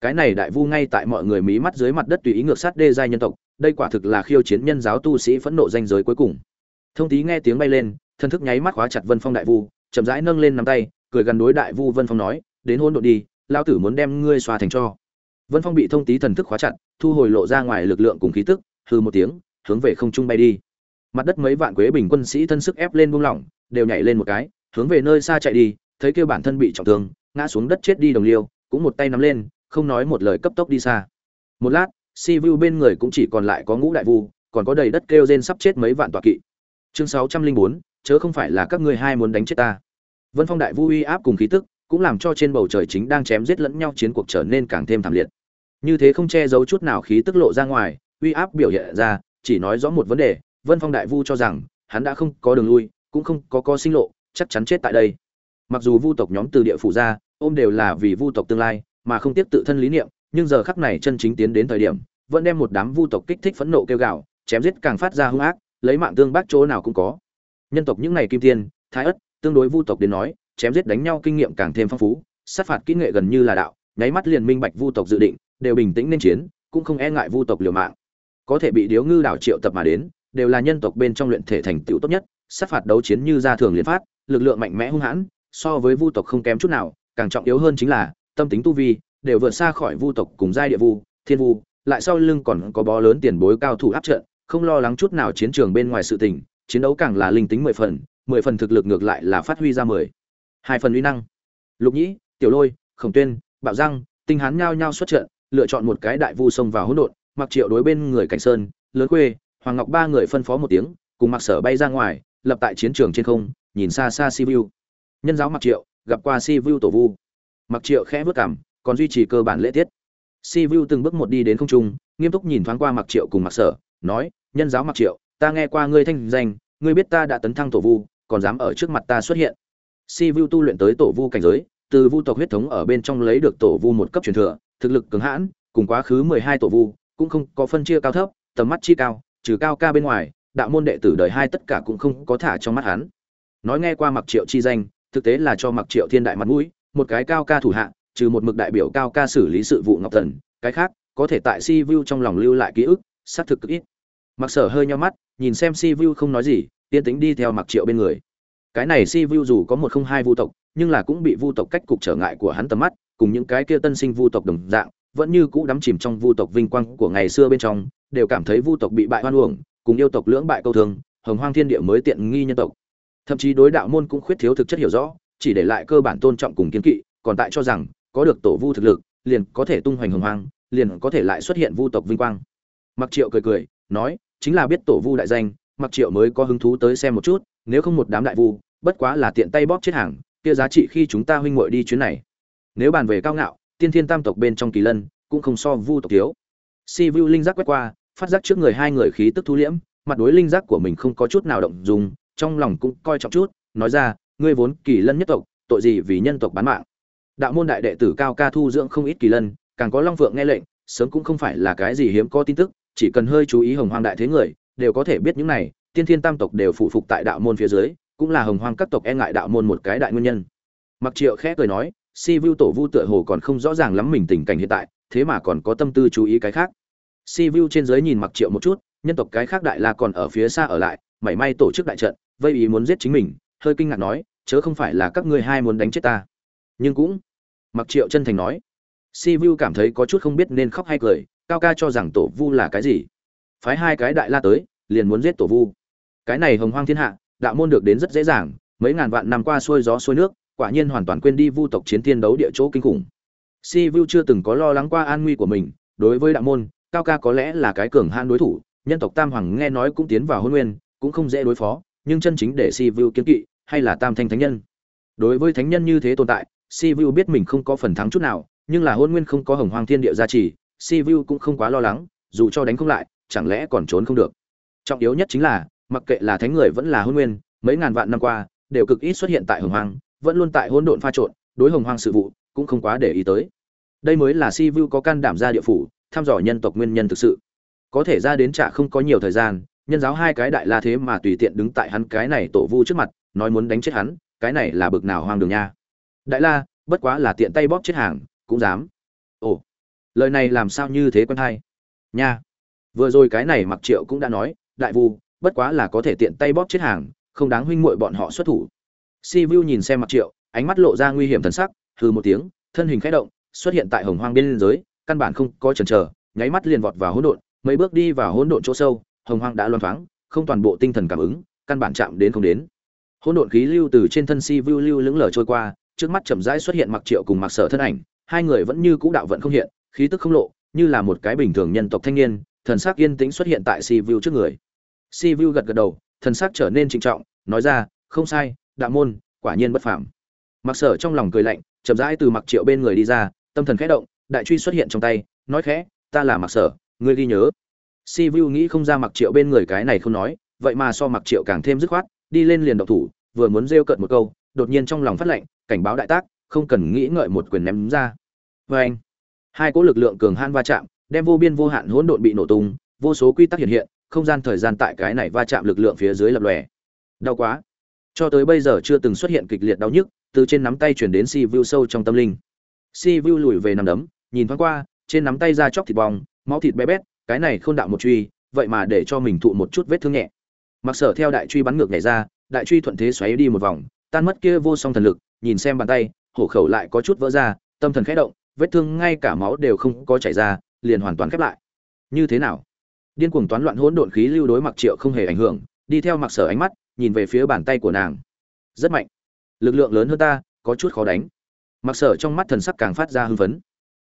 cái này đại vu ngay tại mọi người mí mắt dưới mặt đất tùy ý ngược sát đê giai nhân tộc, đây quả thực là khiêu chiến nhân giáo tu sĩ phẫn nộ danh giới cuối cùng. Thông tý nghe tiếng bay lên thân thức nháy mắt khóa chặt vân phong đại vu, chậm rãi nâng lên nắm tay, cười gần đối đại vu vân phong nói, đến hôn đội đi lao tử muốn đem ngươi xoa thành cho. Vân phong bị thông tý thần thức khóa chặt, thu hồi lộ ra ngoài lực lượng cùng khí tức hư một tiếng, hướng về không trung bay đi. Mặt đất mấy vạn quế bình quân sĩ thân sức ép lên buông lỏng, đều nhảy lên một cái, hướng về nơi xa chạy đi, thấy kêu bản thân bị trọng thương, ngã xuống đất chết đi đồng liêu, cũng một tay nắm lên không nói một lời cấp tốc đi xa. Một lát, si vu bên người cũng chỉ còn lại có ngũ đại vu, còn có đầy đất kêu rên sắp chết mấy vạn tọa kỵ. Chương sáu trăm linh bốn, chớ không phải là các ngươi hai muốn đánh chết ta. Vân phong đại vu uy áp cùng khí tức, cũng làm cho trên bầu trời chính đang chém giết lẫn nhau chiến cuộc trở nên càng thêm thảm liệt. Như thế không che giấu chút nào khí tức lộ ra ngoài, uy áp biểu hiện ra, chỉ nói rõ một vấn đề, vân phong đại vu cho rằng, hắn đã không có đường lui, cũng không có có sinh lộ, chắc chắn chết tại đây. Mặc dù vu tộc nhóm từ địa phủ ra, ôm đều là vì vu tộc tương lai mà không tiếp tự thân lý niệm, nhưng giờ khắc này chân chính tiến đến thời điểm, vẫn đem một đám vu tộc kích thích phẫn nộ kêu gào, chém giết càng phát ra hung ác, lấy mạng tương bác chỗ nào cũng có. Nhân tộc những ngày kim tiên, thái ất, tương đối vu tộc đến nói, chém giết đánh nhau kinh nghiệm càng thêm phong phú, sát phạt kỹ nghệ gần như là đạo, nháy mắt liền minh bạch vu tộc dự định, đều bình tĩnh nên chiến, cũng không e ngại vu tộc liều mạng. Có thể bị điếu ngư đảo triệu tập mà đến, đều là nhân tộc bên trong luyện thể thành tựu tốt nhất, sát phạt đấu chiến như ra thường liên phát, lực lượng mạnh mẽ hung hãn, so với vu tộc không kém chút nào, càng trọng yếu hơn chính là tâm tính tu vi, đều vượt xa khỏi vu tộc cùng giai địa vu, thiên vu, lại sau lưng còn có bó lớn tiền bối cao thủ áp trận, không lo lắng chút nào chiến trường bên ngoài sự tình, chiến đấu càng là linh tính mười phần mười phần thực lực ngược lại là phát huy ra mười. Hai phần uy năng. Lục nhĩ, tiểu lôi, khổng tuyên, bạo răng tinh hán nhao nhao xuất trận, lựa chọn một cái đại vu sông vào hỗn độn, mặc triệu đối bên người cảnh sơn, lớn khuê hoàng ngọc ba người phân phó một tiếng, cùng mặc sở bay ra ngoài, lập tại chiến trường trên không, nhìn xa xa si vu nhân giáo mặc triệu, gặp qua si vu tổ vu mặc triệu khẽ vớt cảm còn duy trì cơ bản lễ tiết. Si vu từng bước một đi đến không trung, nghiêm túc nhìn thoáng qua mặc triệu cùng mặc sở, nói, nhân giáo mặc triệu, ta nghe qua ngươi thanh danh, ngươi biết ta đã tấn thăng tổ vu, còn dám ở trước mặt ta xuất hiện. Si vu tu luyện tới tổ vu cảnh giới, từ vu tộc huyết thống ở bên trong lấy được tổ vu một cấp truyền thừa, thực lực cứng hãn, cùng quá khứ mười hai tổ vu cũng không có phân chia cao thấp, tầm mắt chi cao, trừ cao ca bên ngoài, đạo môn đệ tử đời hai tất cả cũng không có thả trong mắt hắn. Nói nghe qua mặc triệu chi danh, thực tế là cho mặc triệu thiên đại mặt mũi một cái cao ca thủ hạ, trừ một mực đại biểu cao ca xử lý sự vụ ngọc thần, cái khác, có thể tại si vu trong lòng lưu lại ký ức, xác thực cực ít. Mặc sở hơi nhau mắt, nhìn xem si vu không nói gì tiên tính đi theo mặc triệu bên người. Cái này si vu dù có một không hai vu tộc, nhưng là cũng bị vu tộc cách cục trở ngại của hắn tầm mắt, cùng những cái kia tân sinh vu tộc đồng dạng, vẫn như cũ đắm chìm trong vu tộc vinh quang của ngày xưa bên trong, đều cảm thấy vu tộc bị bại hoan uổng, cùng yêu tộc lưỡng bại câu thường hồng hoang thiên địa mới tiện nghi nhân tộc. Thậm chí đối đạo môn cũng khuyết thiếu thực chất hiểu rõ chỉ để lại cơ bản tôn trọng cùng kiến kỵ, còn tại cho rằng, có được tổ vu thực lực, liền có thể tung hoành hồng hoang, liền có thể lại xuất hiện vu tộc vinh quang. Mặc triệu cười cười, nói, chính là biết tổ vu đại danh, mặc triệu mới có hứng thú tới xem một chút, nếu không một đám đại vu, bất quá là tiện tay bóp chết hàng, kia giá trị khi chúng ta huynh muội đi chuyến này. Nếu bàn về cao ngạo, tiên thiên tam tộc bên trong kỳ lân, cũng không so vu tộc thiếu. Si vu linh giác quét qua, phát giác trước người hai người khí tức thu liễm, mặt đối linh giác của mình không có chút nào động dùng, trong lòng cũng coi trọng chút, nói ra ngươi vốn kỳ lân nhất tộc, tội gì vì nhân tộc bán mạng? Đạo môn đại đệ tử cao ca thu dưỡng không ít kỳ lân, càng có long phượng nghe lệnh, sớm cũng không phải là cái gì hiếm có tin tức, chỉ cần hơi chú ý hồng hoang đại thế người, đều có thể biết những này, tiên thiên tam tộc đều phụ phục tại đạo môn phía dưới, cũng là hồng hoang các tộc e ngại đạo môn một cái đại nguyên nhân. Mặc triệu khẽ cười nói, si vu tổ vu tựa hồ còn không rõ ràng lắm mình tình cảnh hiện tại, thế mà còn có tâm tư chú ý cái khác. Si vu trên dưới nhìn mặc triệu một chút, nhân tộc cái khác đại la còn ở phía xa ở lại, mảy may tổ chức đại trận, vây ý muốn giết chính mình, hơi kinh ngạc nói chớ không phải là các ngươi hai muốn đánh chết ta. Nhưng cũng mặc triệu chân thành nói. Si vu cảm thấy có chút không biết nên khóc hay cười, cao ca cho rằng tổ vu là cái gì. Phái hai cái đại la tới, liền muốn giết tổ vu. Cái này hồng hoang thiên hạ, đạo môn được đến rất dễ dàng, mấy ngàn vạn năm qua xuôi gió xuôi nước, quả nhiên hoàn toàn quên đi vu tộc chiến thiên đấu địa chỗ kinh khủng. Si vu chưa từng có lo lắng qua an nguy của mình, đối với đạo môn, cao ca có lẽ là cái cường han đối thủ, nhân tộc tam hoàng nghe nói cũng tiến vào hôn nguyên, cũng không dễ đối phó, nhưng chân chính để si vu kiến kỵ hay là tam thanh thánh nhân. Đối với thánh nhân như thế tồn tại si vu biết mình không có phần thắng chút nào, nhưng là hôn nguyên không có hồng hoang thiên địa gia trì si vu cũng không quá lo lắng, dù cho đánh không lại, chẳng lẽ còn trốn không được. Trọng yếu nhất chính là, mặc kệ là thánh người vẫn là hôn nguyên, mấy ngàn vạn năm qua, đều cực ít xuất hiện tại hồng hoang, vẫn luôn tại hỗn độn pha trộn, đối hồng hoang sự vụ, cũng không quá để ý tới. Đây mới là si vu có can đảm ra địa phủ, thăm dò nhân tộc nguyên nhân thực sự. Có thể ra đến trả không có nhiều thời gian, nhân giáo hai cái đại la thế mà tùy tiện đứng tại hắn cái này tổ vu trước mặt nói muốn đánh chết hắn, cái này là bực nào hoang đường nha. Đại la, bất quá là tiện tay bóp chết hàng, cũng dám. Ồ, lời này làm sao như thế quen hay nha. Vừa rồi cái này mặc triệu cũng đã nói, đại vu, bất quá là có thể tiện tay bóp chết hàng, không đáng huynh muội bọn họ xuất thủ. Si vu nhìn xem mặc triệu, ánh mắt lộ ra nguy hiểm thần sắc, hừ một tiếng, thân hình khẽ động, xuất hiện tại hồng hoang biên giới, căn bản không có chần chờ, nháy mắt liền vọt vào hỗn độn, mấy bước đi vào hỗn độn chỗ sâu, hồng hoang đã loan thoáng, không toàn bộ tinh thần cảm ứng, căn bản chạm đến không đến hỗn độn khí lưu từ trên thân si vu lưu lững lờ trôi qua, trước mắt chậm rãi xuất hiện mặc triệu cùng mặc sở thân ảnh, hai người vẫn như cũ đạo vận không hiện, khí tức không lộ, như là một cái bình thường nhân tộc thanh niên, thần sắc yên tĩnh xuất hiện tại si vu trước người. Si vu gật gật đầu, thần sắc trở nên trịnh trọng, nói ra, không sai, đạo môn, quả nhiên bất phàm. Mặc sở trong lòng cười lạnh, chậm rãi từ mặc triệu bên người đi ra, tâm thần khẽ động, đại truy xuất hiện trong tay, nói khẽ, ta là mặc sở, ngươi ghi nhớ. Si vu nghĩ không ra mặc triệu bên người cái này không nói, vậy mà so mặc triệu càng thêm dứt khoát đi lên liền động thủ, vừa muốn rêu cợt một câu, đột nhiên trong lòng phát lệnh, cảnh báo đại tác, không cần nghĩ ngợi một quyền ném ra. Oeng! anh hai cỗ lực lượng cường han va chạm, đem vô biên vô hạn hỗn độn bị nổ tung, vô số quy tắc hiện hiện, không gian thời gian tại cái này va chạm lực lượng phía dưới lập lòe. Đau quá. Cho tới bây giờ chưa từng xuất hiện kịch liệt đau nhức, từ trên nắm tay chuyển đến si vu sâu trong tâm linh. Si vu lùi về nằm đấm, nhìn thoáng qua, trên nắm tay ra chóc thịt bong, máu thịt bé bét, cái này không đạo một truy, vậy mà để cho mình thụ một chút vết thương nhẹ mặc sở theo đại truy bắn ngược nhảy ra, đại truy thuận thế xoáy đi một vòng, tan mất kia vô song thần lực, nhìn xem bàn tay, hổ khẩu lại có chút vỡ ra, tâm thần khẽ động, vết thương ngay cả máu đều không có chảy ra, liền hoàn toàn khép lại. Như thế nào? Điên cuồng toán loạn hỗn độn khí lưu đối mặc triệu không hề ảnh hưởng, đi theo mặc sở ánh mắt, nhìn về phía bàn tay của nàng. Rất mạnh. Lực lượng lớn hơn ta, có chút khó đánh. Mặc sở trong mắt thần sắc càng phát ra hưng phấn.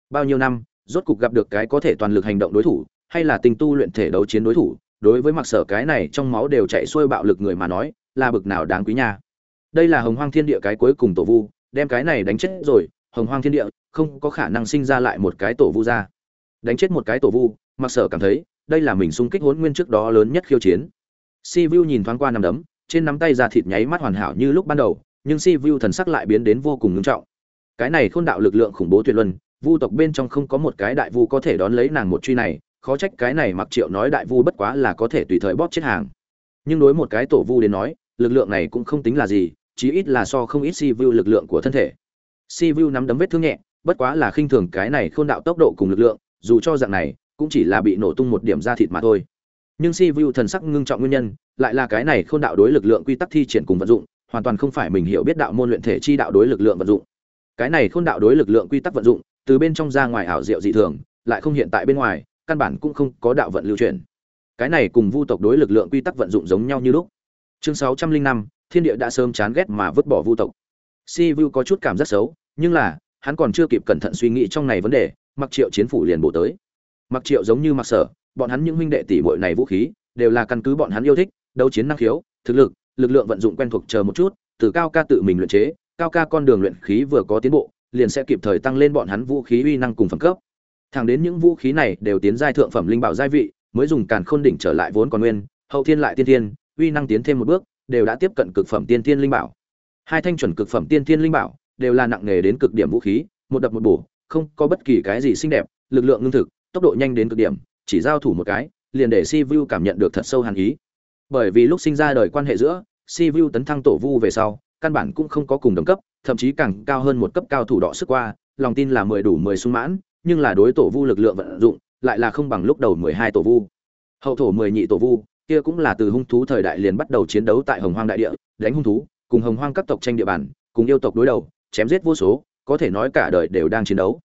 Bao nhiêu năm, rốt cục gặp được cái có thể toàn lực hành động đối thủ, hay là tình tu luyện thể đấu chiến đối thủ đối với mặc sở cái này trong máu đều chạy xuôi bạo lực người mà nói, là bực nào đáng quý nha. Đây là hồng hoang thiên địa cái cuối cùng tổ vu, đem cái này đánh chết rồi, hồng hoang thiên địa, không có khả năng sinh ra lại một cái tổ vu ra. Đánh chết một cái tổ vu, mặc sở cảm thấy, đây là mình xung kích hỗn nguyên trước đó lớn nhất khiêu chiến. Si vu nhìn thoáng qua nằm đấm, trên nắm tay ra thịt nháy mắt hoàn hảo như lúc ban đầu, nhưng si vu thần sắc lại biến đến vô cùng ngưng trọng. Cái này khôn đạo lực lượng khủng bố tuyệt luân, vu tộc bên trong không có một cái đại vu có thể đón lấy nàng một truy này khó trách cái này mặc triệu nói đại vu bất quá là có thể tùy thời bóp chết hàng. Nhưng đối một cái tổ vu đến nói, lực lượng này cũng không tính là gì, chí ít là so không ít si vu lực lượng của thân thể. Si vu nắm đấm vết thương nhẹ, bất quá là khinh thường cái này khôn đạo tốc độ cùng lực lượng, dù cho dạng này, cũng chỉ là bị nổ tung một điểm da thịt mà thôi. Nhưng si vu thần sắc ngưng trọng nguyên nhân, lại là cái này khôn đạo đối lực lượng quy tắc thi triển cùng vận dụng, hoàn toàn không phải mình hiểu biết đạo môn luyện thể chi đạo đối lực lượng vận dụng. Cái này khôn đạo đối lực lượng quy tắc vận dụng, từ bên trong ra ngoài ảo diệu dị thường, lại không hiện tại bên ngoài căn bản cũng không có đạo vận lưu truyền. Cái này cùng vu tộc đối lực lượng quy tắc vận dụng giống nhau như lúc. Chương sáu trăm linh năm, thiên địa đã sớm chán ghét mà vứt bỏ vu tộc. Si vu có chút cảm giác xấu, nhưng là, hắn còn chưa kịp cẩn thận suy nghĩ trong này vấn đề mặc triệu chiến phủ liền bổ tới. Mặc triệu giống như mặc sở, bọn hắn những huynh đệ tỷ muội này vũ khí, đều là căn cứ bọn hắn yêu thích, đấu chiến năng khiếu, thực lực lực lượng vận dụng quen thuộc chờ một chút, từ cao ca tự mình luyện chế, cao ca con đường luyện khí vừa có tiến bộ, liền sẽ kịp thời tăng lên bọn hắn vũ khí uy năng cùng phẩm cấp thẳng đến những vũ khí này đều tiến giai thượng phẩm linh bảo giai vị, mới dùng càn khôn đỉnh trở lại vốn còn nguyên, hậu thiên lại tiên thiên, uy năng tiến thêm một bước, đều đã tiếp cận cực phẩm tiên thiên linh bảo. Hai thanh chuẩn cực phẩm tiên thiên linh bảo đều là nặng nghề đến cực điểm vũ khí, một đập một bổ, không có bất kỳ cái gì xinh đẹp, lực lượng ngưng thực, tốc độ nhanh đến cực điểm, chỉ giao thủ một cái, liền để si vu cảm nhận được thật sâu hàn ý. Bởi vì lúc sinh ra đời quan hệ giữa, si vu tấn thăng tổ vu về sau, căn bản cũng không có cùng đồng cấp, thậm chí càng cao hơn một cấp cao thủ đọ sức qua, lòng tin là mười đủ mười sung mãn nhưng là đối tổ vu lực lượng vận dụng, lại là không bằng lúc đầu mười hai tổ vu. Hậu thổ mười nhị tổ vu, kia cũng là từ hung thú thời đại liền bắt đầu chiến đấu tại hồng hoang đại địa, đánh hung thú, cùng hồng hoang các tộc tranh địa bàn, cùng yêu tộc đối đầu, chém giết vô số, có thể nói cả đời đều đang chiến đấu.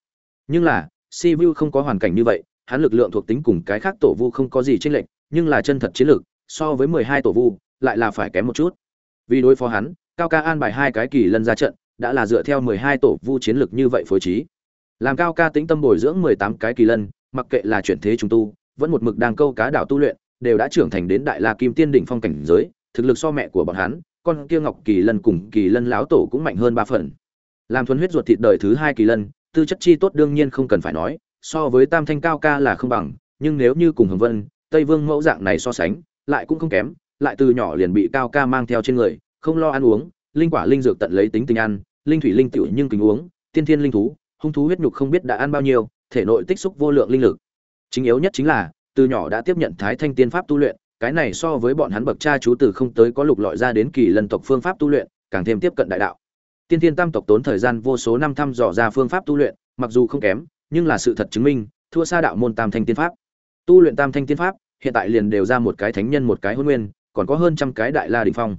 Nhưng là, si vu không có hoàn cảnh như vậy, hắn lực lượng thuộc tính cùng cái khác tổ vu không có gì chênh lệch, nhưng là chân thật chiến lược, so với mười hai tổ vu, lại là phải kém một chút. Vì đối phó hắn, cao ca an bài hai cái kỳ lân ra trận, đã là dựa theo mười hai tổ vu chiến lược như vậy phối trí làm cao ca tĩnh tâm bồi dưỡng mười tám cái kỳ lân, mặc kệ là chuyển thế chúng tu, vẫn một mực đang câu cá đảo tu luyện, đều đã trưởng thành đến đại la kim tiên đỉnh phong cảnh giới, thực lực so mẹ của bọn hắn, con kia ngọc kỳ lân cùng kỳ lân láo tổ cũng mạnh hơn ba phần. Làm thuần huyết ruột thịt đời thứ hai kỳ lân, tư chất chi tốt đương nhiên không cần phải nói, so với tam thanh cao ca là không bằng, nhưng nếu như cùng hồng vân, tây vương mẫu dạng này so sánh, lại cũng không kém, lại từ nhỏ liền bị cao ca mang theo trên người, không lo ăn uống, linh quả linh dược tận lấy tính tình ăn, linh thủy linh tiểu nhưng kính uống, tiên thiên linh thú hung thú huyết nhục không biết đã ăn bao nhiêu, thể nội tích xúc vô lượng linh lực. Chính yếu nhất chính là, từ nhỏ đã tiếp nhận thái thanh tiên pháp tu luyện, cái này so với bọn hắn bậc cha chú từ không tới có lục lọi ra đến kỳ lần tộc phương pháp tu luyện, càng thêm tiếp cận đại đạo. Tiên thiên tam tộc tốn thời gian vô số năm thăm dò ra phương pháp tu luyện, mặc dù không kém, nhưng là sự thật chứng minh, thua xa đạo môn tam thanh tiên pháp. Tu luyện tam thanh tiên pháp, hiện tại liền đều ra một cái thánh nhân một cái hôn nguyên, còn có hơn trăm cái đại la đỉnh phong.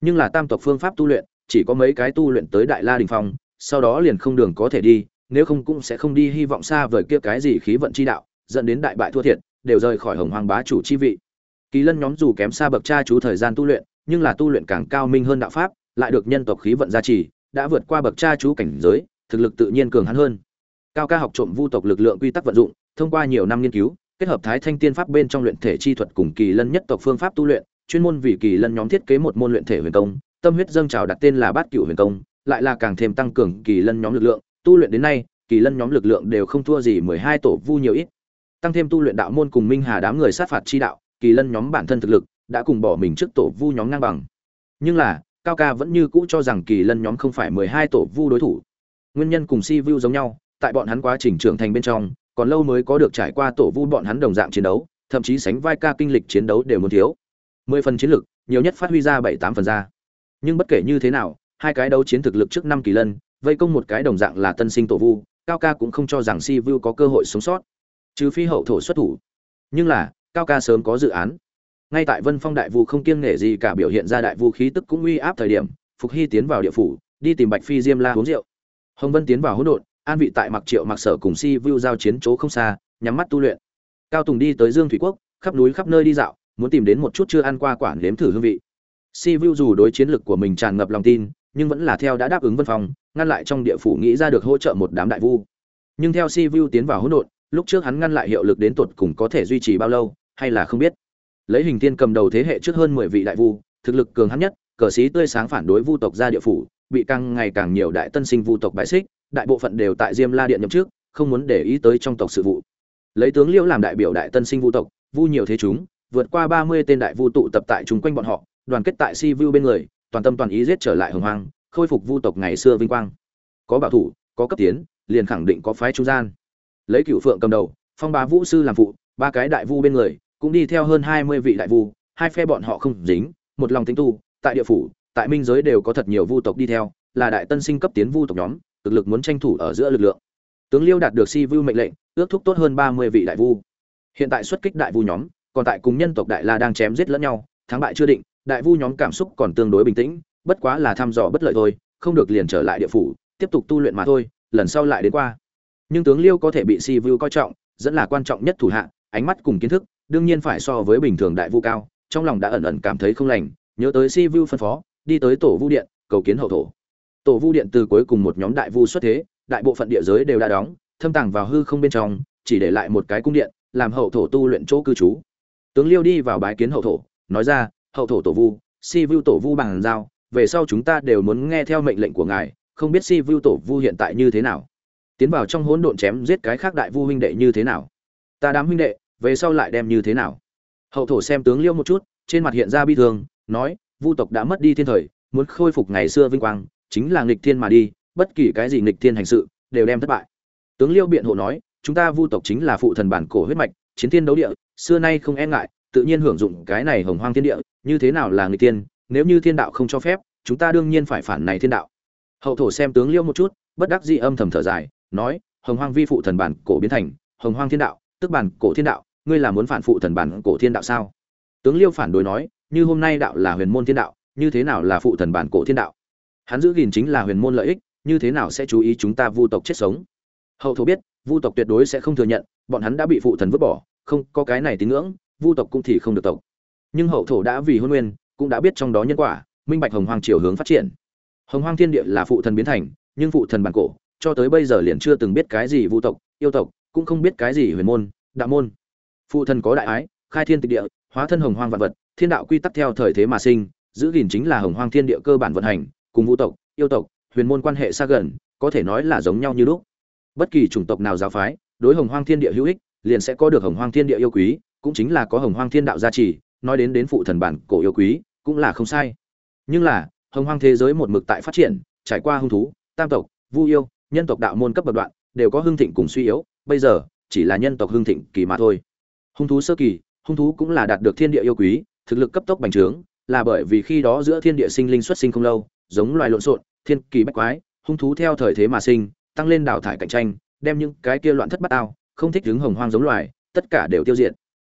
Nhưng là tam tộc phương pháp tu luyện, chỉ có mấy cái tu luyện tới đại la đỉnh phong, sau đó liền không đường có thể đi nếu không cũng sẽ không đi hy vọng xa vời kia cái gì khí vận chi đạo, dẫn đến đại bại thua thiệt, đều rời khỏi hồng hoàng bá chủ chi vị. Kỳ lân nhóm dù kém xa bậc cha chú thời gian tu luyện, nhưng là tu luyện càng cao minh hơn đạo pháp, lại được nhân tộc khí vận gia trì, đã vượt qua bậc cha chú cảnh giới, thực lực tự nhiên cường hắn hơn. Cao ca học trộm vu tộc lực lượng quy tắc vận dụng, thông qua nhiều năm nghiên cứu, kết hợp thái thanh tiên pháp bên trong luyện thể chi thuật cùng kỳ lân nhất tộc phương pháp tu luyện, chuyên môn vì kỳ lân nhóm thiết kế một môn luyện thể huyền công, tâm huyết dâng trào đặt tên là bát cửu huyền công, lại là càng thêm tăng cường kỳ lân nhóm lực lượng tu luyện đến nay, kỳ lân nhóm lực lượng đều không thua gì mười hai tổ vu nhiều ít. Tăng thêm tu luyện đạo môn cùng minh hà đám người sát phạt chi đạo, kỳ lân nhóm bản thân thực lực đã cùng bỏ mình trước tổ vu nhóm ngang bằng. Nhưng là, cao ca vẫn như cũ cho rằng kỳ lân nhóm không phải mười hai tổ vu đối thủ. Nguyên nhân cùng si vu giống nhau, tại bọn hắn quá trình trưởng thành bên trong, còn lâu mới có được trải qua tổ vu bọn hắn đồng dạng chiến đấu, thậm chí sánh vai ca kinh lịch chiến đấu đều muốn thiếu. Mười phần chiến lực, nhiều nhất phát huy ra bảy tám phần ra. Nhưng bất kể như thế nào, hai cái đấu chiến thực lực trước năm kỳ lân vây công một cái đồng dạng là tân sinh tổ vu, cao ca cũng không cho rằng si vu có cơ hội sống sót, trừ phi hậu thổ xuất thủ. Nhưng là, cao ca sớm có dự án. Ngay tại vân phong đại vu không kiêng nể gì cả biểu hiện ra đại vu khí tức cũng uy áp thời điểm, phục hy tiến vào địa phủ, đi tìm bạch phi diêm la uống rượu. Hồng vân tiến vào hỗn độn, an vị tại mặc triệu mặc sở cùng si vu giao chiến chỗ không xa, nhắm mắt tu luyện. Cao tùng đi tới dương thủy quốc, khắp núi khắp nơi đi dạo, muốn tìm đến một chút chưa ăn qua quản nếm thử hương vị. Si vu dù đối chiến lực của mình tràn ngập lòng tin, nhưng vẫn là theo đã đáp ứng vân phong ngăn lại trong địa phủ nghĩ ra được hỗ trợ một đám đại vu. Nhưng theo si vu tiến vào hỗn độn, lúc trước hắn ngăn lại hiệu lực đến tột cùng có thể duy trì bao lâu, hay là không biết. Lấy hình tiên cầm đầu thế hệ trước hơn mười vị đại vu, thực lực cường hắn nhất, cờ sĩ tươi sáng phản đối vu tộc ra địa phủ, bị càng ngày càng nhiều đại tân sinh vu tộc bại xích, đại bộ phận đều tại diêm la điện nhậm trước không muốn để ý tới trong tộc sự vụ. Lấy tướng liễu làm đại biểu đại tân sinh vu tộc, vu nhiều thế chúng, vượt qua ba mươi tên đại vu tụ tập tại chung quanh bọn họ, đoàn kết tại si vu bên người, toàn tâm toàn ý giết trở lại hồng hoang khôi phục vu tộc ngày xưa vinh quang. Có bảo thủ, có cấp tiến, liền khẳng định có phái trung gian. Lấy cựu phượng cầm đầu, phong bá vũ sư làm phụ, ba cái đại vu bên người, cũng đi theo hơn hai mươi vị đại vu, hai phe bọn họ không dính, một lòng tính tu, tại địa phủ, tại minh giới đều có thật nhiều vu tộc đi theo, là đại tân sinh cấp tiến vu tộc nhóm, thực lực muốn tranh thủ ở giữa lực lượng. Tướng liêu đạt được si vu mệnh lệnh, ước thúc tốt hơn ba mươi vị đại vu. Hiện tại xuất kích đại vu nhóm, còn tại cùng nhân tộc đại la đang chém giết lẫn nhau, thắng bại chưa định, đại vu nhóm cảm xúc còn tương đối bình tĩnh bất quá là thăm dò bất lợi thôi, không được liền trở lại địa phủ, tiếp tục tu luyện mà thôi, lần sau lại đến qua. Nhưng tướng liêu có thể bị si vu coi trọng, dẫn là quan trọng nhất thủ hạ, ánh mắt cùng kiến thức, đương nhiên phải so với bình thường đại vu cao, trong lòng đã ẩn ẩn cảm thấy không lành, nhớ tới si vu phân phó, đi tới tổ vu điện, cầu kiến hậu thổ. Tổ vu điện từ cuối cùng một nhóm đại vu xuất thế, đại bộ phận địa giới đều đã đóng, thâm tàng vào hư không bên trong, chỉ để lại một cái cung điện, làm hậu thổ tu luyện chỗ cư trú. Tướng liêu đi vào bái kiến hậu thổ, nói ra, hậu thổ tổ vu, si vu tổ vu bằng giao về sau chúng ta đều muốn nghe theo mệnh lệnh của ngài, không biết si vu tổ vu hiện tại như thế nào. Tiến vào trong hỗn độn chém giết cái khác đại vu huynh đệ như thế nào? Ta đám huynh đệ, về sau lại đem như thế nào? Hậu thổ xem tướng liêu một chút, trên mặt hiện ra bi thương, nói, vu tộc đã mất đi thiên thời, muốn khôi phục ngày xưa vinh quang, chính là nghịch thiên mà đi, bất kỳ cái gì nghịch thiên hành sự, đều đem thất bại. Tướng liêu biện hộ nói, chúng ta vu tộc chính là phụ thần bản cổ huyết mạch, chiến thiên đấu địa, xưa nay không e ngại, tự nhiên hưởng dụng cái này hồng hoang thiên địa, như thế nào là nghịch thiên nếu như thiên đạo không cho phép, chúng ta đương nhiên phải phản này thiên đạo. Hậu thổ xem tướng liêu một chút, bất đắc dĩ âm thầm thở dài, nói, hồng hoang vi phụ thần bản cổ biến thành, hồng hoang thiên đạo, tức bản cổ thiên đạo, ngươi là muốn phản phụ thần bản cổ thiên đạo sao? Tướng liêu phản đối nói, như hôm nay đạo là huyền môn thiên đạo, như thế nào là phụ thần bản cổ thiên đạo? Hắn giữ gìn chính là huyền môn lợi ích, như thế nào sẽ chú ý chúng ta vu tộc chết sống? Hậu thổ biết, vu tộc tuyệt đối sẽ không thừa nhận, bọn hắn đã bị phụ thần vứt bỏ, không có cái này tín ngưỡng, vu tộc cũng thì không được tộc. Nhưng hậu thổ đã vì hôn nguyên cũng đã biết trong đó nhân quả, minh bạch hồng hoang chiều hướng phát triển. Hồng hoang thiên địa là phụ thần biến thành, nhưng phụ thần bản cổ, cho tới bây giờ liền chưa từng biết cái gì vu tộc, yêu tộc, cũng không biết cái gì huyền môn, đạo môn. Phụ thần có đại ái, khai thiên tịch địa, hóa thân hồng hoang vạn vật, thiên đạo quy tắc theo thời thế mà sinh, giữ gìn chính là hồng hoang thiên địa cơ bản vận hành, cùng vũ tộc, yêu tộc, huyền môn quan hệ xa gần, có thể nói là giống nhau như lúc. Bất kỳ chủng tộc nào giáo phái, đối hồng hoang thiên địa hữu ích, liền sẽ có được hồng hoang thiên địa yêu quý, cũng chính là có hồng hoang thiên đạo gia trì, nói đến đến phụ thần bản cổ yêu quý cũng là không sai. Nhưng là, hồng hoang thế giới một mực tại phát triển, trải qua hung thú, tam tộc, vu yêu, nhân tộc đạo môn cấp bậc đoạn, đều có hưng thịnh cùng suy yếu, bây giờ, chỉ là nhân tộc hưng thịnh kỳ mà thôi. Hung thú sơ kỳ, hung thú cũng là đạt được thiên địa yêu quý, thực lực cấp tốc bành trướng, là bởi vì khi đó giữa thiên địa sinh linh xuất sinh không lâu, giống loài lộn xộn, thiên kỳ bách quái, hung thú theo thời thế mà sinh, tăng lên đào thải cạnh tranh, đem những cái kia loạn thất bát ao, không thích đứng hồng hoang giống loài, tất cả đều tiêu diệt.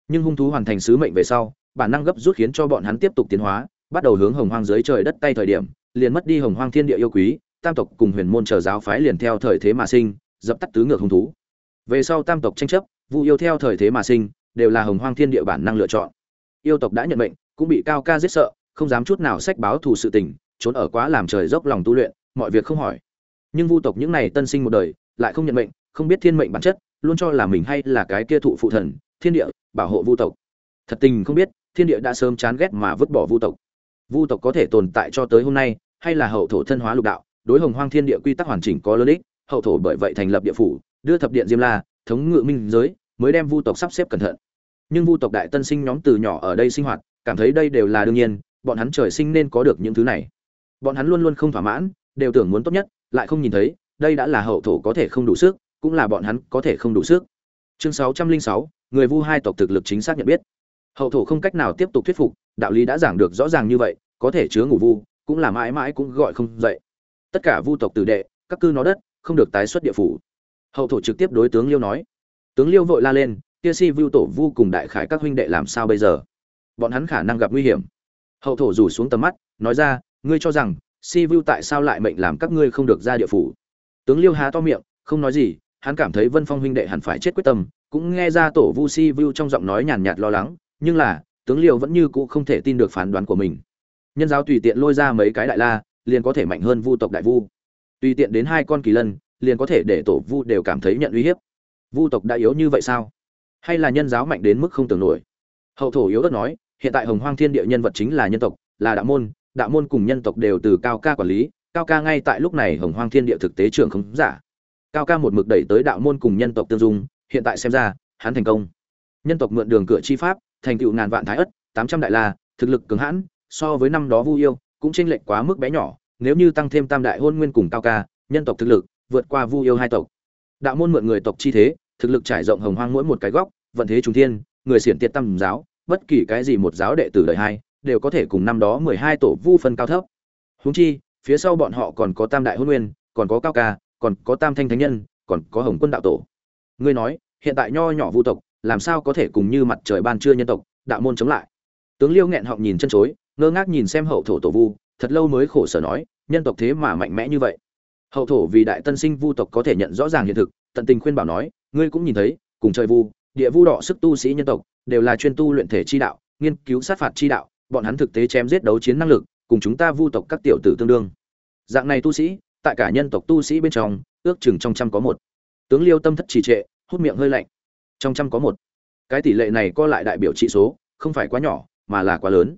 Nhưng hung thú hoàn thành sứ mệnh về sau bản năng gấp rút khiến cho bọn hắn tiếp tục tiến hóa, bắt đầu hướng hồng hoang dưới trời đất tay thời điểm, liền mất đi hồng hoang thiên địa yêu quý, tam tộc cùng huyền môn chờ giáo phái liền theo thời thế mà sinh, dập tắt tứ ngược hung thú. Về sau tam tộc tranh chấp, vu yêu theo thời thế mà sinh, đều là hồng hoang thiên địa bản năng lựa chọn. Yêu tộc đã nhận mệnh, cũng bị cao ca giết sợ, không dám chút nào sách báo thù sự tình, trốn ở quá làm trời dốc lòng tu luyện, mọi việc không hỏi. Nhưng vu tộc những này tân sinh một đời, lại không nhận mệnh, không biết thiên mệnh bản chất, luôn cho là mình hay là cái kia thụ phụ thần, thiên địa, bảo hộ vu tộc. Thật tình không biết thiên địa đã sớm chán ghét mà vứt bỏ vu tộc. Vu tộc có thể tồn tại cho tới hôm nay, hay là hậu thổ thân hóa lục đạo, đối hồng hoang thiên địa quy tắc hoàn chỉnh có lớn ích, hậu thổ bởi vậy thành lập địa phủ, đưa thập điện diêm la, thống ngự minh giới, mới đem vu tộc sắp xếp cẩn thận. Nhưng vu tộc đại tân sinh nhóm từ nhỏ ở đây sinh hoạt, cảm thấy đây đều là đương nhiên, bọn hắn trời sinh nên có được những thứ này. Bọn hắn luôn luôn không thỏa mãn, đều tưởng muốn tốt nhất, lại không nhìn thấy, đây đã là hậu thổ có thể không đủ sức, cũng là bọn hắn có thể không đủ sức. Chương sáu trăm linh sáu, người vu hai tộc thực lực chính xác nhận biết hậu thổ không cách nào tiếp tục thuyết phục, đạo lý đã giảng được rõ ràng như vậy, có thể chứa ngủ vu, cũng là mãi mãi cũng gọi không dậy. Tất cả vu tộc tử đệ, các cư nó đất, không được tái xuất địa phủ. Hậu thổ trực tiếp đối tướng liêu nói. Tướng liêu vội la lên, kia si vu tổ vu cùng đại khải các huynh đệ làm sao bây giờ? Bọn hắn khả năng gặp nguy hiểm. Hậu thổ rủ xuống tầm mắt, nói ra, ngươi cho rằng, si vu tại sao lại mệnh làm các ngươi không được ra địa phủ? Tướng liêu há to miệng, không nói gì, hắn cảm thấy vân phong huynh đệ hẳn phải chết quyết tâm, cũng nghe ra tổ vu si vu trong giọng nói nhàn nhạt lo lắng nhưng là, tướng liêu vẫn như cũ không thể tin được phán đoán của mình. Nhân giáo tùy tiện lôi ra mấy cái đại la, liền có thể mạnh hơn vu tộc đại vu. Tùy tiện đến hai con kỳ lân, liền có thể để tổ vu đều cảm thấy nhận uy hiếp. Vu tộc đã yếu như vậy sao? Hay là nhân giáo mạnh đến mức không tưởng nổi? Hậu thổ yếu đất nói, hiện tại hồng hoang thiên địa nhân vật chính là nhân tộc, là đạo môn đạo môn cùng nhân tộc đều từ cao ca quản lý, cao ca ngay tại lúc này hồng hoang thiên địa thực tế trưởng không giả. Cao ca một mực đẩy tới đạo môn cùng nhân tộc tương dung, hiện tại xem ra, hắn thành công. Nhân tộc mượn đường cửa chi pháp thành tựu ngàn vạn thái ất, tám trăm đại la, thực lực cường hãn, so với năm đó vu yêu, cũng chênh lệch quá mức bé nhỏ, nếu như tăng thêm tam đại hôn nguyên cùng cao ca, nhân tộc thực lực, vượt qua vu yêu hai tộc. Đạo môn mượn người tộc chi thế, thực lực trải rộng hồng hoang mỗi một cái góc, vận thế trùng thiên, người xiển tiệt tam giáo, bất kỳ cái gì một giáo đệ tử đời hai, đều có thể cùng năm đó mười hai tổ vu phân cao thấp. Huống chi, phía sau bọn họ còn có tam đại hôn nguyên, còn có cao ca, còn có tam thanh thánh nhân, còn có hồng quân đạo tổ. Ngươi nói, hiện tại nho nhỏ vu tộc làm sao có thể cùng như mặt trời ban trưa nhân tộc, đạo môn chống lại? Tướng liêu nghẹn họng nhìn chân chối, ngơ ngác nhìn xem hậu thổ tổ vu, thật lâu mới khổ sở nói, nhân tộc thế mà mạnh mẽ như vậy. Hậu thổ vì đại tân sinh vu tộc có thể nhận rõ ràng hiện thực, tận tình khuyên bảo nói, ngươi cũng nhìn thấy, cùng trời vu, địa vu đỏ sức tu sĩ nhân tộc, đều là chuyên tu luyện thể chi đạo, nghiên cứu sát phạt chi đạo, bọn hắn thực tế chém giết đấu chiến năng lực, cùng chúng ta vu tộc các tiểu tử tương đương. Dạng này tu sĩ, tại cả nhân tộc tu sĩ bên trong, ước chừng trong trăm có một. Tướng liêu tâm thất trì trệ, hút miệng hơi lạnh trong trăm có một. Cái tỷ lệ này co lại đại biểu trị số, không phải quá nhỏ, mà là quá lớn.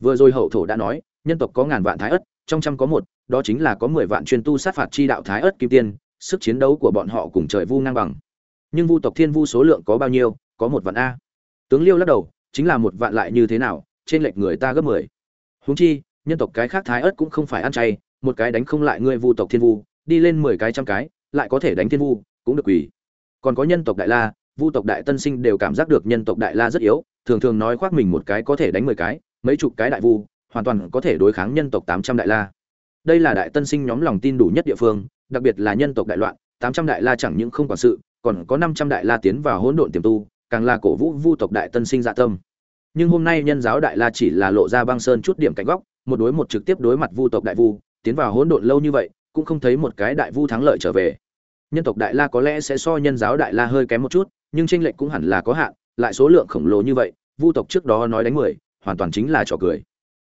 Vừa rồi hậu thổ đã nói, nhân tộc có ngàn vạn thái ất, trong trăm có một, đó chính là có mười vạn chuyên tu sát phạt chi đạo thái ất kim tiên, sức chiến đấu của bọn họ cùng trời vu ngang bằng. Nhưng vu tộc thiên vu số lượng có bao nhiêu, có một vạn a. Tướng liêu lắc đầu, chính là một vạn lại như thế nào, trên lệch người ta gấp mười. Huống chi, nhân tộc cái khác thái ất cũng không phải ăn chay, một cái đánh không lại ngươi vu tộc thiên vu, đi lên mười cái trăm cái, lại có thể đánh thiên vu, cũng được quỳ. Còn có nhân tộc đại la vu tộc đại tân sinh đều cảm giác được nhân tộc đại la rất yếu, thường thường nói khoác mình một cái có thể đánh mười cái, mấy chục cái đại vu, hoàn toàn có thể đối kháng nhân tộc tám trăm đại la. Đây là đại tân sinh nhóm lòng tin đủ nhất địa phương, đặc biệt là nhân tộc đại loạn, tám trăm đại la chẳng những không quản sự, còn có năm trăm đại la tiến vào hỗn độn tiềm tu, càng là cổ vũ vu tộc đại tân sinh dạ tâm. Nhưng hôm nay nhân giáo đại la chỉ là lộ ra băng sơn chút điểm cạnh góc, một đối một trực tiếp đối mặt vu tộc đại vu, tiến vào hỗn độn lâu như vậy, cũng không thấy một cái đại vu thắng lợi trở về. Nhân tộc đại la có lẽ sẽ so nhân giáo đại la hơi kém một chút nhưng tranh lệch cũng hẳn là có hạn lại số lượng khổng lồ như vậy vu tộc trước đó nói đánh mười hoàn toàn chính là trò cười.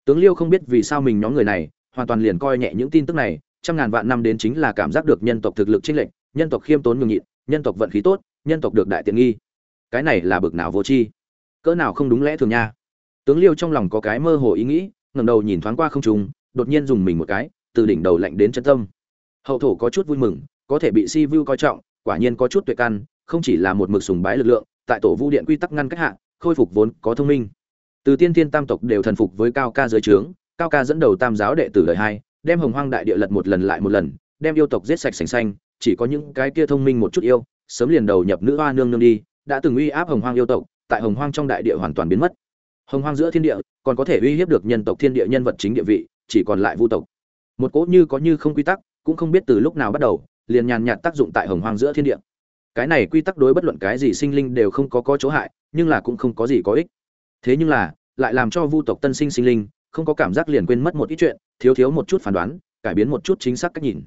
Tướng liêu không biết vì sao mình nhóm người này hoàn toàn liền coi nhẹ những tin tức này trăm ngàn vạn năm đến chính là cảm giác được nhân tộc thực lực tranh lệch nhân tộc khiêm tốn nhường nhịn nhân tộc vận khí tốt nhân tộc được đại tiện nghi. Cái này là bực nào vô tri? Cỡ nào không đúng lẽ thường nha? Tướng liêu trong lòng có cái mơ hồ ý nghĩ ngẩng đầu nhìn thoáng qua không trùng, đột nhiên dùng mình một cái từ đỉnh đầu lạnh đến chân tâm. Hậu thổ có chút vui mừng có thể bị si vu coi trọng quả nhiên có chút tuyệt căn không chỉ là một mực sùng bái lực lượng, tại tổ vu điện quy tắc ngăn cách hạ, khôi phục vốn có thông minh. Từ tiên tiên tam tộc đều thần phục với cao ca dưới trướng, cao ca dẫn đầu tam giáo đệ tử đời hai đem hồng hoang đại địa lật một lần lại một lần, đem yêu tộc giết sạch sành xanh, chỉ có những cái kia thông minh một chút yêu, sớm liền đầu nhập nữ hoa nương nương đi, đã từng uy áp hồng hoang yêu tộc, tại hồng hoang trong đại địa hoàn toàn biến mất. Hồng hoang giữa thiên địa, còn có thể uy hiếp được nhân tộc thiên địa nhân vật chính địa vị, chỉ còn lại vu tộc. Một cỗ như có như không quy tắc, cũng không biết từ lúc nào bắt đầu, liền nhàn nhạt tác dụng tại hồng hoang giữa thiên địa cái này quy tắc đối bất luận cái gì sinh linh đều không có có chỗ hại, nhưng là cũng không có gì có ích. Thế nhưng là, lại làm cho vu tộc tân sinh sinh linh, không có cảm giác liền quên mất một ít chuyện, thiếu thiếu một chút phán đoán, cải biến một chút chính xác cách nhìn.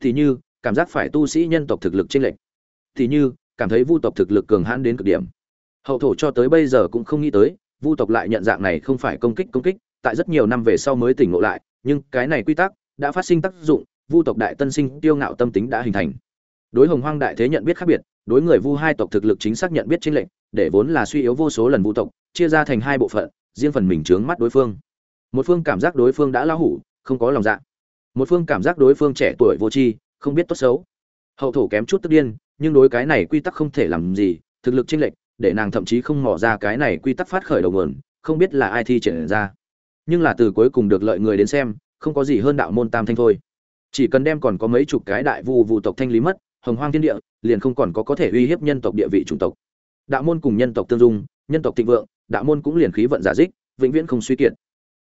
Thì như, cảm giác phải tu sĩ nhân tộc thực lực chênh lệch. Thì như, cảm thấy vu tộc thực lực cường hãn đến cực điểm. Hậu thổ cho tới bây giờ cũng không nghĩ tới, vu tộc lại nhận dạng này không phải công kích công kích, tại rất nhiều năm về sau mới tỉnh ngộ lại, nhưng cái này quy tắc đã phát sinh tác dụng, vu tộc đại tân sinh tiêu ngạo tâm tính đã hình thành đối hồng hoang đại thế nhận biết khác biệt, đối người vu hai tộc thực lực chính xác nhận biết chính lệnh để vốn là suy yếu vô số lần vu tộc, chia ra thành hai bộ phận, riêng phần mình trướng mắt đối phương. Một phương cảm giác đối phương đã lao hủ, không có lòng dạ. Một phương cảm giác đối phương trẻ tuổi vô tri, không biết tốt xấu. Hậu thổ kém chút tức điên, nhưng đối cái này quy tắc không thể làm gì, thực lực chênh lệch, để nàng thậm chí không mò ra cái này quy tắc phát khởi đầu nguồn, không biết là ai thi triển ra. Nhưng là từ cuối cùng được lợi người đến xem, không có gì hơn đạo môn tam thanh thôi. Chỉ cần đem còn có mấy chục cái đại vu vu tộc thanh lý mất hồng hoang thiên địa, liền không còn có có thể uy hiếp nhân tộc địa vị chủng tộc. Đạo môn cùng nhân tộc tương dung, nhân tộc thịnh vượng, đạo môn cũng liền khí vận giả dích, vĩnh viễn không suy kiệt.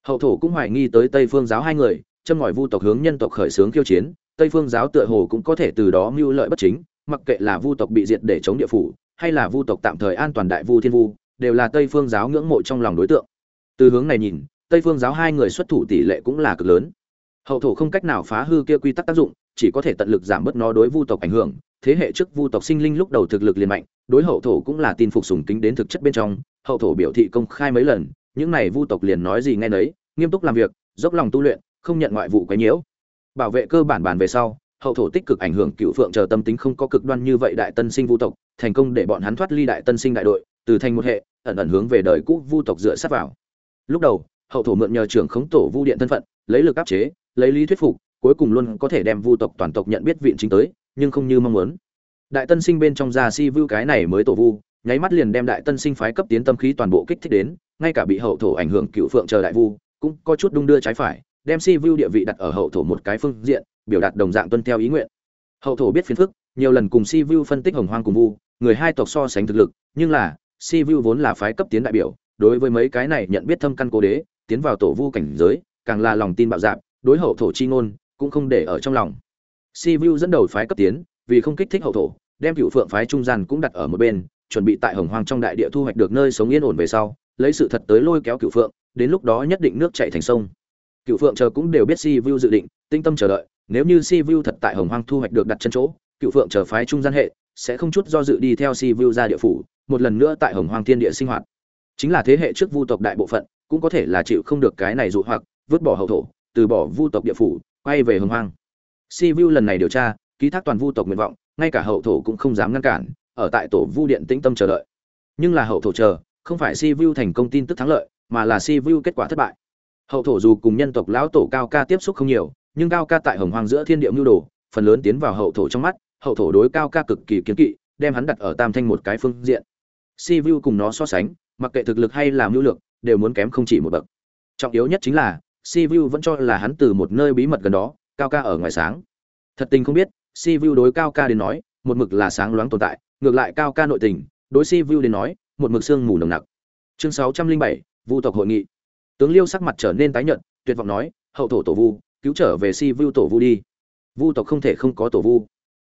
Hậu thổ cũng hoài nghi tới tây phương giáo hai người, châm ngòi vu tộc hướng nhân tộc khởi xướng khiêu chiến, tây phương giáo tựa hồ cũng có thể từ đó mưu lợi bất chính, mặc kệ là vu tộc bị diệt để chống địa phủ, hay là vu tộc tạm thời an toàn đại vu thiên vu, đều là tây phương giáo ngưỡng mộ trong lòng đối tượng. Từ hướng này nhìn, tây phương giáo hai người xuất thủ tỷ lệ cũng là cực lớn. Hậu thổ không cách nào phá hư kia quy tắc tác dụng chỉ có thể tận lực giảm bớt nó đối vu tộc ảnh hưởng. Thế hệ trước vu tộc sinh linh lúc đầu thực lực liền mạnh, đối hậu thổ cũng là tin phục sùng kính đến thực chất bên trong. Hậu thổ biểu thị công khai mấy lần, những này vu tộc liền nói gì nghe nấy, nghiêm túc làm việc, dốc lòng tu luyện, không nhận ngoại vụ quấy nhiễu. Bảo vệ cơ bản bản về sau, hậu thổ tích cực ảnh hưởng cựu phượng chờ tâm tính không có cực đoan như vậy đại tân sinh vu tộc, thành công để bọn hắn thoát ly đại tân sinh đại đội, từ thành một hệ, ẩn ẩn hướng về đời cũ vu tộc dựa sát vào. Lúc đầu, hậu thổ mượn nhờ trưởng khống tổ vu điện thân phận, lấy lực áp chế, lấy lý thuyết phục cuối cùng luôn có thể đem vu tộc toàn tộc nhận biết vịn chính tới, nhưng không như mong muốn. Đại tân sinh bên trong gia si vu cái này mới tổ vu, nháy mắt liền đem đại tân sinh phái cấp tiến tâm khí toàn bộ kích thích đến, ngay cả bị hậu thổ ảnh hưởng cựu phượng chờ đại vu, cũng có chút đung đưa trái phải, đem si vu địa vị đặt ở hậu thổ một cái phương diện, biểu đạt đồng dạng tuân theo ý nguyện. Hậu thổ biết phiền phức, nhiều lần cùng si vu phân tích hồng hoang cùng vu, người hai tộc so sánh thực lực, nhưng là, si vu vốn là phái cấp tiến đại biểu, đối với mấy cái này nhận biết thâm căn cố đế, tiến vào tổ vu cảnh giới, càng là lòng tin bạo dạn, đối hậu thổ chi ngôn cũng không để ở trong lòng. Si vu dẫn đầu phái cấp tiến, vì không kích thích hậu thổ, đem cựu phượng phái trung gian cũng đặt ở một bên, chuẩn bị tại hồng hoang trong đại địa thu hoạch được nơi sống yên ổn về sau, lấy sự thật tới lôi kéo cựu phượng, đến lúc đó nhất định nước chảy thành sông. Cựu phượng chờ cũng đều biết si vu dự định, tinh tâm chờ đợi, nếu như si vu thật tại hồng hoang thu hoạch được đặt chân chỗ, cựu phượng chờ phái trung gian hệ, sẽ không chút do dự đi theo si vu ra địa phủ, một lần nữa tại hồng hoang thiên địa sinh hoạt. Chính là thế hệ trước vu tộc đại bộ phận, cũng có thể là chịu không được cái này dụ hoặc, vứt bỏ hậu thổ, từ bỏ vu tộc địa phủ quay về hồng hoang. Si vu lần này điều tra, ký thác toàn vu tộc nguyện vọng, ngay cả hậu thổ cũng không dám ngăn cản, ở tại tổ vu điện tĩnh tâm chờ đợi. Nhưng là hậu thổ chờ, không phải si vu thành công tin tức thắng lợi, mà là si vu kết quả thất bại. Hậu thổ dù cùng nhân tộc lão tổ cao ca tiếp xúc không nhiều, nhưng cao ca tại hồng hoang giữa thiên địa mưu đồ, phần lớn tiến vào hậu thổ trong mắt, hậu thổ đối cao ca cực kỳ kiến kỵ, đem hắn đặt ở tam thanh một cái phương diện. Si vu cùng nó so sánh, mặc kệ thực lực hay là mưu lược, đều muốn kém không chỉ một bậc. Trọng yếu nhất chính là si vu vẫn cho là hắn từ một nơi bí mật gần đó, cao ca ở ngoài sáng. Thật tình không biết si vu đối cao ca đến nói, một mực là sáng loáng tồn tại, ngược lại cao ca nội tình, đối si vu đến nói, một mực sương mù nồng nặc. Chương sáu trăm linh bảy, vu tộc hội nghị. Tướng liêu sắc mặt trở nên tái nhợt, tuyệt vọng nói, hậu thổ tổ vu, cứu trở về si vu tổ vu đi. Vu tộc không thể không có tổ vu.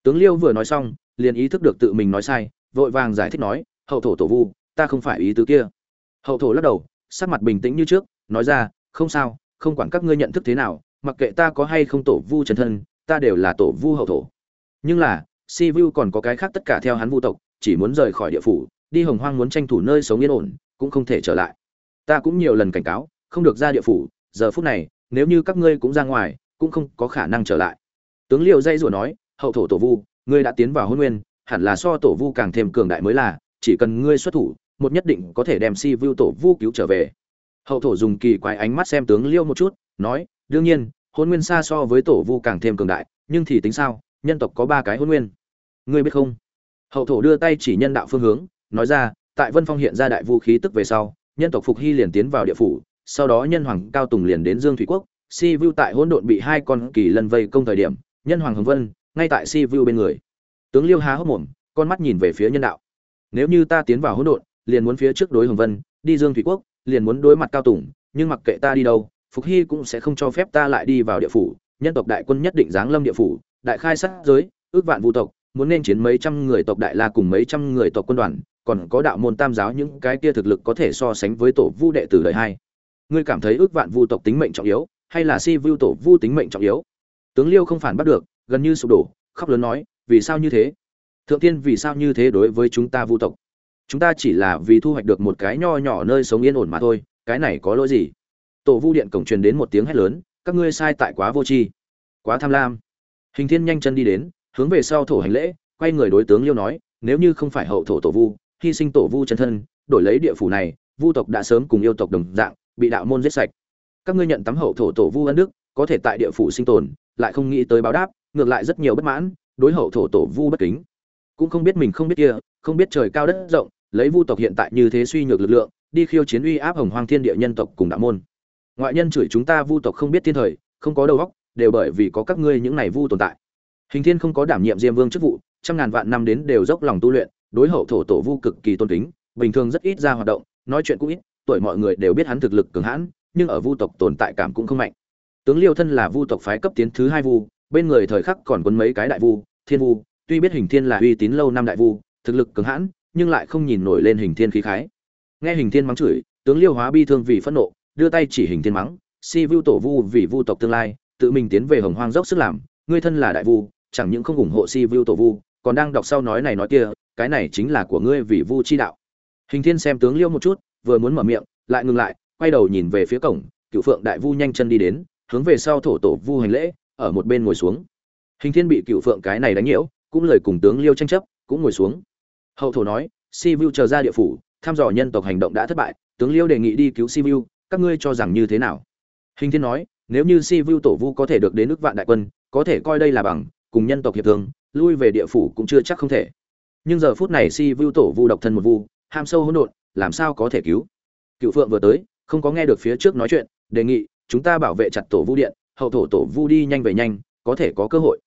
Tướng liêu vừa nói xong, liền ý thức được tự mình nói sai, vội vàng giải thích nói, hậu thổ tổ vu, ta không phải ý tứ kia. Hậu thổ lắc đầu, sắc mặt bình tĩnh như trước, nói ra, không sao không quản các ngươi nhận thức thế nào, mặc kệ ta có hay không tổ vu chân thân, ta đều là tổ vu hậu thổ. Nhưng là, si vu còn có cái khác tất cả theo hắn vu tộc, chỉ muốn rời khỏi địa phủ, đi hồng hoang muốn tranh thủ nơi sống yên ổn, cũng không thể trở lại. Ta cũng nhiều lần cảnh cáo, không được ra địa phủ, giờ phút này, nếu như các ngươi cũng ra ngoài, cũng không có khả năng trở lại. Tướng liệu dây rủa nói, hậu thổ tổ vu, ngươi đã tiến vào hôn nguyên, hẳn là so tổ vu càng thêm cường đại mới là, chỉ cần ngươi xuất thủ, một nhất định có thể đem si vu tổ vu cứu trở về hậu thổ dùng kỳ quái ánh mắt xem tướng liêu một chút, nói, đương nhiên, hôn nguyên xa so với tổ vu càng thêm cường đại, nhưng thì tính sao, nhân tộc có ba cái hôn nguyên. Ngươi biết không? Hậu thổ đưa tay chỉ nhân đạo phương hướng, nói ra, tại vân phong hiện ra đại vũ khí tức về sau, nhân tộc phục hy liền tiến vào địa phủ, sau đó nhân hoàng cao tùng liền đến dương thủy quốc, si vu tại hỗn độn bị hai con kỳ lân vây công thời điểm, nhân hoàng hồng vân, ngay tại si vu bên người. Tướng liêu há hốc mồm, con mắt nhìn về phía nhân đạo. Nếu như ta tiến vào hỗn độn, liền muốn phía trước đối hồng vân, đi dương thủy quốc liền muốn đối mặt cao tùng, nhưng mặc kệ ta đi đâu, phục hy cũng sẽ không cho phép ta lại đi vào địa phủ. Nhân tộc đại quân nhất định giáng lâm địa phủ, đại khai sát giới, ước vạn vũ tộc, muốn nên chiến mấy trăm người tộc đại la cùng mấy trăm người tộc quân đoàn, còn có đạo môn tam giáo những cái kia thực lực có thể so sánh với tổ vu đệ tử đời hai. Ngươi cảm thấy ước vạn vu tộc tính mệnh trọng yếu, hay là si vu tổ vu tính mệnh trọng yếu? Tướng liêu không phản bắt được, gần như sụp đổ, khóc lớn nói, vì sao như thế? Thượng tiên vì sao như thế đối với chúng ta vu tộc? Chúng ta chỉ là vì thu hoạch được một cái nho nhỏ nơi sống yên ổn mà thôi, cái này có lỗi gì? Tổ vu điện cổng truyền đến một tiếng hét lớn, các ngươi sai tại quá vô tri, quá tham lam. Hình thiên nhanh chân đi đến, hướng về sau thổ hành lễ, quay người đối tướng liêu nói, nếu như không phải hậu thổ tổ vu, hy sinh tổ vu chân thân, đổi lấy địa phủ này, vu tộc đã sớm cùng yêu tộc đồng dạng, bị đạo môn giết sạch. Các ngươi nhận tắm hậu thổ tổ vu ân đức, có thể tại địa phủ sinh tồn, lại không nghĩ tới báo đáp, ngược lại rất nhiều bất mãn, đối hậu thổ tổ vu bất kính. Cũng không biết mình không biết kia không biết trời cao đất rộng, lấy vu tộc hiện tại như thế suy nhược lực lượng, đi khiêu chiến uy áp hồng hoang thiên địa nhân tộc cùng đạo môn. Ngoại nhân chửi chúng ta vu tộc không biết thiên thời, không có đầu óc, đều bởi vì có các ngươi những này vu tồn tại. Hình thiên không có đảm nhiệm diêm vương chức vụ, trăm ngàn vạn năm đến đều dốc lòng tu luyện, đối hậu thổ tổ vu cực kỳ tôn kính, bình thường rất ít ra hoạt động, nói chuyện cũng ít, tuổi mọi người đều biết hắn thực lực cường hãn, nhưng ở vu tộc tồn tại cảm cũng không mạnh. Tướng liêu thân là vu tộc phái cấp tiến thứ hai vu, bên người thời khắc còn quấn mấy cái đại vu, thiên vu, tuy biết hình thiên là uy tín lâu năm đại vu thực lực cứng hãn, nhưng lại không nhìn nổi lên hình thiên khí khái. Nghe hình thiên mắng chửi, tướng liêu hóa bi thương vì phẫn nộ, đưa tay chỉ hình thiên mắng, si vu tổ vu vì vu tộc tương lai, tự mình tiến về hồng hoang dốc sức làm, ngươi thân là đại vu, chẳng những không ủng hộ si vu tổ vu, còn đang đọc sau nói này nói kia, cái này chính là của ngươi vì vu chi đạo. Hình thiên xem tướng liêu một chút, vừa muốn mở miệng, lại ngừng lại, quay đầu nhìn về phía cổng, cựu phượng đại vu nhanh chân đi đến, hướng về sau thổ tổ vu hành lễ, ở một bên ngồi xuống. Hình thiên bị cựu phượng cái này đánh nhiễu, cũng lời cùng tướng liêu tranh chấp, cũng ngồi xuống hậu thổ nói si vu chờ ra địa phủ, thăm dò nhân tộc hành động đã thất bại, tướng liêu đề nghị đi cứu si vu các ngươi cho rằng như thế nào? Hình thiên nói, nếu như si vu tổ vu có thể được đến nước vạn đại quân, có thể coi đây là bằng, cùng nhân tộc hiệp thương, lui về địa phủ cũng chưa chắc không thể. Nhưng giờ phút này si vu tổ vu độc thân một vu, ham sâu hỗn độn, làm sao có thể cứu? Cựu phượng vừa tới, không có nghe được phía trước nói chuyện, đề nghị, chúng ta bảo vệ chặt tổ vu điện, hậu thổ tổ vu đi nhanh về nhanh, có thể có cơ hội.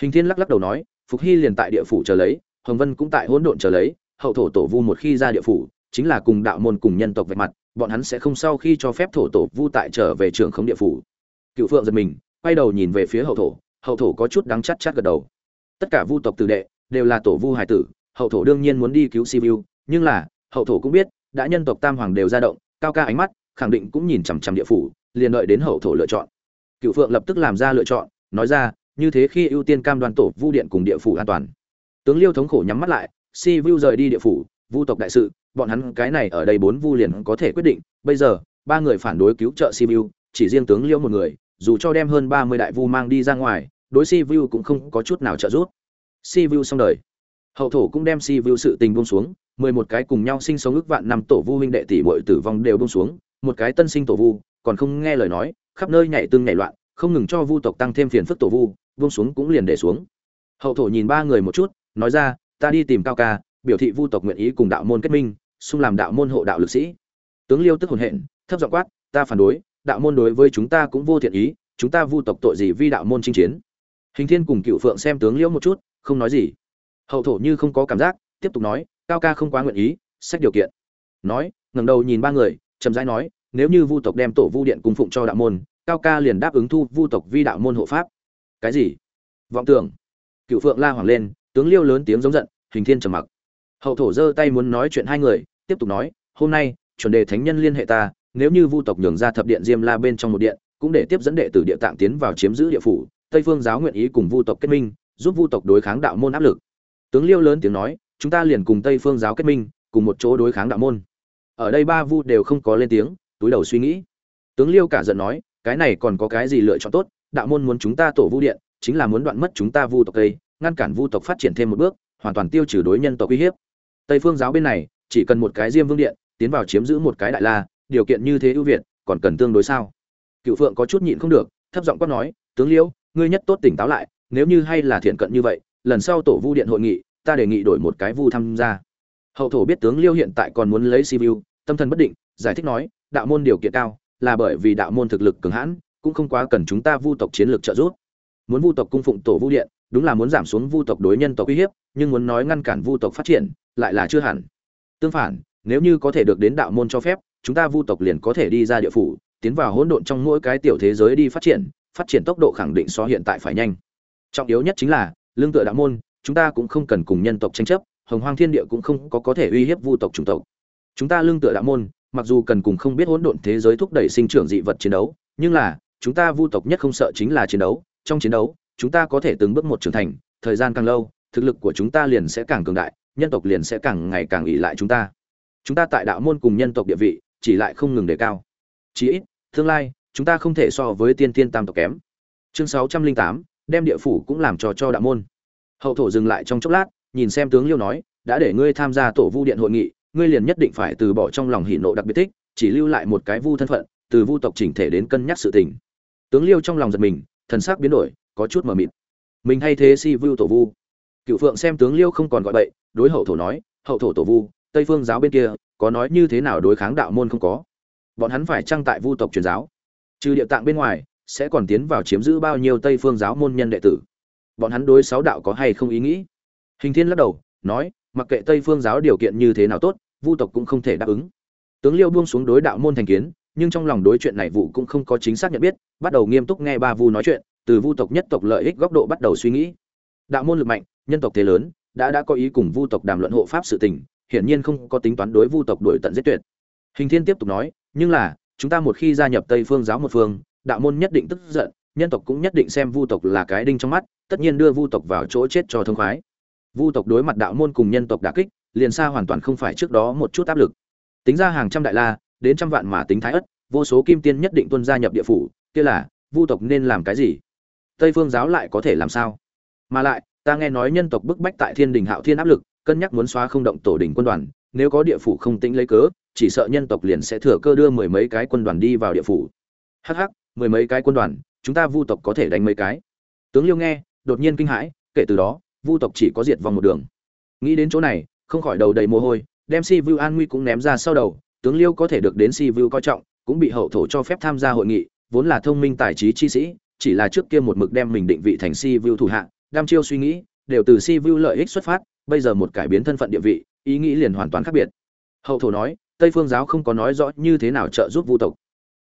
Hình thiên lắc lắc đầu nói, phục hy liền tại địa phủ chờ lấy hồng vân cũng tại hỗn độn chờ lấy, hậu thổ tổ vu một khi ra địa phủ, chính là cùng đạo môn cùng nhân tộc vạch mặt, bọn hắn sẽ không sau khi cho phép thổ tổ vu tại trở về trường khống địa phủ. Cựu phượng giật mình, quay đầu nhìn về phía hậu thổ hậu thổ có chút đắng chắt chắt gật đầu. Tất cả vu tộc tử đệ đều là tổ vu hải tử, hậu thổ đương nhiên muốn đi cứu sivu nhưng là, hậu thổ cũng biết, đã nhân tộc tam hoàng đều ra động, cao ca ánh mắt, khẳng định cũng nhìn chằm chằm địa phủ, liền đợi đến hậu thổ lựa chọn. Cựu phượng lập tức làm ra lựa chọn, nói ra, như thế khi ưu tiên cam đoan tổ vu điện cùng địa phủ an toàn tướng liêu thống khổ nhắm mắt lại, si vu rời đi địa phủ, vu tộc đại sự, bọn hắn cái này ở đây bốn vu liền có thể quyết định. Bây giờ, ba người phản đối cứu trợ si vu, chỉ riêng tướng liêu một người, dù cho đem hơn ba mươi đại vu mang đi ra ngoài, đối si vu cũng không có chút nào trợ giúp. Si vu xong đời. Hậu thổ cũng đem si vu sự tình buông xuống, mười một cái cùng nhau sinh sống ước vạn năm tổ vu huynh đệ tỷ bội tử vong đều buông xuống, một cái tân sinh tổ vu, còn không nghe lời nói, khắp nơi nhảy tương nhảy loạn, không ngừng cho vu tộc tăng thêm phiền phức tổ vu, buông xuống cũng liền để xuống. Hậu thổ nhìn ba người một chút nói ra, ta đi tìm cao ca, biểu thị vu tộc nguyện ý cùng đạo môn kết minh, xung làm đạo môn hộ đạo lực sĩ. Tướng liêu tức hồn hện, thấp giọng quát, ta phản đối, đạo môn đối với chúng ta cũng vô thiện ý, chúng ta vu tộc tội gì vi đạo môn chinh chiến? Hình thiên cùng cựu phượng xem tướng liêu một chút, không nói gì. Hậu thổ như không có cảm giác, tiếp tục nói, cao ca không quá nguyện ý, sách điều kiện. Nói, ngẩng đầu nhìn ba người, chậm rãi nói, nếu như vu tộc đem tổ vu điện cung phụng cho đạo môn, cao ca liền đáp ứng thu vu tộc vi đạo môn hộ pháp. Cái gì? Vọng tưởng. Cựu phượng la hoàng lên tướng liêu lớn tiếng giống giận, hình thiên trầm mặc. Hậu thổ giơ tay muốn nói chuyện hai người, tiếp tục nói, hôm nay, chuẩn đề thánh nhân liên hệ ta, nếu như vu tộc nhường ra thập điện diêm la bên trong một điện, cũng để tiếp dẫn đệ tử địa tạng tiến vào chiếm giữ địa phủ, tây phương giáo nguyện ý cùng vu tộc kết minh, giúp vu tộc đối kháng đạo môn áp lực. Tướng liêu lớn tiếng nói, chúng ta liền cùng tây phương giáo kết minh, cùng một chỗ đối kháng đạo môn. Ở đây ba vu đều không có lên tiếng, túi đầu suy nghĩ. Tướng liêu cả giận nói, cái này còn có cái gì lựa chọn tốt? Đạo môn muốn chúng ta tổ vu điện, chính là muốn đoạn mất chúng ta vu tộc cây ngăn cản vu tộc phát triển thêm một bước, hoàn toàn tiêu trừ đối nhân tộc uy hiếp. Tây phương giáo bên này, chỉ cần một cái diêm vương điện, tiến vào chiếm giữ một cái đại la, điều kiện như thế ưu việt, còn cần tương đối sao? Cựu phượng có chút nhịn không được, thấp giọng quát nói, tướng liêu ngươi nhất tốt tỉnh táo lại, nếu như hay là thiện cận như vậy, lần sau tổ vu điện hội nghị, ta đề nghị đổi một cái vu tham gia. Hậu thổ biết tướng liêu hiện tại còn muốn lấy sivu tâm thần bất định, giải thích nói, đạo môn điều kiện cao, là bởi vì đạo môn thực lực cường hãn, cũng không quá cần chúng ta vu tộc chiến lược trợ giúp. Muốn vu tộc cung phụng tổ vu điện đúng là muốn giảm xuống vu tộc đối nhân tộc uy hiếp, nhưng muốn nói ngăn cản vu tộc phát triển, lại là chưa hẳn. Tương phản, nếu như có thể được đến đạo môn cho phép, chúng ta vu tộc liền có thể đi ra địa phủ, tiến vào hỗn độn trong mỗi cái tiểu thế giới đi phát triển phát triển tốc độ khẳng định so hiện tại phải nhanh. Trọng yếu nhất chính là, lương tựa đạo môn, chúng ta cũng không cần cùng nhân tộc tranh chấp, hồng hoang thiên địa cũng không có có thể uy hiếp vu tộc chủng tộc. Chúng ta lương tựa đạo môn, mặc dù cần cùng không biết hỗn độn thế giới thúc đẩy sinh trưởng dị vật chiến đấu, nhưng là, chúng ta vu tộc nhất không sợ chính là chiến đấu, trong chiến đấu chúng ta có thể từng bước một trưởng thành, thời gian càng lâu, thực lực của chúng ta liền sẽ càng cường đại, nhân tộc liền sẽ càng ngày càng ỉ lại chúng ta. Chúng ta tại đạo môn cùng nhân tộc địa vị, chỉ lại không ngừng đề cao. Chí ít, tương lai, chúng ta không thể so với tiên tiên tam tộc kém. Chương sáu trăm linh tám, đem địa phủ cũng làm trò cho đạo môn. Hậu thổ dừng lại trong chốc lát, nhìn xem tướng liêu nói, đã để ngươi tham gia tổ vu điện hội nghị, ngươi liền nhất định phải từ bỏ trong lòng hỉ nộ đặc biệt thích, chỉ lưu lại một cái vu thân phận, từ vu tộc chỉnh thể đến cân nhắc sự tình. Tướng liêu trong lòng giật mình, thần sắc biến đổi có chút mờ mịt. Mình hay thế si vu tổ vu. Cựu phượng xem tướng liêu không còn gọi bậy, đối hậu thổ nói, hậu thổ tổ vu, tây phương giáo bên kia, có nói như thế nào đối kháng đạo môn không có? Bọn hắn phải trăng tại vu tộc truyền giáo? Trừ địa tạng bên ngoài, sẽ còn tiến vào chiếm giữ bao nhiêu tây phương giáo môn nhân đệ tử? Bọn hắn đối sáu đạo có hay không ý nghĩ? Hình thiên lắc đầu, nói, mặc kệ tây phương giáo điều kiện như thế nào tốt, vu tộc cũng không thể đáp ứng. Tướng liêu buông xuống đối đạo môn thành kiến, nhưng trong lòng đối chuyện này vụ cũng không có chính xác nhận biết, bắt đầu nghiêm túc nghe ba vu nói chuyện từ vu tộc nhất tộc lợi ích góc độ bắt đầu suy nghĩ. Đạo môn lực mạnh, nhân tộc thế lớn, đã đã có ý cùng vu tộc đàm luận hộ pháp sự tình, hiển nhiên không có tính toán đối vu tộc đuổi tận giết tuyệt. Hình thiên tiếp tục nói, nhưng là, chúng ta một khi gia nhập tây phương giáo một phương, đạo môn nhất định tức giận, nhân tộc cũng nhất định xem vu tộc là cái đinh trong mắt, tất nhiên đưa vu tộc vào chỗ chết cho thông khoái. Vu tộc đối mặt đạo môn cùng nhân tộc đả kích, liền xa hoàn toàn không phải trước đó một chút áp lực. Tính ra hàng trăm đại la, đến trăm vạn mà tính thái ất, vô số kim tiên nhất định tuân gia nhập địa phủ, kia là, vu tộc nên làm cái gì? Tây phương giáo lại có thể làm sao? Mà lại, ta nghe nói nhân tộc bức bách tại thiên đình hạo thiên áp lực, cân nhắc muốn xóa không động tổ đình quân đoàn, nếu có địa phủ không tĩnh lấy cớ, chỉ sợ nhân tộc liền sẽ thừa cơ đưa mười mấy cái quân đoàn đi vào địa phủ. Hắc hắc, mười mấy cái quân đoàn, chúng ta vu tộc có thể đánh mấy cái? Tướng liêu nghe, đột nhiên kinh hãi, kể từ đó, vu tộc chỉ có diệt vòng một đường. Nghĩ đến chỗ này, không khỏi đầu đầy mồ hôi, đem si vu an nguy cũng ném ra sau đầu, tướng liêu có thể được đến si vu coi trọng, cũng bị hậu thổ cho phép tham gia hội nghị, vốn là thông minh tài trí chi sĩ chỉ là trước kia một mực đem mình định vị thành si vu thủ hạ, đam chiêu suy nghĩ, đều từ si vu lợi ích xuất phát, bây giờ một cải biến thân phận địa vị, ý nghĩ liền hoàn toàn khác biệt. Hậu thổ nói, tây phương giáo không có nói rõ như thế nào trợ giúp vu tộc.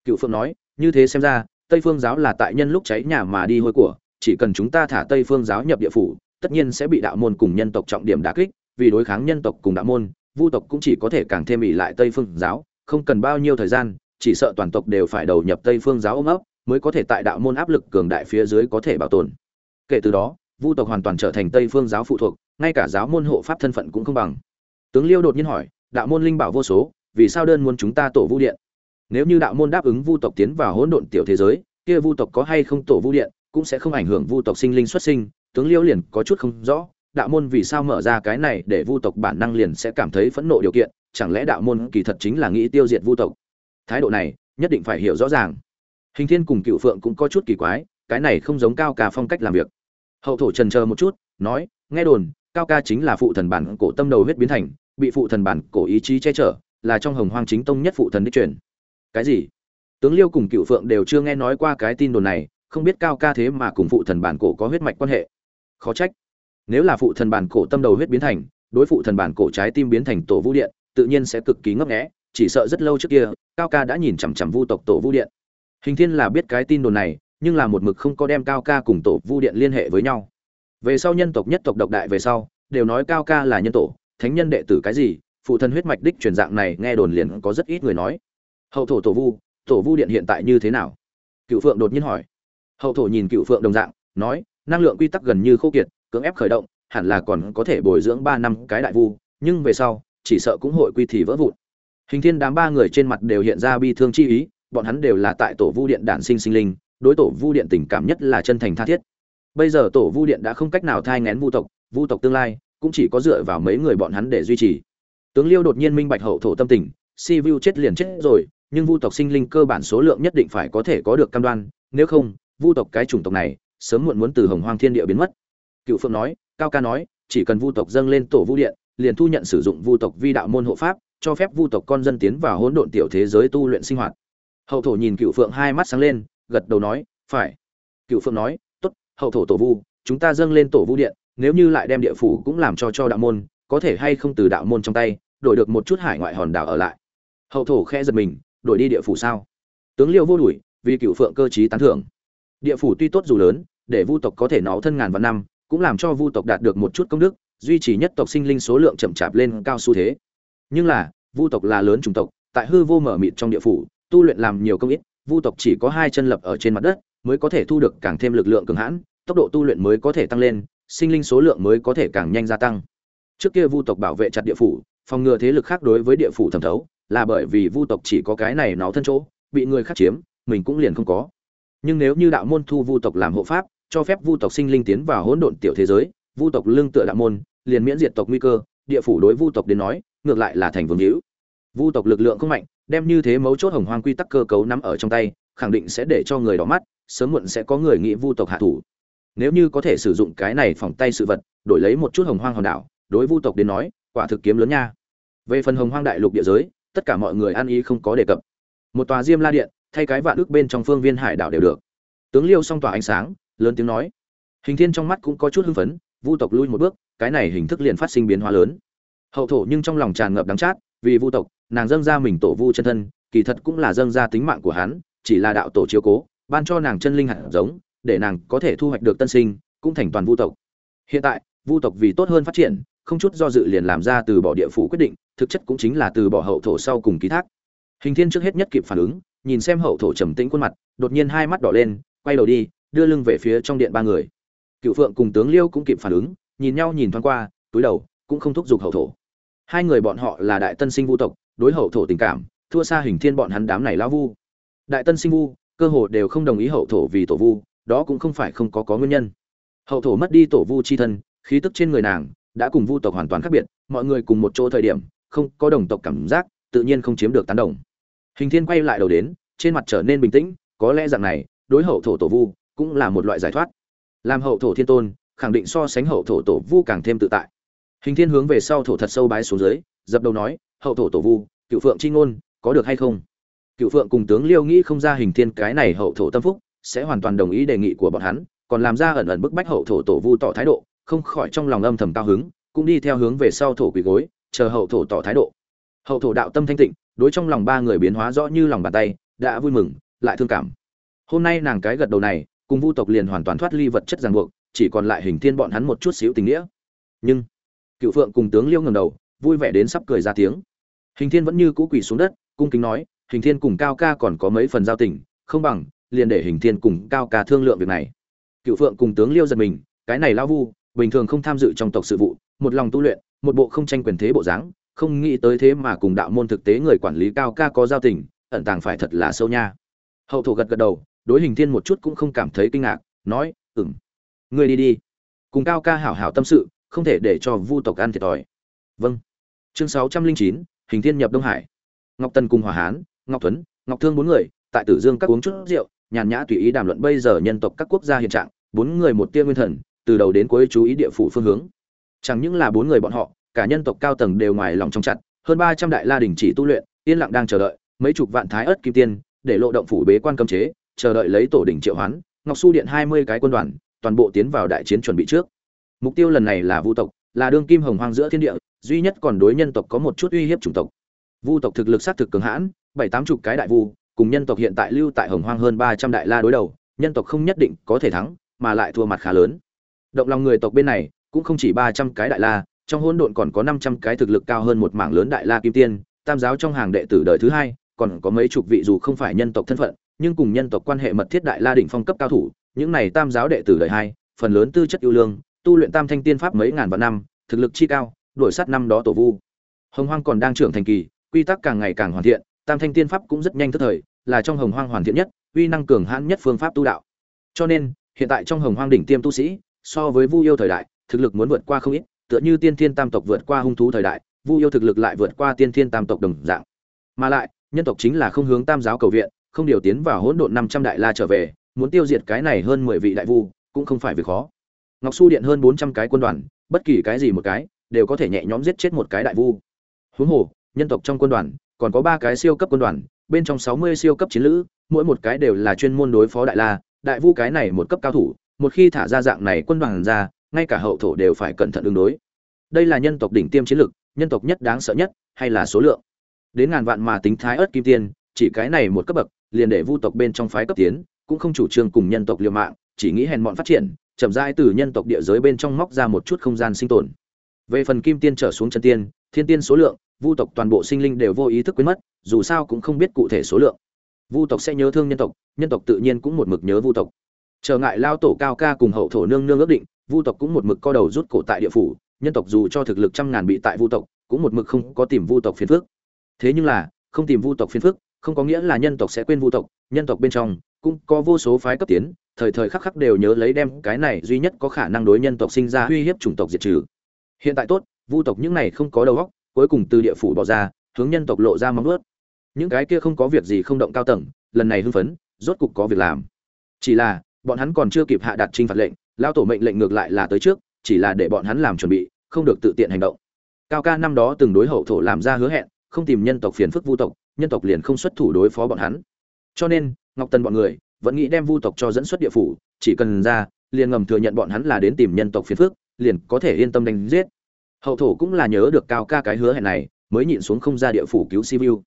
Cựu Phương nói, như thế xem ra, tây phương giáo là tại nhân lúc cháy nhà mà đi hôi của, chỉ cần chúng ta thả tây phương giáo nhập địa phủ, tất nhiên sẽ bị đạo môn cùng nhân tộc trọng điểm đả kích, vì đối kháng nhân tộc cùng đạo môn, vu tộc cũng chỉ có thể càng thêm ỉ lại tây phương giáo, không cần bao nhiêu thời gian, chỉ sợ toàn tộc đều phải đầu nhập tây phương giáo ôm ấp mới có thể tại đạo môn áp lực cường đại phía dưới có thể bảo tồn. Kể từ đó, vu tộc hoàn toàn trở thành tây phương giáo phụ thuộc, ngay cả giáo môn hộ pháp thân phận cũng không bằng. Tướng liêu đột nhiên hỏi, đạo môn linh bảo vô số, vì sao đơn muốn chúng ta tổ vu điện? Nếu như đạo môn đáp ứng vu tộc tiến vào hỗn độn tiểu thế giới, kia vu tộc có hay không tổ vu điện cũng sẽ không ảnh hưởng vu tộc sinh linh xuất sinh. Tướng liêu liền có chút không rõ, đạo môn vì sao mở ra cái này để vu tộc bản năng liền sẽ cảm thấy phẫn nộ điều kiện, chẳng lẽ đạo môn kỳ thật chính là nghĩ tiêu diệt vu tộc? Thái độ này nhất định phải hiểu rõ ràng hình thiên cùng cựu phượng cũng có chút kỳ quái, cái này không giống cao ca phong cách làm việc. Hậu thổ trần chờ một chút, nói, nghe đồn, cao ca chính là phụ thần bản cổ tâm đầu huyết biến thành, bị phụ thần bản cổ ý chí che chở, là trong hồng hoang chính tông nhất phụ thần đích truyền. Cái gì? Tướng liêu cùng cựu phượng đều chưa nghe nói qua cái tin đồn này, không biết cao ca thế mà cùng phụ thần bản cổ có huyết mạch quan hệ. Khó trách. Nếu là phụ thần bản cổ tâm đầu huyết biến thành, đối phụ thần bản cổ trái tim biến thành tổ vũ điện, tự nhiên sẽ cực kỳ ngấp nghẽ chỉ sợ rất lâu trước kia, cao ca đã nhìn chằm chằm vu tộc tổ vũ điện hình thiên là biết cái tin đồn này, nhưng là một mực không có đem cao ca cùng tổ vu điện liên hệ với nhau. Về sau nhân tộc nhất tộc độc đại về sau, đều nói cao ca là nhân tổ, thánh nhân đệ tử cái gì, phụ thân huyết mạch đích truyền dạng này nghe đồn liền có rất ít người nói. Hậu thổ tổ vu tổ vu điện hiện tại như thế nào? Cựu phượng đột nhiên hỏi. Hậu thổ nhìn cựu phượng đồng dạng, nói, năng lượng quy tắc gần như khô kiệt, cưỡng ép khởi động, hẳn là còn có thể bồi dưỡng ba năm cái đại vu, nhưng về sau, chỉ sợ cũng hội quy thì vỡ vụn. Hình thiên đám ba người trên mặt đều hiện ra bi thương chi ý bọn hắn đều là tại tổ vu điện đản sinh sinh linh, đối tổ vu điện tình cảm nhất là chân thành tha thiết. Bây giờ tổ vu điện đã không cách nào thai ngén vu tộc vu tộc tương lai cũng chỉ có dựa vào mấy người bọn hắn để duy trì. Tướng liêu đột nhiên minh bạch hậu thổ tâm tình, si vu chết liền chết rồi, nhưng vu tộc sinh linh cơ bản số lượng nhất định phải có thể có được cam đoan, nếu không, vu tộc cái chủng tộc này sớm muộn muốn từ hồng hoang thiên địa biến mất. Cựu phượng nói, cao ca nói, chỉ cần vu tộc dâng lên tổ vu điện, liền thu nhận sử dụng vu tộc vi đạo môn hộ pháp, cho phép vu tộc con dân tiến vào hỗn độn tiểu thế giới tu luyện sinh hoạt hậu thổ nhìn cựu phượng hai mắt sáng lên, gật đầu nói, phải. Cựu phượng nói, tốt, hậu thổ tổ vu, chúng ta dâng lên tổ vu điện, nếu như lại đem địa phủ cũng làm cho cho đạo môn, có thể hay không từ đạo môn trong tay, đổi được một chút hải ngoại hòn đảo ở lại. Hậu thổ khe giật mình, đổi đi địa phủ sao? Tướng liêu vô đuổi, vì cựu phượng cơ chí tán thưởng. Địa phủ tuy tốt dù lớn, để vu tộc có thể nó thân ngàn vạn năm, cũng làm cho vu tộc đạt được một chút công đức, duy trì nhất tộc sinh linh số lượng chậm chạp lên cao xu thế. Nhưng là, vu tộc là lớn chủng tộc, tại hư vô mở mịt trong địa phủ tu luyện làm nhiều công ít, vu tộc chỉ có hai chân lập ở trên mặt đất, mới có thể thu được càng thêm lực lượng cường hãn, tốc độ tu luyện mới có thể tăng lên, sinh linh số lượng mới có thể càng nhanh gia tăng. Trước kia vu tộc bảo vệ chặt địa phủ, phòng ngừa thế lực khác đối với địa phủ thẩm thấu, là bởi vì vu tộc chỉ có cái này nó thân chỗ, bị người khác chiếm, mình cũng liền không có. Nhưng nếu như đạo môn thu vu tộc làm hộ pháp, cho phép vu tộc sinh linh tiến vào hỗn độn tiểu thế giới, vu tộc lương tựa đạo môn, liền miễn diệt tộc nguy cơ, địa phủ đối vu tộc đến nói, ngược lại là thành vương hữu. Vu tộc lực lượng không mạnh đem như thế mấu chốt hồng hoang quy tắc cơ cấu nắm ở trong tay, khẳng định sẽ để cho người đỏ mắt, sớm muộn sẽ có người nghĩ vu tộc hạ thủ. Nếu như có thể sử dụng cái này phòng tay sự vật, đổi lấy một chút hồng hoang hòn đảo, đối vu tộc đến nói, quả thực kiếm lớn nha. Về phần hồng hoang đại lục địa giới, tất cả mọi người ăn ý không có đề cập. Một tòa diêm la điện, thay cái vạn ước bên trong phương viên hải đảo đều được. Tướng liêu xong tỏa ánh sáng, lớn tiếng nói. Hình thiên trong mắt cũng có chút hưng phấn, vu tộc lui một bước, cái này hình thức liền phát sinh biến hóa lớn. Hậu thổ nhưng trong lòng tràn ngập đắng chát, vì vu tộc nàng dâng ra mình tổ vu chân thân, kỳ thật cũng là dâng ra tính mạng của hắn, chỉ là đạo tổ chiếu cố, ban cho nàng chân linh hạt giống, để nàng có thể thu hoạch được tân sinh, cũng thành toàn vu tộc. Hiện tại, vu tộc vì tốt hơn phát triển, không chút do dự liền làm ra từ bỏ địa phủ quyết định, thực chất cũng chính là từ bỏ hậu thổ sau cùng ký thác. Hình thiên trước hết nhất kịp phản ứng, nhìn xem hậu thổ trầm tĩnh khuôn mặt, đột nhiên hai mắt đỏ lên, quay đầu đi, đưa lưng về phía trong điện ba người. Cựu phượng cùng tướng liêu cũng kịp phản ứng, nhìn nhau nhìn thoáng qua, túi đầu, cũng không thúc giục hậu thổ. Hai người bọn họ là đại tân sinh vu tộc đối hậu thổ tình cảm, thua xa hình thiên bọn hắn đám này lao vu. Đại tân sinh vu, cơ hồ đều không đồng ý hậu thổ vì tổ vu, đó cũng không phải không có có nguyên nhân. Hậu thổ mất đi tổ vu chi thân, khí tức trên người nàng đã cùng vu tộc hoàn toàn khác biệt, mọi người cùng một chỗ thời điểm, không có đồng tộc cảm giác, tự nhiên không chiếm được tán đồng. Hình thiên quay lại đầu đến, trên mặt trở nên bình tĩnh, có lẽ dạng này, đối hậu thổ tổ vu cũng là một loại giải thoát. Làm hậu thổ thiên tôn, khẳng định so sánh hậu thổ tổ vu càng thêm tự tại. Hình thiên hướng về sau thổ thật sâu bái xuống dưới, dập đầu nói hậu thổ tổ vu, cựu phượng chi ngôn, có được hay không? Cựu phượng cùng tướng liêu nghĩ không ra hình thiên cái này hậu thổ tâm phúc, sẽ hoàn toàn đồng ý đề nghị của bọn hắn, còn làm ra ẩn ẩn bức bách hậu thổ tổ vu tỏ thái độ, không khỏi trong lòng âm thầm cao hứng, cũng đi theo hướng về sau thổ quỳ gối, chờ hậu thổ tỏ thái độ. Hậu thổ đạo tâm thanh tịnh, đối trong lòng ba người biến hóa rõ như lòng bàn tay, đã vui mừng, lại thương cảm. Hôm nay nàng cái gật đầu này, cùng vu tộc liền hoàn toàn thoát ly vật chất ràng buộc, chỉ còn lại hình thiên bọn hắn một chút xíu tình nghĩa. Nhưng, cựu phượng cùng tướng liêu ngầm đầu vui vẻ đến sắp cười ra tiếng. Hình thiên vẫn như cũ quỳ xuống đất, cung kính nói, hình thiên cùng cao ca còn có mấy phần giao tình, không bằng, liền để hình thiên cùng cao ca thương lượng việc này. Cựu phượng cùng tướng liêu giật mình, cái này lao vu, bình thường không tham dự trong tộc sự vụ, một lòng tu luyện, một bộ không tranh quyền thế bộ dáng, không nghĩ tới thế mà cùng đạo môn thực tế người quản lý cao ca có giao tình, ẩn tàng phải thật là sâu nha. Hậu thổ gật gật đầu, đối hình thiên một chút cũng không cảm thấy kinh ngạc, nói ừng ngươi đi đi, cùng cao ca hảo hảo tâm sự, không thể để cho vu tộc ăn thiệt thòi. Vâng chương sáu trăm linh chín, hình thiên nhập đông hải. Ngọc tần cùng hòa hán, ngọc tuấn ngọc thương bốn người, tại tử dương các uống chút rượu, nhàn nhã tùy ý đàm luận bây giờ nhân tộc các quốc gia hiện trạng, bốn người một tia nguyên thần, từ đầu đến cuối chú ý địa phủ phương hướng. Chẳng những là bốn người bọn họ, cả nhân tộc cao tầng đều ngoài lòng trong chặt, hơn ba trăm đại la đình chỉ tu luyện, yên lặng đang chờ đợi, mấy chục vạn thái ớt kim tiên, để lộ động phủ bế quan cấm chế, chờ đợi lấy tổ đỉnh triệu hoán, ngọc su điện hai mươi cái quân đoàn, toàn bộ tiến vào đại chiến chuẩn bị trước. Mục tiêu lần này là vu tộc, là đương kim hồng hoang giữa thiên địa duy nhất còn đối nhân tộc có một chút uy hiếp chủng tộc. Vu tộc thực lực xác thực cường hãn, bảy tám chục cái đại vu, cùng nhân tộc hiện tại lưu tại hồng hoang hơn ba trăm đại la đối đầu, nhân tộc không nhất định có thể thắng, mà lại thua mặt khá lớn. Động lòng người tộc bên này, cũng không chỉ ba trăm cái đại la, trong hỗn độn còn có năm trăm cái thực lực cao hơn một mảng lớn đại la kim tiên, tam giáo trong hàng đệ tử đời thứ hai, còn có mấy chục vị dù không phải nhân tộc thân phận, nhưng cùng nhân tộc quan hệ mật thiết đại la đỉnh phong cấp cao thủ, những này tam giáo đệ tử đời hai, phần lớn tư chất ưu lương, tu luyện tam thanh tiên pháp mấy ngàn vạn năm, thực lực chi cao đuổi sát năm đó tổ vu. Hồng hoang còn đang trưởng thành kỳ, quy tắc càng ngày càng hoàn thiện, tam thanh tiên pháp cũng rất nhanh tức thời, là trong hồng hoang hoàn thiện nhất, uy năng cường hãn nhất phương pháp tu đạo. Cho nên, hiện tại trong hồng hoang đỉnh tiêm tu sĩ, so với vu yêu thời đại, thực lực muốn vượt qua không ít, tựa như tiên thiên tam tộc vượt qua hung thú thời đại, vu yêu thực lực lại vượt qua tiên thiên tam tộc đồng dạng. Mà lại, nhân tộc chính là không hướng tam giáo cầu viện, không điều tiến vào hỗn độn năm trăm đại la trở về, muốn tiêu diệt cái này hơn mười vị đại vu, cũng không phải việc khó. Ngọc su điện hơn bốn trăm cái quân đoàn, bất kỳ cái gì một cái đều có thể nhẹ nhõm giết chết một cái đại vu. Huống hồ, nhân tộc trong quân đoàn, còn có ba cái siêu cấp quân đoàn, bên trong sáu mươi siêu cấp chiến lữ, mỗi một cái đều là chuyên môn đối phó đại la, đại vu cái này một cấp cao thủ, một khi thả ra dạng này quân đoàn ra, ngay cả hậu thổ đều phải cẩn thận ứng đối. Đây là nhân tộc đỉnh tiêm chiến lực nhân tộc nhất đáng sợ nhất, hay là số lượng? Đến ngàn vạn mà tính thái ớt kim tiên, chỉ cái này một cấp bậc, liền để vu tộc bên trong phái cấp tiến, cũng không chủ trương cùng nhân tộc liều mạng, chỉ nghĩ hèn mọn phát triển, chậm rãi từ nhân tộc địa giới bên trong móc ra một chút không gian sinh tồn về phần kim tiên trở xuống chân tiên, thiên tiên số lượng, vu tộc toàn bộ sinh linh đều vô ý thức quên mất, dù sao cũng không biết cụ thể số lượng. Vu tộc sẽ nhớ thương nhân tộc nhân tộc tự nhiên cũng một mực nhớ vu tộc. Trở ngại lao tổ cao ca cùng hậu thổ nương nương ước định, vu tộc cũng một mực co đầu rút cổ tại địa phủ, nhân tộc dù cho thực lực trăm ngàn bị tại vu tộc, cũng một mực không có tìm vu tộc phiền phước thế nhưng là, không tìm vu tộc phiền phước không có nghĩa là nhân tộc sẽ quên vu tộc, nhân tộc bên trong, cũng có vô số phái cấp tiến, thời thời khắc khắc đều nhớ lấy đem cái này duy nhất có khả năng đối nhân tộc sinh ra uy hiếp chủng tộc diệt trừ hiện tại tốt, vu tộc những này không có đầu óc, cuối cùng từ địa phủ bỏ ra, hướng nhân tộc lộ ra móng ướt những cái kia không có việc gì không động cao tầng, lần này hưng phấn, rốt cục có việc làm. Chỉ là, bọn hắn còn chưa kịp hạ đặt trinh phạt lệnh lao tổ mệnh lệnh ngược lại là tới trước, chỉ là để bọn hắn làm chuẩn bị, không được tự tiện hành động. Cao ca năm đó từng đối hậu thổ làm ra hứa hẹn, không tìm nhân tộc phiền phức vu tộc, nhân tộc liền không xuất thủ đối phó bọn hắn. Cho nên, ngọc tần bọn người, vẫn nghĩ đem vu tộc cho dẫn xuất địa phủ, chỉ cần ra, liền ngầm thừa nhận bọn hắn là đến tìm nhân tộc phiền phức liền có thể yên tâm đánh giết. Hậu thổ cũng là nhớ được cao ca cái hứa hẹn này, mới nhịn xuống không ra địa phủ cứu si vu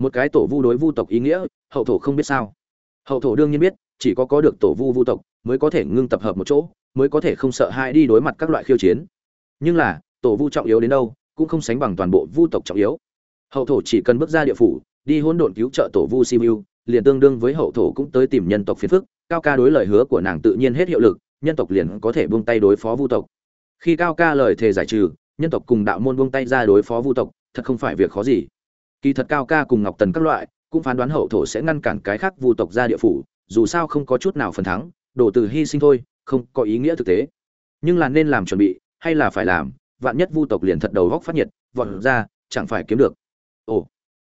một cái tổ vu đối vu tộc ý nghĩa, hậu thổ không biết sao. Hậu thổ đương nhiên biết, chỉ có có được tổ vu vu tộc, mới có thể ngưng tập hợp một chỗ, mới có thể không sợ hai đi đối mặt các loại khiêu chiến. Nhưng là, tổ vu trọng yếu đến đâu, cũng không sánh bằng toàn bộ vu tộc trọng yếu. Hậu thổ chỉ cần bước ra địa phủ, đi hỗn độn cứu trợ tổ vu si vu liền tương đương với hậu thổ cũng tới tìm nhân tộc phiền phức, cao ca đối lời hứa của nàng tự nhiên hết hiệu lực, nhân tộc liền có thể buông tay đối phó vu tộc khi cao ca lời thề giải trừ, nhân tộc cùng đạo môn buông tay ra đối phó vu tộc, thật không phải việc khó gì. Kỳ thật cao ca cùng ngọc tần các loại, cũng phán đoán hậu thổ sẽ ngăn cản cái khác vu tộc ra địa phủ, dù sao không có chút nào phần thắng đổ từ hy sinh thôi, không có ý nghĩa thực tế. Nhưng là nên làm chuẩn bị, hay là phải làm, vạn nhất vu tộc liền thật đầu góc phát nhiệt, vọt ra, chẳng phải kiếm được. Ồ.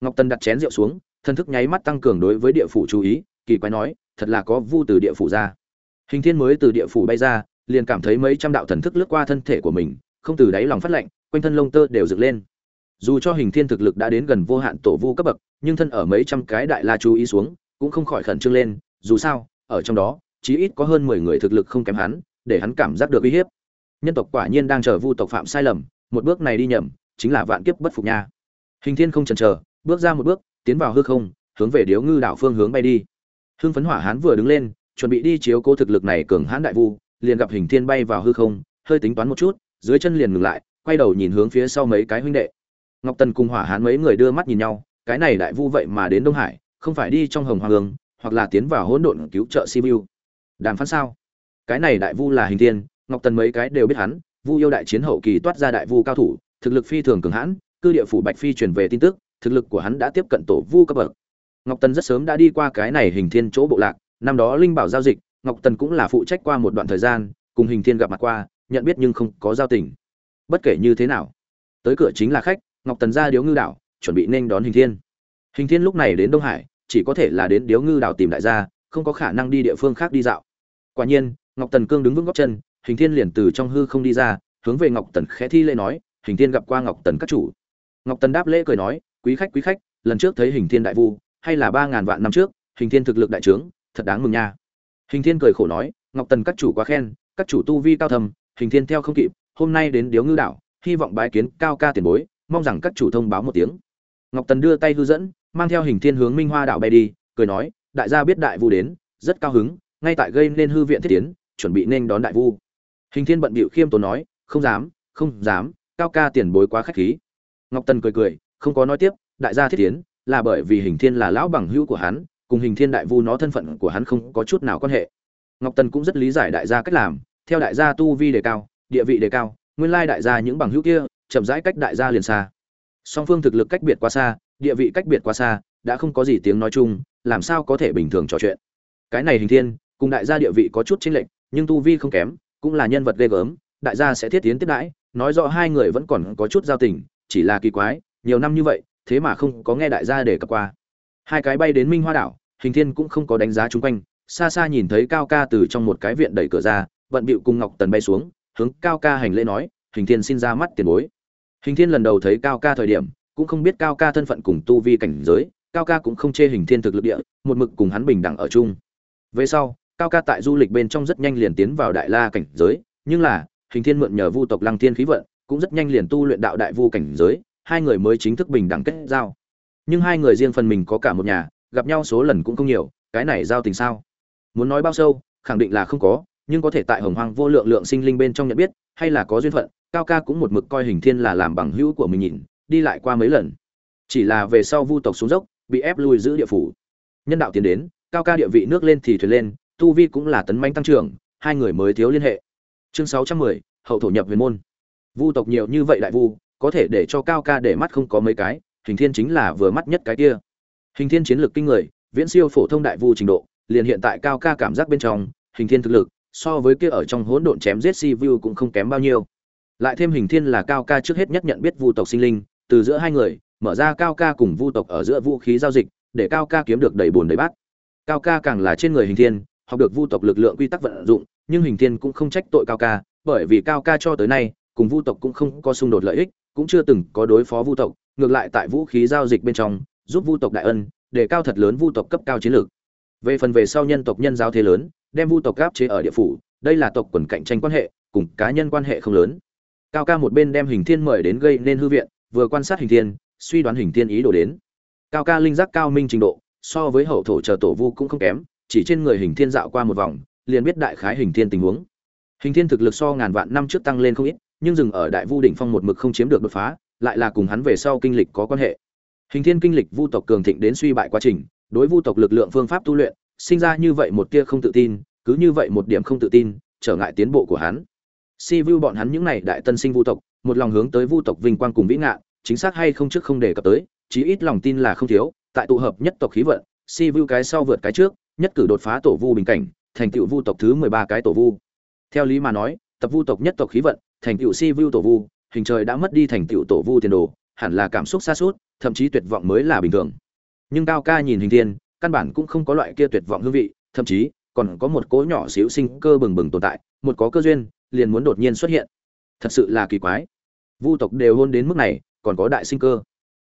Ngọc tần đặt chén rượu xuống thân thức nháy mắt tăng cường đối với địa phủ chú ý, kỳ quái nói, thật là có vu từ địa phủ ra. Hình thiên mới từ địa phủ bay ra liền cảm thấy mấy trăm đạo thần thức lướt qua thân thể của mình, không từ đáy lòng phát lạnh, quanh thân lông tơ đều dựng lên. Dù cho hình thiên thực lực đã đến gần vô hạn tổ vu cấp bậc, nhưng thân ở mấy trăm cái đại la chú ý xuống, cũng không khỏi khẩn trương lên, dù sao, ở trong đó, chí ít có hơn mười người thực lực không kém hắn, để hắn cảm giác được uy hiếp. Nhân tộc quả nhiên đang chờ vu tộc phạm sai lầm, một bước này đi nhầm, chính là vạn kiếp bất phục nha. Hình thiên không chần chờ, bước ra một bước, tiến vào hư không, hướng về điếu ngư đảo phương hướng bay đi. Hưng phấn hỏa hán vừa đứng lên, chuẩn bị đi chiếu cố thực lực này cường hãn đại vu liền gặp hình thiên bay vào hư không, hơi tính toán một chút, dưới chân liền ngừng lại, quay đầu nhìn hướng phía sau mấy cái huynh đệ. Ngọc tần cùng hỏa hán mấy người đưa mắt nhìn nhau, cái này đại vu vậy mà đến đông hải, không phải đi trong hồng hoàng hương hoặc là tiến vào hỗn độn cứu trợ sibiu đàm phán sao? Cái này đại vu là hình thiên, ngọc tần mấy cái đều biết hắn, vu yêu đại chiến hậu kỳ toát ra đại vu cao thủ, thực lực phi thường cường hãn, cư địa phủ bạch phi truyền về tin tức, thực lực của hắn đã tiếp cận tổ vu cấp bậc. Ngọc tần rất sớm đã đi qua cái này hình thiên chỗ bộ lạc, năm đó linh bảo giao dịch ngọc tần cũng là phụ trách qua một đoạn thời gian, cùng hình thiên gặp mặt qua, nhận biết nhưng không có giao tình. Bất kể như thế nào, tới cửa chính là khách, ngọc tần ra điếu ngư đảo, chuẩn bị nên đón hình thiên. Hình thiên lúc này đến đông hải, chỉ có thể là đến điếu ngư đảo tìm đại gia, không có khả năng đi địa phương khác đi dạo. Quả nhiên, ngọc tần cương đứng vững góc chân, hình thiên liền từ trong hư không đi ra, hướng về ngọc tần khẽ thi lễ nói, hình thiên gặp qua ngọc tần các chủ. Ngọc tần đáp lễ cười nói, quý khách quý khách, lần trước thấy hình thiên đại vu, hay là ba ngàn vạn năm trước, hình thiên thực lực đại trướng, thật đáng mừng nha hình thiên cười khổ nói, ngọc tần các chủ quá khen, các chủ tu vi cao thầm hình thiên theo không kịp, hôm nay đến điếu ngư đảo, hy vọng bái kiến cao ca tiền bối, mong rằng các chủ thông báo một tiếng. Ngọc tần đưa tay hư dẫn, mang theo hình thiên hướng minh hoa đảo bay đi, cười nói, đại gia biết đại vu đến, rất cao hứng, ngay tại gây nên hư viện thiết tiến, chuẩn bị nên đón đại vu. Hình thiên bận bịu khiêm tốn nói, không dám không dám, cao ca tiền bối quá khách khí. Ngọc tần cười cười, không có nói tiếp, đại gia thiết tiến, là bởi vì hình thiên là lão bằng hữu của hắn cùng hình thiên đại vu nó thân phận của hắn không có chút nào quan hệ. Ngọc tần cũng rất lý giải đại gia cách làm, theo đại gia tu vi đề cao, địa vị đề cao, nguyên lai đại gia những bằng hữu kia chậm rãi cách đại gia liền xa. Song phương thực lực cách biệt quá xa, địa vị cách biệt quá xa, đã không có gì tiếng nói chung, làm sao có thể bình thường trò chuyện. Cái này hình thiên, cùng đại gia địa vị có chút chênh lệch, nhưng tu vi không kém, cũng là nhân vật ghê gớm, đại gia sẽ thiết tiến tiếp đãi, nói rõ hai người vẫn còn có chút giao tình, chỉ là kỳ quái, nhiều năm như vậy, thế mà không có nghe đại gia để cập qua. Hai cái bay đến minh hoa đảo hình thiên cũng không có đánh giá chung quanh, xa xa nhìn thấy cao ca từ trong một cái viện đẩy cửa ra, vận bịu cùng ngọc tần bay xuống, hướng cao ca hành lễ nói, hình thiên xin ra mắt tiền bối. Hình thiên lần đầu thấy cao ca thời điểm, cũng không biết cao ca thân phận cùng tu vi cảnh giới, cao ca cũng không chê hình thiên thực lực địa, một mực cùng hắn bình đẳng ở chung. Về sau, cao ca tại du lịch bên trong rất nhanh liền tiến vào đại la cảnh giới, nhưng là, hình thiên mượn nhờ vu tộc lăng thiên khí vận, cũng rất nhanh liền tu luyện đạo đại vu cảnh giới, hai người mới chính thức bình đẳng kết giao. Nhưng hai người riêng phần mình có cả một nhà gặp nhau số lần cũng không nhiều, cái này giao tình sao? Muốn nói bao sâu, khẳng định là không có, nhưng có thể tại hồng hoang vô lượng lượng sinh linh bên trong nhận biết, hay là có duyên phận, cao ca cũng một mực coi hình thiên là làm bằng hữu của mình nhìn, đi lại qua mấy lần. Chỉ là về sau vu tộc xuống dốc, bị ép lui giữ địa phủ. Nhân đạo tiến đến, cao ca địa vị nước lên thì thuyền lên, tu vi cũng là tấn manh tăng trưởng, hai người mới thiếu liên hệ. Chương sáu trăm mười, hậu thổ nhập huyền môn. Vu tộc nhiều như vậy đại vu, có thể để cho cao ca để mắt không có mấy cái, hình thiên chính là vừa mắt nhất cái kia hình thiên chiến lược kinh người, viễn siêu phổ thông đại vu trình độ, liền hiện tại cao ca cảm giác bên trong, hình thiên thực lực, so với kia ở trong hỗn độn chém giết si vu cũng không kém bao nhiêu. Lại thêm hình thiên là cao ca trước hết nhất nhận biết vu tộc sinh linh, từ giữa hai người, mở ra cao ca cùng vu tộc ở giữa vũ khí giao dịch, để cao ca kiếm được đầy bùn đầy bát. Cao ca càng là trên người hình thiên, học được vu tộc lực lượng quy tắc vận dụng, nhưng hình thiên cũng không trách tội cao ca, bởi vì cao ca cho tới nay, cùng vu tộc cũng không có xung đột lợi ích, cũng chưa từng có đối phó vu tộc, ngược lại tại vũ khí giao dịch bên trong giúp vu tộc đại ân, để cao thật lớn vu tộc cấp cao chiến lược. Về phần về sau nhân tộc nhân giáo thế lớn, đem vu tộc áp chế ở địa phủ, đây là tộc quần cạnh tranh quan hệ, cùng cá nhân quan hệ không lớn. Cao ca một bên đem hình thiên mời đến gây nên hư viện, vừa quan sát hình thiên, suy đoán hình thiên ý đồ đến. Cao ca linh giác cao minh trình độ, so với hậu thổ chờ tổ vu cũng không kém, chỉ trên người hình thiên dạo qua một vòng, liền biết đại khái hình thiên tình huống. Hình thiên thực lực so ngàn vạn năm trước tăng lên không ít, nhưng dừng ở đại vu đỉnh phong một mực không chiếm được đột phá, lại là cùng hắn về sau kinh lịch có quan hệ hình thiên kinh lịch vu tộc cường thịnh đến suy bại quá trình, đối vu tộc lực lượng phương pháp tu luyện, sinh ra như vậy một tia không tự tin, cứ như vậy một điểm không tự tin, trở ngại tiến bộ của hắn. Si vu bọn hắn những này đại tân sinh vu tộc, một lòng hướng tới vu tộc vinh quang cùng vĩ ngạn chính xác hay không trước không đề cập tới, chí ít lòng tin là không thiếu, tại tụ hợp nhất tộc khí vận, si vu cái sau vượt cái trước, nhất cử đột phá tổ vu bình cảnh, thành tựu vu tộc thứ mười ba cái tổ vu. Theo lý mà nói, tập vu tộc nhất tộc khí vận, thành tựu si vu tổ vu, hình trời đã mất đi thành tựu tổ vu tiền đồ, hẳn là cảm xúc xa suốt thậm chí tuyệt vọng mới là bình thường. Nhưng cao ca nhìn hình thiên, căn bản cũng không có loại kia tuyệt vọng hương vị, thậm chí còn có một cỗ nhỏ xíu sinh cơ bừng bừng tồn tại, một có cơ duyên, liền muốn đột nhiên xuất hiện. Thật sự là kỳ quái. Vu tộc đều hôn đến mức này, còn có đại sinh cơ.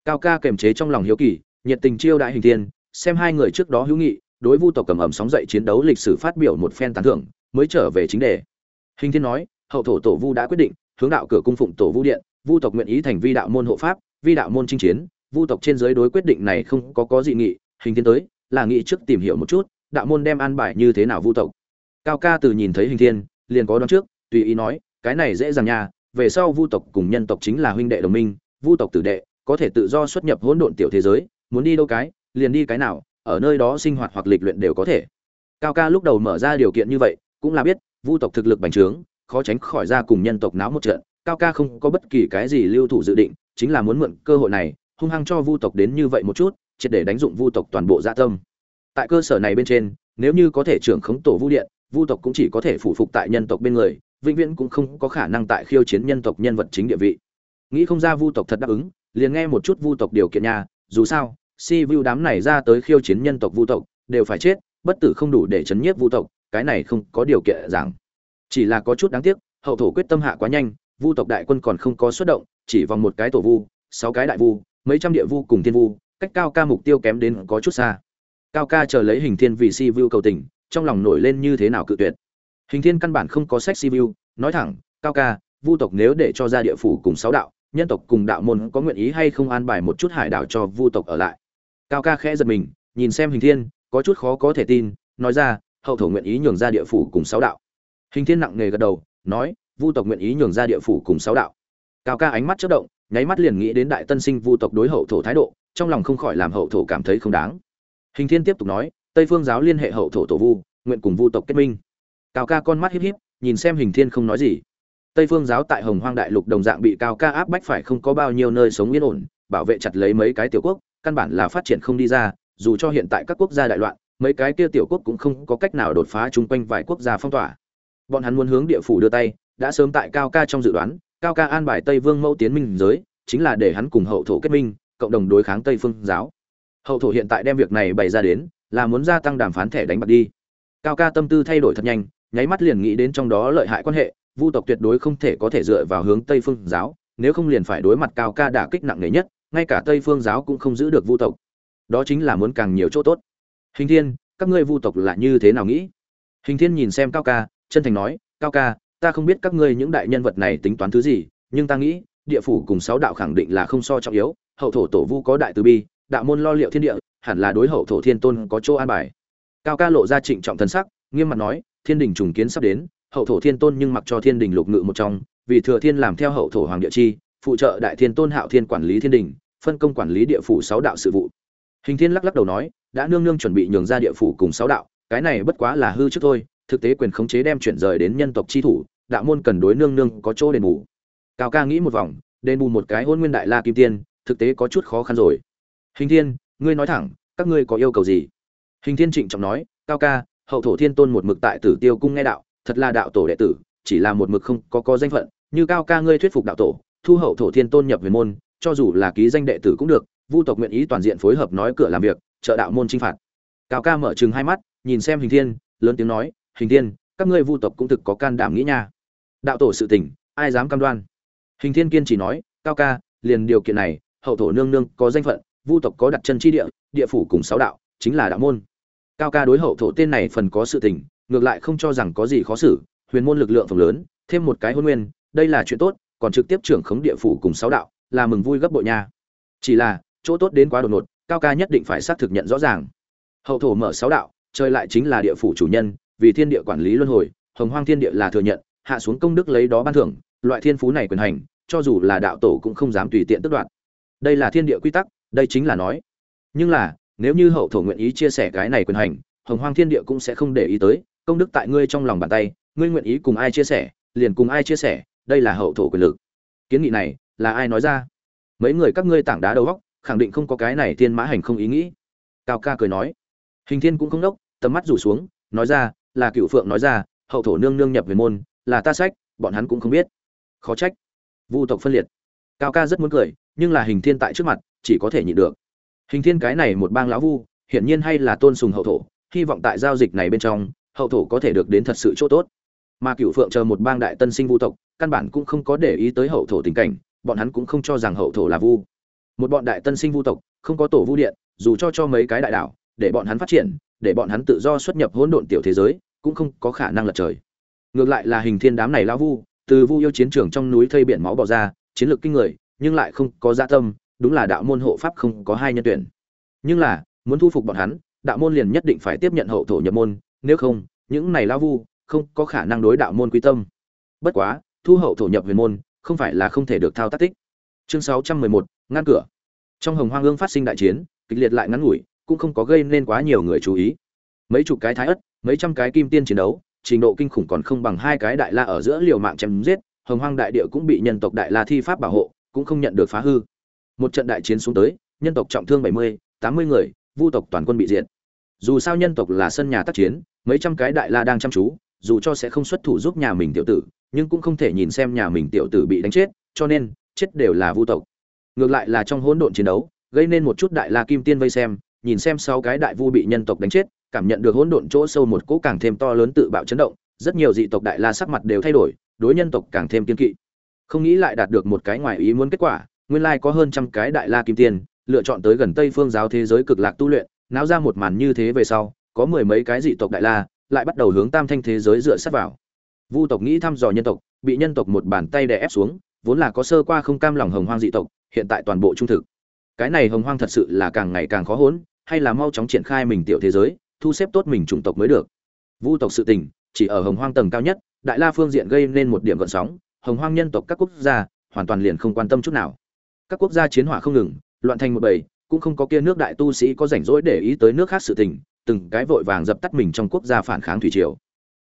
Cao ca kềm chế trong lòng hiếu kỳ, nhiệt tình chiêu đại hình thiên, xem hai người trước đó hữu nghị, đối vu tộc cầm ẩm sóng dậy chiến đấu lịch sử phát biểu một phen tán thưởng, mới trở về chính đề. Hình thiên nói, hậu thổ tổ vu đã quyết định, hướng đạo cửa cung phụng tổ vu điện, vu tộc nguyện ý thành vi đạo môn hộ pháp, vi đạo môn chinh chiến vu tộc trên dưới đối quyết định này không có có dị nghị, hình thiên tới, là nghị trước tìm hiểu một chút, đạo môn đem an bài như thế nào vu tộc. Cao ca từ nhìn thấy hình thiên, liền có đoán trước, tùy ý nói, cái này dễ dàng nha, về sau vu tộc cùng nhân tộc chính là huynh đệ đồng minh, vu tộc tử đệ, có thể tự do xuất nhập hỗn độn tiểu thế giới, muốn đi đâu cái, liền đi cái nào, ở nơi đó sinh hoạt hoặc lịch luyện đều có thể. Cao ca lúc đầu mở ra điều kiện như vậy, cũng là biết, vu tộc thực lực bành trướng, khó tránh khỏi ra cùng nhân tộc náo một trận, cao ca không có bất kỳ cái gì lưu thủ dự định, chính là muốn mượn cơ hội này hung hăng cho vu tộc đến như vậy một chút, triệt để đánh dụng vu tộc toàn bộ gia tâm. Tại cơ sở này bên trên, nếu như có thể trưởng khống tổ vu điện, vu tộc cũng chỉ có thể phụ phục tại nhân tộc bên người, vĩnh viễn cũng không có khả năng tại khiêu chiến nhân tộc nhân vật chính địa vị. Nghĩ không ra vu tộc thật đáp ứng, liền nghe một chút vu tộc điều kiện nhà dù sao, si vu đám này ra tới khiêu chiến nhân tộc vu tộc, đều phải chết, bất tử không đủ để chấn nhiếp vu tộc, cái này không có điều kiện rằng. Chỉ là có chút đáng tiếc, hậu thổ quyết tâm hạ quá nhanh, vu tộc đại quân còn không có xuất động, chỉ vòng một cái tổ vu, sáu cái đại vu mấy trăm địa vu cùng thiên vu, cách cao ca mục tiêu kém đến có chút xa. Cao ca chờ lấy hình thiên vì si vu cầu tình, trong lòng nổi lên như thế nào cự tuyệt. Hình thiên căn bản không có sách si vu, nói thẳng, cao ca, vu tộc nếu để cho ra địa phủ cùng sáu đạo, nhân tộc cùng đạo môn có nguyện ý hay không an bài một chút hải đảo cho vu tộc ở lại? Cao ca khẽ giật mình, nhìn xem hình thiên, có chút khó có thể tin, nói ra, hậu thổ nguyện ý nhường ra địa phủ cùng sáu đạo. Hình thiên nặng nề gật đầu, nói, vu tộc nguyện ý nhường ra địa phủ cùng sáu đạo. Cao ca ánh mắt chớp động nháy mắt liền nghĩ đến đại tân sinh vu tộc đối hậu thổ thái độ, trong lòng không khỏi làm hậu thổ cảm thấy không đáng. Hình thiên tiếp tục nói, tây phương giáo liên hệ hậu thổ tổ vu, nguyện cùng vu tộc kết minh. Cao ca con mắt híp híp, nhìn xem hình thiên không nói gì. Tây phương giáo tại hồng hoang đại lục đồng dạng bị cao ca áp bách phải không có bao nhiêu nơi sống yên ổn, bảo vệ chặt lấy mấy cái tiểu quốc, căn bản là phát triển không đi ra, dù cho hiện tại các quốc gia đại loạn, mấy cái kia tiểu quốc cũng không có cách nào đột phá chung quanh vài quốc gia phong tỏa. Bọn hắn muốn hướng địa phủ đưa tay, đã sớm tại cao ca trong dự đoán cao ca an bài tây vương mẫu tiến minh giới, chính là để hắn cùng hậu thổ kết minh, cộng đồng đối kháng tây phương giáo. Hậu thổ hiện tại đem việc này bày ra đến, là muốn gia tăng đàm phán thẻ đánh bạc đi. Cao ca tâm tư thay đổi thật nhanh, nháy mắt liền nghĩ đến trong đó lợi hại quan hệ, vu tộc tuyệt đối không thể có thể dựa vào hướng tây phương giáo, nếu không liền phải đối mặt cao ca đả kích nặng nề nhất, ngay cả tây phương giáo cũng không giữ được vu tộc. Đó chính là muốn càng nhiều chỗ tốt. Hình thiên, các ngươi vu tộc là như thế nào nghĩ? Hình thiên nhìn xem cao ca, chân thành nói, cao ca ta không biết các ngươi những đại nhân vật này tính toán thứ gì, nhưng ta nghĩ, địa phủ cùng sáu đạo khẳng định là không so trọng yếu, hậu thổ tổ vu có đại từ bi, đạo môn lo liệu thiên địa, hẳn là đối hậu thổ thiên tôn có chỗ an bài. Cao ca lộ ra trịnh trọng thân sắc, nghiêm mặt nói, thiên đình trùng kiến sắp đến, hậu thổ thiên tôn nhưng mặc cho thiên đình lục ngự một trong, vì thừa thiên làm theo hậu thổ hoàng địa chi, phụ trợ đại thiên tôn hạo thiên quản lý thiên đình, phân công quản lý địa phủ sáu đạo sự vụ. Hình thiên lắc lắc đầu nói, đã nương nương chuẩn bị nhường ra địa phủ cùng sáu đạo, cái này bất quá là hư trước thôi, thực tế quyền khống chế đem chuyển rời đến nhân tộc chi thủ đạo môn cần đối nương nương có chỗ đền bù. Cao ca nghĩ một vòng, đền bù một cái hôn nguyên đại la kim tiên, thực tế có chút khó khăn rồi. Hình thiên, ngươi nói thẳng, các ngươi có yêu cầu gì? Hình thiên trịnh trọng nói, cao ca, hậu thổ thiên tôn một mực tại tử tiêu cung nghe đạo, thật là đạo tổ đệ tử, chỉ là một mực không có có danh phận. Như cao ca ngươi thuyết phục đạo tổ, thu hậu thổ thiên tôn nhập về môn, cho dù là ký danh đệ tử cũng được, vu tộc nguyện ý toàn diện phối hợp nói cửa làm việc, trợ đạo môn chinh phạt. Cao ca mở chừng hai mắt, nhìn xem hình thiên, lớn tiếng nói, hình thiên, các ngươi vu tộc cũng thực có can đảm nghĩ nha đạo tổ sự tình, ai dám cam đoan? Hình thiên kiên chỉ nói, cao ca, liền điều kiện này, hậu thổ nương nương có danh phận, vu tộc có đặt chân chi địa địa phủ cùng sáu đạo, chính là đạo môn. Cao ca đối hậu thổ tên này phần có sự tình, ngược lại không cho rằng có gì khó xử, huyền môn lực lượng phần lớn, thêm một cái hôn nguyên, đây là chuyện tốt, còn trực tiếp trưởng khống địa phủ cùng sáu đạo, là mừng vui gấp bội nha. Chỉ là, chỗ tốt đến quá đột ngột, cao ca nhất định phải xác thực nhận rõ ràng. Hậu thổ mở sáu đạo chơi lại chính là địa phủ chủ nhân, vì thiên địa quản lý luân hồi, hồng hoang thiên địa là thừa nhận hạ xuống công đức lấy đó ban thưởng, loại thiên phú này quyền hành, cho dù là đạo tổ cũng không dám tùy tiện tước đoạt. Đây là thiên địa quy tắc, đây chính là nói. Nhưng là, nếu như hậu thổ nguyện ý chia sẻ cái này quyền hành, hồng hoang thiên địa cũng sẽ không để ý tới, công đức tại ngươi trong lòng bàn tay, ngươi nguyện ý cùng ai chia sẻ, liền cùng ai chia sẻ, đây là hậu thổ quyền lực. Kiến nghị này, là ai nói ra? Mấy người các ngươi tảng đá đầu góc khẳng định không có cái này thiên mã hành không ý nghĩ. Cao ca cười nói. Hình thiên cũng không đốc, tầm mắt rủ xuống, nói ra, là cựu phượng nói ra, hậu thổ nương nương nhập về môn là ta sách, bọn hắn cũng không biết. Khó trách. Vu tộc phân liệt. Cao ca rất muốn cười, nhưng là hình thiên tại trước mặt, chỉ có thể nhịn được. Hình thiên cái này một bang lão vu, hiển nhiên hay là tôn sùng hậu thổ, hy vọng tại giao dịch này bên trong, hậu thổ có thể được đến thật sự chỗ tốt. Mà cựu phượng chờ một bang đại tân sinh vu tộc, căn bản cũng không có để ý tới hậu thổ tình cảnh, bọn hắn cũng không cho rằng hậu thổ là vu. Một bọn đại tân sinh vu tộc, không có tổ vu điện, dù cho cho mấy cái đại đảo, để bọn hắn phát triển, để bọn hắn tự do xuất nhập hỗn độn tiểu thế giới, cũng không có khả năng lật trời ngược lại là hình thiên đám này lão vu, từ vu yêu chiến trường trong núi thây biển máu bỏ ra, chiến lược kinh người, nhưng lại không có dạ tâm, đúng là đạo môn hộ pháp không có hai nhân tuyển. Nhưng là, muốn thu phục bọn hắn, đạo môn liền nhất định phải tiếp nhận hậu thổ nhập môn, nếu không, những này lão vu, không có khả năng đối đạo môn quy tâm. Bất quá, thu hậu thổ nhập huyền môn, không phải là không thể được thao tác tích. Chương sáu trăm mười một, ngăn cửa. Trong hồng hoang ương phát sinh đại chiến, kịch liệt lại ngắn ngủi, cũng không có gây nên quá nhiều người chú ý. Mấy chục cái thái ất, mấy trăm cái kim tiên chiến đấu trình độ kinh khủng còn không bằng hai cái đại la ở giữa liều mạng chém giết, hồng hoang đại địa cũng bị nhân tộc đại la thi pháp bảo hộ, cũng không nhận được phá hư. Một trận đại chiến xuống tới, nhân tộc trọng thương bảy mươi, tám mươi người, vu tộc toàn quân bị diệt. Dù sao nhân tộc là sân nhà tác chiến, mấy trăm cái đại la đang chăm chú, dù cho sẽ không xuất thủ giúp nhà mình tiểu tử, nhưng cũng không thể nhìn xem nhà mình tiểu tử bị đánh chết, cho nên, chết đều là vu tộc. Ngược lại là trong hỗn độn chiến đấu, gây nên một chút đại la kim tiên vây xem, nhìn xem sau cái đại vu bị nhân tộc đánh chết cảm nhận được hỗn độn chỗ sâu một cỗ càng thêm to lớn tự bạo chấn động, rất nhiều dị tộc đại la sắc mặt đều thay đổi, đối nhân tộc càng thêm kiên kỵ. Không nghĩ lại đạt được một cái ngoài ý muốn kết quả, nguyên lai có hơn trăm cái đại la kim tiền, lựa chọn tới gần tây phương giáo thế giới cực lạc tu luyện, náo ra một màn như thế về sau, có mười mấy cái dị tộc đại la lại bắt đầu hướng tam thanh thế giới dựa sát vào. Vu tộc nghĩ thăm dò nhân tộc, bị nhân tộc một bàn tay đè ép xuống, vốn là có sơ qua không cam lòng hồng hoang dị tộc, hiện tại toàn bộ trung thực. Cái này hồng hoang thật sự là càng ngày càng khó hỗn, hay là mau chóng triển khai mình tiểu thế giới thu xếp tốt mình chủng tộc mới được. Vu tộc sự tình, chỉ ở hồng hoang tầng cao nhất, đại la phương diện gây nên một điểm gợn sóng, hồng hoang nhân tộc các quốc gia hoàn toàn liền không quan tâm chút nào. Các quốc gia chiến hỏa không ngừng, loạn thành một bầy, cũng không có kia nước đại tu sĩ có rảnh rỗi để ý tới nước khác sự tình, từng cái vội vàng dập tắt mình trong quốc gia phản kháng thủy triều.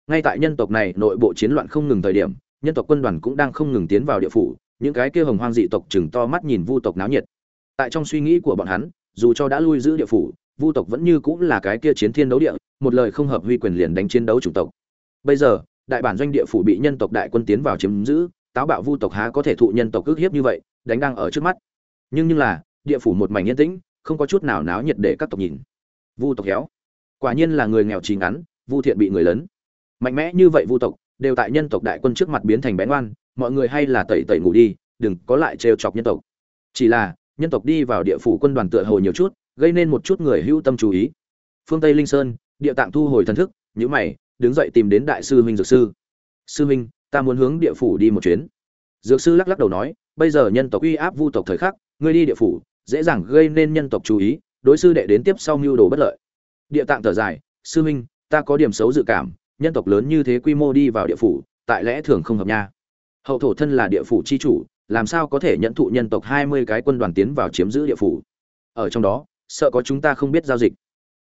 Ngay tại nhân tộc này nội bộ chiến loạn không ngừng thời điểm, nhân tộc quân đoàn cũng đang không ngừng tiến vào địa phủ, những cái kia hồng hoang dị tộc chừng to mắt nhìn vu tộc náo nhiệt. Tại trong suy nghĩ của bọn hắn, dù cho đã lui giữ địa phủ vu tộc vẫn như cũng là cái kia chiến thiên đấu địa, một lời không hợp huy quyền liền đánh chiến đấu chủng tộc. Bây giờ, đại bản doanh địa phủ bị nhân tộc đại quân tiến vào chiếm giữ, táo bạo vu tộc há có thể thụ nhân tộc ước hiếp như vậy, đánh đang ở trước mắt. Nhưng như là, địa phủ một mảnh yên tĩnh, không có chút nào náo nhiệt để các tộc nhìn. Vu tộc héo. Quả nhiên là người nghèo trí ngắn, vu thiện bị người lớn. Mạnh mẽ như vậy vu tộc, đều tại nhân tộc đại quân trước mặt biến thành bén oan, mọi người hay là tẩy tẩy ngủ đi, đừng có lại trêu chọc nhân tộc. Chỉ là, nhân tộc đi vào địa phủ quân đoàn tựa hồ nhiều chút gây nên một chút người hữu tâm chú ý. Phương tây linh sơn, địa tạng thu hồi thần thức nhữ mày, đứng dậy tìm đến đại sư huynh dược sư. Sư huynh ta muốn hướng địa phủ đi một chuyến. Dược sư lắc lắc đầu nói, bây giờ nhân tộc uy áp vu tộc thời khắc, ngươi đi địa phủ, dễ dàng gây nên nhân tộc chú ý, đối sư đệ đến tiếp sau mưu đồ bất lợi. Địa tạng thở dài, sư huynh ta có điểm xấu dự cảm, nhân tộc lớn như thế quy mô đi vào địa phủ, tại lẽ thường không hợp nha. Hậu thổ thân là địa phủ chi chủ, làm sao có thể nhận thụ nhân tộc hai mươi cái quân đoàn tiến vào chiếm giữ địa phủ? Ở trong đó sợ có chúng ta không biết giao dịch.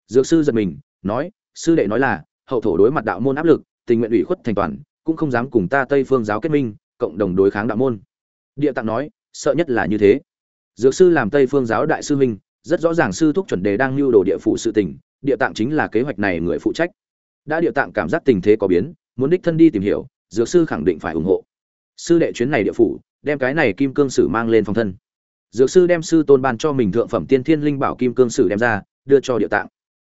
Dược sư giật mình, nói, sư đệ nói là, hậu thổ đối mặt đạo môn áp lực, tình nguyện ủy khuất thành toàn, cũng không dám cùng ta tây phương giáo kết minh, cộng đồng đối kháng đạo môn. Địa tạng nói, sợ nhất là như thế. Dược sư làm tây phương giáo đại sư huynh, rất rõ ràng sư thúc chuẩn đề đang lưu đồ địa phủ sự tình, địa tạng chính là kế hoạch này người phụ trách. Đã địa tạng cảm giác tình thế có biến, muốn đích thân đi tìm hiểu, dược sư khẳng định phải ủng hộ. Sư đệ chuyến này địa phủ, đem cái này kim cương sử mang lên phòng thân dược sư đem sư tôn ban cho mình thượng phẩm tiên thiên linh bảo kim cương sử đem ra, đưa cho địa tạng.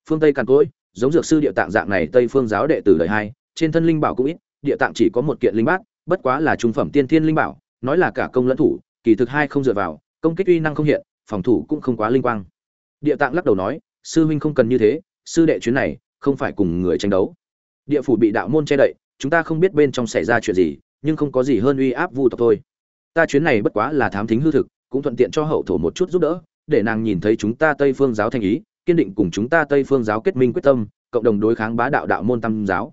Phương tây càn cỗi, giống dược sư địa tạng dạng này tây phương giáo đệ tử đời hai, trên thân linh bảo cũng ít, địa tạng chỉ có một kiện linh bát, bất quá là trung phẩm tiên thiên linh bảo, nói là cả công lẫn thủ, kỳ thực hai không dựa vào, công kích uy năng không hiện, phòng thủ cũng không quá linh quang. Địa tạng lắc đầu nói, sư huynh không cần như thế, sư đệ chuyến này không phải cùng người tranh đấu. Địa phủ bị đạo môn che đậy, chúng ta không biết bên trong xảy ra chuyện gì, nhưng không có gì hơn uy áp vu tộc thôi. Ta chuyến này bất quá là thám thính hư thực cũng thuận tiện cho hậu thổ một chút giúp đỡ, để nàng nhìn thấy chúng ta tây phương giáo thành ý, kiên định cùng chúng ta tây phương giáo kết minh quyết tâm, cộng đồng đối kháng bá đạo đạo môn tam giáo.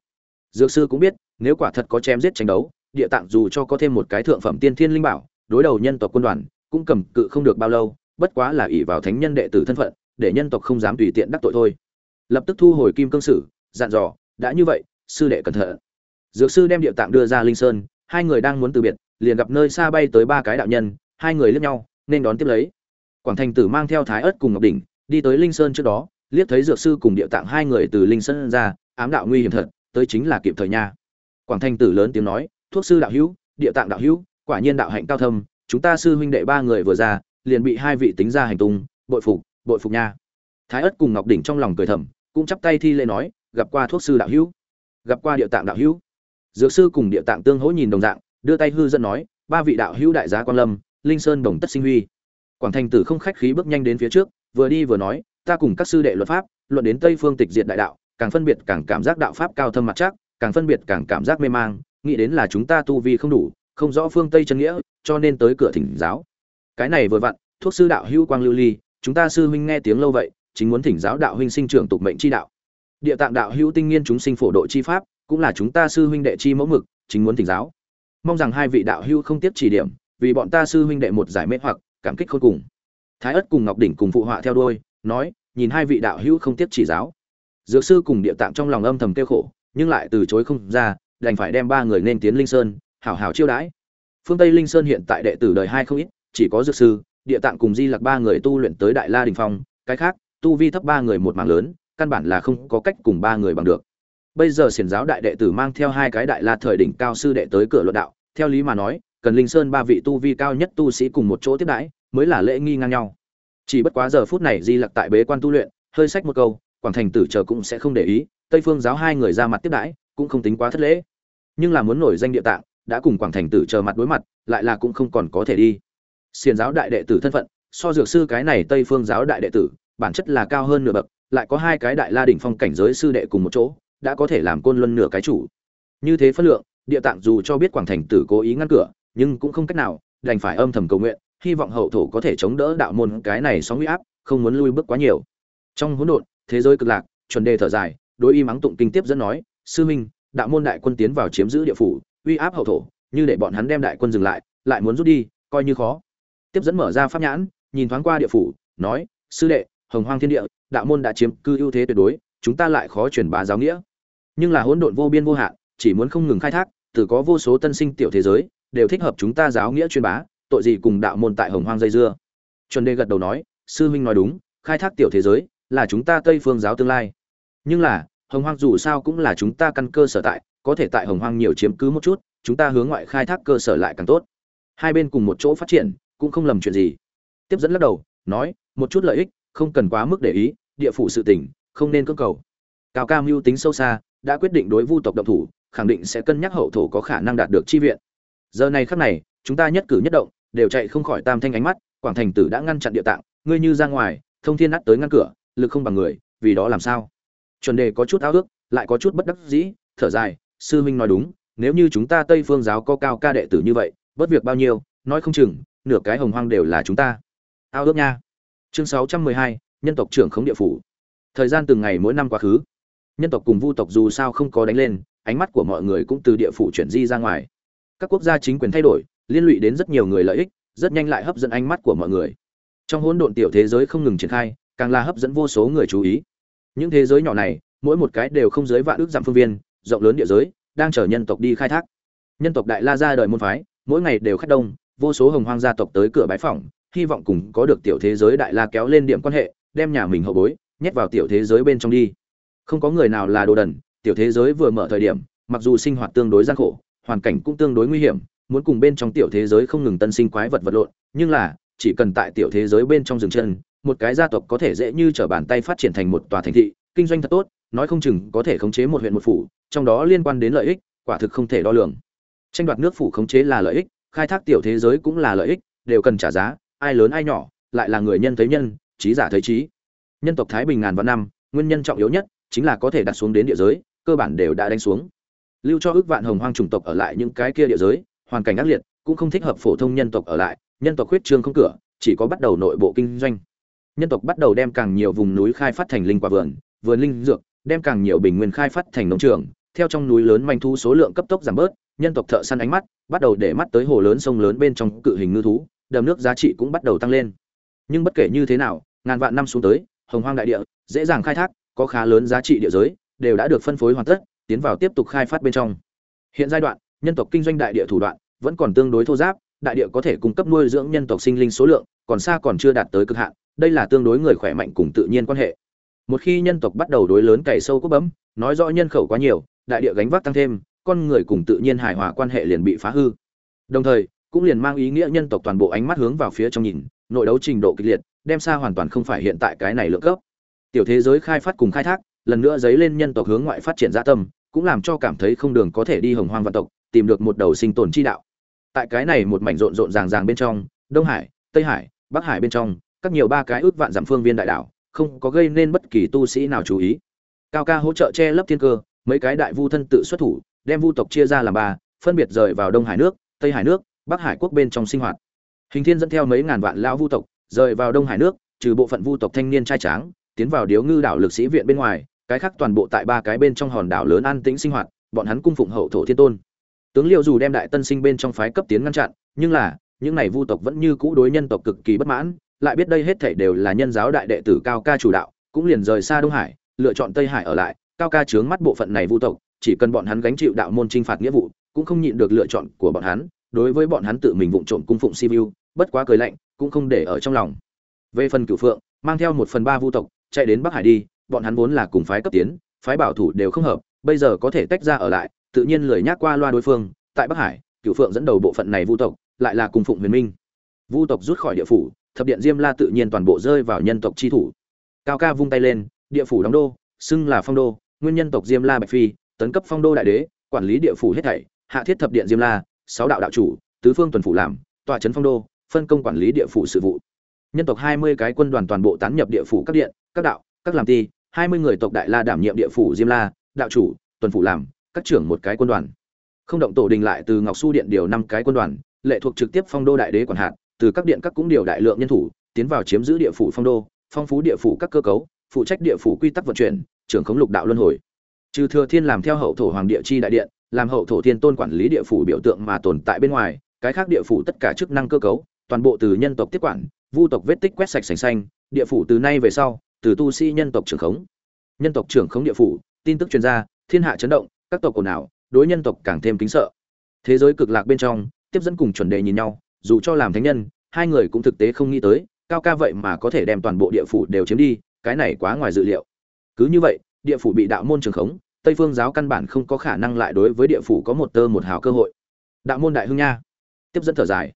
Dược sư cũng biết, nếu quả thật có chém giết tranh đấu, địa tạng dù cho có thêm một cái thượng phẩm tiên thiên linh bảo, đối đầu nhân tộc quân đoàn, cũng cầm cự không được bao lâu, bất quá là ỷ vào thánh nhân đệ tử thân phận, để nhân tộc không dám tùy tiện đắc tội thôi. Lập tức thu hồi kim cương sử, dặn dò, đã như vậy, sư đệ cẩn thận. Dược sư đem địa tạng đưa ra linh sơn, hai người đang muốn từ biệt, liền gặp nơi xa bay tới ba cái đạo nhân hai người liếc nhau, nên đón tiếp lấy. Quảng thành tử mang theo thái ớt cùng ngọc đỉnh, đi tới linh sơn trước đó, liếc thấy dược sư cùng địa tạng hai người từ linh sơn ra, ám đạo nguy hiểm thật, tới chính là kịp thời nha. Quảng thành tử lớn tiếng nói, thuốc sư đạo hữu, địa tạng đạo hữu, quả nhiên đạo hạnh cao thâm, chúng ta sư huynh đệ ba người vừa ra, liền bị hai vị tính ra hành tung, bội phục bội phục nha. Thái ất cùng ngọc đỉnh trong lòng cười thầm, cũng chắp tay thi lễ nói, gặp qua thuốc sư đạo hữu. Gặp qua địa tạng đạo hữu. Dược sư cùng địa tạng tương hỗ nhìn đồng dạng, đưa tay hư dẫn nói, ba vị đạo hữu đại giá quan lâm linh sơn đồng tất sinh huy. Quảng thành tử không khách khí bước nhanh đến phía trước, vừa đi vừa nói, ta cùng các sư đệ luật pháp, luận đến tây phương tịch diệt đại đạo, càng phân biệt càng cảm giác đạo pháp cao thâm mặt chắc, càng phân biệt càng cảm giác mê mang, nghĩ đến là chúng ta tu vi không đủ, không rõ phương tây chân nghĩa, cho nên tới cửa thỉnh giáo. Cái này vừa vặn, thuốc sư đạo hữu quang lưu ly, chúng ta sư huynh nghe tiếng lâu vậy, chính muốn thỉnh giáo đạo huynh sinh trưởng tục mệnh chi đạo. Địa tạng đạo hữu tinh nghiên chúng sinh phổ độ chi pháp, cũng là chúng ta sư huynh đệ chi mẫu mực, chính muốn thỉnh giáo. Mong rằng hai vị đạo hữu không tiếp chỉ điểm vì bọn ta sư huynh đệ một giải mê hoặc, cảm kích khôn cùng. Thái ất cùng ngọc đỉnh cùng phụ họa theo đuôi, nói, nhìn hai vị đạo hữu không tiếp chỉ giáo. Dược sư cùng địa tạng trong lòng âm thầm kêu khổ, nhưng lại từ chối không ra, đành phải đem ba người nên tiến linh sơn, hảo hảo chiêu đãi. Phương tây linh sơn hiện tại đệ tử đời hai không ít, chỉ có dược sư, địa tạng cùng di lặc ba người tu luyện tới đại la đình phong, cái khác, tu vi thấp ba người một mảng lớn, căn bản là không có cách cùng ba người bằng được. Bây giờ xiển giáo đại đệ tử mang theo hai cái đại la thời đỉnh cao sư đệ tới cửa luận đạo, theo lý mà nói cần linh sơn ba vị tu vi cao nhất tu sĩ cùng một chỗ tiếp đãi, mới là lễ nghi ngang nhau. Chỉ bất quá giờ phút này di lặc tại bế quan tu luyện, hơi sách một câu, quảng thành tử chờ cũng sẽ không để ý, tây phương giáo hai người ra mặt tiếp đãi, cũng không tính quá thất lễ. Nhưng là muốn nổi danh địa tạng, đã cùng quảng thành tử chờ mặt đối mặt, lại là cũng không còn có thể đi. Xiền giáo đại đệ tử thân phận, so dược sư cái này tây phương giáo đại đệ tử, bản chất là cao hơn nửa bậc, lại có hai cái đại la đỉnh phong cảnh giới sư đệ cùng một chỗ, đã có thể làm côn luân nửa cái chủ. Như thế phân lượng, địa tạng dù cho biết quảng thành tử cố ý ngăn cửa nhưng cũng không cách nào, đành phải âm thầm cầu nguyện, hy vọng hậu thổ có thể chống đỡ đạo môn cái này sóng uy áp, không muốn lui bước quá nhiều. Trong hỗn độn, thế giới cực lạc, chuẩn đề thở dài, đối y mắng tụng kinh tiếp dẫn nói, sư minh, đạo môn đại quân tiến vào chiếm giữ địa phủ, uy áp hậu thổ, như để bọn hắn đem đại quân dừng lại lại muốn rút đi, coi như khó. Tiếp dẫn mở ra pháp nhãn, nhìn thoáng qua địa phủ, nói, sư đệ, hồng hoang thiên địa, đạo môn đã chiếm cư ưu thế tuyệt đối, chúng ta lại khó truyền bá giáo nghĩa. Nhưng là hỗn độn vô biên vô hạn, chỉ muốn không ngừng khai thác, từ có vô số tân sinh tiểu thế giới đều thích hợp chúng ta giáo nghĩa truyền bá, tội gì cùng đạo môn tại hồng hoang dây dưa. Chuẩn đề gật đầu nói, sư huynh nói đúng, khai thác tiểu thế giới là chúng ta tây phương giáo tương lai. Nhưng là, hồng hoang dù sao cũng là chúng ta căn cơ sở tại, có thể tại hồng hoang nhiều chiếm cứ một chút, chúng ta hướng ngoại khai thác cơ sở lại càng tốt. Hai bên cùng một chỗ phát triển, cũng không lầm chuyện gì. Tiếp dẫn lắc đầu, nói, một chút lợi ích, không cần quá mức để ý, địa phủ sự tỉnh không nên cưỡng cầu. Cao ca mưu tính sâu xa, đã quyết định đối vu tộc động thủ, khẳng định sẽ cân nhắc hậu thổ có khả năng đạt được chi viện giờ này khắc này, chúng ta nhất cử nhất động, đều chạy không khỏi tam thanh ánh mắt, quảng thành tử đã ngăn chặn địa tạng, ngươi như ra ngoài, thông thiên nát tới ngăn cửa, lực không bằng người, vì đó làm sao? Chuẩn đề có chút ao ước, lại có chút bất đắc dĩ, thở dài, sư huynh nói đúng, nếu như chúng ta tây phương giáo có cao ca đệ tử như vậy, bất việc bao nhiêu, nói không chừng, nửa cái hồng hoang đều là chúng ta. Ao ước nha. Chương sáu trăm mười hai, nhân tộc trưởng khống địa phủ. Thời gian từng ngày mỗi năm quá khứ. Nhân tộc cùng vu tộc dù sao không có đánh lên, ánh mắt của mọi người cũng từ địa phủ chuyển di ra ngoài các quốc gia chính quyền thay đổi, liên lụy đến rất nhiều người lợi ích, rất nhanh lại hấp dẫn ánh mắt của mọi người. Trong hỗn độn tiểu thế giới không ngừng triển khai, càng là hấp dẫn vô số người chú ý. Những thế giới nhỏ này, mỗi một cái đều không dưới vạn ước dặm phương viên, rộng lớn địa giới, đang chờ nhân tộc đi khai thác. Nhân tộc đại la ra đời môn phái, mỗi ngày đều khách đông, vô số hồng hoang gia tộc tới cửa bái phỏng, hy vọng cùng có được tiểu thế giới đại la kéo lên điểm quan hệ, đem nhà mình hậu bối, nhét vào tiểu thế giới bên trong đi. Không có người nào là đồ đần, tiểu thế giới vừa mở thời điểm, mặc dù sinh hoạt tương đối gian khổ hoàn cảnh cũng tương đối nguy hiểm, muốn cùng bên trong tiểu thế giới không ngừng tân sinh quái vật vật lộn, nhưng là, chỉ cần tại tiểu thế giới bên trong rừng chân, một cái gia tộc có thể dễ như trở bàn tay phát triển thành một tòa thành thị, kinh doanh thật tốt, nói không chừng có thể khống chế một huyện một phủ, trong đó liên quan đến lợi ích, quả thực không thể đo lường. Tranh đoạt nước phủ khống chế là lợi ích, khai thác tiểu thế giới cũng là lợi ích, đều cần trả giá, ai lớn ai nhỏ, lại là người nhân thấy nhân, trí giả thấy trí. Nhân tộc thái bình ngàn vạn năm, nguyên nhân trọng yếu nhất chính là có thể đặt xuống đến địa giới, cơ bản đều đã đánh xuống lưu cho ước vạn hồng hoang chủng tộc ở lại những cái kia địa giới, hoàn cảnh ác liệt, cũng không thích hợp phổ thông nhân tộc ở lại, nhân tộc huyết trương không cửa, chỉ có bắt đầu nội bộ kinh doanh. Nhân tộc bắt đầu đem càng nhiều vùng núi khai phát thành linh quả vườn vườn linh dược, đem càng nhiều bình nguyên khai phát thành nông trường, theo trong núi lớn manh thu số lượng cấp tốc giảm bớt, nhân tộc thợ săn ánh mắt bắt đầu để mắt tới hồ lớn sông lớn bên trong cự hình ngư thú, đầm nước giá trị cũng bắt đầu tăng lên. Nhưng bất kể như thế nào, ngàn vạn năm xuống tới, hồng hoang đại địa dễ dàng khai thác, có khá lớn giá trị địa giới, đều đã được phân phối hoàn tất tiến vào tiếp tục khai phát bên trong. Hiện giai đoạn, nhân tộc kinh doanh đại địa thủ đoạn vẫn còn tương đối thô giáp, đại địa có thể cung cấp nuôi dưỡng nhân tộc sinh linh số lượng còn xa còn chưa đạt tới cực hạn, đây là tương đối người khỏe mạnh cùng tự nhiên quan hệ. Một khi nhân tộc bắt đầu đối lớn cày sâu quốc bấm, nói rõ nhân khẩu quá nhiều, đại địa gánh vác tăng thêm, con người cùng tự nhiên hài hòa quan hệ liền bị phá hư. Đồng thời, cũng liền mang ý nghĩa nhân tộc toàn bộ ánh mắt hướng vào phía trong nhìn, nội đấu trình độ kịch liệt, đem xa hoàn toàn không phải hiện tại cái này lượng cấp. Tiểu thế giới khai phát cùng khai thác lần nữa dấy lên nhân tộc hướng ngoại phát triển gia tâm, cũng làm cho cảm thấy không đường có thể đi hồng hoang vạn tộc, tìm được một đầu sinh tồn chi đạo. Tại cái này một mảnh rộn rộn ràng ràng bên trong, đông hải, tây hải, bắc hải bên trong, các nhiều ba cái ước vạn dặm phương viên đại đảo, không có gây nên bất kỳ tu sĩ nào chú ý. Cao ca hỗ trợ che lấp thiên cơ, mấy cái đại vu thân tự xuất thủ, đem vu tộc chia ra làm ba, phân biệt rời vào đông hải nước, tây hải nước, bắc hải quốc bên trong sinh hoạt. Hình thiên dẫn theo mấy ngàn vạn lão vu tộc, rời vào đông hải nước, trừ bộ phận vu tộc thanh niên trai tráng, tiến vào điếu ngư đảo lực sĩ viện bên ngoài cái khác toàn bộ tại ba cái bên trong hòn đảo lớn an tĩnh sinh hoạt, bọn hắn cung phụng hậu thổ thiên tôn. Tướng liệu dù đem đại tân sinh bên trong phái cấp tiến ngăn chặn, nhưng là, những này vu tộc vẫn như cũ đối nhân tộc cực kỳ bất mãn, lại biết đây hết thảy đều là nhân giáo đại đệ tử cao ca chủ đạo, cũng liền rời xa đông hải, lựa chọn tây hải ở lại, cao ca chướng mắt bộ phận này vu tộc, chỉ cần bọn hắn gánh chịu đạo môn trinh phạt nghĩa vụ, cũng không nhịn được lựa chọn của bọn hắn, đối với bọn hắn tự mình vụng trộm cung phụng siêu bất quá cười lạnh, cũng không để ở trong lòng. Về phần cửu phượng, mang theo một phần ba vu tộc, chạy đến bắc hải đi bọn hắn vốn là cùng phái cấp tiến, phái bảo thủ đều không hợp, bây giờ có thể tách ra ở lại, tự nhiên lười nhác qua loa đối phương, tại bắc hải, cửu phượng dẫn đầu bộ phận này vu tộc, lại là cùng phụng huyền minh. Vu tộc rút khỏi địa phủ, thập điện diêm la tự nhiên toàn bộ rơi vào nhân tộc chi thủ. Cao ca vung tay lên, địa phủ đóng đô, xưng là phong đô, nguyên nhân tộc diêm la bạch phi, tấn cấp phong đô đại đế, quản lý địa phủ hết thảy, hạ thiết thập điện diêm la, sáu đạo đạo chủ, tứ phương tuần phủ làm tọa trấn phong đô, phân công quản lý địa phủ sự vụ. Nhân tộc hai mươi cái quân đoàn toàn bộ tán nhập địa phủ các điện, các đạo, các làm ti hai mươi người tộc đại la đảm nhiệm địa phủ diêm la, đạo chủ, tuần phủ làm, các trưởng một cái quân đoàn. Không động tổ đình lại từ ngọc su điện điều năm cái quân đoàn, lệ thuộc trực tiếp phong đô đại đế quản hạt, từ các điện các cũng điều đại lượng nhân thủ, tiến vào chiếm giữ địa phủ phong đô, phong phú địa phủ các cơ cấu, phụ trách địa phủ quy tắc vận chuyển, trưởng khống lục đạo luân hồi. Trừ thừa thiên làm theo hậu thổ hoàng địa chi đại điện, làm hậu thổ thiên tôn quản lý địa phủ biểu tượng mà tồn tại bên ngoài, cái khác địa phủ tất cả chức năng cơ cấu, toàn bộ từ nhân tộc tiếp quản, vu tộc vết tích quét sạch sành xanh, địa phủ từ nay về sau từ tu sĩ nhân tộc trưởng khống. Nhân tộc trưởng khống địa phủ, tin tức truyền ra, thiên hạ chấn động, các tộc ồn ào, đối nhân tộc càng thêm kính sợ. Thế giới cực lạc bên trong, tiếp dẫn cùng chuẩn đề nhìn nhau, dù cho làm thánh nhân, hai người cũng thực tế không nghĩ tới, cao ca vậy mà có thể đem toàn bộ địa phủ đều chiếm đi, cái này quá ngoài dự liệu. Cứ như vậy, địa phủ bị đạo môn trường khống, tây phương giáo căn bản không có khả năng lại đối với địa phủ có một tơ một hào cơ hội. Đạo môn đại hưng nha. Tiếp dẫn thở dài.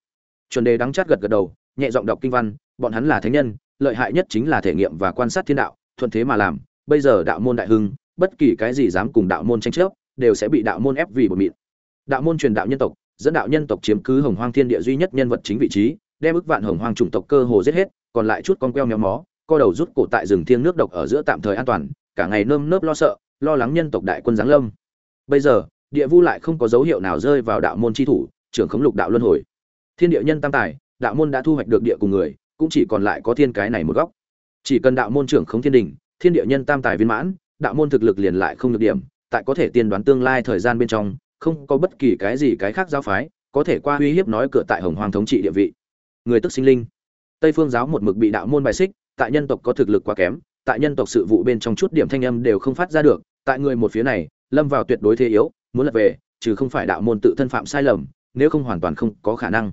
Chuẩn đề đắng chát gật gật đầu, nhẹ giọng đọc kinh văn, bọn hắn là thánh nhân lợi hại nhất chính là thể nghiệm và quan sát thiên đạo, thuận thế mà làm, bây giờ đạo môn đại hưng, bất kỳ cái gì dám cùng đạo môn tranh chấp, đều sẽ bị đạo môn ép vì bột mịn. Đạo môn truyền đạo nhân tộc, dẫn đạo nhân tộc chiếm cứ hồng hoang thiên địa duy nhất nhân vật chính vị trí, đem ức vạn hồng hoang chủng tộc cơ hồ giết hết, còn lại chút con queo méo mó, co đầu rút cổ tại rừng thiêng nước độc ở giữa tạm thời an toàn, cả ngày nơm nớp lo sợ, lo lắng nhân tộc đại quân giáng lâm. Bây giờ, địa vu lại không có dấu hiệu nào rơi vào đạo môn chi thủ, trưởng khống lục đạo luân hồi. Thiên địa nhân tam tài, đạo môn đã thu hoạch được địa cùng người cũng chỉ còn lại có thiên cái này một góc. Chỉ cần đạo môn trưởng không thiên đình thiên địa nhân tam tài viên mãn, đạo môn thực lực liền lại không được điểm, tại có thể tiên đoán tương lai thời gian bên trong, không có bất kỳ cái gì cái khác giáo phái có thể qua uy hiếp nói cửa tại hồng hoàng thống trị địa vị. Người tức sinh linh. Tây phương giáo một mực bị đạo môn bài xích, tại nhân tộc có thực lực quá kém, tại nhân tộc sự vụ bên trong chút điểm thanh âm đều không phát ra được, tại người một phía này, lâm vào tuyệt đối thế yếu, muốn lật về, trừ không phải đạo môn tự thân phạm sai lầm, nếu không hoàn toàn không có khả năng.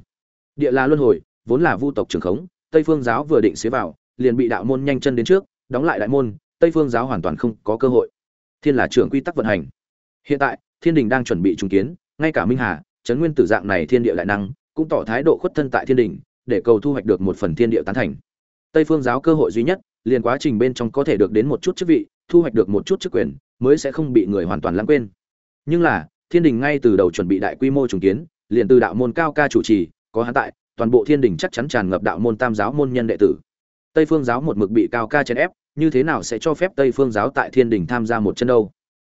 Địa la luân hồi, vốn là vu tộc trường khống tây phương giáo vừa định xế vào, liền bị đạo môn nhanh chân đến trước, đóng lại đại môn, tây phương giáo hoàn toàn không có cơ hội. Thiên là trưởng quy tắc vận hành. Hiện tại, thiên đình đang chuẩn bị trùng kiến, ngay cả minh hà, trấn nguyên tử dạng này thiên địa lại năng, cũng tỏ thái độ khuất thân tại thiên đình, để cầu thu hoạch được một phần thiên địa tán thành. Tây phương giáo cơ hội duy nhất, liền quá trình bên trong có thể được đến một chút chức vị, thu hoạch được một chút chức quyền, mới sẽ không bị người hoàn toàn lãng quên. Nhưng là, thiên đình ngay từ đầu chuẩn bị đại quy mô trùng kiến, liền từ đạo môn cao ca chủ trì, có hắn tại toàn bộ thiên đình chắc chắn tràn ngập đạo môn tam giáo môn nhân đệ tử. Tây phương giáo một mực bị cao ca chèn ép, như thế nào sẽ cho phép tây phương giáo tại thiên đình tham gia một chân đâu?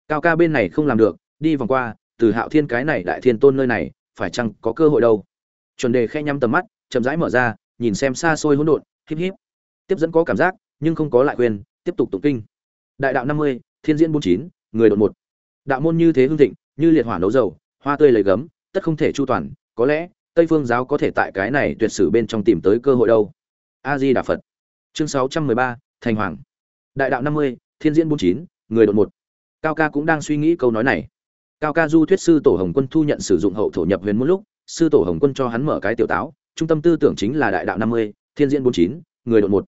Cao ca bên này không làm được, đi vòng qua, từ hạo thiên cái này đại thiên tôn nơi này, phải chăng có cơ hội đâu? Chuẩn đề khe nhắm tầm mắt, chậm rãi mở ra, nhìn xem xa xôi hỗn độn, híp híp. Tiếp dẫn có cảm giác, nhưng không có lại quyền tiếp tục tụng kinh. Đại đạo năm mươi, thiên diễn bốn chín, người đột một đạo môn như thế hương thịnh, như liệt hỏa nấu dầu, hoa tươi lấy gấm, tất không thể chu toàn, có lẽ tây phương giáo có thể tại cái này tuyệt sử bên trong tìm tới cơ hội đâu. A di đà phật. Chương sáu trăm mười ba, thành hoàng. Đại đạo năm mươi, thiên diễn bốn chín, người đột một cao ca cũng đang suy nghĩ câu nói này. Cao ca du thuyết sư tổ hồng quân thu nhận sử dụng hậu thổ nhập huyền một lúc, sư tổ hồng quân cho hắn mở cái tiểu táo, trung tâm tư tưởng chính là đại đạo năm mươi, thiên diễn bốn chín, người đột một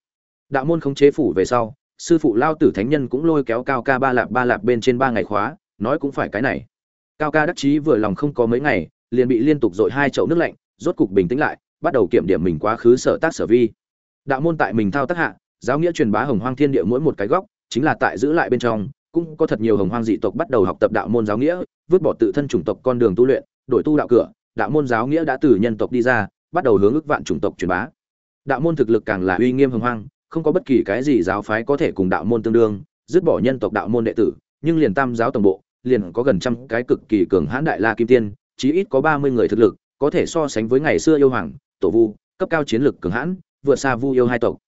đạo môn không chế phủ về sau, sư phụ lao tử thánh nhân cũng lôi kéo cao ca ba lạp ba lạp bên trên ba ngày khóa, nói cũng phải cái này. Cao ca đắc chí vừa lòng không có mấy ngày liền bị liên tục dội hai chậu nước lạnh, rốt cục bình tĩnh lại, bắt đầu kiểm điểm mình quá khứ sở tác sở vi. Đạo môn tại mình thao tác hạ, giáo nghĩa truyền bá hồng hoang thiên địa mỗi một cái góc, chính là tại giữ lại bên trong, cũng có thật nhiều hồng hoang dị tộc bắt đầu học tập đạo môn giáo nghĩa, vứt bỏ tự thân chủng tộc con đường tu luyện, đổi tu đạo cửa, đạo môn giáo nghĩa đã từ nhân tộc đi ra, bắt đầu hướng ức vạn chủng tộc truyền bá. Đạo môn thực lực càng là uy nghiêm hồng hoang, không có bất kỳ cái gì giáo phái có thể cùng đạo môn tương đương, dứt bỏ nhân tộc đạo môn đệ tử, nhưng liền tam giáo tổng bộ, liền có gần trăm cái cực kỳ cường hãn đại la kim tiên chí ít có ba mươi người thực lực, có thể so sánh với ngày xưa yêu hoàng, tổ vu, cấp cao chiến lực cường hãn, vượt xa vu yêu hai tộc.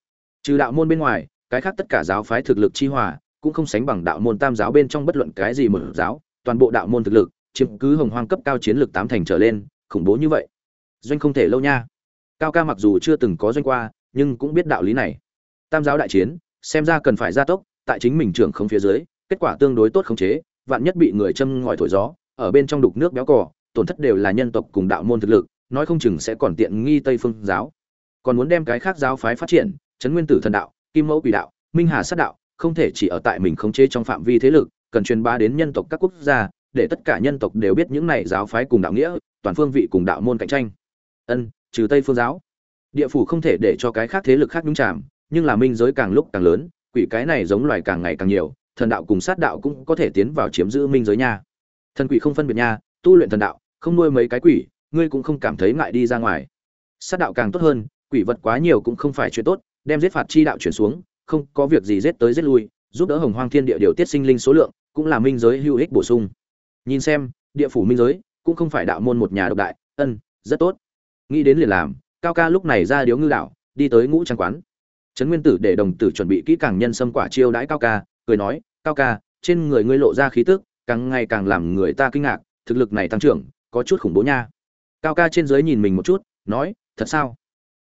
Trừ đạo môn bên ngoài, cái khác tất cả giáo phái thực lực chi hòa, cũng không sánh bằng đạo môn tam giáo bên trong bất luận cái gì một giáo, toàn bộ đạo môn thực lực, chiếm cứ hồng hoang cấp cao chiến lực tám thành trở lên, khủng bố như vậy. Doanh không thể lâu nha. Cao ca mặc dù chưa từng có doanh qua, nhưng cũng biết đạo lý này. Tam giáo đại chiến, xem ra cần phải gia tốc, tại chính mình trưởng không phía dưới, kết quả tương đối tốt khống chế, vạn nhất bị người châm ngòi thổi gió, ở bên trong đục nước béo cò tổn thất đều là nhân tộc cùng đạo môn thực lực, nói không chừng sẽ còn tiện nghi tây phương giáo. Còn muốn đem cái khác giáo phái phát triển, chấn nguyên tử thần đạo, kim mẫu quỷ đạo, minh hà sát đạo, không thể chỉ ở tại mình khống chế trong phạm vi thế lực, cần truyền bá đến nhân tộc các quốc gia, để tất cả nhân tộc đều biết những này giáo phái cùng đạo nghĩa, toàn phương vị cùng đạo môn cạnh tranh. Ân, trừ tây phương giáo. Địa phủ không thể để cho cái khác thế lực khác nhúng chạm nhưng là minh giới càng lúc càng lớn, quỷ cái này giống loài càng ngày càng nhiều, thần đạo cùng sát đạo cũng có thể tiến vào chiếm giữ minh giới nha. Thần quỷ không phân biệt nha, tu luyện thần đạo không nuôi mấy cái quỷ, ngươi cũng không cảm thấy ngại đi ra ngoài. Sát đạo càng tốt hơn, quỷ vật quá nhiều cũng không phải chuyện tốt, đem giết phạt chi đạo chuyển xuống, không có việc gì giết tới giết lui, giúp đỡ hồng hoang thiên địa điều tiết sinh linh số lượng, cũng là minh giới hữu ích bổ sung. Nhìn xem, địa phủ minh giới cũng không phải đạo môn một nhà độc đại, ân, rất tốt. Nghĩ đến liền làm, cao ca lúc này ra điếu ngư đạo đi tới ngũ trang quán. Trấn nguyên tử để đồng tử chuẩn bị kỹ càng nhân sâm quả chiêu đãi cao ca, cười nói, cao ca, trên người ngươi lộ ra khí tức, càng ngày càng làm người ta kinh ngạc, thực lực này tăng trưởng có chút khủng bố nha. Cao ca trên dưới nhìn mình một chút, nói, thật sao?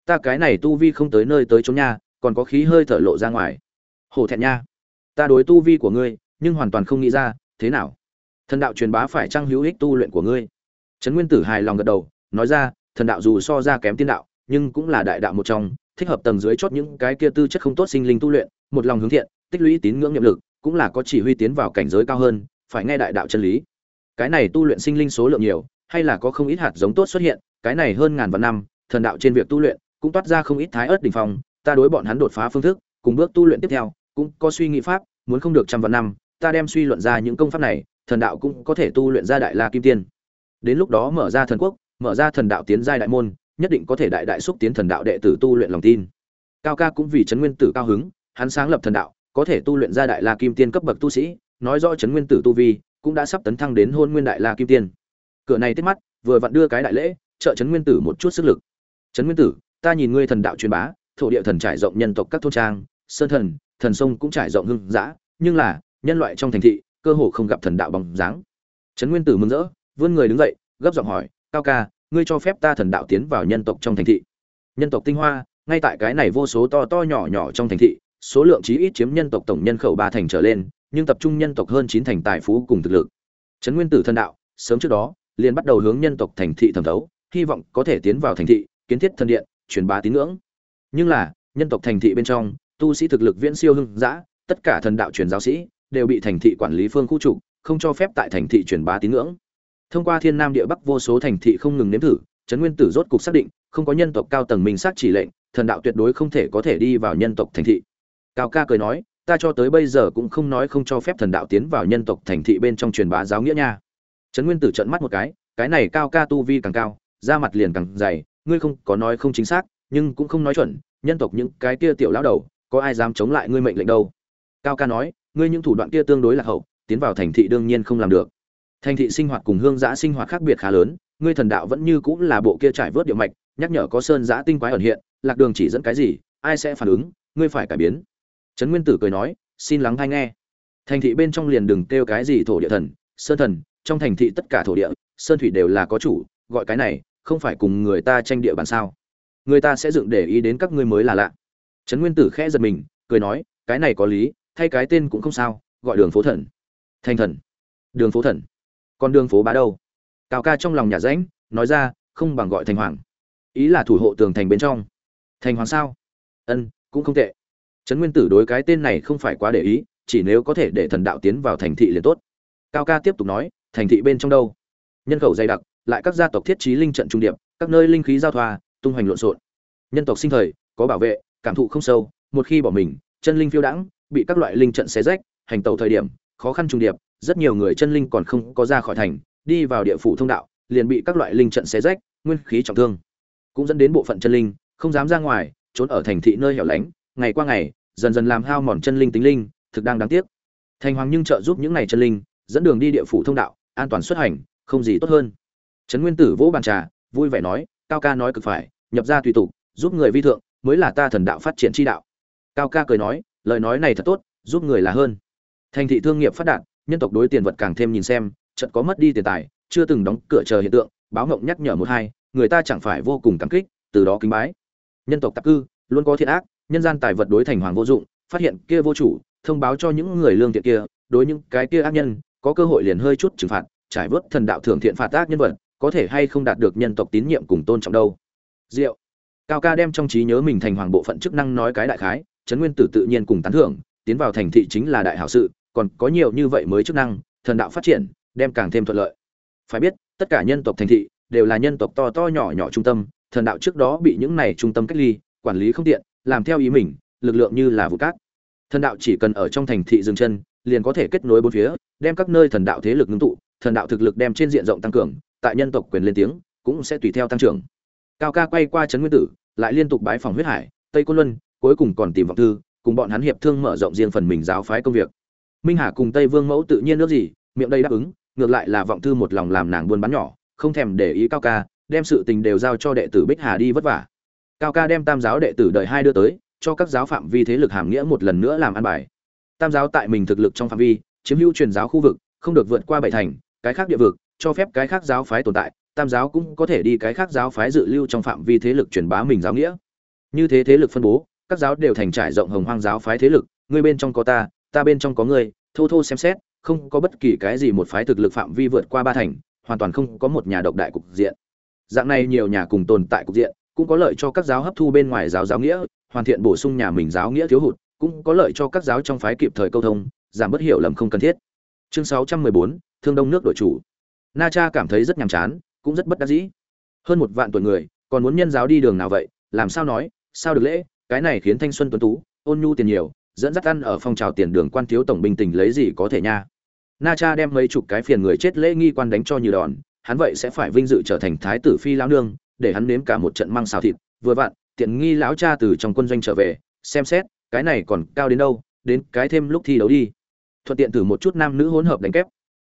Ta cái này tu vi không tới nơi tới chỗ nha, còn có khí hơi thở lộ ra ngoài. Hổ thẹn nha. Ta đối tu vi của ngươi, nhưng hoàn toàn không nghĩ ra, thế nào? Thần đạo truyền bá phải trăng hữu ích tu luyện của ngươi? Trấn nguyên tử hài lòng gật đầu, nói ra, thần đạo dù so ra kém tiên đạo, nhưng cũng là đại đạo một trong, thích hợp tầng dưới chót những cái kia tư chất không tốt sinh linh tu luyện, một lòng hướng thiện, tích lũy tín ngưỡng nhiệm lực, cũng là có chỉ huy tiến vào cảnh giới cao hơn, phải nghe đại đạo chân lý. Cái này tu luyện sinh linh số lượng nhiều hay là có không ít hạt giống tốt xuất hiện, cái này hơn ngàn vạn năm, thần đạo trên việc tu luyện cũng toát ra không ít thái ớt đỉnh phong, ta đối bọn hắn đột phá phương thức, cùng bước tu luyện tiếp theo, cũng có suy nghĩ pháp, muốn không được trăm vạn năm, ta đem suy luận ra những công pháp này, thần đạo cũng có thể tu luyện ra đại la kim tiên. Đến lúc đó mở ra thần quốc, mở ra thần đạo tiến giai đại môn, nhất định có thể đại đại xúc tiến thần đạo đệ tử tu luyện lòng tin. Cao ca cũng vì trấn nguyên tử cao hứng, hắn sáng lập thần đạo, có thể tu luyện ra đại la kim tiên cấp bậc tu sĩ, nói rõ trấn nguyên tử tu vi, cũng đã sắp tấn thăng đến hôn nguyên đại la kim tiên cửa này tiết mắt, vừa vặn đưa cái đại lễ, trợ trấn nguyên tử một chút sức lực. Trấn nguyên tử, ta nhìn ngươi thần đạo truyền bá, thổ địa thần trải rộng nhân tộc các thôn trang, sơn thần thần sông cũng trải rộng hưng dã, nhưng là, nhân loại trong thành thị, cơ hồ không gặp thần đạo bằng dáng. Trấn nguyên tử mừng rỡ, vươn người đứng dậy, gấp giọng hỏi, cao ca, ngươi cho phép ta thần đạo tiến vào nhân tộc trong thành thị. Nhân tộc tinh hoa, ngay tại cái này vô số to to nhỏ nhỏ trong thành thị, số lượng chí ít chiếm nhân tộc tổng nhân khẩu ba thành trở lên, nhưng tập trung nhân tộc hơn chín thành tài phú cùng thực lực. Trấn nguyên tử thần đạo, sớm trước đó liền bắt đầu hướng nhân tộc thành thị thẩm thấu, hy vọng có thể tiến vào thành thị, kiến thiết thần điện, truyền bá tín ngưỡng. Nhưng là, nhân tộc thành thị bên trong, tu sĩ thực lực viễn siêu hưng dã, tất cả thần đạo truyền giáo sĩ đều bị thành thị quản lý phương khu trụ không cho phép tại thành thị truyền bá tín ngưỡng. Thông qua thiên nam địa bắc vô số thành thị không ngừng nếm thử, trấn nguyên tử rốt cục xác định, không có nhân tộc cao tầng mình xác chỉ lệnh, thần đạo tuyệt đối không thể có thể đi vào nhân tộc thành thị. Cao ca cười nói, ta cho tới bây giờ cũng không nói không cho phép thần đạo tiến vào nhân tộc thành thị bên trong truyền bá giáo nghĩa nha trấn nguyên tử trợn mắt một cái cái này cao ca tu vi càng cao, da mặt liền càng dày, ngươi không có nói không chính xác, nhưng cũng không nói chuẩn, nhân tộc những cái kia tiểu lão đầu, có ai dám chống lại ngươi mệnh lệnh đâu? Cao ca nói, ngươi những thủ đoạn kia tương đối là hậu, tiến vào thành thị đương nhiên không làm được. Thành thị sinh hoạt cùng hương giã sinh hoạt khác biệt khá lớn, ngươi thần đạo vẫn như cũng là bộ kia trải vớt điệu mạch, nhắc nhở có sơn giã tinh quái ẩn hiện, lạc đường chỉ dẫn cái gì, ai sẽ phản ứng, ngươi phải cải biến. Trấn nguyên tử cười nói, xin lắng hay nghe. Thành thị bên trong liền đừng kêu cái gì thổ địa thần, sơn thần trong thành thị tất cả thổ địa, sơn thủy đều là có chủ, gọi cái này, không phải cùng người ta tranh địa bàn sao? Người ta sẽ dựng để ý đến các ngươi mới là lạ. Trấn nguyên tử khẽ giật mình, cười nói, cái này có lý, thay cái tên cũng không sao, gọi đường phố thần. Thành thần. Đường phố thần. Còn đường phố bá đâu? Cao ca trong lòng nhà rãnh, nói ra, không bằng gọi thành hoàng. Ý là thủ hộ tường thành bên trong. Thành hoàng sao? Ân, cũng không tệ. Trấn nguyên tử đối cái tên này không phải quá để ý, chỉ nếu có thể để thần đạo tiến vào thành thị liền tốt. Cao ca tiếp tục nói thành thị bên trong đâu. Nhân khẩu dày đặc, lại các gia tộc thiết trí linh trận trung điệp, các nơi linh khí giao thoa, tung hoành lộn xộn. Nhân tộc sinh thời, có bảo vệ, cảm thụ không sâu, một khi bỏ mình, chân linh phiêu đãng, bị các loại linh trận xé rách, hành tàu thời điểm, khó khăn trung điệp, rất nhiều người chân linh còn không có ra khỏi thành, đi vào địa phủ thông đạo, liền bị các loại linh trận xé rách, nguyên khí trọng thương. Cũng dẫn đến bộ phận chân linh, không dám ra ngoài, trốn ở thành thị nơi hẻo lánh, ngày qua ngày, dần dần làm hao mòn chân linh tính linh, thực đang đáng tiếc. Thành hoàng nhưng trợ giúp những này chân linh, dẫn đường đi địa phủ thông đạo an toàn xuất hành, không gì tốt hơn. Trấn nguyên tử vỗ bàn trà, vui vẻ nói, cao ca nói cực phải, nhập ra tùy tục, giúp người vi thượng, mới là ta thần đạo phát triển chi đạo. Cao ca cười nói, lời nói này thật tốt, giúp người là hơn. Thành thị thương nghiệp phát đạt, nhân tộc đối tiền vật càng thêm nhìn xem, chợt có mất đi tiền tài, chưa từng đóng cửa chờ hiện tượng, báo ngộng nhắc nhở một hai, người ta chẳng phải vô cùng cảm kích, từ đó kính bái. Nhân tộc tạp cư, luôn có thiện ác, nhân gian tài vật đối thành hoàng vô dụng, phát hiện kia vô chủ, thông báo cho những người lương thiện kia, đối những cái kia ác nhân có cơ hội liền hơi chút trừng phạt, trải vớt thần đạo thưởng thiện phạt ác nhân vật, có thể hay không đạt được nhân tộc tín nhiệm cùng tôn trọng đâu. Diệu. Cao ca đem trong trí nhớ mình thành hoàng bộ phận chức năng nói cái đại khái, trấn nguyên tử tự nhiên cùng tán thưởng, tiến vào thành thị chính là đại hảo sự, còn có nhiều như vậy mới chức năng, thần đạo phát triển, đem càng thêm thuận lợi. Phải biết, tất cả nhân tộc thành thị đều là nhân tộc to to nhỏ nhỏ trung tâm, thần đạo trước đó bị những này trung tâm cách ly, quản lý không tiện, làm theo ý mình, lực lượng như là vụ cát. Thần đạo chỉ cần ở trong thành thị dừng chân liền có thể kết nối bốn phía, đem các nơi thần đạo thế lực ngưng tụ, thần đạo thực lực đem trên diện rộng tăng cường, tại nhân tộc quyền lên tiếng, cũng sẽ tùy theo tăng trưởng. Cao ca quay qua trấn nguyên tử, lại liên tục bái phòng huyết hải, tây côn luân, cuối cùng còn tìm vọng thư, cùng bọn hắn hiệp thương mở rộng riêng phần mình giáo phái công việc. Minh hà cùng tây vương mẫu tự nhiên nước gì, miệng đây đáp ứng, ngược lại là vọng thư một lòng làm nàng buôn bán nhỏ, không thèm để ý cao ca, đem sự tình đều giao cho đệ tử bích hà đi vất vả. Cao ca đem tam giáo đệ tử đợi hai đưa tới, cho các giáo phạm vi thế lực hàm nghĩa một lần nữa làm ăn bài tam giáo tại mình thực lực trong phạm vi, chiếm hữu truyền giáo khu vực, không được vượt qua bảy thành, cái khác địa vực, cho phép cái khác giáo phái tồn tại, tam giáo cũng có thể đi cái khác giáo phái dự lưu trong phạm vi thế lực truyền bá mình giáo nghĩa. Như thế thế lực phân bố, các giáo đều thành trải rộng hồng hoang giáo phái thế lực, ngươi bên trong có ta ta bên trong có ngươi, thô thô xem xét, không có bất kỳ cái gì một phái thực lực phạm vi vượt qua ba thành, hoàn toàn không có một nhà độc đại cục diện. Dạng này nhiều nhà cùng tồn tại cục diện, cũng có lợi cho các giáo hấp thu bên ngoài giáo giáo nghĩa, hoàn thiện bổ sung nhà mình giáo nghĩa thiếu hụt cũng có lợi cho các giáo trong phái kịp thời câu thông giảm bất hiểu lầm không cần thiết. Chương 614, thương đông nước đội chủ. Na cha cảm thấy rất nhàm chán cũng rất bất đắc dĩ. Hơn một vạn tuổi người còn muốn nhân giáo đi đường nào vậy? Làm sao nói? Sao được lễ? Cái này khiến thanh xuân tuấn tú ôn nhu tiền nhiều dẫn dắt ăn ở phong trào tiền đường quan thiếu tổng bình tình lấy gì có thể nha? Na cha đem mấy chục cái phiền người chết lễ nghi quan đánh cho như đòn hắn vậy sẽ phải vinh dự trở thành thái tử phi lão nương để hắn nếm cả một trận măng xào thịt. Vừa vặn tiện nghi lão cha từ trong quân doanh trở về xem xét cái này còn cao đến đâu, đến cái thêm lúc thi đấu đi. Thuận tiện thử một chút nam nữ hỗn hợp đánh kép.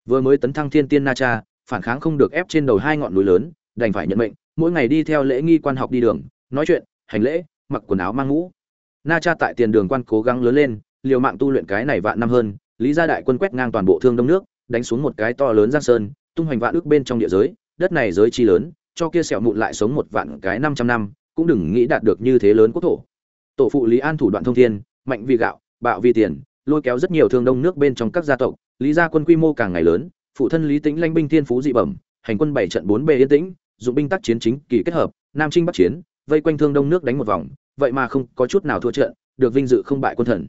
Vừa mới tấn thăng thiên tiên na cha, phản kháng không được ép trên đầu hai ngọn núi lớn, đành phải nhận mệnh, mỗi ngày đi theo lễ nghi quan học đi đường, nói chuyện, hành lễ, mặc quần áo mang mũ. Na cha tại tiền đường quan cố gắng lớn lên, liều mạng tu luyện cái này vạn năm hơn, lý gia đại quân quét ngang toàn bộ thương đông nước, đánh xuống một cái to lớn giang sơn, tung hoành vạn ước bên trong địa giới, đất này giới chi lớn, cho kia sẹo mụn lại sống một vạn cái 500 năm, cũng đừng nghĩ đạt được như thế lớn quốc thổ tổ phụ lý an thủ đoạn thông thiên, mạnh vì gạo, bạo vì tiền, lôi kéo rất nhiều thương đông nước bên trong các gia tộc. Lý gia quân quy mô càng ngày lớn, phụ thân lý tĩnh lanh binh thiên phú dị bẩm, hành quân bảy trận bốn bề yên tĩnh, dụng binh tác chiến chính kỳ kết hợp, nam trinh bắc chiến, vây quanh thương đông nước đánh một vòng, vậy mà không có chút nào thua trận, được vinh dự không bại quân thần.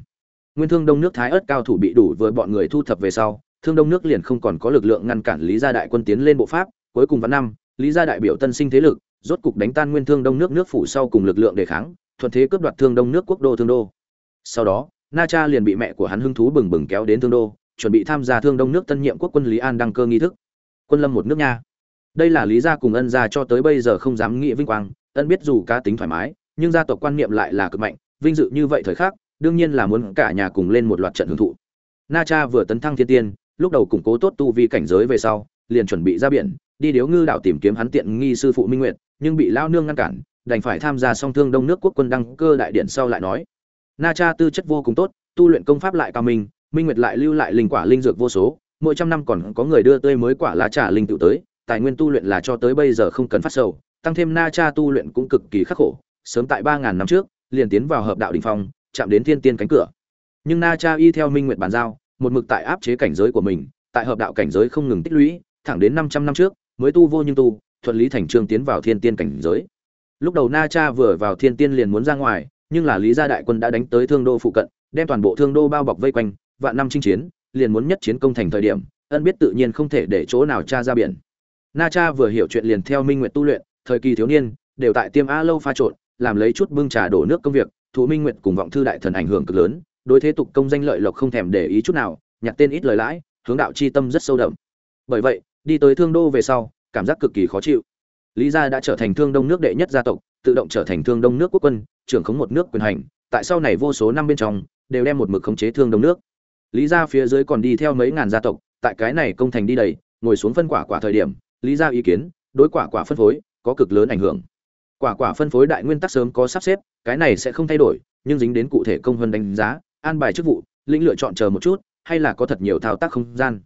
Nguyên thương đông nước thái ớt cao thủ bị đủ với bọn người thu thập về sau, thương đông nước liền không còn có lực lượng ngăn cản lý gia đại quân tiến lên bộ pháp. Cuối cùng vào năm, lý gia đại biểu tân sinh thế lực, rốt cục đánh tan nguyên thương đông nước nước phủ sau cùng lực lượng đề kháng thuận thế cướp đoạt thương đông nước quốc đô thương đô. Sau đó, na cha liền bị mẹ của hắn hưng thú bừng bừng kéo đến thương đô, chuẩn bị tham gia thương đông nước tân nhiệm quốc quân lý an đăng cơ nghi thức. Quân lâm một nước nha. Đây là lý gia cùng ân gia cho tới bây giờ không dám nghĩ vinh quang, ân biết dù cá tính thoải mái, nhưng gia tộc quan niệm lại là cực mạnh, vinh dự như vậy thời khắc, đương nhiên là muốn cả nhà cùng lên một loạt trận hưởng thụ. Na cha vừa tấn thăng thiên tiên, lúc đầu củng cố tốt tu vi cảnh giới về sau, liền chuẩn bị ra biển, đi điếu ngư đảo tìm kiếm hắn tiện nghi sư phụ minh nguyệt, nhưng bị lao nương ngăn cản đành phải tham gia song thương đông nước quốc quân đăng cơ đại điện sau lại nói. Na cha tư chất vô cùng tốt, tu luyện công pháp lại cao minh minh nguyệt lại lưu lại linh quả linh dược vô số, mỗi trăm năm còn có người đưa tươi mới quả lá trà linh tự tới, tài nguyên tu luyện là cho tới bây giờ không cần phát sầu, tăng thêm na cha tu luyện cũng cực kỳ khắc khổ, sớm tại ba ngàn năm trước, liền tiến vào hợp đạo đình phong, chạm đến thiên tiên cánh cửa. Nhưng na cha y theo minh nguyệt bàn giao, một mực tại áp chế cảnh giới của mình, tại hợp đạo cảnh giới không ngừng tích lũy, thẳng đến 500 năm trước, mới tu vô nhưng tu, thuận lý thành trương tiến vào thiên tiên cảnh giới lúc đầu na cha vừa vào thiên tiên liền muốn ra ngoài, nhưng là lý gia đại quân đã đánh tới thương đô phụ cận, đem toàn bộ thương đô bao bọc vây quanh, vạn năm chinh chiến, liền muốn nhất chiến công thành thời điểm, ân biết tự nhiên không thể để chỗ nào cha ra biển. Na cha vừa hiểu chuyện liền theo minh nguyệt tu luyện, thời kỳ thiếu niên, đều tại tiêm a lâu pha trộn, làm lấy chút bưng trà đổ nước công việc Thủ minh nguyệt cùng vọng thư đại thần ảnh hưởng cực lớn, đối thế tục công danh lợi lộc không thèm để ý chút nào, nhặt tên ít lời lãi, hướng đạo chi tâm rất sâu đậm. Bởi vậy, đi tới thương đô về sau, cảm giác cực kỳ khó chịu lý gia đã trở thành thương đông nước đệ nhất gia tộc, tự động trở thành thương đông nước quốc quân, trưởng khống một nước quyền hành, tại sau này vô số năm bên trong, đều đem một mực khống chế thương đông nước. Lý gia phía dưới còn đi theo mấy ngàn gia tộc, tại cái này công thành đi đầy, ngồi xuống phân quả quả thời điểm, lý gia ý kiến, đối quả quả phân phối, có cực lớn ảnh hưởng. Quả quả phân phối đại nguyên tắc sớm có sắp xếp, cái này sẽ không thay đổi, nhưng dính đến cụ thể công hơn đánh giá, an bài chức vụ, lĩnh lựa chọn chờ một chút, hay là có thật nhiều thao tác không gian.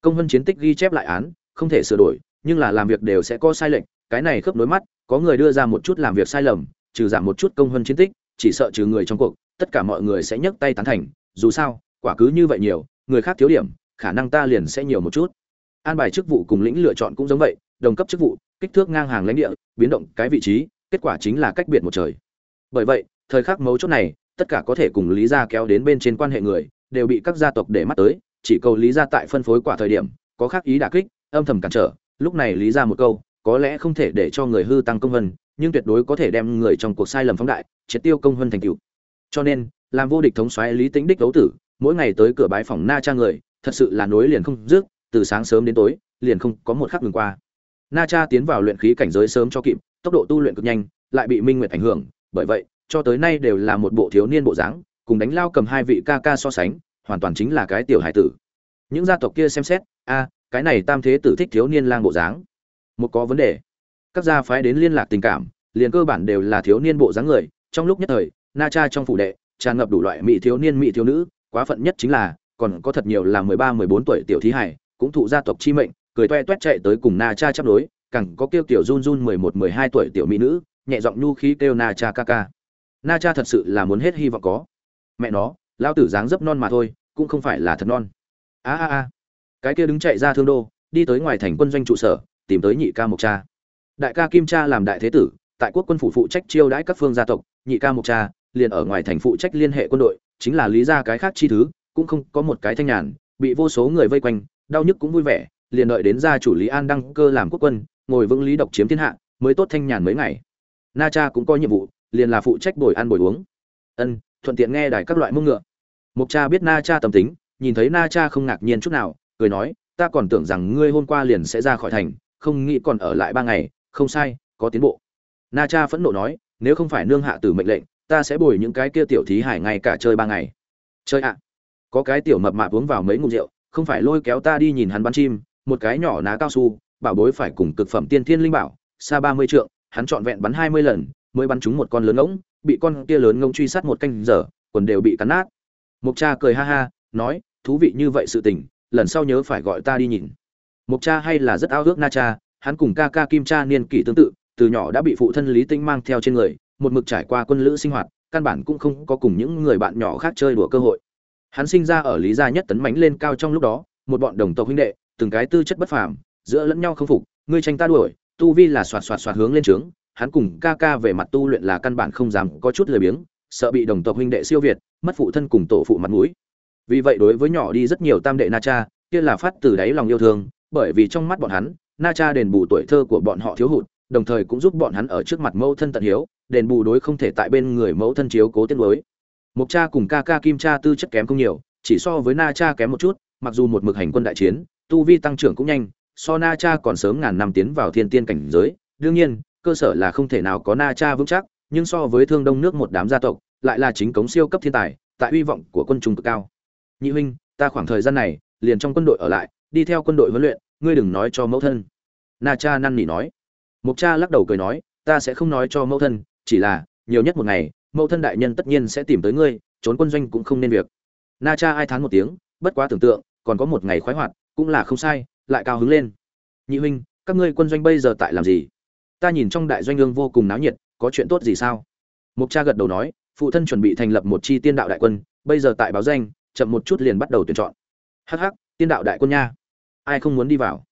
Công hơn chiến tích ghi chép lại án, không thể sửa đổi, nhưng là làm việc đều sẽ có sai lệch cái này khớp nối mắt, có người đưa ra một chút làm việc sai lầm, trừ giảm một chút công hơn chiến tích, chỉ sợ trừ người trong cuộc, tất cả mọi người sẽ nhấc tay tán thành, dù sao, quả cứ như vậy nhiều, người khác thiếu điểm, khả năng ta liền sẽ nhiều một chút. An bài chức vụ cùng lĩnh lựa chọn cũng giống vậy, đồng cấp chức vụ, kích thước ngang hàng lãnh địa, biến động cái vị trí, kết quả chính là cách biệt một trời. Bởi vậy, thời khắc mấu chốt này, tất cả có thể cùng lý gia kéo đến bên trên quan hệ người, đều bị các gia tộc để mắt tới, chỉ cầu lý gia tại phân phối quả thời điểm, có khác ý đả kích, âm thầm cản trở, lúc này lý ra một câu có lẽ không thể để cho người hư tăng công vân, nhưng tuyệt đối có thể đem người trong cuộc sai lầm phóng đại, triệt tiêu công vân thành cựu cho nên, làm vô địch thống xoáy lý tính đích đấu tử, mỗi ngày tới cửa bái phòng na cha người, thật sự là nối liền không dứt, từ sáng sớm đến tối, liền không có một khắc ngừng qua. Na cha tiến vào luyện khí cảnh giới sớm cho kịp, tốc độ tu luyện cực nhanh, lại bị minh nguyệt ảnh hưởng, bởi vậy, cho tới nay đều là một bộ thiếu niên bộ dáng, cùng đánh lao cầm hai vị ca ca so sánh, hoàn toàn chính là cái tiểu hải tử. Những gia tộc kia xem xét, a, cái này tam thế tử thích thiếu niên lang bộ dáng một có vấn đề. Các gia phái đến liên lạc tình cảm, liền cơ bản đều là thiếu niên bộ dáng người. Trong lúc nhất thời, na cha trong phủ đệ, tràn ngập đủ loại mỹ thiếu niên, mỹ thiếu nữ. Quá phận nhất chính là, còn có thật nhiều là mười ba, mười bốn tuổi tiểu thí hải, cũng thụ gia tộc chi mệnh, cười toe toét chạy tới cùng na cha chấp đối. Càng có kêu tiểu run run mười một, mười hai tuổi tiểu mỹ nữ, nhẹ giọng nhu khí kêu na cha ca ca. Na cha thật sự là muốn hết hy vọng có. Mẹ nó lao tử dáng dấp non mà thôi, cũng không phải là thật non. A a a. Cái kia đứng chạy ra thương đô, đi tới ngoài thành quân doanh trụ sở tìm tới nhị ca mộc cha. Đại ca kim cha làm đại thế tử, tại quốc quân phủ phụ trách chiêu đãi các phương gia tộc, nhị ca mộc cha liền ở ngoài thành phụ trách liên hệ quân đội, chính là lý ra cái khác chi thứ, cũng không có một cái thanh nhàn, bị vô số người vây quanh, đau nhức cũng vui vẻ, liền đợi đến gia chủ lý an đăng cơ làm quốc quân, ngồi vững lý độc chiếm thiên hạ, mới tốt thanh nhàn mấy ngày. Na cha cũng có nhiệm vụ, liền là phụ trách bồi ăn bồi uống. Ân, thuận tiện nghe đài các loại mông ngựa. Mộc cha biết na cha tâm tính, nhìn thấy na cha không ngạc nhiên chút nào, cười nói, ta còn tưởng rằng ngươi hôm qua liền sẽ ra khỏi thành không nghĩ còn ở lại ba ngày, không sai, có tiến bộ. Na cha phẫn nộ nói, nếu không phải nương hạ tử mệnh lệnh, ta sẽ bồi những cái kia tiểu thí hải ngay cả chơi ba ngày. Chơi ạ. Có cái tiểu mập mạp uống vào mấy ngụm rượu, không phải lôi kéo ta đi nhìn hắn bắn chim, một cái nhỏ ná cao su, bảo bối phải cùng cực phẩm tiên thiên linh bảo, xa ba mươi trượng, hắn trọn vẹn bắn hai mươi lần, mới bắn trúng một con lớn ngỗng, bị con kia lớn ngỗng truy sát một canh giờ, quần đều bị cắn nát. Mục cha cười ha ha, nói, thú vị như vậy sự tình, lần sau nhớ phải gọi ta đi nhìn. Mộc cha hay là rất ao ước na cha, hắn cùng ca ca kim cha niên kỷ tương tự, từ nhỏ đã bị phụ thân lý tinh mang theo trên người, một mực trải qua quân lữ sinh hoạt, căn bản cũng không có cùng những người bạn nhỏ khác chơi đùa cơ hội. Hắn sinh ra ở lý gia nhất tấn mánh lên cao trong lúc đó, một bọn đồng tộc huynh đệ, từng cái tư chất bất phàm, giữa lẫn nhau không phục, ngươi tranh ta đuổi, tu vi là xoạt xoạt xoạt hướng lên trướng, hắn cùng ca ca về mặt tu luyện là căn bản không dám có chút lười biếng, sợ bị đồng tộc huynh đệ siêu việt, mất phụ thân cùng tổ phụ mặt mũi. Vì vậy đối với nhỏ đi rất nhiều tam đệ na cha, kia là phát từ đáy lòng yêu thương bởi vì trong mắt bọn hắn, na cha đền bù tuổi thơ của bọn họ thiếu hụt, đồng thời cũng giúp bọn hắn ở trước mặt mẫu thân tận hiếu, đền bù đối không thể tại bên người mẫu thân chiếu cố tiết mới mục cha cùng ca ca kim cha tư chất kém không nhiều, chỉ so với na cha kém một chút, mặc dù một mực hành quân đại chiến, tu vi tăng trưởng cũng nhanh, so na cha còn sớm ngàn năm tiến vào thiên tiên cảnh giới. Đương nhiên, cơ sở là không thể nào có na cha vững chắc, nhưng so với thương đông nước một đám gia tộc, lại là chính cống siêu cấp thiên tài, tại hy vọng của quân trung cực cao. Nhị huynh, ta khoảng thời gian này, liền trong quân đội ở lại đi theo quân đội huấn luyện, ngươi đừng nói cho mẫu thân. Na cha năn nỉ nói. Mục cha lắc đầu cười nói, ta sẽ không nói cho mẫu thân, chỉ là, nhiều nhất một ngày, mẫu thân đại nhân tất nhiên sẽ tìm tới ngươi, trốn quân doanh cũng không nên việc. Na cha ai thán một tiếng, bất quá tưởng tượng, còn có một ngày khoái hoạt, cũng là không sai, lại cao hứng lên. Nhị huynh, các ngươi quân doanh bây giờ tại làm gì? Ta nhìn trong đại doanh ương vô cùng náo nhiệt, có chuyện tốt gì sao? Mục cha gật đầu nói, phụ thân chuẩn bị thành lập một chi tiên đạo đại quân, bây giờ tại báo danh, chậm một chút liền bắt đầu tuyển chọn. Hh tiên đạo đại quân nha. Ai không muốn đi vào?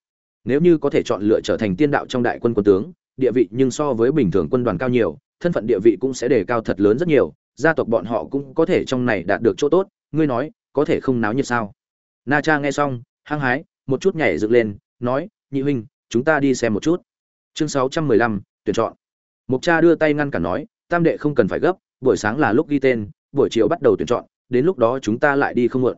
Nếu như có thể chọn lựa trở thành tiên đạo trong đại quân quân tướng, địa vị nhưng so với bình thường quân đoàn cao nhiều, thân phận địa vị cũng sẽ đề cao thật lớn rất nhiều, gia tộc bọn họ cũng có thể trong này đạt được chỗ tốt, ngươi nói, có thể không náo nhiệt sao? Na cha nghe xong, hăng hái, một chút nhảy dựng lên, nói, nhị huynh, chúng ta đi xem một chút. Chương sáu trăm mười lăm, tuyển chọn. Mục cha đưa tay ngăn cản nói, tam đệ không cần phải gấp, buổi sáng là lúc ghi tên, buổi chiều bắt đầu tuyển chọn, đến lúc đó chúng ta lại đi không muộn.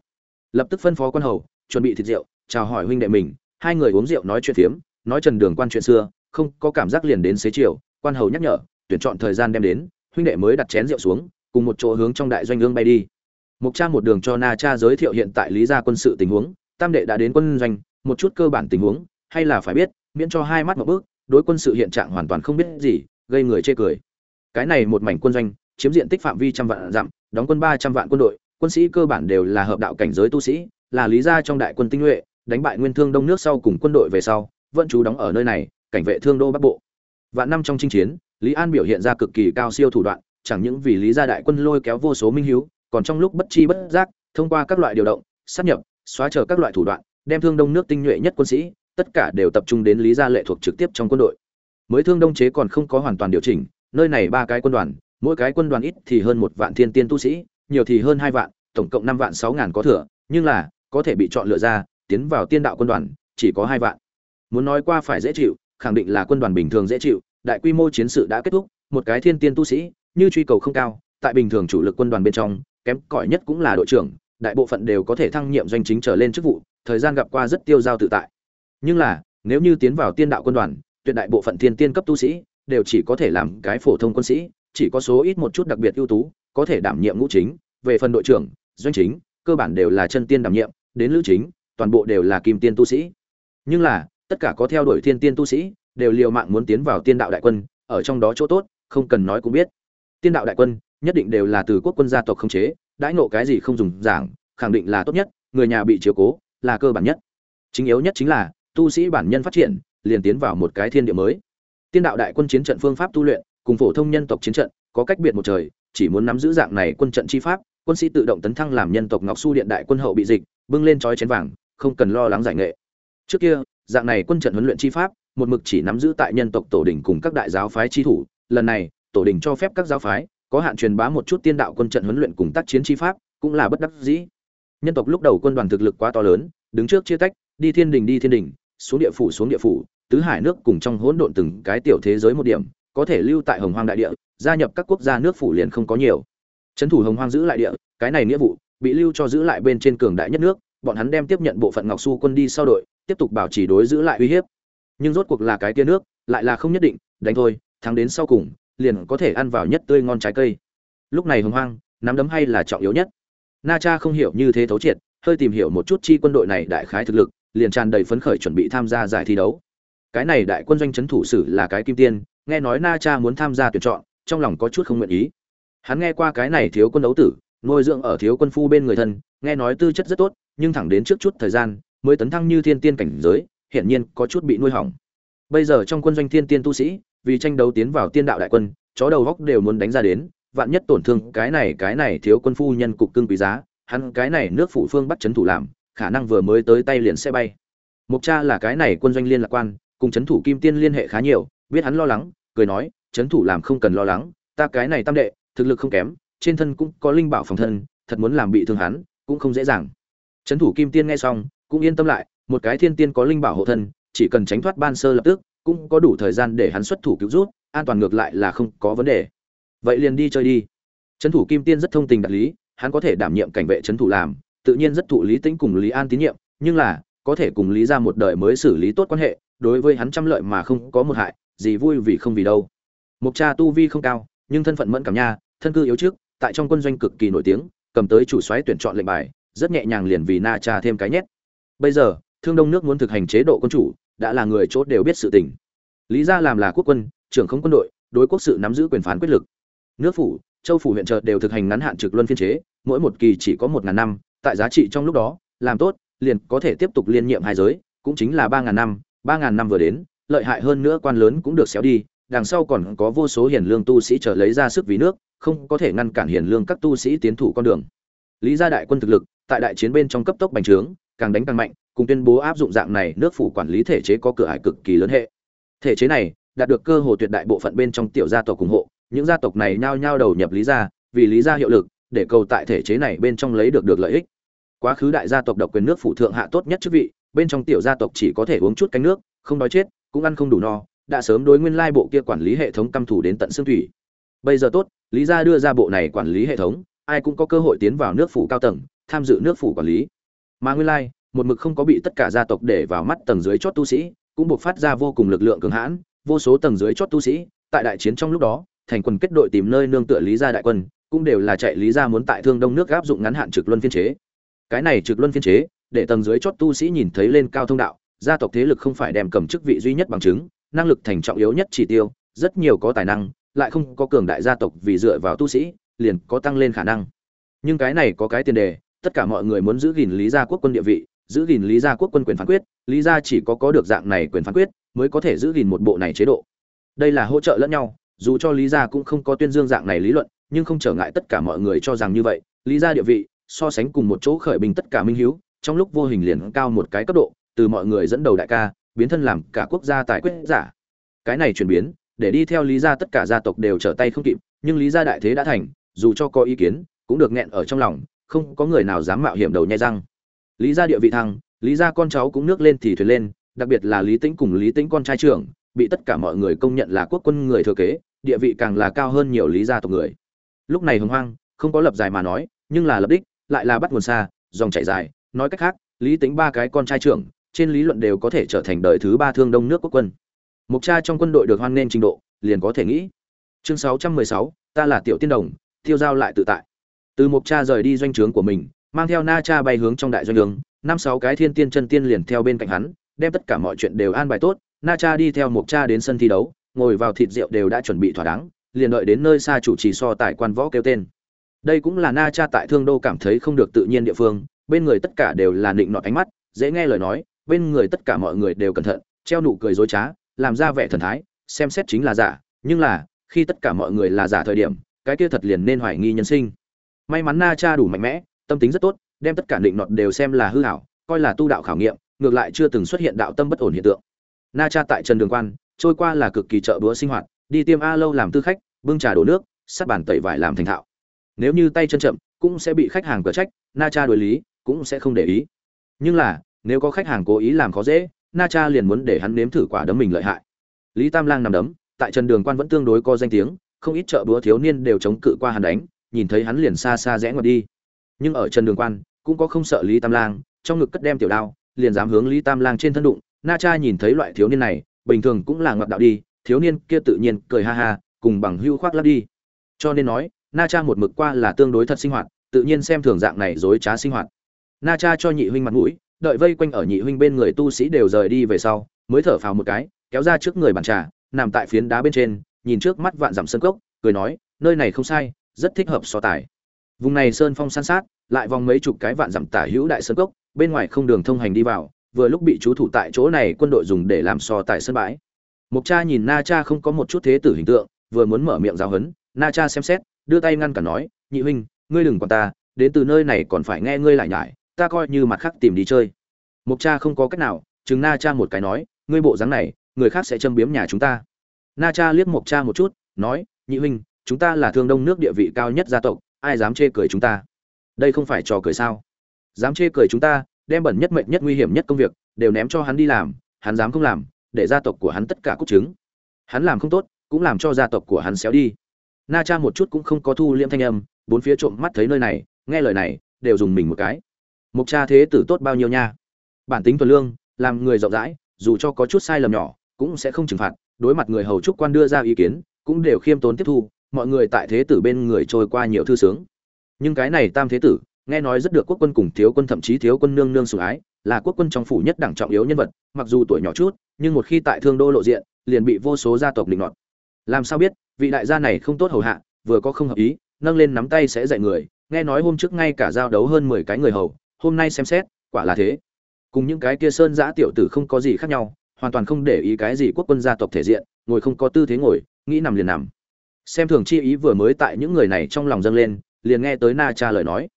Lập tức phân phó quan hầu chuẩn bị thịt rượu, chào hỏi huynh đệ mình. Hai người uống rượu nói chuyện phiếm, nói trần đường quan chuyện xưa, không có cảm giác liền đến xế chiều, quan hầu nhắc nhở, tuyển chọn thời gian đem đến, huynh đệ mới đặt chén rượu xuống, cùng một chỗ hướng trong đại doanh ương bay đi. Mục cha một đường cho na cha giới thiệu hiện tại lý gia quân sự tình huống, tam đệ đã đến quân doanh, một chút cơ bản tình huống, hay là phải biết, miễn cho hai mắt một bước, đối quân sự hiện trạng hoàn toàn không biết gì, gây người chê cười. Cái này một mảnh quân doanh, chiếm diện tích phạm vi trăm vạn dặm, đóng quân ba trăm vạn quân đội, quân sĩ cơ bản đều là hợp đạo cảnh giới tu sĩ là lý gia trong đại quân tinh nhuệ, đánh bại nguyên thương đông nước sau cùng quân đội về sau, vẫn trú đóng ở nơi này, cảnh vệ thương đô bắc bộ. Vạn năm trong chinh chiến, lý an biểu hiện ra cực kỳ cao siêu thủ đoạn, chẳng những vì lý gia đại quân lôi kéo vô số minh hiếu, còn trong lúc bất chi bất giác, thông qua các loại điều động sát nhập, xóa chờ các loại thủ đoạn, đem thương đông nước tinh nhuệ nhất quân sĩ, tất cả đều tập trung đến lý gia lệ thuộc trực tiếp trong quân đội. Mới thương đông chế còn không có hoàn toàn điều chỉnh, nơi này ba cái quân đoàn, mỗi cái quân đoàn ít thì hơn một vạn thiên tiên tu sĩ, nhiều thì hơn hai vạn, tổng cộng năm vạn sáu ngàn có thừa, nhưng là có thể bị chọn lựa ra, tiến vào tiên đạo quân đoàn, chỉ có hai vạn. Muốn nói qua phải dễ chịu, khẳng định là quân đoàn bình thường dễ chịu, đại quy mô chiến sự đã kết thúc, một cái thiên tiên tu sĩ, như truy cầu không cao, tại bình thường chủ lực quân đoàn bên trong, kém cỏi nhất cũng là đội trưởng, đại bộ phận đều có thể thăng nhiệm doanh chính trở lên chức vụ, thời gian gặp qua rất tiêu dao tự tại. Nhưng là, nếu như tiến vào tiên đạo quân đoàn, tuyệt đại bộ phận thiên tiên cấp tu sĩ, đều chỉ có thể làm cái phổ thông quân sĩ, chỉ có số ít một chút đặc biệt ưu tú, có thể đảm nhiệm ngũ chính, về phần đội trưởng, doanh chính cơ bản đều là chân tiên đảm nhiệm, đến lữ chính, toàn bộ đều là kim tiên tu sĩ. Nhưng là, tất cả có theo đuổi thiên tiên tu sĩ, đều liều mạng muốn tiến vào tiên đạo đại quân, ở trong đó chỗ tốt, không cần nói cũng biết. Tiên đạo đại quân, nhất định đều là từ quốc quân gia tộc không chế, đãi ngộ cái gì không dùng giảng, khẳng định là tốt nhất, người nhà bị chiếu cố, là cơ bản nhất. Chính yếu nhất chính là, tu sĩ bản nhân phát triển, liền tiến vào một cái thiên địa mới. Tiên đạo đại quân chiến trận phương pháp tu luyện, cùng phổ thông nhân tộc chiến trận, có cách biệt một trời, chỉ muốn nắm giữ dạng này quân trận chi pháp quân sĩ tự động tấn thăng làm nhân tộc ngọc su điện đại quân hậu bị dịch, bưng lên trói chén vàng, không cần lo lắng giải nghệ. Trước kia, dạng này quân trận huấn luyện chi pháp, một mực chỉ nắm giữ tại nhân tộc tổ đình cùng các đại giáo phái chi thủ, lần này, tổ đình cho phép các giáo phái, có hạn truyền bá một chút tiên đạo quân trận huấn luyện cùng tác chiến chi pháp, cũng là bất đắc dĩ. Nhân tộc lúc đầu quân đoàn thực lực quá to lớn, đứng trước chia tách, đi thiên đình đi thiên đình, xuống địa phủ xuống địa phủ, tứ hải nước cùng trong hỗn độn từng cái tiểu thế giới một điểm, có thể lưu tại hồng hoang đại địa, gia nhập các quốc gia nước phủ liền không có nhiều trấn thủ hồng hoang giữ lại địa, cái này nghĩa vụ, bị lưu cho giữ lại bên trên cường đại nhất nước, bọn hắn đem tiếp nhận bộ phận ngọc su quân đi sau đội, tiếp tục bảo trì đối giữ lại uy hiếp. Nhưng rốt cuộc là cái tia nước, lại là không nhất định, đánh thôi, thắng đến sau cùng, liền có thể ăn vào nhất tươi ngon trái cây. Lúc này hồng hoang, nắm đấm hay là trọng yếu nhất. Na cha không hiểu như thế thấu triệt, hơi tìm hiểu một chút chi quân đội này đại khái thực lực, liền tràn đầy phấn khởi chuẩn bị tham gia giải thi đấu. Cái này đại quân doanh trấn thủ sử là cái kim tiên, nghe nói na cha muốn tham gia tuyển chọn, trong lòng có chút không nguyện ý hắn nghe qua cái này thiếu quân đấu tử, nuôi dưỡng ở thiếu quân phu bên người thân, nghe nói tư chất rất tốt, nhưng thẳng đến trước chút thời gian, mới tấn thăng như thiên tiên cảnh giới, hiển nhiên có chút bị nuôi hỏng. Bây giờ trong quân doanh thiên tiên tu sĩ, vì tranh đấu tiến vào tiên đạo đại quân, chó đầu góc đều muốn đánh ra đến, vạn nhất tổn thương cái này cái này thiếu quân phu nhân cục cưng quý giá, hắn cái này nước phủ phương bắt chấn thủ làm, khả năng vừa mới tới tay liền sẽ bay. Mục cha là cái này quân doanh liên lạc quan, cùng chấn thủ kim tiên liên hệ khá nhiều, biết hắn lo lắng, cười nói, chấn thủ làm không cần lo lắng, ta cái này tam đệ thực lực không kém, trên thân cũng có linh bảo phòng thân, thật muốn làm bị thương hắn, cũng không dễ dàng. Chấn thủ kim tiên nghe xong, cũng yên tâm lại, một cái thiên tiên có linh bảo hộ thân, chỉ cần tránh thoát ban sơ lập tức, cũng có đủ thời gian để hắn xuất thủ cứu rút, an toàn ngược lại là không có vấn đề. Vậy liền đi chơi đi. Trấn thủ kim tiên rất thông tình đạt lý, hắn có thể đảm nhiệm cảnh vệ trấn thủ làm, tự nhiên rất thụ lý tính cùng lý an tín nhiệm, nhưng là, có thể cùng lý ra một đời mới xử lý tốt quan hệ, đối với hắn trăm lợi mà không có một hại, gì vui vì không vì đâu. Mục cha tu vi không cao, nhưng thân phận mẫn cảm nha thân cư yếu trước, tại trong quân doanh cực kỳ nổi tiếng, cầm tới chủ soái tuyển chọn lệnh bài, rất nhẹ nhàng liền vì na cha thêm cái nhét. Bây giờ, thương đông nước muốn thực hành chế độ quân chủ, đã là người chốt đều biết sự tình. Lý gia làm là quốc quân, trưởng không quân đội, đối quốc sự nắm giữ quyền phán quyết lực. Nước phủ, châu phủ huyện chợ đều thực hành ngắn hạn trực luân phiên chế, mỗi một kỳ chỉ có một ngàn năm, tại giá trị trong lúc đó, làm tốt, liền có thể tiếp tục liên nhiệm hai giới, cũng chính là ba ngàn năm, ba ngàn năm vừa đến, lợi hại hơn nữa quan lớn cũng được xéo đi đằng sau còn có vô số hiền lương tu sĩ trở lấy ra sức vì nước, không có thể ngăn cản hiền lương các tu sĩ tiến thủ con đường. Lý gia đại quân thực lực, tại đại chiến bên trong cấp tốc bành trướng, càng đánh càng mạnh, cùng tuyên bố áp dụng dạng này, nước phủ quản lý thể chế có cửa ải cực kỳ lớn hệ. Thể chế này, đạt được cơ hồ tuyệt đại bộ phận bên trong tiểu gia tộc ủng hộ, những gia tộc này nhao nhao đầu nhập lý gia, vì lý gia hiệu lực, để cầu tại thể chế này bên trong lấy được được lợi ích. Quá khứ đại gia tộc độc quyền nước phủ thượng hạ tốt nhất chức vị, bên trong tiểu gia tộc chỉ có thể uống chút canh nước, không đói chết, cũng ăn không đủ no đã sớm đối nguyên lai bộ kia quản lý hệ thống căm thủ đến tận xương thủy. Bây giờ tốt, lý gia đưa ra bộ này quản lý hệ thống, ai cũng có cơ hội tiến vào nước phủ cao tầng, tham dự nước phủ quản lý. Mà nguyên lai, một mực không có bị tất cả gia tộc để vào mắt tầng dưới chót tu sĩ, cũng buộc phát ra vô cùng lực lượng cường hãn, vô số tầng dưới chót tu sĩ, tại đại chiến trong lúc đó, thành quần kết đội tìm nơi nương tựa lý gia đại quân, cũng đều là chạy lý gia muốn tại thương đông nước áp dụng ngắn hạn trực luân phiên chế. Cái này trực luân phiên chế, để tầng dưới chót tu sĩ nhìn thấy lên cao thông đạo, gia tộc thế lực không phải đem cầm chức vị duy nhất bằng chứng năng lực thành trọng yếu nhất chỉ tiêu, rất nhiều có tài năng, lại không có cường đại gia tộc vì dựa vào tu sĩ, liền có tăng lên khả năng. Nhưng cái này có cái tiền đề, tất cả mọi người muốn giữ gìn lý gia quốc quân địa vị, giữ gìn lý gia quốc quân quyền phán quyết, lý gia chỉ có có được dạng này quyền phán quyết, mới có thể giữ gìn một bộ này chế độ. Đây là hỗ trợ lẫn nhau, dù cho lý gia cũng không có tuyên dương dạng này lý luận, nhưng không trở ngại tất cả mọi người cho rằng như vậy. Lý gia địa vị, so sánh cùng một chỗ khởi bình tất cả minh hiếu, trong lúc vô hình liền cao một cái cấp độ, từ mọi người dẫn đầu đại ca biến thân làm cả quốc gia tài quyết giả. Cái này chuyển biến, để đi theo lý gia tất cả gia tộc đều trở tay không kịp, nhưng lý gia đại thế đã thành, dù cho có ý kiến, cũng được nghẹn ở trong lòng, không có người nào dám mạo hiểm đầu nhai răng. Lý gia địa vị thăng, lý gia con cháu cũng nước lên thì thuyền lên, đặc biệt là lý tĩnh cùng lý tĩnh con trai trưởng, bị tất cả mọi người công nhận là quốc quân người thừa kế, địa vị càng là cao hơn nhiều lý gia tộc người. Lúc này hồng hoang, không có lập dài mà nói, nhưng là lập đích, lại là bắt nguồn xa, dòng chảy dài. Nói cách khác, lý tĩnh ba cái con trai trưởng trên lý luận đều có thể trở thành đời thứ ba thương đông nước quốc quân. Mục cha trong quân đội được hoan nghênh trình độ liền có thể nghĩ. Chương 616, ta là tiểu tiên đồng tiêu giao lại tự tại. Từ mục cha rời đi doanh trướng của mình mang theo na cha bay hướng trong đại doanh đường năm sáu cái thiên tiên chân tiên liền theo bên cạnh hắn đem tất cả mọi chuyện đều an bài tốt. Na cha đi theo mục cha đến sân thi đấu ngồi vào thịt rượu đều đã chuẩn bị thỏa đáng liền đợi đến nơi xa chủ trì so tài quan võ kêu tên. Đây cũng là na cha tại thương đô cảm thấy không được tự nhiên địa phương bên người tất cả đều là nịnh nọt ánh mắt dễ nghe lời nói bên người tất cả mọi người đều cẩn thận, treo nụ cười dối trá, làm ra vẻ thần thái, xem xét chính là giả, nhưng là, khi tất cả mọi người là giả thời điểm, cái kia thật liền nên hoài nghi nhân sinh. May mắn na cha đủ mạnh mẽ, tâm tính rất tốt, đem tất cả định nọt đều xem là hư hảo, coi là tu đạo khảo nghiệm, ngược lại chưa từng xuất hiện đạo tâm bất ổn hiện tượng. Na cha tại trần đường quan, trôi qua là cực kỳ chợ búa sinh hoạt, đi tiêm a lâu làm tư khách, bưng trà đổ nước, sắt bàn tẩy vải làm thành thạo. Nếu như tay chân chậm, cũng sẽ bị khách hàng cở trách, na cha đối lý, cũng sẽ không để ý. Nhưng là nếu có khách hàng cố ý làm khó dễ, na cha liền muốn để hắn nếm thử quả đấm mình lợi hại. Lý tam lang nằm đấm, tại trần đường quan vẫn tương đối có danh tiếng, không ít chợ búa thiếu niên đều chống cự qua hắn đánh, nhìn thấy hắn liền xa xa rẽ ngoặt đi. Nhưng ở trần đường quan, cũng có không sợ lý tam lang, trong ngực cất đem tiểu đao, liền dám hướng lý tam lang trên thân đụng. Na cha nhìn thấy loại thiếu niên này, bình thường cũng là ngoặt đạo đi, thiếu niên kia tự nhiên cười ha ha, cùng bằng hưu khoác lắp đi. Cho nên nói, na cha một mực qua là tương đối thật sinh hoạt, tự nhiên xem thường dạng này dối trá sinh hoạt. Na cha cho nhị huynh mặt mũi đợi vây quanh ở nhị huynh bên người tu sĩ đều rời đi về sau, mới thở phào một cái, kéo ra trước người bàn trà, nằm tại phiến đá bên trên, nhìn trước mắt vạn dặm sân cốc, cười nói, nơi này không sai, rất thích hợp so tài. Vùng này sơn phong san sát, lại vòng mấy chục cái vạn dặm tả hữu đại sơn cốc, bên ngoài không đường thông hành đi vào, vừa lúc bị chú thủ tại chỗ này quân đội dùng để làm so tài sân bãi. Mục cha nhìn na cha không có một chút thế tử hình tượng, vừa muốn mở miệng giáo hấn, na cha xem xét, đưa tay ngăn cả nói, nhị huynh, ngươi đừng quản ta, đến từ nơi này còn phải nghe ngươi lại nhải ta coi như mặt khác tìm đi chơi. Mục cha không có cách nào, chừng na cha một cái nói, ngươi bộ dáng này, người khác sẽ châm biếm nhà chúng ta. Na cha liếc mục cha một chút, nói, nhị huynh, chúng ta là thương đông nước địa vị cao nhất gia tộc, ai dám chê cười chúng ta? Đây không phải trò cười sao? Dám chê cười chúng ta, đem bẩn nhất mệnh nhất nguy hiểm nhất công việc, đều ném cho hắn đi làm, hắn dám không làm, để gia tộc của hắn tất cả cúc trứng. hắn làm không tốt, cũng làm cho gia tộc của hắn xéo đi. Na cha một chút cũng không có thu liễm thanh âm, bốn phía trộm mắt thấy nơi này, nghe lời này, đều dùng mình một cái mục cha thế tử tốt bao nhiêu nha? Bản tính thuần lương, làm người rộng rãi, dù cho có chút sai lầm nhỏ, cũng sẽ không trừng phạt. Đối mặt người hầu trúc quan đưa ra ý kiến, cũng đều khiêm tốn tiếp thu. Mọi người tại thế tử bên người trôi qua nhiều thư sướng. Nhưng cái này tam thế tử, nghe nói rất được quốc quân cùng thiếu quân, thậm chí thiếu quân nương nương sủng ái, là quốc quân trong phủ nhất đẳng trọng yếu nhân vật, mặc dù tuổi nhỏ chút, nhưng một khi tại thương đô lộ diện, liền bị vô số gia tộc định nọt làm sao biết, vị đại gia này không tốt hầu hạ, vừa có không hợp ý, nâng lên nắm tay sẽ dạy người. Nghe nói hôm trước ngay cả giao đấu hơn mười cái người hầu hôm nay xem xét, quả là thế. Cùng những cái kia sơn giã tiểu tử không có gì khác nhau, hoàn toàn không để ý cái gì quốc quân gia tộc thể diện, ngồi không có tư thế ngồi, nghĩ nằm liền nằm. Xem thường chi ý vừa mới tại những người này trong lòng dâng lên, liền nghe tới na cha lời nói.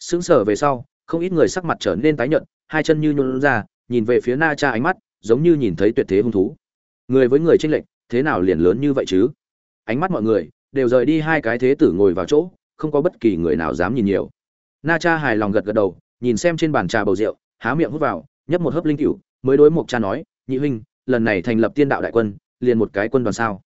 Sững sờ về sau, không ít người sắc mặt trở nên tái nhợt, hai chân như nhún ra, nhìn về phía na cha ánh mắt, giống như nhìn thấy tuyệt thế hung thú. Người với người tranh lệch, thế nào liền lớn như vậy chứ? Ánh mắt mọi người đều rời đi hai cái thế tử ngồi vào chỗ, không có bất kỳ người nào dám nhìn nhiều. Na cha hài lòng gật gật đầu nhìn xem trên bàn trà bầu rượu, há miệng hút vào, nhấp một hớp linh cửu, mới đối mộc cha nói, nhị huynh, lần này thành lập tiên đạo đại quân, liền một cái quân đoàn sao?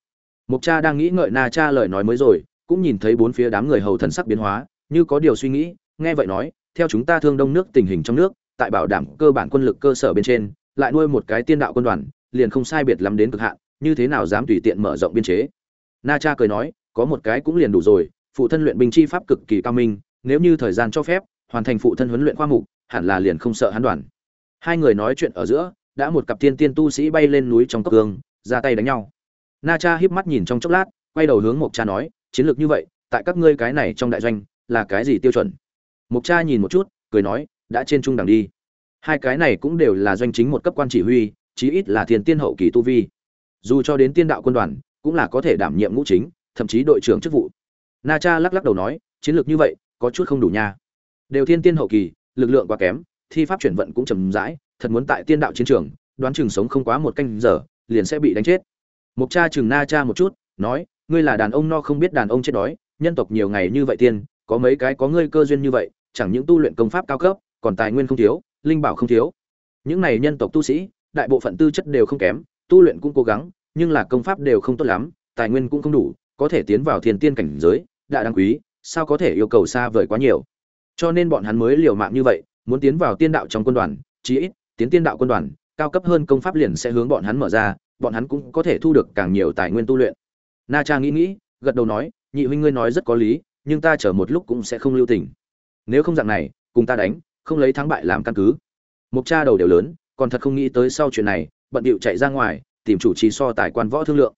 Mộc cha đang nghĩ ngợi na cha lời nói mới rồi, cũng nhìn thấy bốn phía đám người hầu thần sắc biến hóa, như có điều suy nghĩ, nghe vậy nói, theo chúng ta thương đông nước tình hình trong nước, tại bảo đảm cơ bản quân lực cơ sở bên trên, lại nuôi một cái tiên đạo quân đoàn, liền không sai biệt lắm đến cực hạn, như thế nào dám tùy tiện mở rộng biên chế? Na cha cười nói, có một cái cũng liền đủ rồi, phụ thân luyện binh chi pháp cực kỳ cao minh, nếu như thời gian cho phép hoàn thành phụ thân huấn luyện khoa mục, hẳn là liền không sợ hắn đoàn. Hai người nói chuyện ở giữa, đã một cặp thiên tiên tu sĩ bay lên núi trong cốc cương ra tay đánh nhau. Na cha híp mắt nhìn trong chốc lát, quay đầu hướng mộc cha nói, chiến lược như vậy, tại các ngươi cái này trong đại doanh, là cái gì tiêu chuẩn? Mộc cha nhìn một chút, cười nói, đã trên trung đẳng đi. Hai cái này cũng đều là doanh chính một cấp quan chỉ huy, chí ít là thiên tiên hậu kỳ tu vi. Dù cho đến tiên đạo quân đoàn, cũng là có thể đảm nhiệm ngũ chính, thậm chí đội trưởng chức vụ. Na cha lắc lắc đầu nói, chiến lược như vậy, có chút không đủ nha đều thiên tiên hậu kỳ, lực lượng quá kém, thi pháp chuyển vận cũng chầm rãi, thật muốn tại tiên đạo chiến trường, đoán chừng sống không quá một canh giờ, liền sẽ bị đánh chết. Mục cha chừng na cha một chút, nói, ngươi là đàn ông no không biết đàn ông chết đói, nhân tộc nhiều ngày như vậy tiên, có mấy cái có ngươi cơ duyên như vậy, chẳng những tu luyện công pháp cao cấp, còn tài nguyên không thiếu, linh bảo không thiếu. Những này nhân tộc tu sĩ, đại bộ phận tư chất đều không kém, tu luyện cũng cố gắng, nhưng là công pháp đều không tốt lắm, tài nguyên cũng không đủ, có thể tiến vào thiên tiên cảnh giới đại đáng quý, sao có thể yêu cầu xa vời quá nhiều? Cho nên bọn hắn mới liều mạng như vậy, muốn tiến vào tiên đạo trong quân đoàn, chí ít, tiến tiên đạo quân đoàn, cao cấp hơn công pháp liền sẽ hướng bọn hắn mở ra, bọn hắn cũng có thể thu được càng nhiều tài nguyên tu luyện. Na cha nghĩ nghĩ, gật đầu nói, nhị huynh ngươi nói rất có lý, nhưng ta chờ một lúc cũng sẽ không lưu tình. Nếu không dạng này, cùng ta đánh, không lấy thắng bại làm căn cứ. Mục cha đầu đều lớn, còn thật không nghĩ tới sau chuyện này, bận điệu chạy ra ngoài, tìm chủ trì so tài quan võ thương lượng.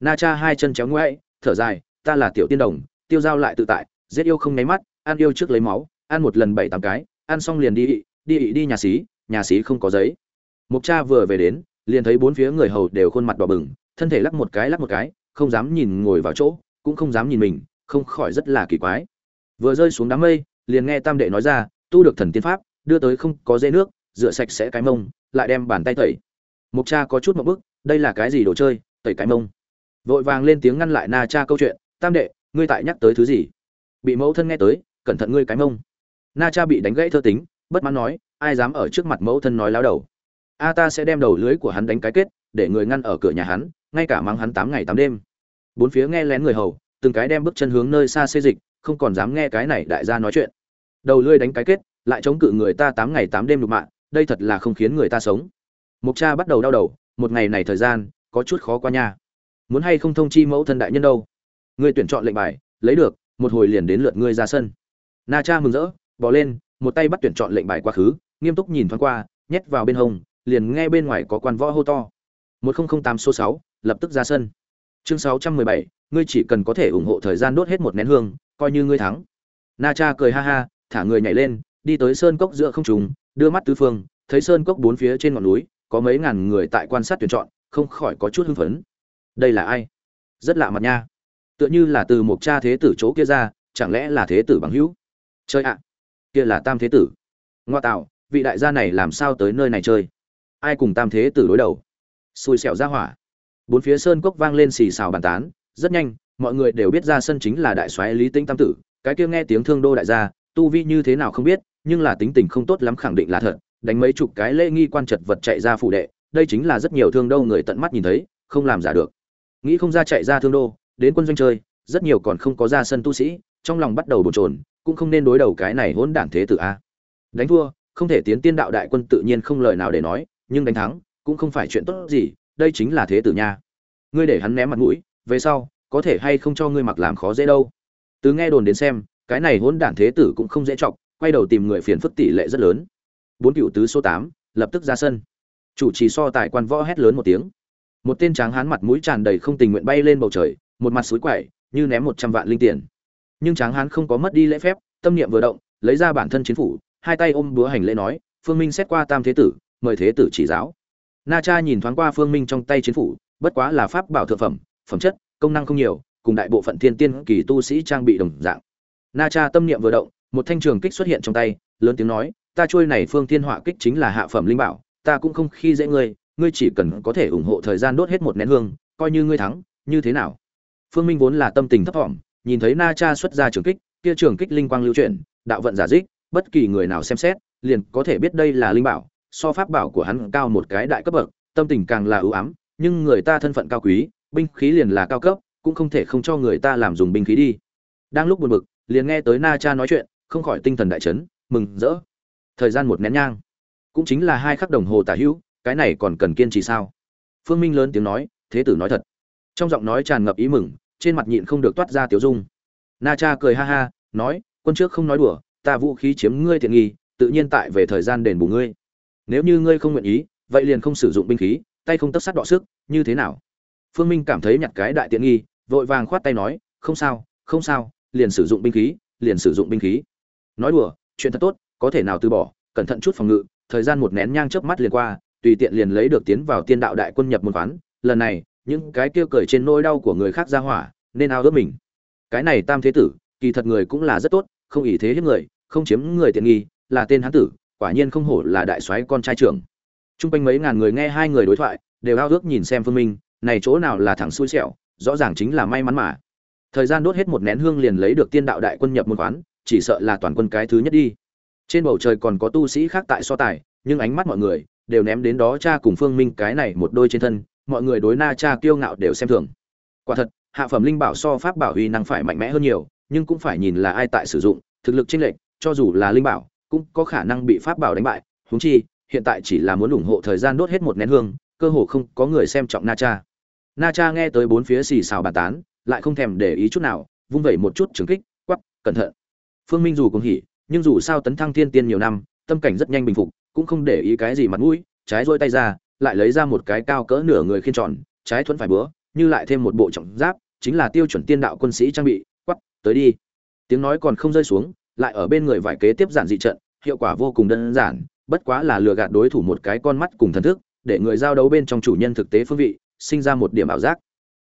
Na cha hai chân chéo ngoẽ thở dài, ta là tiểu tiên đồng, tiêu giao lại tự tại, giết yêu không nháy mắt, ăn yêu trước lấy máu ăn một lần bảy tám cái, ăn xong liền đi ị đi ị đi nhà xí nhà xí không có giấy. Mục cha vừa về đến, liền thấy bốn phía người hầu đều khuôn mặt đỏ bừng, thân thể lắc một cái, lắc một cái, không dám nhìn ngồi vào chỗ, cũng không dám nhìn mình, không khỏi rất là kỳ quái. Vừa rơi xuống đám mây, liền nghe tam đệ nói ra, tu được thần tiên pháp, đưa tới không có dây nước, rửa sạch sẽ cái mông, lại đem bàn tay tẩy. Mục cha có chút một bức, đây là cái gì đồ chơi, tẩy cái mông? Vội vàng lên tiếng ngăn lại na cha câu chuyện, tam đệ, ngươi tại nhắc tới thứ gì? Bị mẫu thân nghe tới, cẩn thận ngươi cái mông na cha bị đánh gãy thơ tính, bất mãn nói, ai dám ở trước mặt mẫu thân nói láo đầu? A ta sẽ đem đầu lưới của hắn đánh cái kết, để người ngăn ở cửa nhà hắn, ngay cả mang hắn tám ngày tám đêm. Bốn phía nghe lén người hầu, từng cái đem bước chân hướng nơi xa xê dịch, không còn dám nghe cái này đại gia nói chuyện. Đầu lưới đánh cái kết, lại chống cự người ta tám ngày tám đêm đục mạng đây thật là không khiến người ta sống. Mục cha bắt đầu đau đầu, một ngày này thời gian, có chút khó qua nha. Muốn hay không thông chi mẫu thân đại nhân đâu? Ngươi tuyển chọn lệnh bài, lấy được, một hồi liền đến lượt ngươi ra sân. Na cha mừng rỡ bỏ lên, một tay bắt tuyển chọn lệnh bài quá khứ, nghiêm túc nhìn thoáng qua, nhét vào bên hông, liền nghe bên ngoài có quan võ hô to. một nghìn tám số sáu, lập tức ra sân. Chương sáu trăm mười bảy, ngươi chỉ cần có thể ủng hộ thời gian đốt hết một nén hương, coi như ngươi thắng. Na cha cười ha ha, thả người nhảy lên, đi tới sơn cốc giữa không trùng đưa mắt tứ phương, thấy sơn cốc bốn phía trên ngọn núi, có mấy ngàn người tại quan sát tuyển chọn, không khỏi có chút hưng phấn. Đây là ai? Rất lạ mặt nha. Tựa như là từ một cha thế tử chỗ kia ra, chẳng lẽ là thế tử bằng hữu? Chơi ạ kia là tam thế tử. Ngoa tạo, vị đại gia này làm sao tới nơi này chơi? Ai cùng tam thế tử đối đầu? Xui xẻo ra hỏa. Bốn phía sơn cốc vang lên xì xào bàn tán, rất nhanh, mọi người đều biết ra sân chính là đại soái lý tĩnh tam tử, cái kia nghe tiếng thương đô đại gia, tu vi như thế nào không biết, nhưng là tính tình không tốt lắm khẳng định là thật, đánh mấy chục cái lễ nghi quan trật vật chạy ra phụ đệ, đây chính là rất nhiều thương đô người tận mắt nhìn thấy, không làm giả được. Nghĩ không ra chạy ra thương đô, đến quân doanh chơi, rất nhiều còn không có ra sân tu sĩ, trong lòng bắt đầu bồn chồn cũng không nên đối đầu cái này hỗn đản thế tử a. Đánh thua, không thể tiến tiên đạo đại quân tự nhiên không lời nào để nói, nhưng đánh thắng, cũng không phải chuyện tốt gì, đây chính là thế tử nha. Ngươi để hắn ném mặt mũi, về sau, có thể hay không cho ngươi mặc làm khó dễ đâu. Từ nghe đồn đến xem, cái này hỗn đản thế tử cũng không dễ chọc, quay đầu tìm người phiền phức tỷ lệ rất lớn. Bốn cựu tứ số tám, lập tức ra sân. Chủ trì so tài quan võ hét lớn một tiếng. Một tên tráng hán mặt mũi tràn đầy không tình nguyện bay lên bầu trời, một mặt suối quậy, như ném một trăm vạn linh tiền nhưng tráng hán không có mất đi lễ phép, tâm niệm vừa động, lấy ra bản thân chiến phủ, hai tay ôm búa hành lễ nói, phương minh xét qua tam thế tử, mời thế tử chỉ giáo. Na cha nhìn thoáng qua phương minh trong tay chiến phủ, bất quá là pháp bảo thượng phẩm phẩm chất, công năng không nhiều, cùng đại bộ phận thiên tiên kỳ tu sĩ trang bị đồng dạng. Na cha tâm niệm vừa động, một thanh trường kích xuất hiện trong tay, lớn tiếng nói, ta trôi này phương thiên họa kích chính là hạ phẩm linh bảo, ta cũng không khi dễ ngươi ngươi chỉ cần có thể ủng hộ thời gian đốt hết một nén hương, coi như ngươi thắng, như thế nào? Phương minh vốn là tâm tình thấp thỏm nhìn thấy na cha xuất ra trường kích, kia trường kích linh quang lưu chuyển, đạo vận giả dích, bất kỳ người nào xem xét, liền có thể biết đây là linh bảo, so pháp bảo của hắn cao một cái đại cấp bậc, tâm tình càng là ưu ám, nhưng người ta thân phận cao quý, binh khí liền là cao cấp, cũng không thể không cho người ta làm dùng binh khí đi. Đang lúc buồn bực, liền nghe tới na cha nói chuyện, không khỏi tinh thần đại chấn, mừng rỡ. Thời gian một nén nhang. Cũng chính là hai khắc đồng hồ tả hữu, cái này còn cần kiên trì sao? Phương minh lớn tiếng nói, thế tử nói thật. Trong giọng nói tràn ngập ý mừng trên mặt nhịn không được toát ra tiểu dung. Na cha cười ha ha nói quân trước không nói đùa ta vũ khí chiếm ngươi tiện nghi tự nhiên tại về thời gian đền bù ngươi. Nếu như ngươi không nguyện ý vậy liền không sử dụng binh khí tay không tất sát đọ sức như thế nào? Phương minh cảm thấy nhặt cái đại tiện nghi vội vàng khoát tay nói không sao không sao liền sử dụng binh khí liền sử dụng binh khí. Nói đùa chuyện thật tốt có thể nào từ bỏ cẩn thận chút phòng ngự thời gian một nén nhang chớp mắt liền qua tùy tiện liền lấy được tiến vào tiên đạo đại quân nhập môn quán, lần này những cái kia cười trên nỗi đau của người khác ra hỏa, nên ao ước mình. Cái này tam thế tử, kỳ thật người cũng là rất tốt, không ỷ thế hiếp người, không chiếm người tiện nghi, là tên hán tử, quả nhiên không hổ là đại soái con trai trưởng. Trung quanh mấy ngàn người nghe hai người đối thoại, đều ao ước nhìn xem phương minh, này chỗ nào là thẳng xui xẻo, rõ ràng chính là may mắn mà. Thời gian đốt hết một nén hương liền lấy được tiên đạo đại quân nhập môn quán, chỉ sợ là toàn quân cái thứ nhất đi. Trên bầu trời còn có tu sĩ khác tại so tài, nhưng ánh mắt mọi người đều ném đến đó cha cùng phương minh cái này một đôi trên thân mọi người đối na cha kiêu ngạo đều xem thường. Quả thật, hạ phẩm linh bảo so pháp bảo uy năng phải mạnh mẽ hơn nhiều, nhưng cũng phải nhìn là ai tại sử dụng, thực lực chênh lệch, cho dù là linh bảo, cũng có khả năng bị pháp bảo đánh bại. Huống chi, hiện tại chỉ là muốn ủng hộ thời gian đốt hết một nén hương, cơ hồ không có người xem trọng na cha. Na cha nghe tới bốn phía xì xào bàn tán, lại không thèm để ý chút nào, vung vẩy một chút trừng kích quắp cẩn thận. Phương minh dù cũng hỉ, nhưng dù sao tấn thăng thiên tiên nhiều năm, tâm cảnh rất nhanh bình phục, cũng không để ý cái gì mặt mũi, trái rôi tay ra lại lấy ra một cái cao cỡ nửa người khiên tròn, trái thuẫn phải bữa như lại thêm một bộ trọng giáp, chính là tiêu chuẩn tiên đạo quân sĩ trang bị quắp tới đi. Tiếng nói còn không rơi xuống, lại ở bên người vài kế tiếp giản dị trận, hiệu quả vô cùng đơn giản, bất quá là lừa gạt đối thủ một cái con mắt cùng thần thức, để người giao đấu bên trong chủ nhân thực tế phương vị, sinh ra một điểm ảo giác.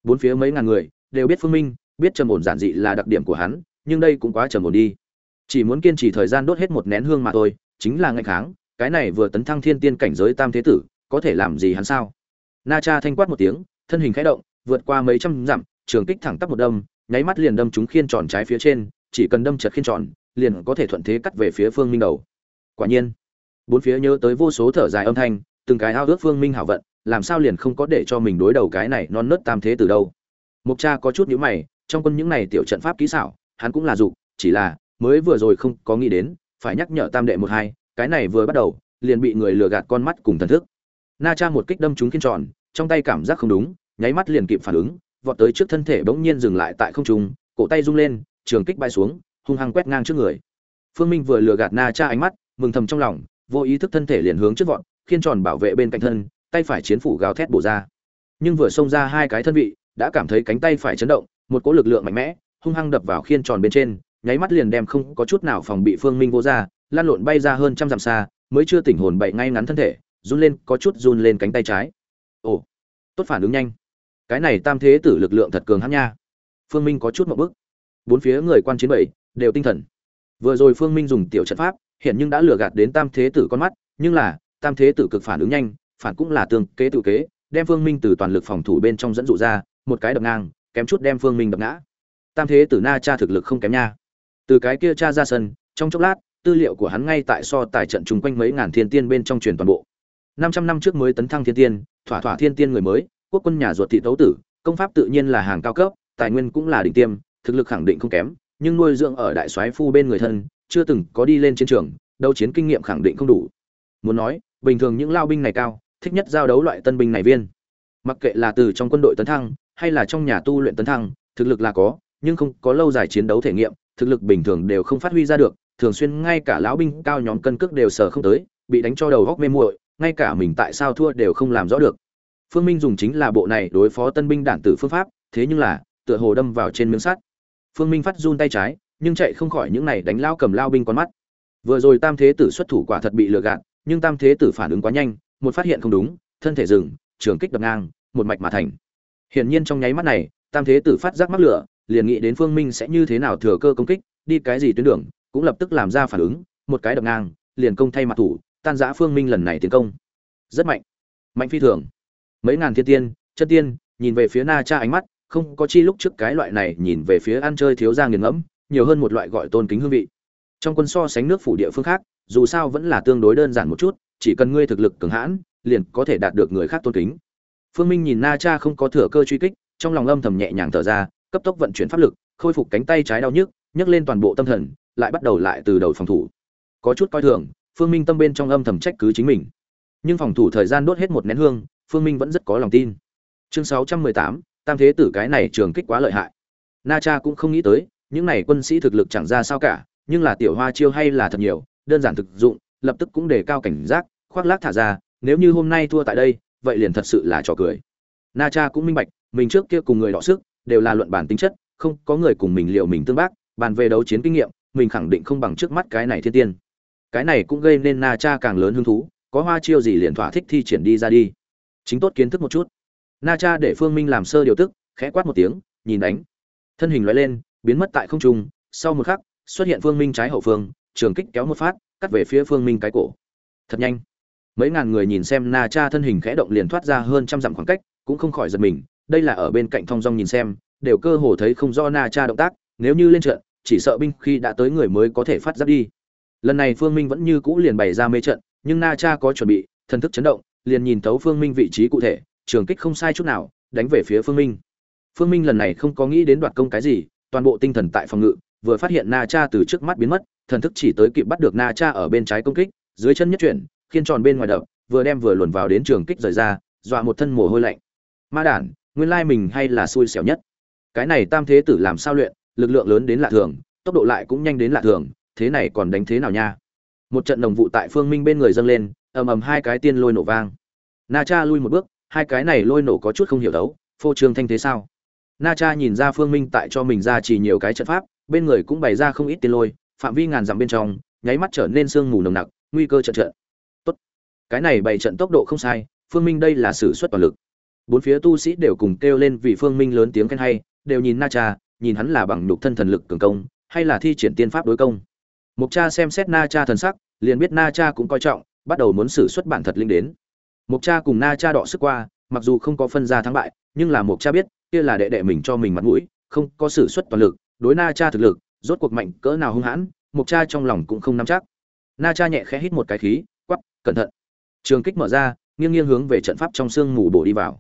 Bốn phía mấy ngàn người, đều biết phương minh, biết trầm ổn giản dị là đặc điểm của hắn, nhưng đây cũng quá trầm ổn đi. Chỉ muốn kiên trì thời gian đốt hết một nén hương mà thôi, chính là ngày kháng, cái này vừa tấn thăng thiên tiên cảnh giới tam thế tử có thể làm gì hắn sao? Na cha thanh quát một tiếng, thân hình khẽ động, vượt qua mấy trăm dặm, trường kích thẳng tắp một đâm, nháy mắt liền đâm chúng khiên tròn trái phía trên, chỉ cần đâm chật khiên tròn, liền có thể thuận thế cắt về phía phương minh đầu. Quả nhiên, bốn phía nhớ tới vô số thở dài âm thanh, từng cái ao ước phương minh hảo vận, làm sao liền không có để cho mình đối đầu cái này non nớt tam thế từ đâu. Mục cha có chút nhíu mày, trong quân những này tiểu trận pháp kỹ xảo, hắn cũng là dục, chỉ là mới vừa rồi không có nghĩ đến, phải nhắc nhở tam đệ một hai, cái này vừa bắt đầu, liền bị người lừa gạt con mắt cùng thần thức na cha một kích đâm trúng kiên tròn, trong tay cảm giác không đúng, nháy mắt liền kịp phản ứng, vọt tới trước thân thể bỗng nhiên dừng lại tại không trung, cổ tay rung lên, trường kích bay xuống, hung hăng quét ngang trước người. Phương minh vừa lừa gạt na cha ánh mắt, mừng thầm trong lòng, vô ý thức thân thể liền hướng trước vọt, khiên tròn bảo vệ bên cạnh thân, tay phải chiến phủ gào thét bổ ra. Nhưng vừa xông ra hai cái thân vị, đã cảm thấy cánh tay phải chấn động, một cỗ lực lượng mạnh mẽ, hung hăng đập vào khiên tròn bên trên, nháy mắt liền đem không có chút nào phòng bị phương minh vô ra lan lộn bay ra hơn trăm dặm xa, mới chưa tỉnh hồn bậy ngay ngắn thân thể run lên, có chút run lên cánh tay trái. Ồ, tốt phản ứng nhanh. Cái này tam thế tử lực lượng thật cường hãn nha. Phương minh có chút một bức bốn phía người quan chiến bảy đều tinh thần. Vừa rồi phương minh dùng tiểu trận pháp, hiện nhưng đã lừa gạt đến tam thế tử con mắt, nhưng là, tam thế tử cực phản ứng nhanh, phản cũng là tương kế tự kế, đem phương minh từ toàn lực phòng thủ bên trong dẫn dụ ra, một cái đập ngang, kém chút đem phương minh đập ngã. Tam thế tử na cha thực lực không kém nha. Từ cái kia cha ra sân, trong chốc lát, tư liệu của hắn ngay tại so tài trận chung quanh mấy ngàn thiên tiên bên trong truyền toàn bộ năm trăm năm trước mới tấn thăng thiên tiên, thỏa thỏa thiên tiên người mới, quốc quân nhà ruột thị tấu tử, công pháp tự nhiên là hàng cao cấp, tài nguyên cũng là đỉnh tiêm, thực lực khẳng định không kém, nhưng nuôi dưỡng ở đại soái phu bên người thân, chưa từng có đi lên chiến trường, đấu chiến kinh nghiệm khẳng định không đủ. Muốn nói, bình thường những lao binh này cao, thích nhất giao đấu loại tân binh này viên. Mặc kệ là từ trong quân đội tấn thăng, hay là trong nhà tu luyện tấn thăng, thực lực là có, nhưng không có lâu dài chiến đấu thể nghiệm, thực lực bình thường đều không phát huy ra được, thường xuyên ngay cả lão binh cao nhóm cân cước đều sở không tới, bị đánh cho đầu góc mê muội ngay cả mình tại sao thua đều không làm rõ được. Phương minh dùng chính là bộ này đối phó tân binh đản tử phương pháp, thế nhưng là, tựa hồ đâm vào trên miếng sắt. Phương minh phát run tay trái, nhưng chạy không khỏi những này đánh lao cầm lao binh con mắt. Vừa rồi tam thế tử xuất thủ quả thật bị lừa gạt, nhưng tam thế tử phản ứng quá nhanh, một phát hiện không đúng, thân thể dừng, trường kích đập ngang, một mạch mà thành. Hiển nhiên trong nháy mắt này, tam thế tử phát giác mắc lửa, liền nghĩ đến phương minh sẽ như thế nào thừa cơ công kích, đi cái gì tuyến đường, cũng lập tức làm ra phản ứng, một cái đập ngang, liền công thay mặt thủ tan giã phương minh lần này tiến công. Rất mạnh. Mạnh phi thường. Mấy ngàn thiên tiên, chân tiên, nhìn về phía na cha ánh mắt, không có chi lúc trước cái loại này nhìn về phía ăn chơi thiếu gia nghiền ngẫm, nhiều hơn một loại gọi tôn kính hương vị. Trong quân so sánh nước phủ địa phương khác, dù sao vẫn là tương đối đơn giản một chút, chỉ cần ngươi thực lực cường hãn, liền có thể đạt được người khác tôn kính. Phương minh nhìn na cha không có thừa cơ truy kích, trong lòng âm thầm nhẹ nhàng thở ra, cấp tốc vận chuyển pháp lực, khôi phục cánh tay trái đau nhức, nhấc lên toàn bộ tâm thần, lại bắt đầu lại từ đầu phòng thủ. Có chút coi thường phương minh tâm bên trong âm thầm trách cứ chính mình. Nhưng phòng thủ thời gian đốt hết một nén hương, phương minh vẫn rất có lòng tin. Chương sáu trăm mười tám, tam thế tử cái này trường kích quá lợi hại. Na cha cũng không nghĩ tới, những này quân sĩ thực lực chẳng ra sao cả, nhưng là tiểu hoa chiêu hay là thật nhiều, đơn giản thực dụng, lập tức cũng đề cao cảnh giác, khoác lác thả ra, nếu như hôm nay thua tại đây, vậy liền thật sự là trò cười. Na cha cũng minh bạch, mình trước kia cùng người đọ sức, đều là luận bản tính chất, không có người cùng mình liệu mình tương bác, bàn về đấu chiến kinh nghiệm, mình khẳng định không bằng trước mắt cái này thiên tiên cái này cũng gây nên na cha càng lớn hứng thú, có hoa chiêu gì liền thỏa thích thi triển đi ra đi. Chính tốt kiến thức một chút. Na cha để phương minh làm sơ điều tức, khẽ quát một tiếng, nhìn đánh. Thân hình loại lên, biến mất tại không trung. Sau một khắc, xuất hiện phương minh trái hậu phương, trường kích kéo một phát, cắt về phía phương minh cái cổ. Thật nhanh. Mấy ngàn người nhìn xem na cha thân hình khẽ động liền thoát ra hơn trăm dặm khoảng cách, cũng không khỏi giật mình. Đây là ở bên cạnh thong dong nhìn xem, đều cơ hồ thấy không do na cha động tác, nếu như lên trận, chỉ sợ binh khi đã tới người mới có thể phát giác đi lần này phương minh vẫn như cũ liền bày ra mê trận, nhưng na cha có chuẩn bị, thần thức chấn động, liền nhìn thấu phương minh vị trí cụ thể, trường kích không sai chút nào, đánh về phía phương minh. Phương minh lần này không có nghĩ đến đoạt công cái gì, toàn bộ tinh thần tại phòng ngự, vừa phát hiện na cha từ trước mắt biến mất, thần thức chỉ tới kịp bắt được na cha ở bên trái công kích, dưới chân nhất chuyển, khiên tròn bên ngoài đập, vừa đem vừa luồn vào đến trường kích rời ra, dọa một thân mồ hôi lạnh. Ma đản, nguyên lai mình hay là xui xẻo nhất. Cái này tam thế tử làm sao luyện, lực lượng lớn đến lạ thường, tốc độ lại cũng nhanh đến lạ thường thế này còn đánh thế nào nha? Một trận đồng vụ tại phương minh bên người dâng lên, ầm ầm hai cái tiên lôi nổ vang. Na cha lui một bước, hai cái này lôi nổ có chút không hiểu đấu, phô trương thanh thế sao? Na cha nhìn ra phương minh tại cho mình ra chỉ nhiều cái trận pháp, bên người cũng bày ra không ít tiên lôi, phạm vi ngàn dặm bên trong, nháy mắt trở nên sương mù nồng nặc, nguy cơ trận trận. Tốt. Cái này bày trận tốc độ không sai, phương minh đây là sử xuất toàn lực. Bốn phía tu sĩ đều cùng kêu lên vì phương minh lớn tiếng khen hay, đều nhìn na cha, nhìn hắn là bằng nhục thân thần lực cường công, hay là thi triển tiên pháp đối công mục cha xem xét na cha thần sắc, liền biết na cha cũng coi trọng, bắt đầu muốn sử xuất bản thật linh đến. Mục cha cùng na cha đọ sức qua, mặc dù không có phân ra thắng bại, nhưng là mục cha biết, kia là đệ đệ mình cho mình mặt mũi, không có sử xuất toàn lực, đối na cha thực lực, rốt cuộc mạnh cỡ nào hung hãn, mục cha trong lòng cũng không nắm chắc. Na cha nhẹ khẽ hít một cái khí quắp cẩn thận. Trường kích mở ra, nghiêng nghiêng hướng về trận pháp trong sương mù bổ đi vào.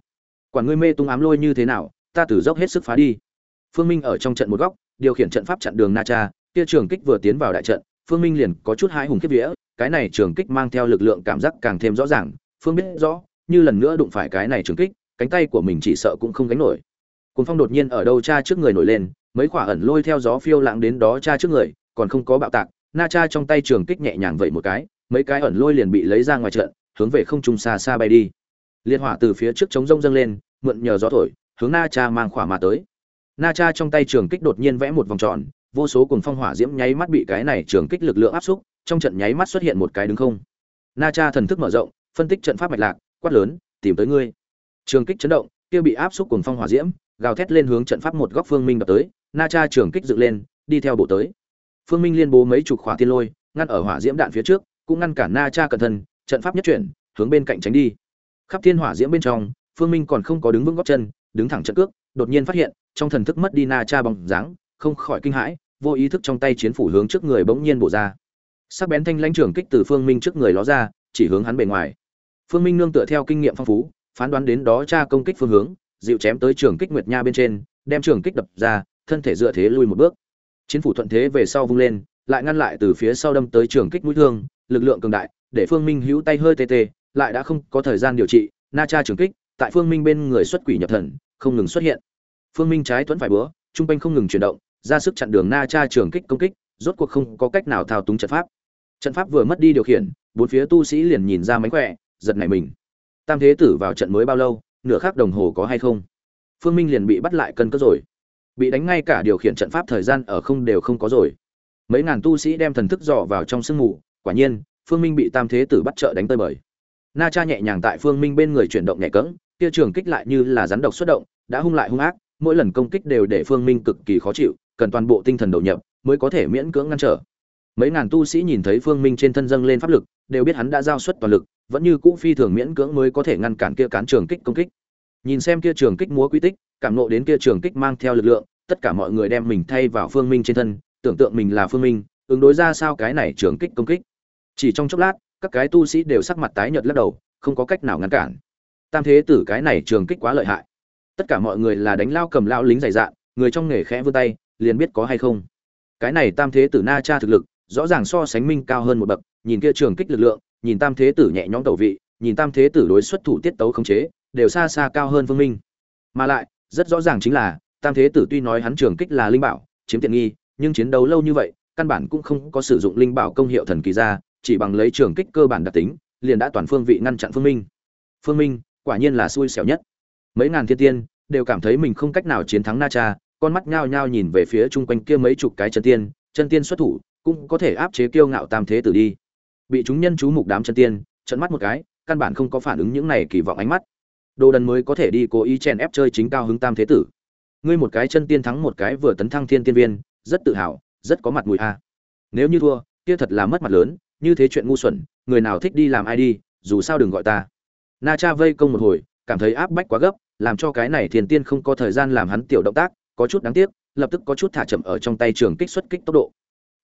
Quản ngươi mê tung ám lôi như thế nào, ta từ dốc hết sức phá đi. Phương minh ở trong trận một góc, điều khiển trận pháp chặn đường na cha kia trường kích vừa tiến vào đại trận, phương minh liền có chút hãi hùng kiếp vía, cái này trường kích mang theo lực lượng cảm giác càng thêm rõ ràng, phương biết rõ, như lần nữa đụng phải cái này trường kích, cánh tay của mình chỉ sợ cũng không gánh nổi. Cuồng phong đột nhiên ở đâu cha trước người nổi lên, mấy quả ẩn lôi theo gió phiêu lãng đến đó cha trước người, còn không có bạo tạc, na cha trong tay trường kích nhẹ nhàng vậy một cái, mấy cái ẩn lôi liền bị lấy ra ngoài trận, hướng về không trung xa xa bay đi. Liệt hỏa từ phía trước chống rông dâng lên, mượn nhờ gió thổi, hướng na cha mang khỏa mà tới. Na cha trong tay trường kích đột nhiên vẽ một vòng tròn vô số cùng phong hỏa diễm nháy mắt bị cái này trường kích lực lượng áp xúc, trong trận nháy mắt xuất hiện một cái đứng không. Na cha thần thức mở rộng, phân tích trận pháp mạch lạc, quát lớn, tìm tới ngươi. Trường kích chấn động, kia bị áp xúc cùng phong hỏa diễm, gào thét lên hướng trận pháp một góc phương minh đập tới, na cha trường kích dựng lên, đi theo bộ tới. Phương minh liên bố mấy chục khỏa thiên lôi, ngăn ở hỏa diễm đạn phía trước, cũng ngăn cản na cha cẩn thân, trận pháp nhất chuyển, hướng bên cạnh tránh đi. Khắp thiên hỏa diễm bên trong, phương minh còn không có đứng vững góc chân, đứng thẳng trận cước, đột nhiên phát hiện, trong thần thức mất đi na cha bóng dáng, không khỏi kinh hãi vô ý thức trong tay chiến phủ hướng trước người bỗng nhiên bổ ra. Sắc bén thanh lãnh trưởng kích từ phương minh trước người ló ra, chỉ hướng hắn bề ngoài. Phương minh nương tựa theo kinh nghiệm phong phú, phán đoán đến đó tra công kích phương hướng, dịu chém tới trường kích nguyệt nha bên trên, đem trường kích đập ra, thân thể dựa thế lui một bước. Chiến phủ thuận thế về sau vung lên, lại ngăn lại từ phía sau đâm tới trường kích mũi thương, lực lượng cường đại, để phương minh hữu tay hơi tê tê, lại đã không có thời gian điều trị, na cha trường kích, tại phương minh bên người xuất quỷ nhập thần, không ngừng xuất hiện. Phương minh trái thuẫn phải bữa, trung quanh không ngừng chuyển động ra sức chặn đường na cha trường kích công kích, rốt cuộc không có cách nào thao túng trận pháp. Trận pháp vừa mất đi điều khiển, bốn phía tu sĩ liền nhìn ra mánh khỏe, giật nảy mình. Tam thế tử vào trận mới bao lâu, nửa khắc đồng hồ có hay không? Phương minh liền bị bắt lại cân cất rồi. Bị đánh ngay cả điều khiển trận pháp thời gian ở không đều không có rồi. Mấy ngàn tu sĩ đem thần thức dò vào trong sương mù, quả nhiên, phương minh bị tam thế tử bắt trợ đánh tơi bời. Na cha nhẹ nhàng tại phương minh bên người chuyển động nhẹ cỡng kia trường kích lại như là rắn độc xuất động, đã hung lại hung ác, mỗi lần công kích đều để phương minh cực kỳ khó chịu cần toàn bộ tinh thần đầu nhập mới có thể miễn cưỡng ngăn trở. Mấy ngàn tu sĩ nhìn thấy phương minh trên thân dâng lên pháp lực, đều biết hắn đã giao suất toàn lực, vẫn như cũ phi thường miễn cưỡng mới có thể ngăn cản kia cán trường kích công kích. Nhìn xem kia trường kích múa quy tích, cảm nộ đến kia trường kích mang theo lực lượng, tất cả mọi người đem mình thay vào phương minh trên thân, tưởng tượng mình là phương minh, ứng đối ra sao cái này trường kích công kích. Chỉ trong chốc lát, các cái tu sĩ đều sắc mặt tái nhợt lắc đầu, không có cách nào ngăn cản. Tam thế tử cái này trường kích quá lợi hại. Tất cả mọi người là đánh lao cầm lao lính dày dạn, người trong nghề khẽ vươn tay liền biết có hay không. Cái này tam thế tử na cha thực lực, rõ ràng so sánh minh cao hơn một bậc, nhìn kia trường kích lực lượng, nhìn tam thế tử nhẹ nhõm tẩu vị, nhìn tam thế tử đối xuất thủ tiết tấu khống chế, đều xa xa cao hơn vương minh. Mà lại, rất rõ ràng chính là, tam thế tử tuy nói hắn trường kích là linh bảo, chiếm tiện nghi, nhưng chiến đấu lâu như vậy, căn bản cũng không có sử dụng linh bảo công hiệu thần kỳ ra, chỉ bằng lấy trường kích cơ bản đặc tính, liền đã toàn phương vị ngăn chặn phương minh. Phương minh, quả nhiên là xui xẻo nhất. Mấy ngàn thiên tiên, đều cảm thấy mình không cách nào chiến thắng na cha con mắt nhao nhao nhìn về phía chung quanh kia mấy chục cái chân tiên chân tiên xuất thủ, cũng có thể áp chế kiêu ngạo tam thế tử đi. Bị chúng nhân chú mục đám chân tiên trận mắt một cái, căn bản không có phản ứng những này kỳ vọng ánh mắt. Đồ đần mới có thể đi cố ý chèn ép chơi chính cao hứng tam thế tử. Ngươi một cái chân tiên thắng một cái vừa tấn thăng thiên tiên viên, rất tự hào, rất có mặt mũi a. Nếu như thua, kia thật là mất mặt lớn, như thế chuyện ngu xuẩn, người nào thích đi làm ai đi, dù sao đừng gọi ta. Na cha vây công một hồi, cảm thấy áp bách quá gấp, làm cho cái này thiên tiên không có thời gian làm hắn tiểu động tác có chút đáng tiếc, lập tức có chút thả chậm ở trong tay trường kích xuất kích tốc độ.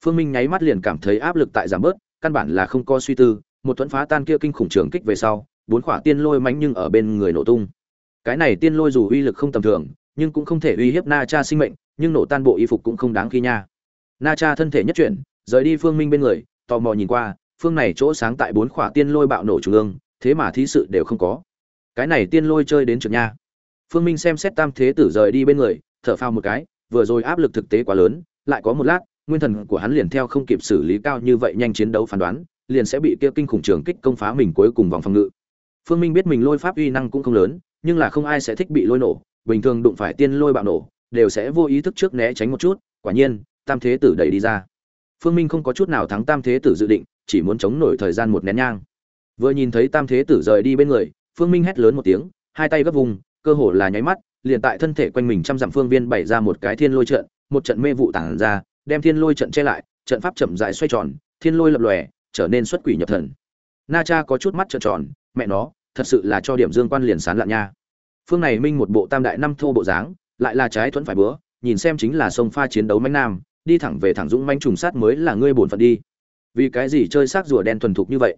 Phương minh nháy mắt liền cảm thấy áp lực tại giảm bớt, căn bản là không có suy tư, một thuẫn phá tan kia kinh khủng trường kích về sau, bốn khỏa tiên lôi mánh nhưng ở bên người nổ tung. Cái này tiên lôi dù uy lực không tầm thường, nhưng cũng không thể uy hiếp na cha sinh mệnh, nhưng nổ tan bộ y phục cũng không đáng khi nha. Na cha thân thể nhất chuyển, rời đi phương minh bên người, tò mò nhìn qua, phương này chỗ sáng tại bốn khỏa tiên lôi bạo nổ trung ương, thế mà thí sự đều không có. Cái này tiên lôi chơi đến trường nha. Phương minh xem xét tam thế tử rời đi bên người thở phao một cái, vừa rồi áp lực thực tế quá lớn, lại có một lát, nguyên thần của hắn liền theo không kịp xử lý cao như vậy nhanh chiến đấu phán đoán, liền sẽ bị kia kinh khủng trường kích công phá mình cuối cùng vòng phòng ngự. Phương minh biết mình lôi pháp uy năng cũng không lớn, nhưng là không ai sẽ thích bị lôi nổ, bình thường đụng phải tiên lôi bạo nổ, đều sẽ vô ý thức trước né tránh một chút, quả nhiên, tam thế tử đẩy đi ra. Phương minh không có chút nào thắng tam thế tử dự định, chỉ muốn chống nổi thời gian một nén nhang. Vừa nhìn thấy tam thế tử rời đi bên người, phương minh hét lớn một tiếng, hai tay gấp vùng, cơ hồ là nháy mắt liền tại thân thể quanh mình trăm dặm phương viên bày ra một cái thiên lôi trận, một trận mê vụ tản ra, đem thiên lôi trận che lại, trận pháp chậm rãi xoay tròn, thiên lôi lập lòe, trở nên xuất quỷ nhập thần. Na cha có chút mắt trợn tròn, mẹ nó, thật sự là cho điểm dương quan liền sán lạn nha. Phương này minh một bộ tam đại năm thô bộ dáng, lại là trái thuẫn phải bữa, nhìn xem chính là sông pha chiến đấu mãnh nam, đi thẳng về thẳng dũng manh trùng sát mới là ngươi bổn phận đi. Vì cái gì chơi xác rùa đen thuần thục như vậy?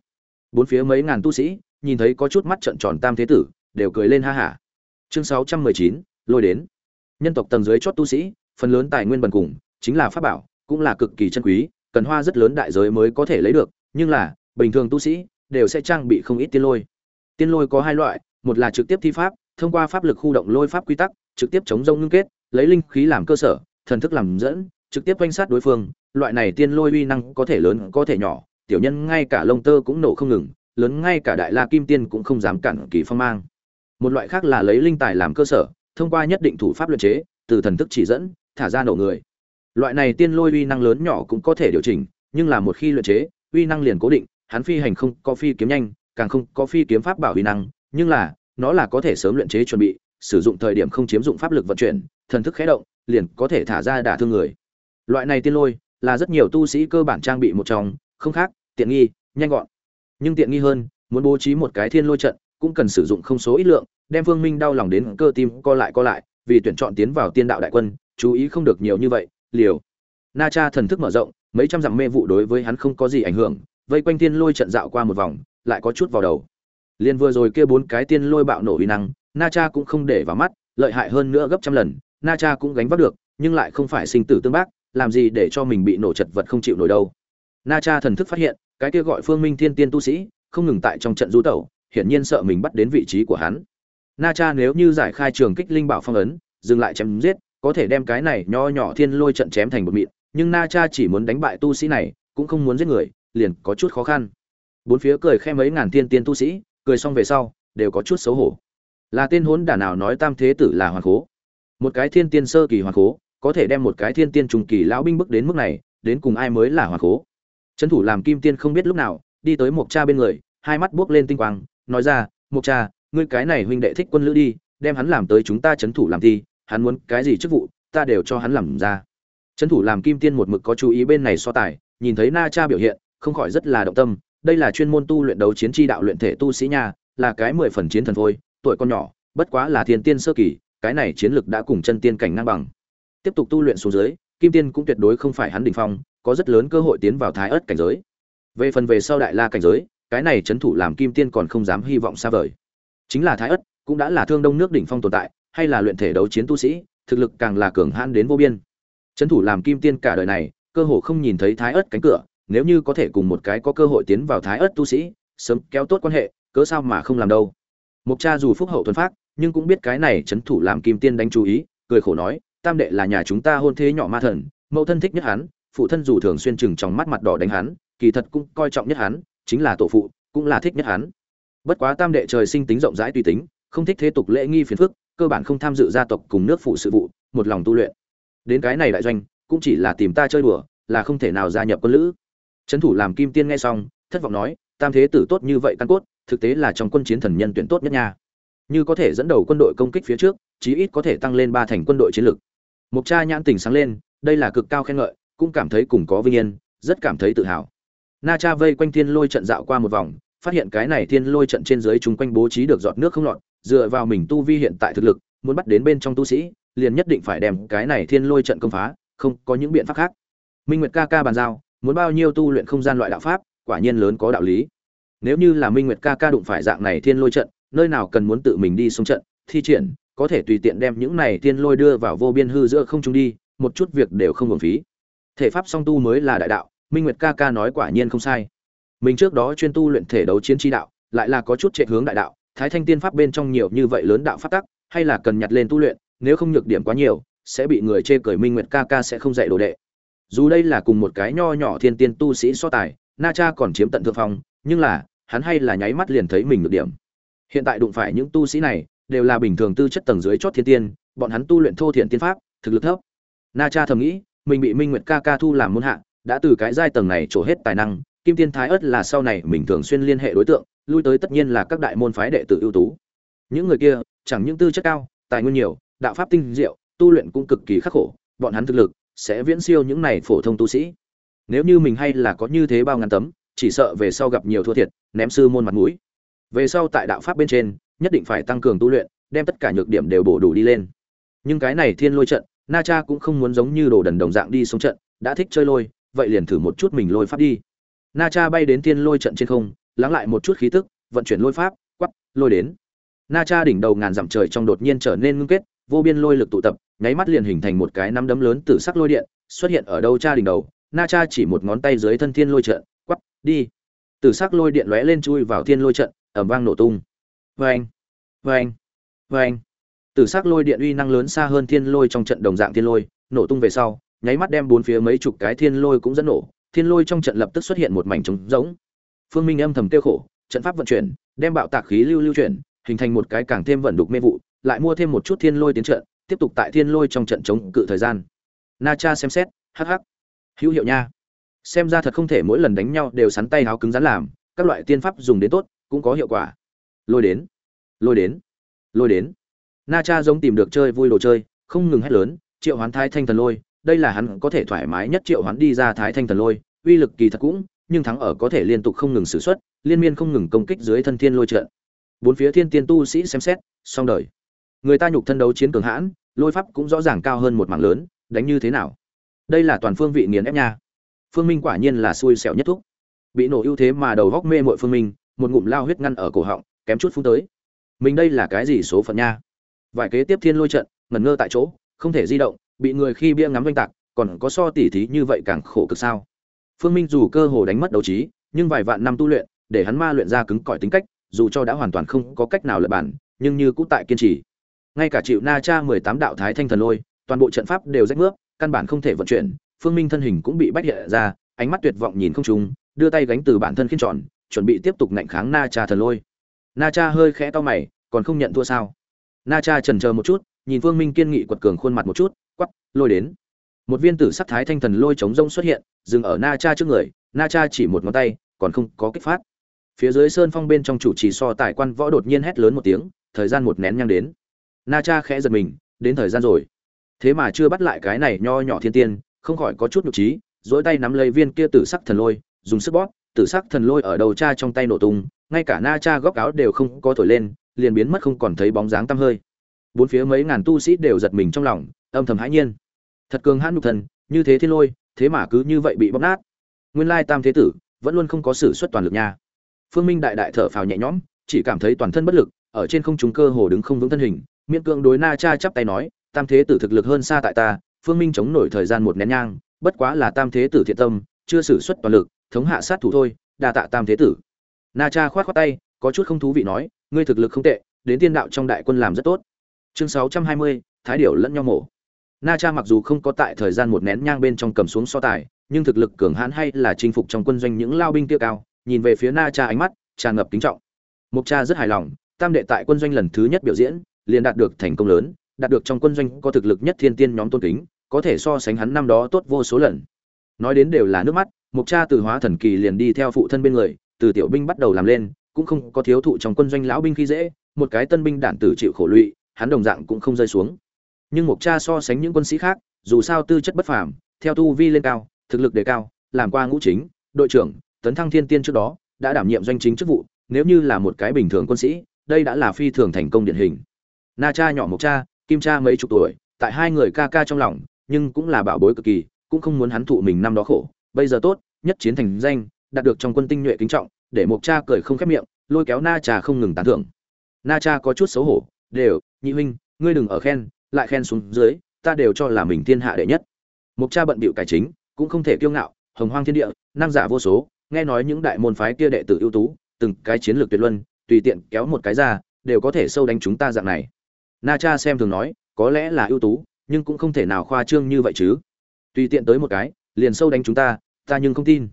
Bốn phía mấy ngàn tu sĩ, nhìn thấy có chút mắt trợn tròn tam thế tử, đều cười lên ha hả chương sáu trăm mười chín, lôi đến. Nhân tộc tầng dưới chót tu sĩ, phần lớn tài nguyên bần cùng, chính là pháp bảo, cũng là cực kỳ chân quý, cần hoa rất lớn đại giới mới có thể lấy được, nhưng là, bình thường tu sĩ, đều sẽ trang bị không ít tiên lôi. Tiên lôi có hai loại, một là trực tiếp thi pháp, thông qua pháp lực khu động lôi pháp quy tắc, trực tiếp chống rông ngưng kết, lấy linh khí làm cơ sở, thần thức làm dẫn, trực tiếp quanh sát đối phương, loại này tiên lôi uy năng có thể lớn, có thể nhỏ, tiểu nhân ngay cả lông tơ cũng nổ không ngừng, lớn ngay cả đại la kim tiên cũng không dám cản kỳ phong mang một loại khác là lấy linh tài làm cơ sở, thông qua nhất định thủ pháp luyện chế, từ thần thức chỉ dẫn, thả ra nổ người. Loại này tiên lôi uy năng lớn nhỏ cũng có thể điều chỉnh, nhưng là một khi luyện chế, uy năng liền cố định, hắn phi hành không có phi kiếm nhanh, càng không có phi kiếm pháp bảo uy năng, nhưng là, nó là có thể sớm luyện chế chuẩn bị, sử dụng thời điểm không chiếm dụng pháp lực vận chuyển, thần thức khé động, liền có thể thả ra đả thương người. Loại này tiên lôi, là rất nhiều tu sĩ cơ bản trang bị một trong, không khác, tiện nghi, nhanh gọn. Nhưng tiện nghi hơn, muốn bố trí một cái thiên lôi trận cũng cần sử dụng không số ít lượng, đem phương minh đau lòng đến cơ tim co lại co lại, vì tuyển chọn tiến vào tiên đạo đại quân, chú ý không được nhiều như vậy, liều. Na cha thần thức mở rộng, mấy trăm dặm mê vụ đối với hắn không có gì ảnh hưởng, vây quanh tiên lôi trận dạo qua một vòng, lại có chút vào đầu. Liền vừa rồi kia bốn cái tiên lôi bạo nổ uy năng, na cha cũng không để vào mắt, lợi hại hơn nữa gấp trăm lần, na cha cũng gánh vác được, nhưng lại không phải sinh tử tương bác, làm gì để cho mình bị nổ chật vật không chịu nổi đâu. Na cha thần thức phát hiện, cái kia gọi phương minh thiên tiên tu sĩ, không ngừng tại trong trận du tẩu hiển nhiên sợ mình bắt đến vị trí của hắn. Na cha nếu như giải khai trường kích linh bảo phong ấn, dừng lại chém giết, có thể đem cái này nho nhỏ thiên lôi trận chém thành một mịn, nhưng na cha chỉ muốn đánh bại tu sĩ này, cũng không muốn giết người, liền có chút khó khăn. Bốn phía cười khẽ mấy ngàn tiên tiên tu sĩ, cười xong về sau, đều có chút xấu hổ. Là tên hốn đả nào nói tam thế tử là hoàn cố một cái thiên tiên sơ kỳ hoàn cố có thể đem một cái thiên tiên trùng kỳ lão binh bước đến mức này, đến cùng ai mới là hoàn cố trấn thủ làm kim tiên không biết lúc nào, đi tới một cha bên người, hai mắt buốc lên tinh quang nói ra mục cha, ngươi cái này huynh đệ thích quân lữ đi, đem hắn làm tới chúng ta trấn thủ làm thi, hắn muốn cái gì chức vụ, ta đều cho hắn làm ra. Trấn thủ làm kim tiên một mực có chú ý bên này so tài, nhìn thấy na cha biểu hiện, không khỏi rất là động tâm, đây là chuyên môn tu luyện đấu chiến tri đạo luyện thể tu sĩ nha, là cái mười phần chiến thần thôi, tuổi con nhỏ, bất quá là thiên tiên sơ kỳ, cái này chiến lực đã cùng chân tiên cảnh ngang bằng. Tiếp tục tu luyện xuống dưới, kim tiên cũng tuyệt đối không phải hắn đỉnh phong, có rất lớn cơ hội tiến vào thái ớt cảnh giới. Về phần về sau đại la cảnh giới cái này chấn thủ làm kim tiên còn không dám hy vọng xa vời. Chính là thái ất, cũng đã là thương đông nước đỉnh phong tồn tại, hay là luyện thể đấu chiến tu sĩ, thực lực càng là cường hãn đến vô biên. Chấn thủ làm kim tiên cả đời này, cơ hồ không nhìn thấy thái ất cánh cửa, nếu như có thể cùng một cái có cơ hội tiến vào thái ất tu sĩ, sớm kéo tốt quan hệ, cớ sao mà không làm đâu. Mục cha dù phúc hậu thuần phát nhưng cũng biết cái này chấn thủ làm kim tiên đánh chú ý, cười khổ nói, tam đệ là nhà chúng ta hôn thế nhỏ ma thần, mẫu thân thích nhất hắn, phụ thân dù thường xuyên chừng trong mắt mặt đỏ đánh hắn, kỳ thật cũng coi trọng nhất hắn chính là tổ phụ, cũng là thích nhất hắn. Bất quá tam đệ trời sinh tính rộng rãi tùy tính, không thích thế tục lễ nghi phiền phức, cơ bản không tham dự gia tộc cùng nước phụ sự vụ, một lòng tu luyện. Đến cái này đại doanh, cũng chỉ là tìm ta chơi đùa, là không thể nào gia nhập quân lữ. Trấn thủ làm kim tiên nghe xong, thất vọng nói, tam thế tử tốt như vậy căn cốt, thực tế là trong quân chiến thần nhân tuyển tốt nhất nha. Như có thể dẫn đầu quân đội công kích phía trước, chí ít có thể tăng lên ba thành quân đội chiến lực. Mục cha nhãn tình sáng lên, đây là cực cao khen ngợi, cũng cảm thấy cùng có vinh yên, rất cảm thấy tự hào na cha vây quanh thiên lôi trận dạo qua một vòng, phát hiện cái này thiên lôi trận trên dưới chúng quanh bố trí được giọt nước không lọt, dựa vào mình tu vi hiện tại thực lực, muốn bắt đến bên trong tu sĩ, liền nhất định phải đem cái này thiên lôi trận công phá, không có những biện pháp khác. Minh nguyệt ca ca bàn giao, muốn bao nhiêu tu luyện không gian loại đạo pháp, quả nhiên lớn có đạo lý. Nếu như là minh nguyệt ca ca đụng phải dạng này thiên lôi trận, nơi nào cần muốn tự mình đi xuống trận, thi triển, có thể tùy tiện đem những này thiên lôi đưa vào vô biên hư giữa không trung đi, một chút việc đều không hưởng phí. Thể pháp song tu mới là đại đạo minh nguyệt ca ca nói quả nhiên không sai. Mình trước đó chuyên tu luyện thể đấu chiến tri đạo, lại là có chút trệ hướng đại đạo, thái thanh tiên pháp bên trong nhiều như vậy lớn đạo phát tắc, hay là cần nhặt lên tu luyện, nếu không nhược điểm quá nhiều, sẽ bị người chê cười minh nguyệt ca ca sẽ không dạy đồ đệ. Dù đây là cùng một cái nho nhỏ thiên tiên tu sĩ so tài, na cha còn chiếm tận thượng phong, nhưng là, hắn hay là nháy mắt liền thấy mình được điểm. Hiện tại đụng phải những tu sĩ này, đều là bình thường tư chất tầng dưới chót thiên tiên, bọn hắn tu luyện thô thiện tiên pháp, thực lực thấp. Na cha thầm nghĩ, mình bị minh nguyệt ca ca thu làm môn hạ đã từ cái giai tầng này trổ hết tài năng, kim tiên thái ớt là sau này mình thường xuyên liên hệ đối tượng, lui tới tất nhiên là các đại môn phái đệ tử ưu tú. Những người kia, chẳng những tư chất cao, tài nguyên nhiều, đạo pháp tinh diệu, tu luyện cũng cực kỳ khắc khổ, bọn hắn thực lực sẽ viễn siêu những này phổ thông tu sĩ. Nếu như mình hay là có như thế bao ngàn tấm, chỉ sợ về sau gặp nhiều thua thiệt, ném sư môn mặt mũi. Về sau tại đạo pháp bên trên, nhất định phải tăng cường tu luyện, đem tất cả nhược điểm đều bổ đủ đi lên. Nhưng cái này thiên lôi trận, na cha cũng không muốn giống như đồ đần đồng dạng đi xuống trận, đã thích chơi lôi vậy liền thử một chút mình lôi pháp đi. Na cha bay đến thiên lôi trận trên không, lắng lại một chút khí tức, vận chuyển lôi pháp quắp lôi đến. Na cha đỉnh đầu ngàn dặm trời trong đột nhiên trở nên ngưng kết, vô biên lôi lực tụ tập, nháy mắt liền hình thành một cái nắm đấm lớn từ sắc lôi điện, xuất hiện ở đâu cha đỉnh đầu. Na cha chỉ một ngón tay dưới thân thiên lôi trận quắp đi. Từ sắc lôi điện lóe lên chui vào thiên lôi trận ẩm vang nổ tung. Vang vang vang từ sắc lôi điện uy năng lớn xa hơn thiên lôi trong trận đồng dạng thiên lôi, nổ tung về sau nháy mắt đem bốn phía mấy chục cái thiên lôi cũng dẫn nổ, thiên lôi trong trận lập tức xuất hiện một mảnh trống rỗng. Phương minh âm thầm tiêu khổ, trận pháp vận chuyển, đem bạo tạc khí lưu lưu chuyển, hình thành một cái càng thêm vận đục mê vụ, lại mua thêm một chút thiên lôi tiến trận, tiếp tục tại thiên lôi trong trận chống cự thời gian. Na cha xem xét, hắc hắc. Hữu hiệu nha. Xem ra thật không thể mỗi lần đánh nhau đều sắn tay háo cứng rắn làm, các loại tiên pháp dùng đến tốt, cũng có hiệu quả. Lôi đến. Lôi đến. Lôi đến. Na cha giống tìm được chơi vui đồ chơi, không ngừng hét lớn, triệu hoán thái thanh thần lôi đây là hắn có thể thoải mái nhất triệu hoán đi ra thái thanh thần lôi, uy lực kỳ thật cũng, nhưng thắng ở có thể liên tục không ngừng sử xuất, liên miên không ngừng công kích dưới thân thiên lôi trận. Bốn phía thiên tiên tu sĩ xem xét song đời. Người ta nhục thân đấu chiến cường hãn, lôi pháp cũng rõ ràng cao hơn một mảng lớn, đánh như thế nào? Đây là toàn phương vị nghiền ép nha. Phương minh quả nhiên là xui xẻo nhất thúc. Bị nổ ưu thế mà đầu góc mê mội phương minh, một ngụm lao huyết ngăn ở cổ họng, kém chút phun tới. Mình đây là cái gì số phận nha? Vài kế tiếp thiên lôi trận, ngẩn ngơ tại chỗ, không thể di động bị người khi bia ngắm oanh tạc, còn có so tỉ thí như vậy càng khổ cực sao? Phương minh dù cơ hồ đánh mất đấu trí, nhưng vài vạn năm tu luyện, để hắn ma luyện ra cứng cỏi tính cách, dù cho đã hoàn toàn không có cách nào lật bản, nhưng như cũng tại kiên trì. Ngay cả chịu na cha mười tám đạo thái thanh thần lôi, toàn bộ trận pháp đều rách nước, căn bản không thể vận chuyển, phương minh thân hình cũng bị bách hiện ra, ánh mắt tuyệt vọng nhìn không trùng đưa tay gánh từ bản thân khiên tròn, chuẩn bị tiếp tục ngạnh kháng na cha thần lôi. Na cha hơi khẽ to mày, còn không nhận thua sao? Na cha trần chờ một chút, nhìn phương minh kiên nghị quật cường khuôn mặt một chút quắp lôi đến. Một viên tử sắc thái thanh thần lôi chống rông xuất hiện, dừng ở na cha trước người, na cha chỉ một ngón tay, còn không có kích phát. Phía dưới sơn phong bên trong chủ trì so tài quan võ đột nhiên hét lớn một tiếng, thời gian một nén nhang đến. Na cha khẽ giật mình, đến thời gian rồi. Thế mà chưa bắt lại cái này nho nhỏ thiên tiên, không khỏi có chút nhục trí dỗi tay nắm lấy viên kia tử sắc thần lôi, dùng sức bóp, tử sắc thần lôi ở đầu cha trong tay nổ tung, ngay cả na cha góc áo đều không có thổi lên, liền biến mất không còn thấy bóng dáng tăm hơi. Bốn phía mấy ngàn tu sĩ đều giật mình trong lòng âm thầm hãi nhiên. Thật cường hãn nhục thần, như thế thiên lôi, thế mà cứ như vậy bị bóp nát. Nguyên lai tam thế tử vẫn luôn không có sự xuất toàn lực nha. Phương minh đại đại thở phào nhẹ nhõm, chỉ cảm thấy toàn thân bất lực, ở trên không trung cơ hồ đứng không vững thân hình, miễn cưỡng đối na cha chắp tay nói, tam thế tử thực lực hơn xa tại ta, phương minh chống nổi thời gian một nén nhang, bất quá là tam thế tử thiện tâm, chưa sử xuất toàn lực, thống hạ sát thủ thôi, đa tạ tam thế tử. Na cha khoát khoát tay, có chút không thú vị nói, ngươi thực lực không tệ, đến tiên đạo trong đại quân làm rất tốt. Chương sáu trăm hai mươi, thái điểu lẫn nhau mổ na cha mặc dù không có tại thời gian một nén nhang bên trong cầm xuống so tài, nhưng thực lực cường hãn hay là chinh phục trong quân doanh những lao binh tiêu cao, nhìn về phía na cha ánh mắt, tràn ngập kính trọng. Mục cha rất hài lòng, tam đệ tại quân doanh lần thứ nhất biểu diễn, liền đạt được thành công lớn, đạt được trong quân doanh có thực lực nhất thiên tiên nhóm tôn kính, có thể so sánh hắn năm đó tốt vô số lần. Nói đến đều là nước mắt mục cha từ hóa thần kỳ liền đi theo phụ thân bên người, từ tiểu binh bắt đầu làm lên, cũng không có thiếu thụ trong quân doanh lão binh khi dễ, một cái tân binh đản tử chịu khổ lụy, hắn đồng dạng cũng không rơi xuống nhưng mục cha so sánh những quân sĩ khác, dù sao tư chất bất phàm, theo tu vi lên cao, thực lực đề cao, làm qua ngũ chính, đội trưởng, tấn thăng thiên tiên trước đó, đã đảm nhiệm doanh chính chức vụ, nếu như là một cái bình thường quân sĩ, đây đã là phi thường thành công điển hình. Na cha nhỏ mục cha, kim cha mấy chục tuổi, tại hai người ca ca trong lòng, nhưng cũng là bảo bối cực kỳ, cũng không muốn hắn thụ mình năm đó khổ. Bây giờ tốt, nhất chiến thành danh, đạt được trong quân tinh nhuệ kính trọng, để mục cha cười không khép miệng, lôi kéo na cha không ngừng tán thưởng. Na cha có chút xấu hổ, đều, nhị huynh, ngươi đừng ở khen lại khen xuống dưới, ta đều cho là mình thiên hạ đệ nhất. Mục cha bận bịu cải chính, cũng không thể kiêu ngạo, hồng hoang thiên địa, năng giả vô số, nghe nói những đại môn phái kia đệ tử ưu tú, từng cái chiến lược tuyệt luân, tùy tiện kéo một cái ra, đều có thể sâu đánh chúng ta dạng này. Na cha xem thường nói, có lẽ là ưu tú, nhưng cũng không thể nào khoa trương như vậy chứ. Tùy tiện tới một cái, liền sâu đánh chúng ta ta nhưng không tin.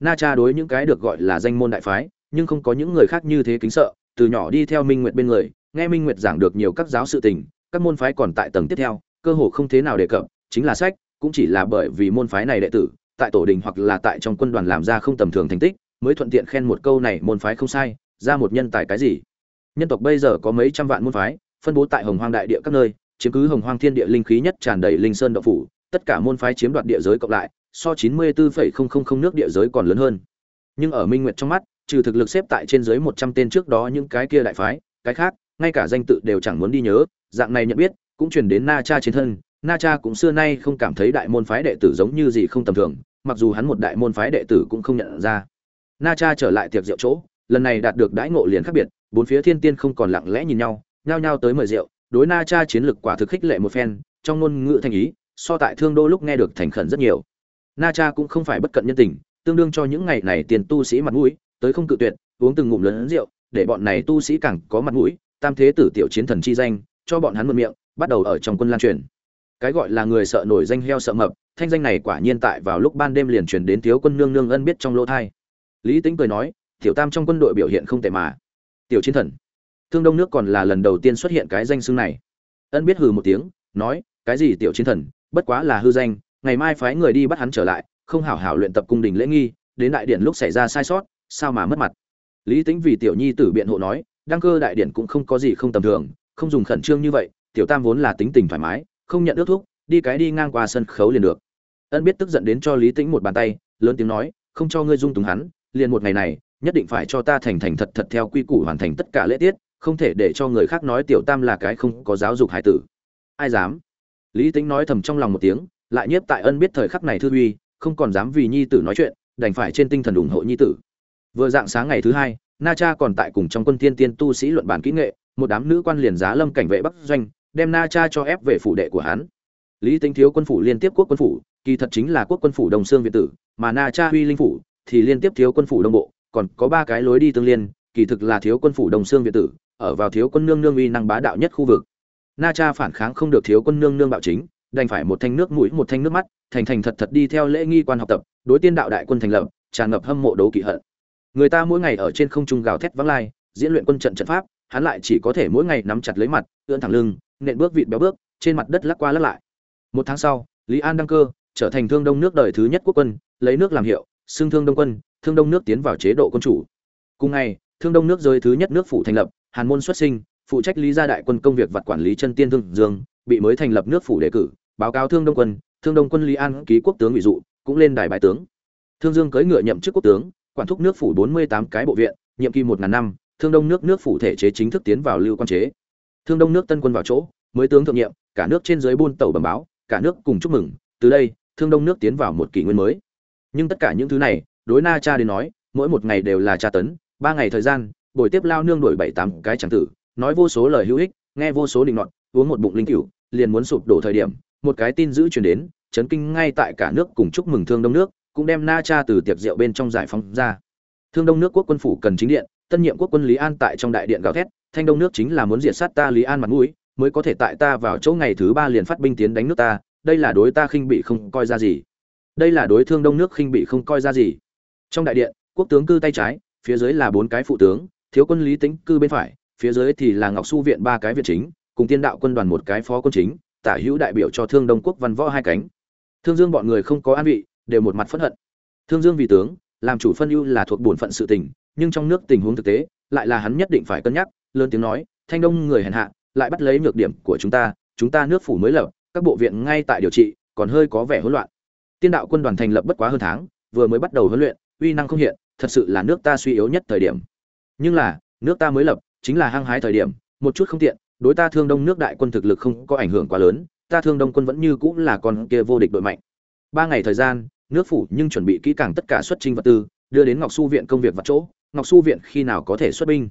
Na cha đối những cái được gọi là danh môn đại phái, nhưng không có những người khác như thế kính sợ, từ nhỏ đi theo minh nguyệt bên người, nghe minh nguyệt giảng được nhiều các giáo sự tình các môn phái còn tại tầng tiếp theo cơ hồ không thế nào đề cập chính là sách cũng chỉ là bởi vì môn phái này đệ tử tại tổ đình hoặc là tại trong quân đoàn làm ra không tầm thường thành tích mới thuận tiện khen một câu này môn phái không sai ra một nhân tài cái gì. Nhân tộc bây giờ có mấy trăm vạn môn phái phân bố tại hồng hoang đại địa các nơi chiếm cứ hồng hoang thiên địa linh khí nhất tràn đầy linh sơn động phủ tất cả môn phái chiếm đoạt địa giới cộng lại so chín mươi 94,000 nước địa giới còn lớn hơn. Nhưng ở minh nguyệt trong mắt trừ thực lực xếp tại trên dưới một trăm tên trước đó những cái kia đại phái cái khác ngay cả danh tự đều chẳng muốn đi nhớ, dạng này nhận biết, cũng truyền đến na cha trên thân. Na cha cũng xưa nay không cảm thấy đại môn phái đệ tử giống như gì không tầm thường, mặc dù hắn một đại môn phái đệ tử cũng không nhận ra. Na cha trở lại tiệc rượu chỗ, lần này đạt được đãi ngộ liền khác biệt, bốn phía thiên tiên không còn lặng lẽ nhìn nhau, nhao nhao tới mời rượu, đối na cha chiến lực quả thực khích lệ một phen, trong ngôn ngữ thanh ý, so tại thương đô lúc nghe được thành khẩn rất nhiều. Na cha cũng không phải bất cận nhân tình, tương đương cho những ngày này tiền tu sĩ mặt mũi, tới không cự tuyệt, uống từng ngụm lớn rượu, để bọn này tu sĩ càng có mặt mũi tam thế tử tiểu chiến thần chi danh, cho bọn hắn mượn miệng, bắt đầu ở trong quân lan truyền. Cái gọi là người sợ nổi danh heo sợ mập, thanh danh này quả nhiên tại vào lúc ban đêm liền truyền đến thiếu quân nương nương ân biết trong lỗ thai. Lý tính cười nói, tiểu tam trong quân đội biểu hiện không tệ mà. Tiểu chiến thần, thương đông nước còn là lần đầu tiên xuất hiện cái danh xưng này. Ân biết hừ một tiếng, nói, cái gì tiểu chiến thần, bất quá là hư danh, ngày mai phái người đi bắt hắn trở lại, không hảo hảo luyện tập cung đình lễ nghi, đến đại điện lúc xảy ra sai sót, sao mà mất mặt? Lý tính vì tiểu nhi tử biện hộ nói đăng cơ đại điện cũng không có gì không tầm thường, không dùng khẩn trương như vậy, tiểu tam vốn là tính tình thoải mái, không nhận ước thúc, đi cái đi ngang qua sân khấu liền được. Ân biết tức giận đến cho lý tĩnh một bàn tay, lớn tiếng nói, không cho ngươi dung túng hắn, liền một ngày này, nhất định phải cho ta thành thành thật thật theo quy củ hoàn thành tất cả lễ tiết, không thể để cho người khác nói tiểu tam là cái không có giáo dục hải tử. Ai dám? Lý Tĩnh nói thầm trong lòng một tiếng, lại nhiếp tại ân biết thời khắc này thư uy, không còn dám vì nhi tử nói chuyện, đành phải trên tinh thần ủng hộ nhi tử. Vừa dạng sáng ngày thứ hai na cha còn tại cùng trong quân tiên tiên tu sĩ luận bản kỹ nghệ, một đám nữ quan liền giá lâm cảnh vệ bắc doanh, đem na cha cho ép về phủ đệ của hắn. Lý tính thiếu quân phủ liên tiếp quốc quân phủ, kỳ thật chính là quốc quân phủ đồng xương việt tử, mà na cha huy linh phủ thì liên tiếp thiếu quân phủ đông bộ, còn có ba cái lối đi tương liên, kỳ thực là thiếu quân phủ đồng xương việt tử, ở vào thiếu quân nương nương uy năng bá đạo nhất khu vực. Na cha phản kháng không được thiếu quân nương nương bạo chính, đành phải một thanh nước mũi, một thanh nước mắt, thành thành thật thật đi theo lễ nghi quan học tập, đối tiên đạo đại quân thành lập, tràn ngập hâm mộ đấu kỵ hận người ta mỗi ngày ở trên không trung gào thét vắng lai, diễn luyện quân trận trận pháp, hắn lại chỉ có thể mỗi ngày nắm chặt lấy mặt, ưỡn thẳng lưng, nện bước vịt béo bước, trên mặt đất lắc qua lắc lại. Một tháng sau, lý an đăng cơ, trở thành thương đông nước đời thứ nhất quốc quân, lấy nước làm hiệu, xưng thương đông quân, thương đông nước tiến vào chế độ quân chủ. Cùng ngày, thương đông nước giới thứ nhất nước phủ thành lập, hàn môn xuất sinh, phụ trách lý gia đại quân công việc vật quản lý chân tiên thương dương, bị mới thành lập nước phủ đề cử, báo cáo thương đông quân, thương đông quân lý an ký quốc tướng ủy dụ, cũng lên đài bài tướng. Thương dương cưỡi ngựa nhậm chức quốc tướng quản thúc nước phủ bốn mươi tám cái bộ viện, nhiệm kỳ một ngàn năm, thương đông nước nước phủ thể chế chính thức tiến vào lưu quan chế. Thương đông nước tân quân vào chỗ, mới tướng thượng nhiệm, cả nước trên dưới buôn tàu bẩm báo, cả nước cùng chúc mừng, từ đây, thương đông nước tiến vào một kỷ nguyên mới. Nhưng tất cả những thứ này, đối na cha đến nói, mỗi một ngày đều là tra tấn, ba ngày thời gian, buổi tiếp lao nương đổi bảy tám cái chẳng tử, nói vô số lời hữu ích, nghe vô số định luận, uống một bụng linh cửu, liền muốn sụp đổ thời điểm, một cái tin dữ truyền đến, chấn kinh ngay tại cả nước cùng chúc mừng thương đông nước cũng đem na cha từ tiệc rượu bên trong giải phóng ra. Thương đông nước quốc quân phủ cần chính điện, tân nhiệm quốc quân lý an tại trong đại điện gào thét, thanh đông nước chính là muốn diệt sát ta lý an mặt mũi, mới có thể tại ta vào chỗ ngày thứ ba liền phát binh tiến đánh nước ta, đây là đối ta khinh bị không coi ra gì. Đây là đối thương đông nước khinh bị không coi ra gì. Trong đại điện, quốc tướng cư tay trái, phía dưới là bốn cái phụ tướng, thiếu quân lý tính cư bên phải, phía dưới thì là ngọc su viện ba cái viện chính, cùng tiên đạo quân đoàn một cái phó quân chính, tả hữu đại biểu cho thương đông quốc văn võ hai cánh. Thương dương bọn người không có an vị đều một mặt phẫn hận. Thương dương vì tướng, làm chủ phân ưu là thuộc bổn phận sự tình, nhưng trong nước tình huống thực tế, lại là hắn nhất định phải cân nhắc, lớn tiếng nói, thanh đông người hèn hạ, lại bắt lấy nhược điểm của chúng ta chúng ta nước phủ mới lập, các bộ viện ngay tại điều trị, còn hơi có vẻ hỗn loạn. Tiên đạo quân đoàn thành lập bất quá hơn tháng, vừa mới bắt đầu huấn luyện, uy năng không hiện, thật sự là nước ta suy yếu nhất thời điểm. Nhưng là, nước ta mới lập, chính là hăng hái thời điểm, một chút không tiện, đối ta thương đông nước đại quân thực lực không có ảnh hưởng quá lớn, ta thương đông quân vẫn như cũng là con kia vô địch đội mạnh. Ba ngày thời gian nước phủ nhưng chuẩn bị kỹ càng tất cả xuất trình vật tư, đưa đến ngọc su viện công việc vật chỗ, ngọc su viện khi nào có thể xuất binh?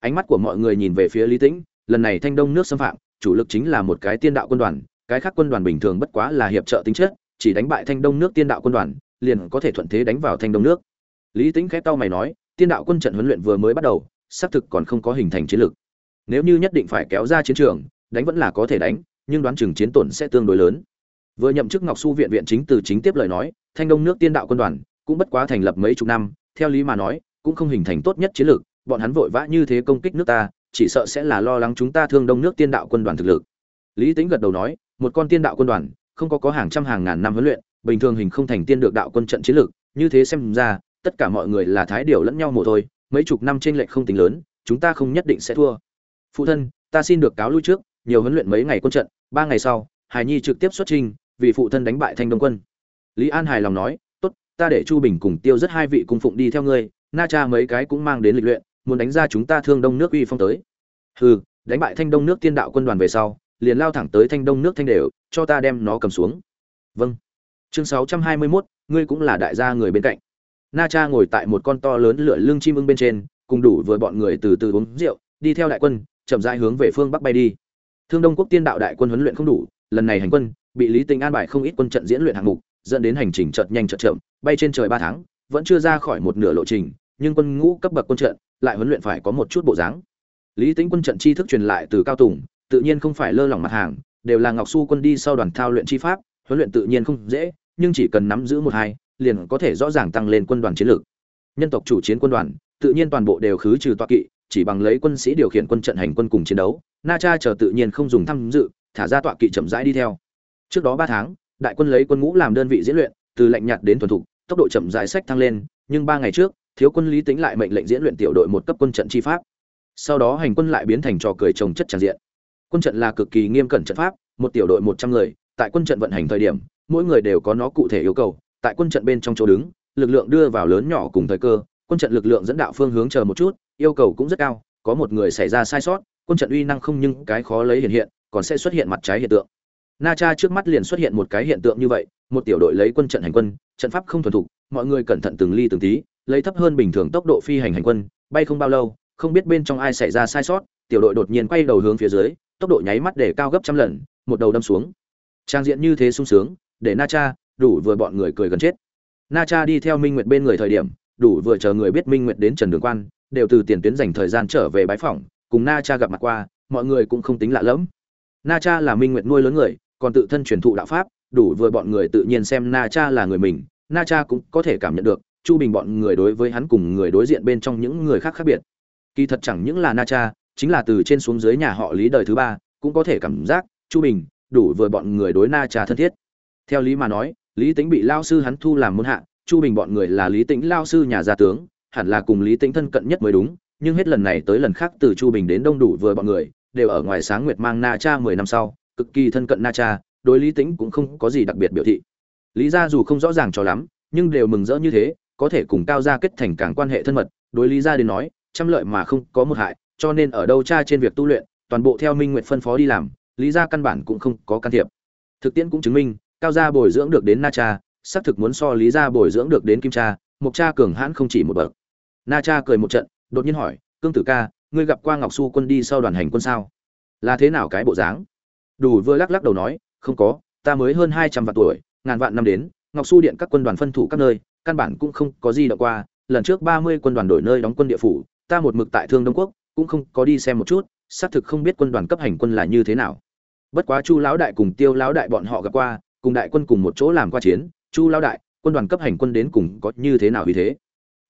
Ánh mắt của mọi người nhìn về phía lý tĩnh, lần này thanh đông nước xâm phạm, chủ lực chính là một cái tiên đạo quân đoàn, cái khác quân đoàn bình thường bất quá là hiệp trợ tính chất, chỉ đánh bại thanh đông nước tiên đạo quân đoàn, liền có thể thuận thế đánh vào thanh đông nước. Lý tĩnh khép tao mày nói, tiên đạo quân trận huấn luyện vừa mới bắt đầu, xác thực còn không có hình thành chiến lược. Nếu như nhất định phải kéo ra chiến trường, đánh vẫn là có thể đánh, nhưng đoán chừng chiến tổn sẽ tương đối lớn. Vừa nhậm chức ngọc su viện viện chính từ chính tiếp lời nói thanh đông nước tiên đạo quân đoàn cũng bất quá thành lập mấy chục năm, theo lý mà nói, cũng không hình thành tốt nhất chiến lược, bọn hắn vội vã như thế công kích nước ta, chỉ sợ sẽ là lo lắng chúng ta thương đông nước tiên đạo quân đoàn thực lực. Lý tính gật đầu nói, một con tiên đạo quân đoàn, không có có hàng trăm hàng ngàn năm huấn luyện, bình thường hình không thành tiên được đạo quân trận chiến lược, như thế xem ra, tất cả mọi người là thái điều lẫn nhau một thôi, mấy chục năm trên lệch không tính lớn, chúng ta không nhất định sẽ thua. Phụ thân, ta xin được cáo lui trước, nhiều huấn luyện mấy ngày quân trận, ba ngày sau, hải nhi trực tiếp xuất trình, vì phụ thân đánh bại thanh đông quân lý an hài lòng nói tốt ta để chu bình cùng tiêu rất hai vị cung phụng đi theo ngươi na cha mấy cái cũng mang đến lịch luyện muốn đánh ra chúng ta thương đông nước uy phong tới. Hừ đánh bại thanh đông nước tiên đạo quân đoàn về sau liền lao thẳng tới thanh đông nước thanh đều cho ta đem nó cầm xuống. Vâng. Chương sáu trăm hai mươi 621, ngươi cũng là đại gia người bên cạnh. Na cha ngồi tại một con to lớn lửa lưng chim ưng bên trên cùng đủ với bọn người từ từ uống rượu đi theo đại quân chậm rãi hướng về phương bắc bay đi. Thương đông quốc tiên đạo đại quân huấn luyện không đủ lần này hành quân bị lý tình an bài không ít quân trận diễn luyện hạng mục dẫn đến hành trình chợt nhanh chợt chậm, bay trên trời ba tháng, vẫn chưa ra khỏi một nửa lộ trình, nhưng quân ngũ cấp bậc quân trận lại huấn luyện phải có một chút bộ dáng. Lý Tĩnh quân trận chi thức truyền lại từ cao tùng, tự nhiên không phải lơ lỏng mặt hàng, đều là ngọc su quân đi sau đoàn thao luyện chi pháp, huấn luyện tự nhiên không dễ, nhưng chỉ cần nắm giữ một hai, liền có thể rõ ràng tăng lên quân đoàn chiến lược. Nhân tộc chủ chiến quân đoàn, tự nhiên toàn bộ đều khứ trừ tọa kỵ, chỉ bằng lấy quân sĩ điều khiển quân trận hành quân cùng chiến đấu, na cha chờ tự nhiên không dùng tham dự, thả ra tọa kỵ chậm rãi đi theo. Trước đó ba tháng đại quân lấy quân ngũ làm đơn vị diễn luyện, từ lạnh nhạt đến thuần thục, tốc độ chậm dài sách thăng lên, nhưng ba ngày trước, thiếu quân lý tính lại mệnh lệnh diễn luyện tiểu đội một cấp quân trận chi pháp. Sau đó hành quân lại biến thành trò cười trồng chất tràn diện. Quân trận là cực kỳ nghiêm cẩn trận pháp, một tiểu đội một trăm người, tại quân trận vận hành thời điểm, mỗi người đều có nó cụ thể yêu cầu, tại quân trận bên trong chỗ đứng, lực lượng đưa vào lớn nhỏ cùng thời cơ, quân trận lực lượng dẫn đạo phương hướng chờ một chút, yêu cầu cũng rất cao, có một người xảy ra sai sót, quân trận uy năng không nhưng cái khó lấy hiện hiện, còn sẽ xuất hiện mặt trái hiện tượng na cha trước mắt liền xuất hiện một cái hiện tượng như vậy, một tiểu đội lấy quân trận hành quân, trận pháp không thuần thục, mọi người cẩn thận từng ly từng tí, lấy thấp hơn bình thường tốc độ phi hành hành quân, bay không bao lâu, không biết bên trong ai xảy ra sai sót, tiểu đội đột nhiên quay đầu hướng phía dưới, tốc độ nháy mắt để cao gấp trăm lần, một đầu đâm xuống. Trang diện như thế sung sướng, để na cha đủ vừa bọn người cười gần chết. Na cha đi theo minh nguyệt bên người thời điểm, đủ vừa chờ người biết minh nguyệt đến trần đường quan, đều từ tiền tuyến dành thời gian trở về bái phỏng, cùng na cha gặp mặt qua, mọi người cũng không tính lạ lẫm. Na cha là minh nguyệt nuôi lớn người còn tự thân truyền thụ đạo pháp, đủ vừa bọn người tự nhiên xem na cha là người mình, na cha cũng có thể cảm nhận được, chu bình bọn người đối với hắn cùng người đối diện bên trong những người khác khác biệt. Kỳ thật chẳng những là na cha, chính là từ trên xuống dưới nhà họ lý đời thứ ba, cũng có thể cảm giác, chu bình, đủ vừa bọn người đối na cha thân thiết. Theo lý mà nói, lý tính bị lao sư hắn thu làm môn hạ, chu bình bọn người là lý tính lao sư nhà gia tướng, hẳn là cùng lý tính thân cận nhất mới đúng, nhưng hết lần này tới lần khác từ chu bình đến đông đủ vừa bọn người, đều ở ngoài sáng nguyệt mang na cha mười năm sau cực kỳ thân cận na cha, đối lý Tĩnh cũng không có gì đặc biệt biểu thị. Lý gia dù không rõ ràng cho lắm, nhưng đều mừng rỡ như thế, có thể cùng cao gia kết thành càng quan hệ thân mật, đối lý gia đến nói, trăm lợi mà không có một hại, cho nên ở đâu cha trên việc tu luyện, toàn bộ theo minh nguyệt phân phó đi làm, lý gia căn bản cũng không có can thiệp. Thực tiễn cũng chứng minh, cao gia bồi dưỡng được đến na cha, xác thực muốn so lý gia bồi dưỡng được đến kim cha mục cha cường hãn không chỉ một bậc. Na cha cười một trận, đột nhiên hỏi, cương tử ca, ngươi gặp qua ngọc su quân đi sau đoàn hành quân sao? Là thế nào cái bộ dáng? Đủ vừa lắc lắc đầu nói, không có, ta mới hơn hai trăm vạn tuổi, ngàn vạn năm đến, ngọc su điện các quân đoàn phân thủ các nơi, căn bản cũng không có gì đã qua, lần trước ba mươi quân đoàn đổi nơi đóng quân địa phủ, ta một mực tại thương đông quốc, cũng không có đi xem một chút, xác thực không biết quân đoàn cấp hành quân là như thế nào. Bất quá chu lão đại cùng tiêu lão đại bọn họ gặp qua, cùng đại quân cùng một chỗ làm qua chiến, chu lão đại, quân đoàn cấp hành quân đến cùng có như thế nào vì thế?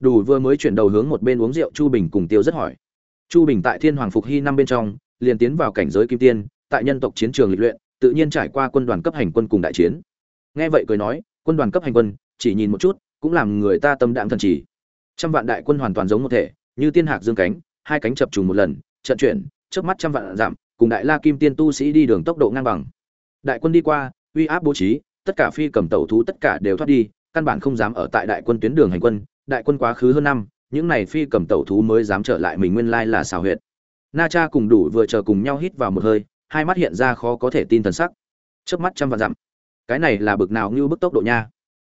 Đủ vừa mới chuyển đầu hướng một bên uống rượu chu bình cùng tiêu rất hỏi. Chu bình tại thiên hoàng phục hy năm bên trong, liền tiến vào cảnh giới kim tiên tại nhân tộc chiến trường lịch luyện, tự nhiên trải qua quân đoàn cấp hành quân cùng đại chiến. Nghe vậy cười nói, quân đoàn cấp hành quân, chỉ nhìn một chút, cũng làm người ta tâm đạm thần chỉ trăm vạn đại quân hoàn toàn giống một thể, như tiên hạc dương cánh, hai cánh chập trùng một lần, trận chuyển trước mắt trăm vạn giảm, cùng đại la kim tiên tu sĩ đi đường tốc độ ngang bằng. Đại quân đi qua, uy áp bố trí, tất cả phi cầm tàu thú tất cả đều thoát đi, căn bản không dám ở tại đại quân tuyến đường hành quân, đại quân quá khứ hơn năm, những này phi cầm tàu thú mới dám trở lại mình nguyên lai là xào huyệt. Na cha cùng đủ vừa chờ cùng nhau hít vào một hơi hai mắt hiện ra khó có thể tin thần sắc. Trước mắt trăm vạn dặm. Cái này là bực nào như bức tốc độ nha.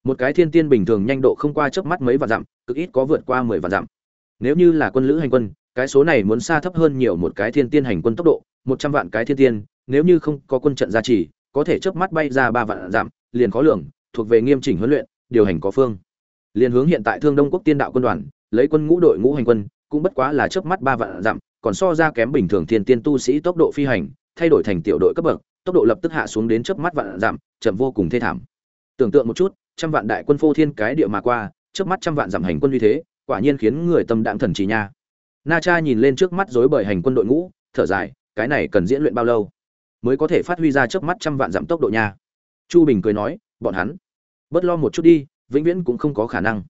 Một cái thiên tiên bình thường nhanh độ không qua trước mắt mấy vạn dặm, cực ít có vượt qua mười vạn dặm. Nếu như là quân lữ hành quân, cái số này muốn xa thấp hơn nhiều một cái thiên tiên hành quân tốc độ, một trăm vạn cái thiên tiên, nếu như không có quân trận gia trì, có thể chớp mắt bay ra ba vạn dặm, liền khó lường, thuộc về nghiêm chỉnh huấn luyện, điều hành có phương. Liền hướng hiện tại thương đông quốc tiên đạo quân đoàn, lấy quân ngũ đội ngũ hành quân, cũng bất quá là chớp mắt ba vạn dặm, còn so ra kém bình thường thiên tiên tu sĩ tốc độ phi hành thay đổi thành tiểu đội cấp bậc, tốc độ lập tức hạ xuống đến chớp mắt vạn giảm, chậm vô cùng thê thảm. Tưởng tượng một chút, trăm vạn đại quân phô thiên cái địa mà qua, chớp mắt trăm vạn giảm hành quân như thế, quả nhiên khiến người tâm đạm thần trì nha. Na cha nhìn lên trước mắt rối bởi hành quân đội ngũ, thở dài, cái này cần diễn luyện bao lâu? Mới có thể phát huy ra trước mắt trăm vạn giảm tốc độ nha. Chu bình cười nói, bọn hắn, bớt lo một chút đi, vĩnh viễn cũng không có khả năng.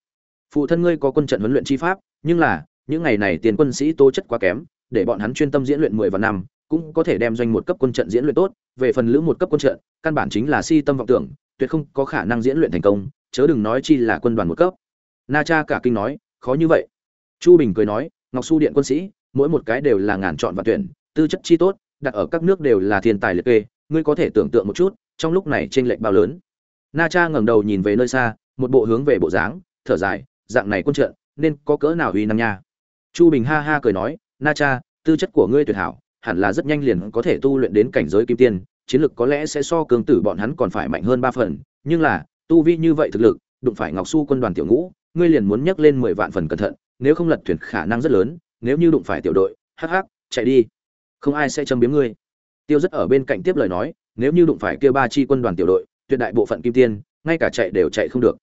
Phụ thân ngươi có quân trận huấn luyện chi pháp, nhưng là, những ngày này tiền quân sĩ tố chất quá kém, để bọn hắn chuyên tâm diễn luyện mười vạn năm cũng có thể đem doanh một cấp quân trận diễn luyện tốt, về phần lữ một cấp quân trận, căn bản chính là si tâm vọng tưởng, tuyệt không có khả năng diễn luyện thành công, chớ đừng nói chi là quân đoàn một cấp. Na cha cả kinh nói, khó như vậy. Chu bình cười nói, ngọc su điện quân sĩ, mỗi một cái đều là ngàn chọn và tuyển, tư chất chi tốt, đặt ở các nước đều là thiên tài liệt kê, ngươi có thể tưởng tượng một chút, trong lúc này t r ê n lệch bao lớn. Na cha ngẩng đầu nhìn về nơi xa, một bộ hướng về bộ dáng, thở dài, dạng này quân trận, nên có cỡ nào uy năm nha. Chu bình ha ha cười nói, na cha, tư chất của ngươi tuyệt hảo hẳn là rất nhanh liền có thể tu luyện đến cảnh giới kim tiên, chiến lực có lẽ sẽ so cường tử bọn hắn còn phải mạnh hơn ba phần, nhưng là, tu vi như vậy thực lực, đụng phải ngọc su quân đoàn tiểu ngũ, ngươi liền muốn nhấc lên mười vạn phần cẩn thận, nếu không lật thuyền khả năng rất lớn, nếu như đụng phải tiểu đội, hắc hắc, chạy đi. Không ai sẽ châm biếm ngươi. Tiêu rất ở bên cạnh tiếp lời nói, nếu như đụng phải kia ba chi quân đoàn tiểu đội, tuyệt đại bộ phận kim tiên, ngay cả chạy đều chạy không được.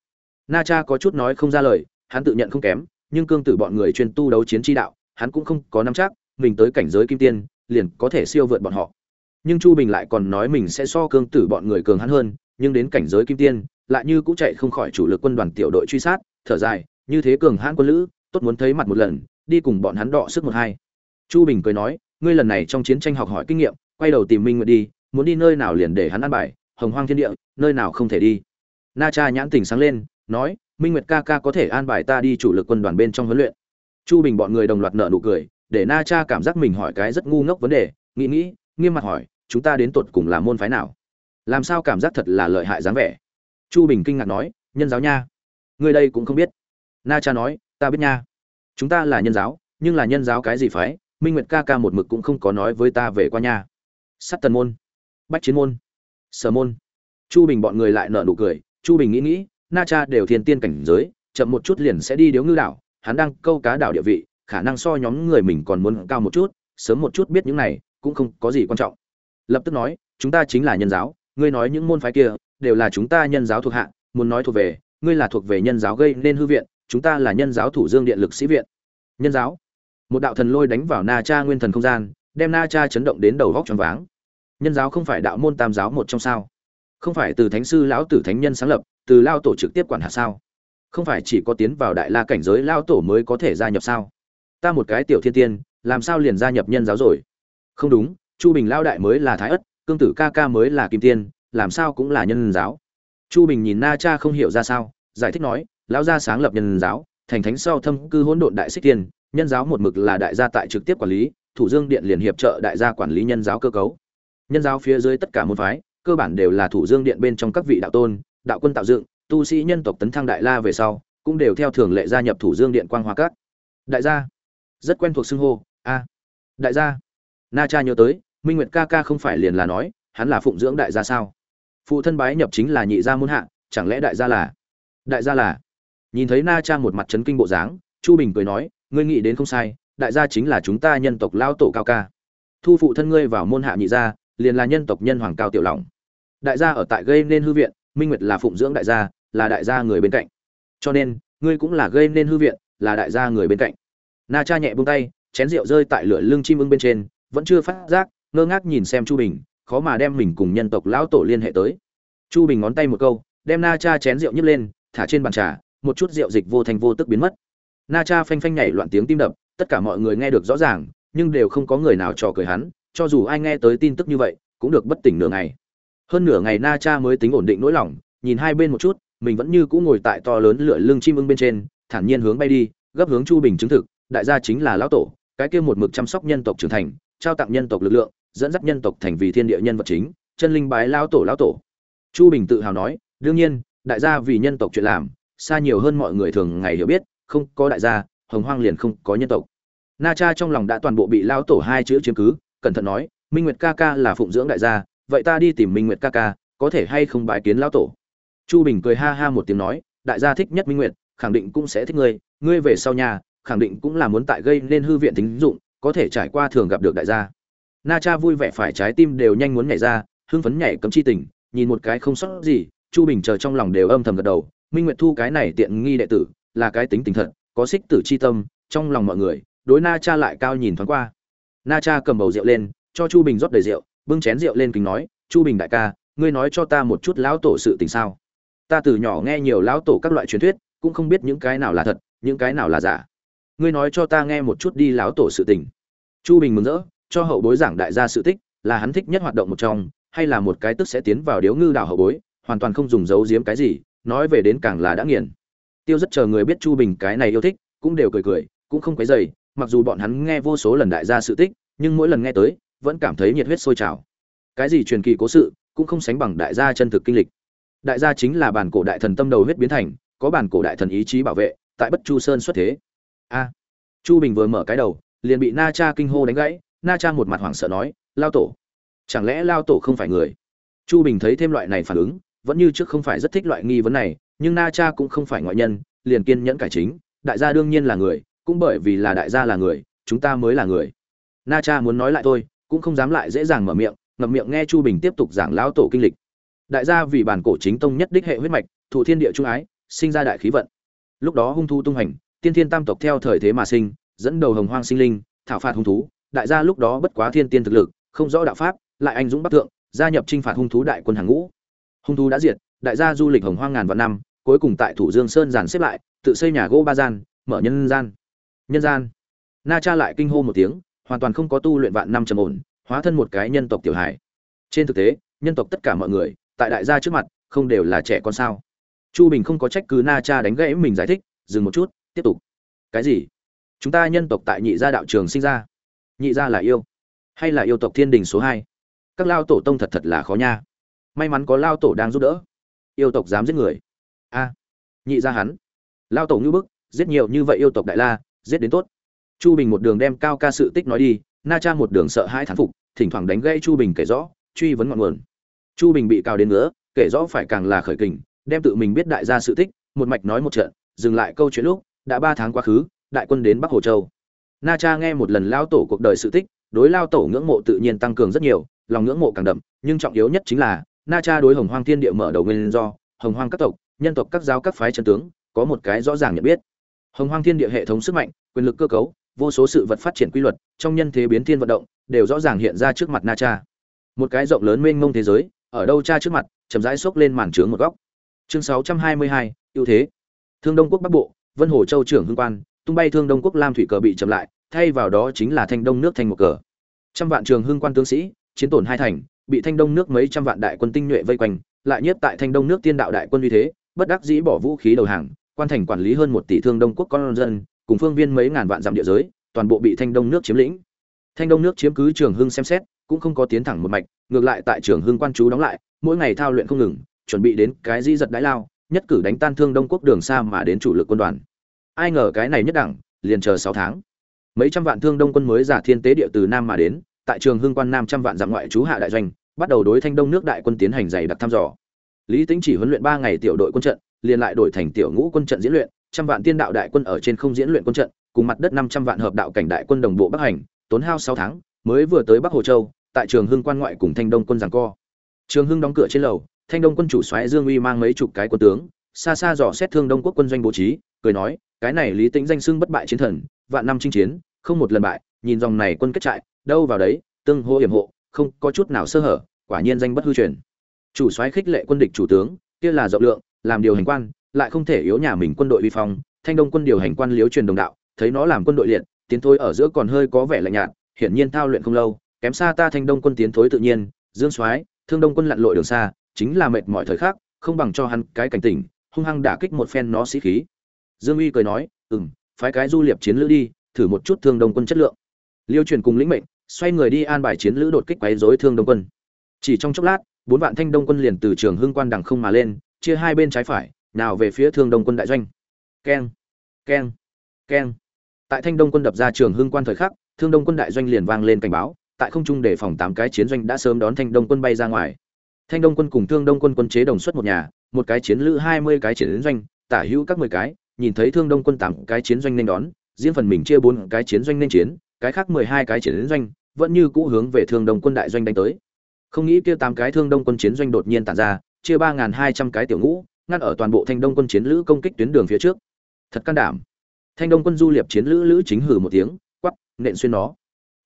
Na cha có chút nói không ra lời, hắn tự nhận không kém, nhưng cương tử bọn người chuyên tu đấu chiến chi đạo, hắn cũng không có nắm chắc, mình tới cảnh giới kim tiên liền có thể siêu vượt bọn họ. Nhưng chu bình lại còn nói mình sẽ so cương tử bọn người cường hắn hơn, nhưng đến cảnh giới kim tiên, lại như cũng chạy không khỏi chủ lực quân đoàn tiểu đội truy sát, thở dài, như thế cường hãn quân lữ, tốt muốn thấy mặt một lần, đi cùng bọn hắn đọ sức một hai. Chu bình cười nói, ngươi lần này trong chiến tranh học hỏi kinh nghiệm, quay đầu tìm minh nguyệt đi, muốn đi nơi nào liền để hắn ăn bài, hồng hoang thiên địa, nơi nào không thể đi. Na cha nhãn tình sáng lên, nói, minh nguyệt ca ca có thể an bài ta đi chủ lực quân đoàn bên trong huấn luyện. Chu bình bọn người đồng loạt nợ nụ cười để na cha cảm giác mình hỏi cái rất ngu ngốc vấn đề, nghĩ nghĩ, nghiêm mặt hỏi, chúng ta đến tột cùng là môn phái nào? Làm sao cảm giác thật là lợi hại dáng vẻ? Chu bình kinh ngạc nói, nhân giáo nha. Người đây cũng không biết. Na cha nói, ta biết nha. Chúng ta là nhân giáo, nhưng là nhân giáo cái gì phái? Minh nguyệt ca ca một mực cũng không có nói với ta về qua nha. Sắt tần môn, bách chiến môn, sở môn. Chu bình bọn người lại nợ nụ cười. Chu bình nghĩ nghĩ, na cha đều thiên tiên cảnh giới, chậm một chút liền sẽ đi điếu ngư đảo, hắn đang câu cá đảo địa vị khả năng so nhóm người mình còn muốn cao một chút, sớm một chút biết những này, cũng không có gì quan trọng. Lập tức nói, chúng ta chính là nhân giáo, ngươi nói những môn phái kia, đều là chúng ta nhân giáo thuộc hạ, muốn nói thuộc về, ngươi là thuộc về nhân giáo gây nên hư viện, chúng ta là nhân giáo thủ dương điện lực sĩ viện. Nhân giáo? Một đạo thần lôi đánh vào na cha nguyên thần không gian, đem na cha chấn động đến đầu vóc tròn váng. Nhân giáo không phải đạo môn tam giáo một trong sao? Không phải từ thánh sư lão tử thánh nhân sáng lập, từ lao tổ trực tiếp quản hạt sao? Không phải chỉ có tiến vào đại la cảnh giới lao tổ mới có thể gia nhập sao? Ta một cái tiểu thiên tiên, làm sao liền gia nhập nhân giáo rồi? Không đúng, chu bình lao đại mới là thái ất, cương tử ca ca mới là kim tiên, làm sao cũng là nhân giáo. Chu bình nhìn na cha không hiểu ra sao, giải thích nói, lão gia sáng lập nhân giáo, thành thánh sau thâm cư hỗn độn đại xích tiên, nhân giáo một mực là đại gia tại trực tiếp quản lý, thủ dương điện liền hiệp trợ đại gia quản lý nhân giáo cơ cấu. Nhân giáo phía dưới tất cả môn phái, cơ bản đều là thủ dương điện bên trong các vị đạo tôn, đạo quân tạo dựng, tu sĩ nhân tộc tấn thăng đại la về sau, cũng đều theo thường lệ gia nhập thủ dương điện quang hoa các. Đại gia rất quen thuộc xưng hô, a. Đại gia. Na cha nhớ tới, minh nguyệt ca ca không phải liền là nói, hắn là phụng dưỡng đại gia sao? Phụ thân bái nhập chính là nhị gia muôn hạ, chẳng lẽ đại gia là? Đại gia là. Nhìn thấy na cha một mặt trấn kinh bộ dáng, chu bình cười nói, ngươi nghĩ đến không sai, đại gia chính là chúng ta nhân tộc lao tổ cao ca. Thu phụ thân ngươi vào môn hạ nhị gia, liền là nhân tộc nhân hoàng cao tiểu lòng đại gia ở tại gây nên hư viện, minh nguyệt là phụng dưỡng đại gia, là đại gia người bên cạnh. Cho nên, ngươi cũng là gây nên hư viện, là đại gia người bên cạnh na cha nhẹ buông tay, chén rượu rơi tại lửa lưng chim ưng bên trên, vẫn chưa phát giác, ngơ ngác nhìn xem chu bình, khó mà đem mình cùng nhân tộc lão tổ liên hệ tới. Chu bình ngón tay một câu, đem na cha chén rượu nhấc lên, thả trên bàn trà, một chút rượu dịch vô thành vô tức biến mất. Na cha phanh phanh nhảy loạn tiếng tim đập, tất cả mọi người nghe được rõ ràng, nhưng đều không có người nào trò cười hắn, cho dù ai nghe tới tin tức như vậy, cũng được bất tỉnh nửa ngày. Hơn nửa ngày na cha mới tính ổn định nỗi lòng, nhìn hai bên một chút, mình vẫn như cũ ngồi tại to lớn lửa lưng chim ưng bên trên, thản nhiên hướng bay đi, gấp hướng chu bình chứng thực đại gia chính là lão tổ, cái kia một mực chăm sóc nhân tộc trưởng thành, trao tặng nhân tộc lực lượng, dẫn dắt nhân tộc thành vì thiên địa nhân vật chính, chân linh bái lão tổ lão tổ. Chu bình tự hào nói, đương nhiên, đại gia vì nhân tộc chuyện làm, xa nhiều hơn mọi người thường ngày hiểu biết, không có đại gia, hồng hoang liền không có nhân tộc. Na cha trong lòng đã toàn bộ bị lão tổ hai chữ chiếm cứ, cẩn thận nói, minh nguyệt ca ca là phụng dưỡng đại gia, vậy ta đi tìm minh nguyệt ca ca, có thể hay không bái kiến lão tổ? Chu bình cười ha ha một tiếng nói, đại gia thích nhất minh nguyệt, khẳng định cũng sẽ thích ngươi ngươi về sau nhà khẳng định cũng là muốn tại gây nên hư viện tính dụng, có thể trải qua thường gặp được đại gia. Na cha vui vẻ phải trái tim đều nhanh muốn nhảy ra, hưng phấn nhảy cấm chi tình, nhìn một cái không sót gì, chu bình chờ trong lòng đều âm thầm gật đầu. Minh nguyệt thu cái này tiện nghi đệ tử, là cái tính tình thật, có xích tử chi tâm, trong lòng mọi người, đối na cha lại cao nhìn thoáng qua. Na cha cầm bầu rượu lên, cho chu bình rót đầy rượu, bưng chén rượu lên kính nói, chu bình đại ca, ngươi nói cho ta một chút lão tổ sự tình sao? Ta từ nhỏ nghe nhiều lão tổ các loại truyền thuyết, cũng không biết những cái nào là thật, những cái nào là giả ngươi nói cho ta nghe một chút đi lão tổ sự tình. Chu bình mừng rỡ, cho hậu bối giảng đại gia sự tích, là hắn thích nhất hoạt động một trong, hay là một cái tức sẽ tiến vào điếu ngư đảo hậu bối, hoàn toàn không dùng giấu giếm cái gì, nói về đến càng là đã nghiền. Tiêu rất chờ người biết chu bình cái này yêu thích, cũng đều cười cười, cũng không quấy dày mặc dù bọn hắn nghe vô số lần đại gia sự tích, nhưng mỗi lần nghe tới, vẫn cảm thấy nhiệt huyết sôi trào. Cái gì truyền kỳ cố sự, cũng không sánh bằng đại gia chân thực kinh lịch. Đại gia chính là bản cổ đại thần tâm đầu huyết biến thành, có bản cổ đại thần ý chí bảo vệ, tại bất chu sơn xuất thế a. Chu bình vừa mở cái đầu, liền bị na cha kinh hô đánh gãy, na cha một mặt hoảng sợ nói, lao tổ, chẳng lẽ lao tổ không phải người? Chu bình thấy thêm loại này phản ứng, vẫn như trước không phải rất thích loại nghi vấn này, nhưng na cha cũng không phải ngoại nhân, liền kiên nhẫn cải chính, đại gia đương nhiên là người, cũng bởi vì là đại gia là người, chúng ta mới là người. Na cha muốn nói lại thôi, cũng không dám lại dễ dàng mở miệng, ngậm miệng nghe chu bình tiếp tục giảng lão tổ kinh lịch. Đại gia vì bản cổ chính tông nhất đích hệ huyết mạch, thụ thiên địa trung ái, sinh ra đại khí vận. Lúc đó hung thu tung hành tiên thiên tam tộc theo thời thế mà sinh, dẫn đầu hồng hoang sinh linh, thảo phạt hung thú. Đại gia lúc đó bất quá thiên tiên thực lực, không rõ đạo pháp, lại anh dũng bắc thượng, gia nhập chinh phạt hung thú đại quân hàng ngũ. Hung thú đã diệt, đại gia du lịch hồng hoang ngàn vạn năm, cuối cùng tại thủ dương sơn giàn xếp lại, tự xây nhà gỗ ba gian, mở nhân gian. Nhân gian. Na cha lại kinh hô một tiếng, hoàn toàn không có tu luyện vạn năm trầm ổn, hóa thân một cái nhân tộc tiểu hải trên thực tế, nhân tộc tất cả mọi người, tại đại gia trước mặt, không đều là trẻ con sao. Chu bình không có trách cứ na cha đánh gãy mình giải thích, dừng một chút tiếp tục. Cái gì? Chúng ta nhân tộc tại nhị gia đạo trường sinh ra. Nhị gia là yêu hay là yêu tộc thiên đình số hai? Các lao tổ tông thật thật là khó nha. May mắn có lao tổ đang giúp đỡ. Yêu tộc dám giết người. A, nhị gia hắn. Lao tổ ngưu bức, giết nhiều như vậy yêu tộc đại la, giết đến tốt. Chu bình một đường đem cao ca sự tích nói đi, na cha một đường sợ hãi thán phục, thỉnh thoảng đánh gãy chu bình kể rõ, truy vấn ngọn nguồn. Chu bình bị cao đến nữa kể rõ phải càng là khởi kình, đem tự mình biết đại gia sự tích, một mạch nói một trận, dừng lại câu chuyện lúc đã ba tháng quá khứ đại quân đến bắc hồ châu. Na cha nghe một lần lao tổ cuộc đời sự tích đối lao tổ ngưỡng mộ tự nhiên tăng cường rất nhiều lòng ngưỡng mộ càng đậm nhưng trọng yếu nhất chính là na cha đối hồng hoang thiên địa mở đầu nguyên do hồng hoang các tộc nhân tộc các giáo các phái chân tướng có một cái rõ ràng nhận biết. Hồng hoang thiên địa hệ thống sức mạnh quyền lực cơ cấu vô số sự vật phát triển quy luật trong nhân thế biến thiên vận động đều rõ ràng hiện ra trước mặt na cha. Một cái rộng lớn mênh mông thế giới ở đâu cha trước mặt chậm rãi xốc lên màn trướng một góc. Chương 622, ưu thế. Thương đông quốc bắc bộ vân hồ châu trưởng hưng quan, tung bay thương đông quốc lam thủy cờ bị chậm lại, thay vào đó chính là thanh đông nước thành một cờ. Trăm vạn trường hưng quan tướng sĩ, chiến tổn hai thành, bị thanh đông nước mấy trăm vạn đại quân tinh nhuệ vây quanh, lại nhiếp tại thanh đông nước tiên đạo đại quân uy thế, bất đắc dĩ bỏ vũ khí đầu hàng, quan thành quản lý hơn một tỷ thương đông quốc con dân, cùng phương viên mấy ngàn vạn dặm địa giới, toàn bộ bị thanh đông nước chiếm lĩnh. Thanh đông nước chiếm cứ trường hưng xem xét, cũng không có tiến thẳng một mạch, ngược lại tại trường hưng quan chú đóng lại, mỗi ngày thao luyện không ngừng, chuẩn bị đến cái di giật đái lao nhất cử đánh tan thương đông quốc đường xa mà đến chủ lực quân đoàn. Ai ngờ cái này nhất đẳng, liền chờ sáu tháng. Mấy trăm vạn thương đông quân mới giả thiên tế địa từ nam mà đến, tại trường hưng quan nam trăm vạn dặm ngoại chú hạ đại doanh, bắt đầu đối thanh đông nước đại quân tiến hành dày đặc thăm dò. Lý tính chỉ huấn luyện ba ngày tiểu đội quân trận, liền lại đổi thành tiểu ngũ quân trận diễn luyện, trăm vạn tiên đạo đại quân ở trên không diễn luyện quân trận, cùng mặt đất năm trăm vạn hợp đạo cảnh đại quân đồng bộ bắc hành, tốn hao sáu tháng, mới vừa tới bắc hồ châu, tại trường hưng quan ngoại cùng thanh đông quân giằng co. Trường hưng đóng cửa trên lầu thanh đông quân chủ soái dương uy mang mấy chục cái quân tướng, xa xa dò xét thương đông quốc quân doanh bố trí, cười nói, cái này lý tính danh xưng bất bại chiến thần, vạn năm chinh chiến, không một lần bại, nhìn dòng này quân kết trại, đâu vào đấy, tương hô hiểm hộ, không có chút nào sơ hở, quả nhiên danh bất hư truyền. Chủ soái khích lệ quân địch chủ tướng, kia là rộng lượng, làm điều hành quan, lại không thể yếu nhà mình quân đội vi phong, thanh đông quân điều hành quan liếu truyền đồng đạo, thấy nó làm quân đội liệt, tiến thôi ở giữa còn hơi có vẻ lạnh nhạt, hiển nhiên thao luyện không lâu, kém xa ta thanh đông quân tiến thối tự nhiên, dương soái, thương đông quân lặn lội đường xa chính là mệt mỏi thời khắc, không bằng cho hắn cái cảnh tỉnh, hung hăng đả kích một phen nó sĩ khí. Dương uy cười nói, ừm, phái cái du liệp chiến lữ đi, thử một chút thương đông quân chất lượng. Liêu truyền cùng lĩnh mệnh, xoay người đi an bài chiến lữ đột kích quấy rối thương đông quân. Chỉ trong chốc lát, bốn vạn thanh đông quân liền từ trường hưng quan đằng không mà lên, chia hai bên trái phải, nào về phía thương đông quân đại doanh. Keng keng keng. Tại thanh đông quân đập ra trường hưng quan thời khắc, thương đông quân đại doanh liền vang lên cảnh báo, tại không trung để phòng tám cái chiến doanh đã sớm đón thanh đông quân bay ra ngoài thanh đông quân cùng thương đông quân quân chế đồng xuất một nhà một cái chiến lữ hai mươi cái chiến doanh tả hữu các mười cái nhìn thấy thương đông quân tám cái chiến doanh nên đón riêng phần mình chia bốn cái chiến doanh nên chiến cái khác mười hai cái chiến doanh vẫn như cũ hướng về thương đông quân đại doanh đánh tới. Không nghĩ kia tám cái thương đông quân chiến doanh đột nhiên tản ra chia ba hai trăm cái tiểu ngũ ngăn ở toàn bộ thanh đông quân chiến lữ công kích tuyến đường phía trước. Thật can đảm. Thanh đông quân du liệp chiến lữ lữ chính hử một tiếng quắc, nện xuyên nó.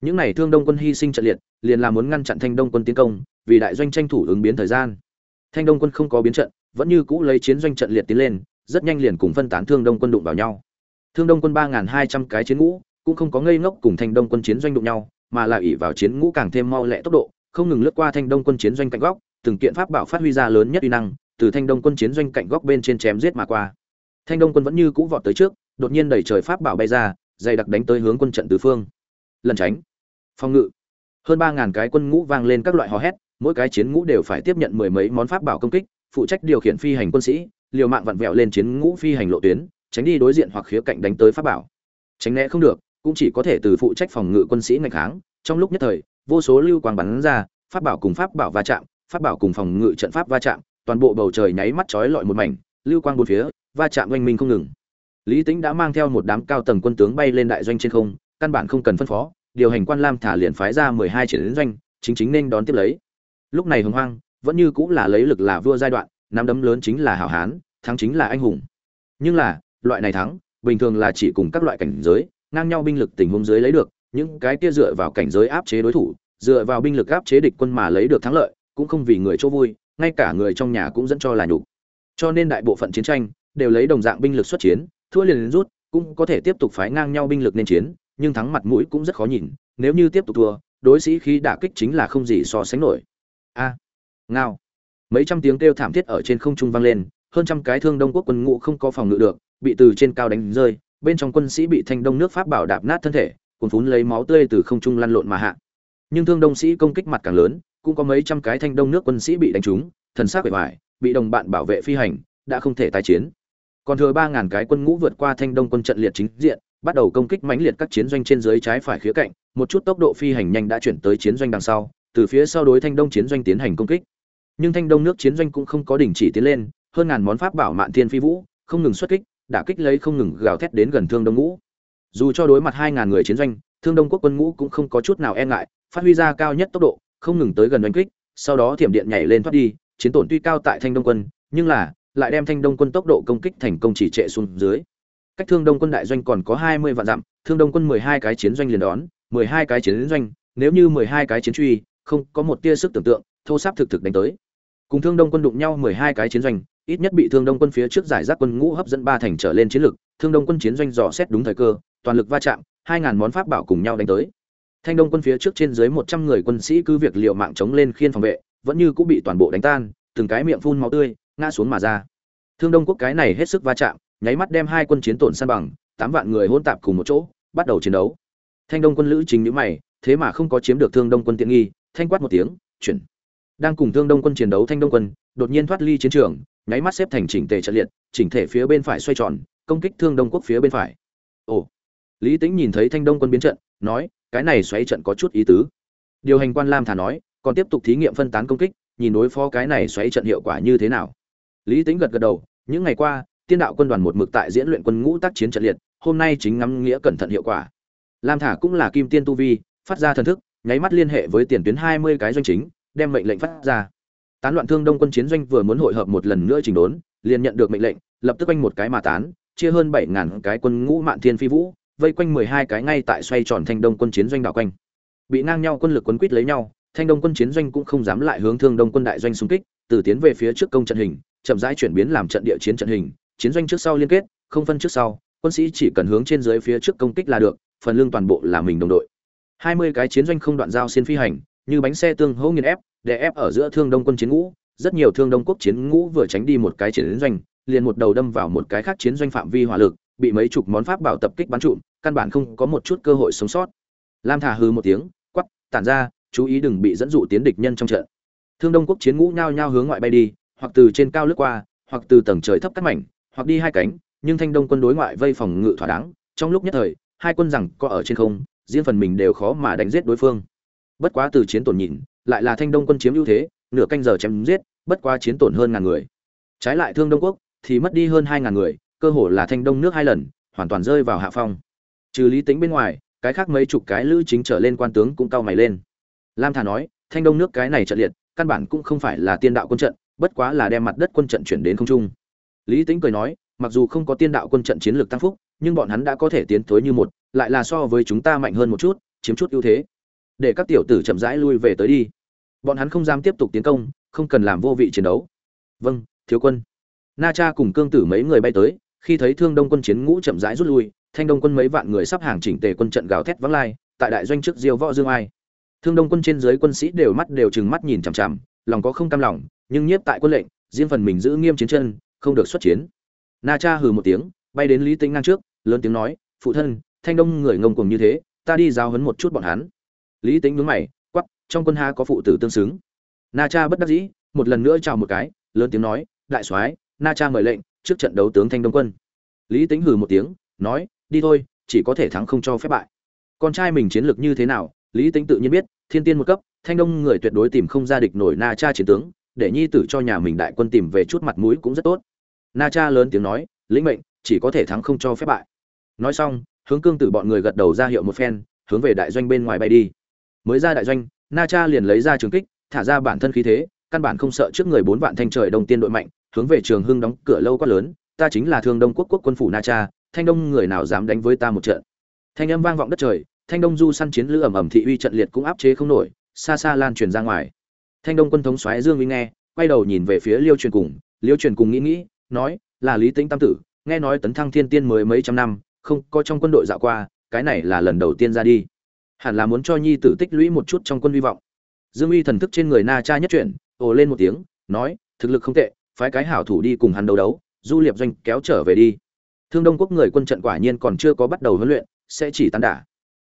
Những này thương đông quân hy sinh trận liệt liền là muốn ngăn chặn thanh đông quân tiến công vì đại doanh tranh thủ ứng biến thời gian. Thanh đông quân không có biến trận, vẫn như cũ lấy chiến doanh trận liệt tiến lên, rất nhanh liền cùng phân tán thương đông quân đụng vào nhau. Thương đông quân ba hai trăm cái chiến ngũ, cũng không có ngây ngốc cùng thanh đông quân chiến doanh đụng nhau, mà là ỷ vào chiến ngũ càng thêm mau lẹ tốc độ, không ngừng lướt qua thanh đông quân chiến doanh cạnh góc, từng kiện pháp bảo phát huy ra lớn nhất uy năng, từ thanh đông quân chiến doanh cạnh góc bên trên chém giết mà qua. Thanh đông quân vẫn như cũ vọt tới trước, đột nhiên đẩy trời pháp bảo bay ra, dày đặc đánh tới hướng quân trận tứ phương. Lần tránh. Phòng ngự. Hơn ba ngàn cái quân ngũ vang lên các loại hò hét mỗi cái chiến ngũ đều phải tiếp nhận mười mấy món pháp bảo công kích, phụ trách điều khiển phi hành quân sĩ, liều mạng vặn vẹo lên chiến ngũ phi hành lộ tuyến, tránh đi đối diện hoặc khía cạnh đánh tới pháp bảo. Tránh né không được, cũng chỉ có thể từ phụ trách phòng ngự quân sĩ ngày kháng, trong lúc nhất thời, vô số lưu quang bắn ra, pháp bảo cùng pháp bảo va chạm, pháp bảo cùng phòng ngự trận pháp va chạm, toàn bộ bầu trời nháy mắt chói lọi một mảnh, lưu quang bốn phía, va chạm oanh minh không ngừng. Lý tính đã mang theo một đám cao tầng quân tướng bay lên đại doanh trên không, căn bản không cần phân phó, điều hành quan lam thả liền phái ra mười hai triển đến doanh, chính chính nên đón tiếp lấy lúc này hồng hoang, vẫn như cũng là lấy lực là vua giai đoạn, nắm đấm lớn chính là hảo hán, thắng chính là anh hùng. Nhưng là, loại này thắng, bình thường là chỉ cùng các loại cảnh giới, ngang nhau binh lực tình huống dưới lấy được, những cái kia dựa vào cảnh giới áp chế đối thủ, dựa vào binh lực áp chế địch quân mà lấy được thắng lợi, cũng không vì người chỗ vui, ngay cả người trong nhà cũng dẫn cho là nhục. Cho nên đại bộ phận chiến tranh, đều lấy đồng dạng binh lực xuất chiến, thua liền rút, cũng có thể tiếp tục phái ngang nhau binh lực nên chiến, nhưng thắng mặt mũi cũng rất khó nhìn, nếu như tiếp tục thua, đối sĩ khí đả kích chính là không gì so sánh nổi a. Ngao. Mấy trăm tiếng kêu thảm thiết ở trên không trung vang lên, hơn trăm cái thương đông quốc quân ngũ không có phòng ngự được, bị từ trên cao đánh rơi, bên trong quân sĩ bị thanh đông nước pháp bảo đạp nát thân thể cuốn phún lấy máu tươi từ không trung lăn lộn mà hạ. Nhưng thương đông sĩ công kích mặt càng lớn, cũng có mấy trăm cái thanh đông nước quân sĩ bị đánh trúng, thần xác bề ngoài bị đồng bạn bảo vệ phi hành, đã không thể tái chiến. Còn thừa ba ngàn cái quân ngũ vượt qua thanh đông quân trận liệt chính diện, bắt đầu công kích mãnh liệt các chiến doanh trên dưới trái phải khía cạnh, một chút tốc độ phi hành nhanh đã chuyển tới chiến doanh đằng sau từ phía sau đối thanh đông chiến doanh tiến hành công kích. Nhưng thanh đông nước chiến doanh cũng không có đình chỉ tiến lên, hơn ngàn món pháp bảo mạn thiên phi vũ, không ngừng xuất kích, đả kích lấy không ngừng gào thét đến gần thương đông ngũ. Dù cho đối mặt hai ngàn người chiến doanh, thương đông quốc quân ngũ cũng không có chút nào e ngại, phát huy ra cao nhất tốc độ, không ngừng tới gần đánh kích, sau đó thiểm điện nhảy lên thoát đi, chiến tổn tuy cao tại thanh đông quân, nhưng là lại đem thanh đông quân tốc độ công kích thành công chỉ trệ xuống dưới. Cách thương đông quân đại doanh còn có hai mươi vạn dặm, thương đông quân mười hai cái chiến doanh liền đón, mười hai cái chiến doanh, nếu như mười hai cái chiến truy không có một tia sức tưởng tượng, thô sáp thực thực đánh tới. Cùng thương đông quân đụng nhau mười hai cái chiến doanh, ít nhất bị thương đông quân phía trước giải rác quân ngũ hấp dẫn ba thành trở lên chiến lực, thương đông quân chiến doanh dò xét đúng thời cơ, toàn lực va chạm, hai ngàn món pháp bảo cùng nhau đánh tới. Thanh đông quân phía trước trên dưới một trăm người quân sĩ cứ việc liệu mạng chống lên khiên phòng vệ, vẫn như cũng bị toàn bộ đánh tan, từng cái miệng phun máu tươi, ngã xuống mà ra. Thương đông quốc cái này hết sức va chạm, nháy mắt đem hai quân chiến tổn san bằng, tám vạn người hôn tạp cùng một chỗ, bắt đầu chiến đấu. Thanh đông quân lữ chính nhữ mày, thế mà không có chiếm được thương đông quân tiện nghi thanh quát một tiếng, chuyển. Đang cùng thương đông quân chiến đấu thanh đông quân, đột nhiên thoát ly chiến trường, nháy mắt xếp thành chỉnh tề trận liệt, chỉnh thể phía bên phải xoay tròn, công kích thương đông quốc phía bên phải. Ồ. Lý tính nhìn thấy thanh đông quân biến trận, nói, cái này xoáy trận có chút ý tứ. Điều hành quan lam thả nói, còn tiếp tục thí nghiệm phân tán công kích, nhìn đối phó cái này xoáy trận hiệu quả như thế nào. Lý tính gật gật đầu, những ngày qua, tiên đạo quân đoàn một mực tại diễn luyện quân ngũ tác chiến trận liệt, hôm nay chính ngắm nghĩa cẩn thận hiệu quả. Lam thả cũng là kim tiên tu vi, phát ra thần thức nháy mắt liên hệ với tiền tuyến hai mươi cái doanh chính, đem mệnh lệnh phát ra. Tán loạn thương đông quân chiến doanh vừa muốn hội hợp một lần nữa chỉnh đốn, liền nhận được mệnh lệnh, lập tức quanh một cái mà tán, chia hơn bảy ngàn cái quân ngũ mạn thiên phi vũ, vây quanh mười hai cái ngay tại xoay tròn thanh đông quân chiến doanh đảo quanh. Bị ngang nhau quân lực quấn quýt lấy nhau, thanh đông quân chiến doanh cũng không dám lại hướng thương đông quân đại doanh xung kích, từ tiến về phía trước công trận hình, chậm rãi chuyển biến làm trận địa chiến trận hình, chiến doanh trước sau liên kết, không phân trước sau, quân sĩ chỉ cần hướng trên dưới phía trước công kích là được, phần lương toàn bộ là mình đồng đội hai mươi cái chiến doanh không đoạn giao xiên phi hành, như bánh xe tương hỗ nghiền ép để ép ở giữa thương đông quân chiến ngũ. Rất nhiều thương đông quốc chiến ngũ vừa tránh đi một cái chiến doanh, liền một đầu đâm vào một cái khác chiến doanh phạm vi hỏa lực, bị mấy chục món pháp bảo tập kích bắn trụm, căn bản không có một chút cơ hội sống sót. Lam thả hư một tiếng quắp tản ra, chú ý đừng bị dẫn dụ tiến địch nhân trong trận. Thương đông quốc chiến ngũ nhao nhao hướng ngoại bay đi, hoặc từ trên cao lướt qua, hoặc từ tầng trời thấp cắt mảnh, hoặc đi hai cánh, nhưng thanh đông quân đối ngoại vây phòng ngự thỏa đáng. Trong lúc nhất thời, hai quân rằng có ở trên không riêng phần mình đều khó mà đánh giết đối phương. Bất quá từ chiến tổn nhìn, lại là thanh đông quân chiếm ưu thế, nửa canh giờ chém giết, bất quá chiến tổn hơn ngàn người. Trái lại thương đông quốc thì mất đi hơn hai ngàn người, cơ hồ là thanh đông nước hai lần, hoàn toàn rơi vào hạ phong. Trừ lý tính bên ngoài, cái khác mấy chục cái lữ chính trở lên quan tướng cũng cao mày lên. Lam thả nói, thanh đông nước cái này trận liệt, căn bản cũng không phải là tiên đạo quân trận, bất quá là đem mặt đất quân trận chuyển đến không trung. Lý tính cười nói, mặc dù không có tiên đạo quân trận chiến lược tăng phúc, nhưng bọn hắn đã có thể tiến thối như một lại là so với chúng ta mạnh hơn một chút, chiếm chút ưu thế. Để các tiểu tử chậm rãi lui về tới đi. Bọn hắn không dám tiếp tục tiến công, không cần làm vô vị chiến đấu. Vâng thiếu quân. Na cha cùng cương tử mấy người bay tới, khi thấy thương đông quân chiến ngũ chậm rãi rút lui, thanh đông quân mấy vạn người sắp hàng chỉnh tề quân trận gào thét vắng lai, tại đại doanh trước diêu võ dương ai. Thương đông quân trên dưới quân sĩ đều mắt đều trừng mắt nhìn chằm chằm, lòng có không cam lòng, nhưng nhiếp tại quân lệnh, riêng phần mình giữ nghiêm chiến chân, không được xuất chiến. Na cha hừ một tiếng, bay đến lý tĩnh ngang trước, lớn tiếng nói, phụ thân thanh đông người ngông cuồng như thế, ta đi giao hấn một chút bọn hắn. Lý tĩnh nhướng mày quắp trong quân ha có phụ tử tương xứng. Na cha bất đắc dĩ, một lần nữa chào một cái, lớn tiếng nói, đại soái, na cha mời lệnh, trước trận đấu tướng thanh đông quân. Lý tĩnh hừ một tiếng, nói, đi thôi, chỉ có thể thắng không cho phép bại. Con trai mình chiến lược như thế nào, lý tĩnh tự nhiên biết, thiên tiên một cấp, thanh đông người tuyệt đối tìm không ra địch nổi na cha chiến tướng, để nhi tử cho nhà mình đại quân tìm về chút mặt mũi cũng rất tốt. Na cha lớn tiếng nói, lĩnh mệnh, chỉ có thể thắng không cho phép bại. Nói xong hướng cương tử bọn người gật đầu ra hiệu một phen, hướng về đại doanh bên ngoài bay đi. Mới ra đại doanh, na cha liền lấy ra trường kích, thả ra bản thân khí thế, căn bản không sợ trước người bốn vạn thanh trời đông tiên đội mạnh, hướng về trường hưng đóng cửa lâu quá lớn, ta chính là thương đông quốc quốc quân phủ na cha, thanh đông người nào dám đánh với ta một trận? Thanh âm vang vọng đất trời, thanh đông du săn chiến lữ ẩm ẩm thị uy trận liệt cũng áp chế không nổi, xa xa lan truyền ra ngoài. Thanh đông quân thống soái dương uy nghe, quay đầu nhìn về phía liêu truyền cùng, liêu truyền cùng nghĩ nghĩ, nói, là lý tĩnh tam tử, nghe nói tấn thăng thiên tiên mới mấy trăm năm không có trong quân đội dạo qua, cái này là lần đầu tiên ra đi. Hẳn là muốn cho nhi tử tích lũy một chút trong quân hy vọng. Dương uy thần thức trên người na cha nhất chuyển, ồ lên một tiếng, nói, thực lực không tệ, phái cái hảo thủ đi cùng hắn đấu đấu, du liệp doanh kéo trở về đi. Thương đông quốc người quân trận quả nhiên còn chưa có bắt đầu huấn luyện, sẽ chỉ tan đả.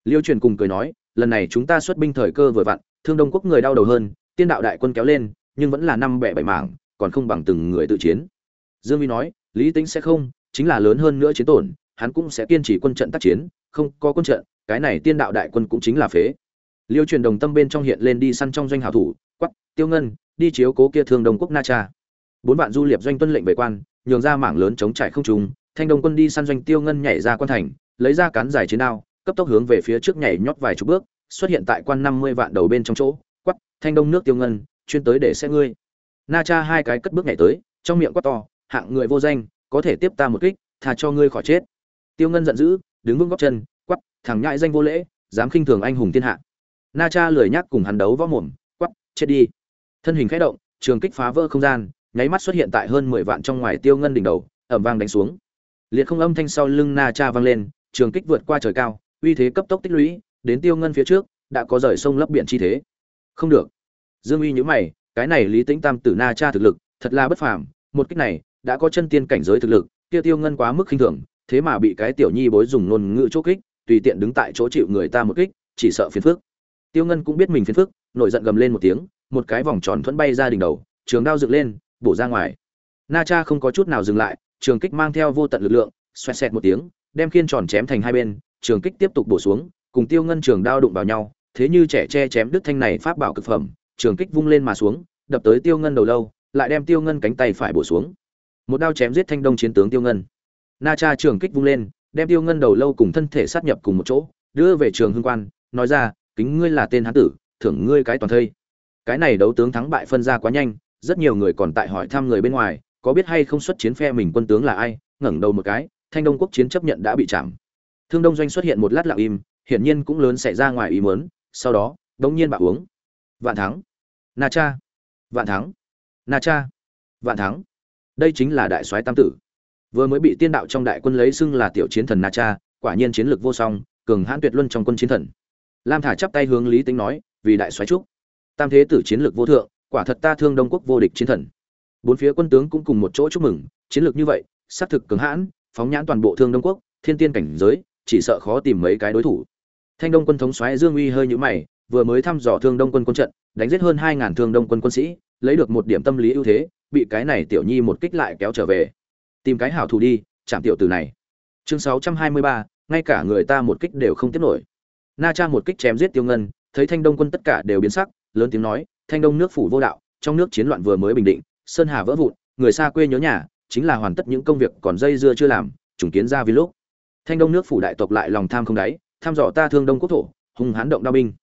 Liêu truyền cùng cười nói, lần này chúng ta xuất binh thời cơ vừa vặn, thương đông quốc người đau đầu hơn, tiên đạo đại quân kéo lên, nhưng vẫn là năm bẻ bảy mảng, còn không bằng từng người tự chiến. Dương uy nói, lý tính sẽ không, chính là lớn hơn nữa chiến tổn hắn cũng sẽ kiên trì quân trận tác chiến không có quân trận cái này tiên đạo đại quân cũng chính là phế. Liêu truyền đồng tâm bên trong hiện lên đi săn trong doanh hảo thủ quắc tiêu ngân đi chiếu cố kia thương đồng quốc na cha. Bốn vạn du liệp doanh tuân lệnh về quan nhường ra mảng lớn chống trải không trùng thanh đông quân đi săn doanh tiêu ngân nhảy ra quan thành lấy ra cán dài chiến đao cấp tốc hướng về phía trước nhảy nhót vài chục bước xuất hiện tại quan năm mươi vạn đầu bên trong chỗ quắc, thanh đông nước tiêu ngân chuyên tới để xe ngươi. Na cha hai cái cất bước nhảy tới trong miệng quát to hạng người vô danh có thể tiếp ta một kích thà cho ngươi khỏi chết tiêu ngân giận dữ, đứng vững góc chân quắp thằng nhãi danh vô lễ, dám khinh thường anh hùng thiên hạ. Na cha lười nhắc cùng hắn đấu võ mồm quắp chết đi. Thân hình khẽ động, trường kích phá vỡ không gian, nháy mắt xuất hiện tại hơn mười vạn trong ngoài tiêu ngân đỉnh đầu ẩm vang đánh xuống. Liệt không âm thanh sau lưng na cha vang lên, trường kích vượt qua trời cao, uy thế cấp tốc tích lũy, đến tiêu ngân phía trước, đã có rời sông lấp biển chi thế. Không được. Dương uy nhữ mày, cái này lý tĩnh tam tử na cha thực lực, thật là bất phàm, một kích này, đã có chân tiên cảnh giới thực lực, kia tiêu ngân quá mức khinh thường thế mà bị cái tiểu nhi bối dùng ngôn ngữ chỗ kích, tùy tiện đứng tại chỗ chịu người ta một kích, chỉ sợ phiền phức. Tiêu ngân cũng biết mình phiền phức, nổi giận gầm lên một tiếng, một cái vòng tròn thuẫn bay ra đỉnh đầu, trường đao dựng lên, bổ ra ngoài. Na cha không có chút nào dừng lại, trường kích mang theo vô tận lực lượng, xoẹt xẹt một tiếng, đem khiên tròn chém thành hai bên, trường kích tiếp tục bổ xuống, cùng tiêu ngân trường đao đụng vào nhau, thế như trẻ che chém đứt thanh này pháp bảo cực phẩm, trường kích vung lên mà xuống, đập tới tiêu ngân đầu lâu, lại đem tiêu ngân cánh tay phải bổ xuống. Một đao chém giết thanh đông chiến tướng tiêu ngân na cha trường kích vung lên, đem tiêu ngân đầu lâu cùng thân thể sát nhập cùng một chỗ, đưa về trường hương quan, nói ra, kính ngươi là tên hán tử, thưởng ngươi cái toàn thây. Cái này đấu tướng thắng bại phân ra quá nhanh, rất nhiều người còn tại hỏi thăm người bên ngoài, có biết hay không xuất chiến phe mình quân tướng là ai, ngẩng đầu một cái, thanh đông quốc chiến chấp nhận đã bị chạm. Thương đông doanh xuất hiện một lát lặng im, hiển nhiên cũng lớn xảy ra ngoài ý muốn, sau đó, đống nhiên bạo uống. Vạn thắng. Na cha. Vạn thắng. Na cha. Vạn thắng. Đây chính là đại soái tam tử vừa mới bị tiên đạo trong đại quân lấy xưng là tiểu chiến thần na cha, quả nhiên chiến lược vô song, cường hãn tuyệt luân trong quân chiến thần. Lam thả chắp tay hướng lý tính nói, vì đại soái trúc, tam thế tử chiến lược vô thượng, quả thật ta thương đông quốc vô địch chiến thần. Bốn phía quân tướng cũng cùng một chỗ chúc mừng, chiến lược như vậy, xác thực cường hãn, phóng nhãn toàn bộ thương đông quốc, thiên tiên cảnh giới, chỉ sợ khó tìm mấy cái đối thủ. Thanh đông quân thống soái dương uy hơi nhũ mày, vừa mới thăm dò thương đông quân quân trận, đánh giết hơn hai ngàn thương đông quân quân sĩ, lấy được một điểm tâm lý ưu thế, bị cái này tiểu nhi một kích lại kéo trở về tìm cái hảo thủ đi chạm tiểu tử này. Chương sáu trăm hai mươi ba, ngay cả người ta một kích đều không tiếp nổi. Na cha một kích chém giết tiêu ngân, thấy thanh đông quân tất cả đều biến sắc, lớn tiếng nói, thanh đông nước phủ vô đạo, trong nước chiến loạn vừa mới bình định, sơn hà vỡ vụn, người xa quê nhớ nhà, chính là hoàn tất những công việc còn dây dưa chưa làm, trùng kiến ra vì lúc. Thanh đông nước phủ đại tộc lại lòng tham không đáy, tham dò ta thương đông quốc thổ, hung hán động đao binh.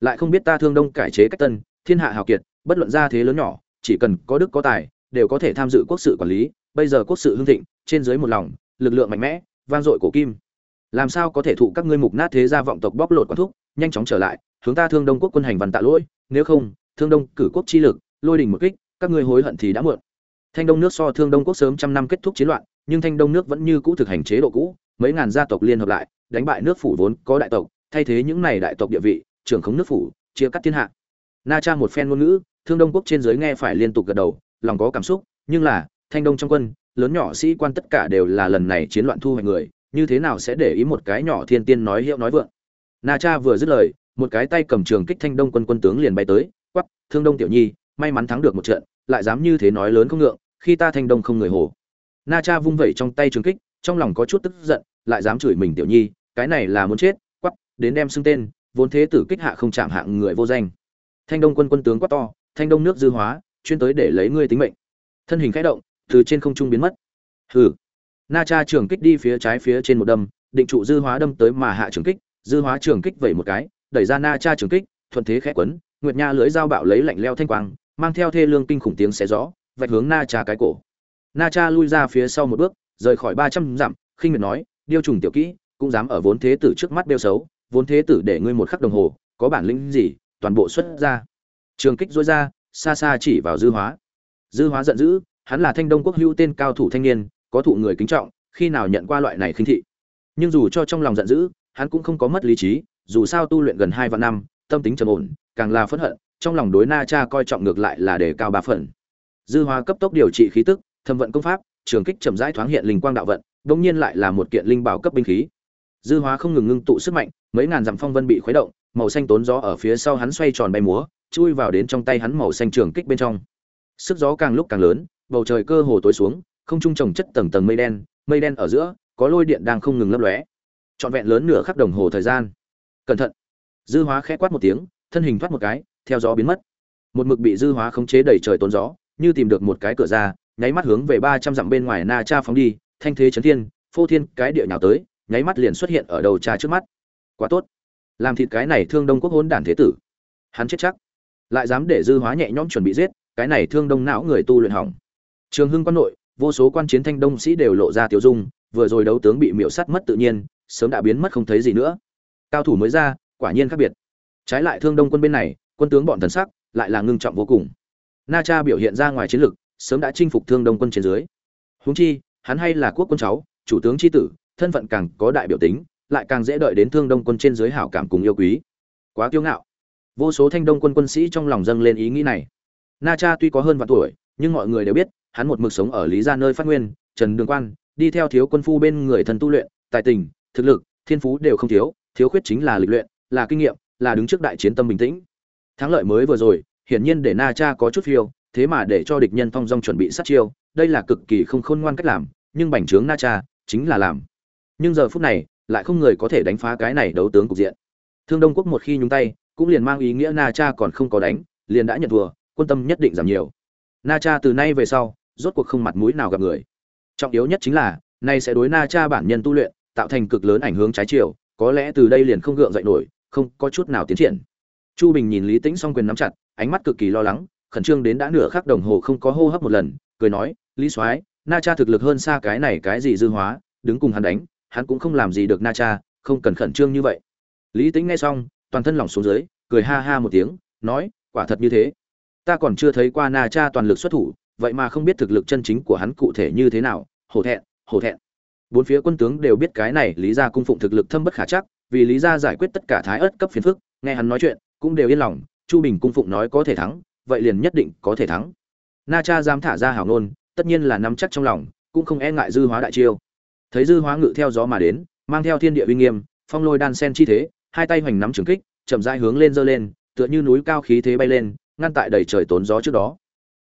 Lại không biết ta thương đông cải chế cách tân, thiên hạ hào kiệt, bất luận ra thế lớn nhỏ, chỉ cần có đức có tài đều có thể tham dự quốc sự quản lý, bây giờ quốc sự hưng thịnh, trên dưới một lòng, lực lượng mạnh mẽ, vang dội cổ kim. Làm sao có thể thụ các ngươi mục nát thế gia vọng tộc bóc lột quán thúc, nhanh chóng trở lại, hướng ta thương đông quốc quân hành văn tạ lỗi, nếu không, thương đông cử quốc chi lực, lôi đình một kích, các ngươi hối hận thì đã muộn. Thanh đông nước so thương đông quốc sớm trăm năm kết thúc chiến loạn, nhưng thanh đông nước vẫn như cũ thực hành chế độ cũ, mấy ngàn gia tộc liên hợp lại, đánh bại nước phủ vốn có đại tộc, thay thế những này đại tộc địa vị, trưởng khống nước phủ, chia cắt thiên hạ. Na cha một phen ngôn ngữ, thương đông quốc trên dưới nghe phải liên tục gật đầu lòng có cảm xúc, nhưng là, thanh đông trong quân, lớn nhỏ sĩ quan tất cả đều là lần này chiến loạn thu hoạch người, như thế nào sẽ để ý một cái nhỏ thiên tiên nói hiệu nói vượng? Na cha vừa dứt lời, một cái tay cầm trường kích thanh đông quân quân tướng liền bay tới quắp thương đông tiểu nhi, may mắn thắng được một trận, lại dám như thế nói lớn không ngượng, khi ta thanh đông không người hồ. Na cha vung vẩy trong tay trường kích, trong lòng có chút tức giận, lại dám chửi mình tiểu nhi, cái này là muốn chết quắp đến đem xưng tên, vốn thế tử kích hạ không chạm hạng người vô danh. Thanh đông quân quân tướng quát to, thanh đông nước dư hóa chuyên tới để lấy ngươi tính mệnh. Thân hình khẽ động, từ trên không trung biến mất. Hừ. Na cha trường kích đi phía trái phía trên một đâm, định trụ dư hóa đâm tới mà hạ trường kích, dư hóa trường kích vẩy một cái, đẩy ra na cha trường kích, thuận thế khẽ quấn, nguyệt nha lưới dao bạo lấy lạnh leo thanh quang, mang theo thê lương kinh khủng tiếng xé gió, vạch hướng na cha cái cổ. Na cha lui ra phía sau một bước, rời khỏi ba trăm dặm, khinh miệt nói, điêu trùng tiểu kỹ, cũng dám ở vốn thế tử trước mắt đeo xấu, vốn thế tử để ngươi một khắc đồng hồ, có bản lĩnh gì, toàn bộ xuất ra. Trường kích dối ra xa xa chỉ vào dư hóa. Dư hóa giận dữ, hắn là thanh đông quốc hữu tên cao thủ thanh niên, có thụ người kính trọng, khi nào nhận qua loại này khinh thị. Nhưng dù cho trong lòng giận dữ, hắn cũng không có mất lý trí, dù sao tu luyện gần hai vạn năm, tâm tính trầm ổn, càng là phẫn hận, trong lòng đối na cha coi trọng ngược lại là đề cao ba phần. Dư hóa cấp tốc điều trị khí tức, thâm vận công pháp, trường kích chậm rãi thoáng hiện linh quang đạo vận đống nhiên lại là một kiện linh bảo cấp binh khí. Dư hóa không ngừng ngưng tụ sức mạnh, mấy ngàn dặm phong vân bị khuấy động, màu xanh tốn gió ở phía sau hắn xoay tròn bay múa chui vào đến trong tay hắn màu xanh trường kích bên trong. Sức gió càng lúc càng lớn, bầu trời cơ hồ tối xuống, không trung trồng chất tầng tầng mây đen mây đen ở giữa, có lôi điện đang không ngừng lấp lóe. Trọn vẹn lớn nửa khắc đồng hồ thời gian. Cẩn thận. Dư hóa khẽ quát một tiếng, thân hình thoát một cái, theo gió biến mất. Một mực bị dư hóa khống chế đẩy trời tốn gió, như tìm được một cái cửa ra, nháy mắt hướng về ba trăm dặm bên ngoài na cha phóng đi, thanh thế chấn thiên, phô thiên, cái địa nhào tới, nháy mắt liền xuất hiện ở đầu cha trước mắt. Quá tốt. Làm thịt cái này thương đông quốc hôn đản thế tử. Hắn chết chắc lại dám để dư hóa nhẹ nhõm chuẩn bị giết, cái này thương đông não người tu luyện hỏng. Trường hưng quan nội, vô số quan chiến thanh đông sĩ đều lộ ra tiểu dung, vừa rồi đấu tướng bị miễu sắt mất tự nhiên, sớm đã biến mất không thấy gì nữa. Cao thủ mới ra, quả nhiên khác biệt. Trái lại thương đông quân bên này, quân tướng bọn thần sắc lại là ngưng trọng vô cùng. Na cha biểu hiện ra ngoài chiến lực, sớm đã chinh phục thương đông quân trên dưới. Huống chi, hắn hay là quốc quân cháu, chủ tướng chi tử, thân phận càng có đại biểu tính, lại càng dễ đợi đến thương đông quân trên dưới hảo cảm cùng yêu quý. Quá kiêu ngạo vô số thanh đông quân quân sĩ trong lòng dâng lên ý nghĩ này. Na cha tuy có hơn vạn tuổi, nhưng mọi người đều biết, hắn một mực sống ở lý gia nơi phát nguyên, trần đường quan, đi theo thiếu quân phu bên người thần tu luyện, tài tình, thực lực, thiên phú đều không thiếu thiếu khuyết chính là lịch luyện, là kinh nghiệm, là đứng trước đại chiến tâm bình tĩnh. Thắng lợi mới vừa rồi, hiển nhiên để na cha có chút phiêu, thế mà để cho địch nhân thong dong chuẩn bị sát chiêu, đây là cực kỳ không khôn ngoan cách làm, nhưng bành trướng na cha, chính là làm. Nhưng giờ phút này, lại không người có thể đánh phá cái này đấu tướng cục diện. Thương đông quốc một khi nhúng tay cũng liền mang ý nghĩa na cha còn không có đánh, liền đã nhận thua, quân tâm nhất định giảm nhiều. Na cha từ nay về sau, rốt cuộc không mặt mũi nào gặp người. Trọng yếu nhất chính là, nay sẽ đối na cha bản nhân tu luyện, tạo thành cực lớn ảnh hưởng trái chiều, có lẽ từ đây liền không gượng dậy nổi, không có chút nào tiến triển. Chu bình nhìn lý tĩnh song quyền nắm chặt, ánh mắt cực kỳ lo lắng, khẩn trương đến đã nửa khắc đồng hồ không có hô hấp một lần, cười nói, lý soái, na cha thực lực hơn xa cái này cái gì dư hóa, đứng cùng hắn đánh, hắn cũng không làm gì được na cha, không cần khẩn trương như vậy. Lý tĩnh nghe xong toàn thân lỏng xuống dưới, cười ha ha một tiếng, nói, quả thật như thế. Ta còn chưa thấy qua na cha toàn lực xuất thủ, vậy mà không biết thực lực chân chính của hắn cụ thể như thế nào. Hổ thẹn hổ thẹn. Bốn phía quân tướng đều biết cái này lý gia cung phụng thực lực thâm bất khả chắc, vì lý gia giải quyết tất cả thái ớt cấp phiền phức, nghe hắn nói chuyện, cũng đều yên lòng, chu bình cung phụng nói có thể thắng, vậy liền nhất định có thể thắng. Na cha dám thả ra hảo ngôn, tất nhiên là nắm chắc trong lòng, cũng không e ngại dư hóa đại chiêu. Thấy dư hóa ngự theo gió mà đến, mang theo thiên địa uy nghiêm, phong lôi đan sen chi thế hai tay hoành nắm trường kích, chậm rãi hướng lên dơ lên, tựa như núi cao khí thế bay lên, ngăn tại đầy trời tốn gió trước đó.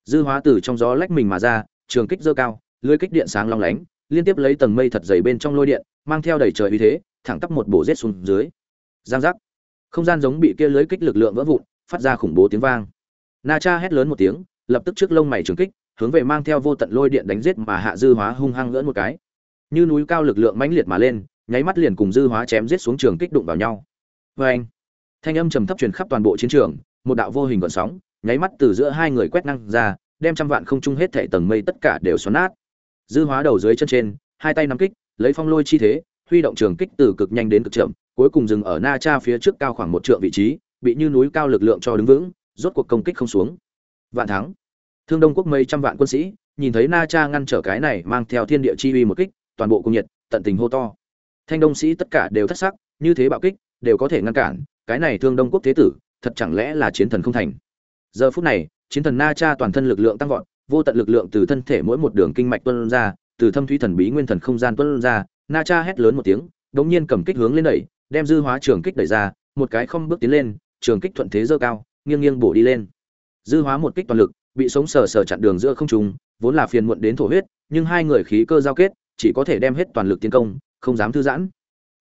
Dư hóa từ trong gió lách mình mà ra, trường kích dơ cao, lưới kích điện sáng long lánh, liên tiếp lấy tầng mây thật dày bên trong lôi điện, mang theo đầy trời uy thế, thẳng tắp một bổ rết xuống dưới. Giang giác. Không gian giống bị kia lưới kích lực lượng vỡ vụn, phát ra khủng bố tiếng vang. Na cha hét lớn một tiếng, lập tức trước lông mày trường kích, hướng về mang theo vô tận lôi điện đánh giết mà hạ dư hóa hung hăng gỡ một cái. Như núi cao lực lượng mãnh liệt mà lên, nháy mắt liền cùng dư hóa chém giết xuống trường kích đụng vào nhau vê anh, thanh âm trầm thấp truyền khắp toàn bộ chiến trường, một đạo vô hình gợn sóng, nháy mắt từ giữa hai người quét năng ra, đem trăm vạn không trung hết thảy tầng mây tất cả đều xoắn nát. Dư hóa đầu dưới chân trên, hai tay nắm kích, lấy phong lôi chi thế, huy động trường kích từ cực nhanh đến cực chậm, cuối cùng dừng ở na cha phía trước cao khoảng một trượng vị trí, bị như núi cao lực lượng cho đứng vững, rốt cuộc công kích không xuống. Vạn thắng. Thương đông quốc mấy trăm vạn quân sĩ, nhìn thấy na cha ngăn trở cái này mang theo thiên địa chi uy một kích, toàn bộ cung nhiệt, tận tình hô to. Thanh đông sĩ tất cả đều thất sắc, như thế bạo kích đều có thể ngăn cản, cái này thương đông quốc thế tử, thật chẳng lẽ là chiến thần không thành? Giờ phút này, chiến thần na cha toàn thân lực lượng tăng vọt, vô tận lực lượng từ thân thể mỗi một đường kinh mạch tuôn ra, từ thâm thúy thần bí nguyên thần không gian tuôn ra, na cha hét lớn một tiếng, đống nhiên cầm kích hướng lên đẩy, đem dư hóa trường kích đẩy ra, một cái không bước tiến lên, trường kích thuận thế dơ cao, nghiêng nghiêng bổ đi lên. Dư hóa một kích toàn lực, bị sống sờ sờ chặn đường giữa không trung, vốn là phiền muộn đến thổ huyết, nhưng hai người khí cơ giao kết, chỉ có thể đem hết toàn lực tiến công, không dám thư giãn.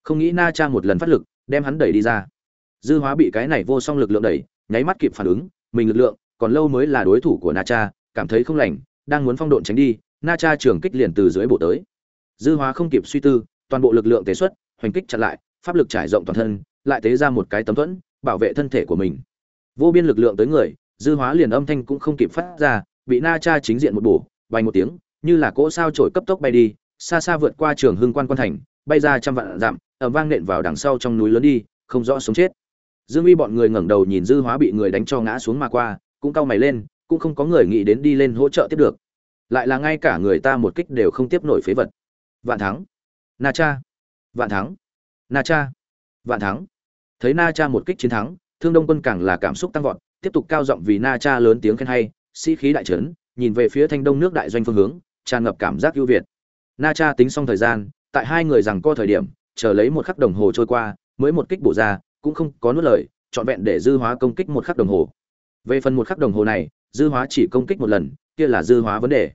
Không nghĩ na cha một lần phát lực đem hắn đẩy đi ra. Dư hóa bị cái này vô song lực lượng đẩy, nháy mắt kịp phản ứng, mình lực lượng còn lâu mới là đối thủ của na cha, cảm thấy không lành, đang muốn phong độn tránh đi, na cha trường kích liền từ dưới bộ tới. Dư hóa không kịp suy tư, toàn bộ lực lượng tế xuất, hoành kích chặn lại, pháp lực trải rộng toàn thân, lại tế ra một cái tấm thuẫn, bảo vệ thân thể của mình. Vô biên lực lượng tới người, dư hóa liền âm thanh cũng không kịp phát ra, bị na cha chính diện một bổ bay một tiếng, như là cỗ sao trổi cấp tốc bay đi, xa xa vượt qua trường hưng quan quan thành bay ra trăm vạn dặm ẩm vang nện vào đằng sau trong núi lớn đi, không rõ sống chết. Dương uy bọn người ngẩng đầu nhìn dư hóa bị người đánh cho ngã xuống mà qua, cũng cau mày lên, cũng không có người nghĩ đến đi lên hỗ trợ tiếp được. Lại là ngay cả người ta một kích đều không tiếp nổi phế vật. Vạn thắng. Na cha. Vạn thắng. Na cha. Vạn thắng. Thấy na cha một kích chiến thắng, thương đông quân càng là cảm xúc tăng vọt, tiếp tục cao giọng vì na cha lớn tiếng khen hay, sĩ khí đại trấn, nhìn về phía thanh đông nước đại doanh phương hướng, tràn ngập cảm giác ưu việt. Na cha tính xong thời gian tại hai người rằng co thời điểm, chờ lấy một khắc đồng hồ trôi qua, mới một kích bổ ra, cũng không có nuốt lời, trọn vẹn để dư hóa công kích một khắc đồng hồ. Về phần một khắc đồng hồ này, dư hóa chỉ công kích một lần, kia là dư hóa vấn đề.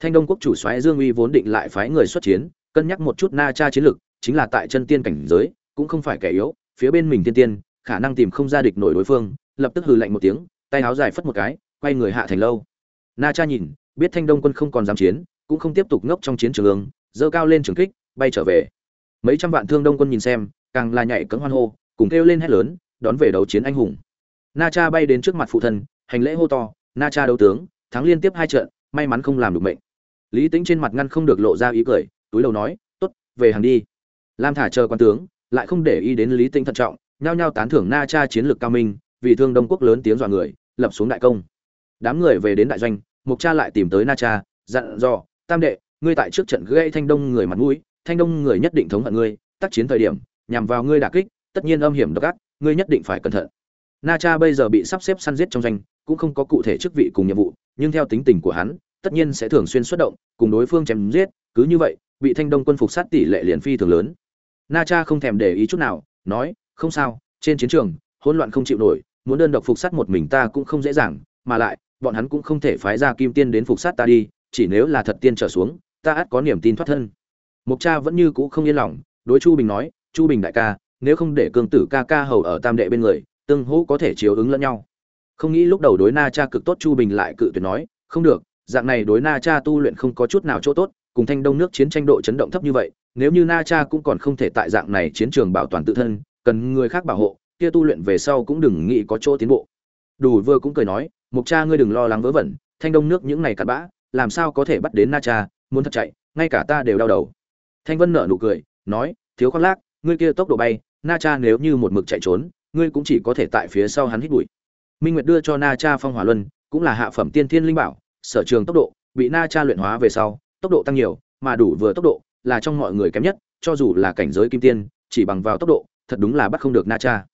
Thanh đông quốc chủ soái dương uy vốn định lại phái người xuất chiến, cân nhắc một chút na cha chiến lực, chính là tại chân tiên cảnh giới, cũng không phải kẻ yếu, phía bên mình tiên tiên, khả năng tìm không ra địch nổi đối phương, lập tức hừ lạnh một tiếng, tay áo dài phất một cái, quay người hạ thành lâu. Na cha nhìn, biết thanh đông quân không còn dám chiến, cũng không tiếp tục ngốc trong chiến trường ương dơ cao lên trường kích bay trở về. Mấy trăm vạn thương đông quân nhìn xem, càng là nhảy cấm hoan hô, cùng kêu lên hét lớn, đón về đấu chiến anh hùng. Na cha bay đến trước mặt phụ thân, hành lễ hô to, na cha đấu tướng, thắng liên tiếp hai trận, may mắn không làm được mệnh. Lý tính trên mặt ngăn không được lộ ra ý cười, túi đầu nói t ố t về hàng đi. Lam thả chờ quan tướng, lại không để ý đến lý tính thận trọng, nhao nhao tán thưởng na cha chiến lược cao minh, vì thương đông quốc lớn tiếng dọa người, lập xuống đại công. Đám người về đến đại doanh mục cha lại tìm tới na cha, dặn dò, tam đệ, ngươi tại trước trận gây thanh đông người mặt mũi thanh đông người nhất định thống hận ngươi, tác chiến thời điểm, nhằm vào ngươi đả kích, tất nhiên âm hiểm độc ác, ngươi nhất định phải cẩn thận. Na cha bây giờ bị sắp xếp săn giết trong doanh cũng không có cụ thể chức vị cùng nhiệm vụ, nhưng theo tính tình của hắn, tất nhiên sẽ thường xuyên xuất động, cùng đối phương chém giết, cứ như vậy, bị thanh đông quân phục sát tỷ lệ liền phi thường lớn. Na cha không thèm để ý chút nào, nói, không sao, trên chiến trường, hỗn loạn không chịu nổi, muốn đơn độc phục sát một mình ta cũng không dễ dàng, mà lại, bọn hắn cũng không thể phái ra kim tiên đến phục sát ta đi, chỉ nếu là thật tiên trở xuống, ta ắt có niềm tin thoát thân mục cha vẫn như cũ không yên lòng, đối chu bình nói, chu bình đại ca, nếu không để cương tử ca ca hầu ở tam đệ bên người, tương hỗ có thể chiếu ứng lẫn nhau. Không nghĩ lúc đầu đối na cha cực tốt, chu bình lại cự tuyệt nói, không được, dạng này đối na cha tu luyện không có chút nào chỗ tốt, cùng thanh đông nước chiến tranh độ chấn động thấp như vậy, nếu như na cha cũng còn không thể tại dạng này chiến trường bảo toàn tự thân, cần người khác bảo hộ, kia tu luyện về sau cũng đừng nghĩ có chỗ tiến bộ. Đủ vừa cũng cười nói mục cha ngươi đừng lo lắng vớ vẩn, thanh đông nước những ngày cặn bã, làm sao có thể bắt đến na cha, muốn thật chạy, ngay cả ta đều đau đầu thanh vân nở nụ cười, nói, thiếu khoác lác, ngươi kia tốc độ bay, na cha nếu như một mực chạy trốn, ngươi cũng chỉ có thể tại phía sau hắn hít bụi. Minh nguyệt đưa cho na cha phong hỏa luân, cũng là hạ phẩm tiên thiên linh bảo, sở trường tốc độ, bị na cha luyện hóa về sau, tốc độ tăng nhiều, mà đủ vừa tốc độ, là trong mọi người kém nhất, cho dù là cảnh giới kim tiên, chỉ bằng vào tốc độ, thật đúng là bắt không được na cha.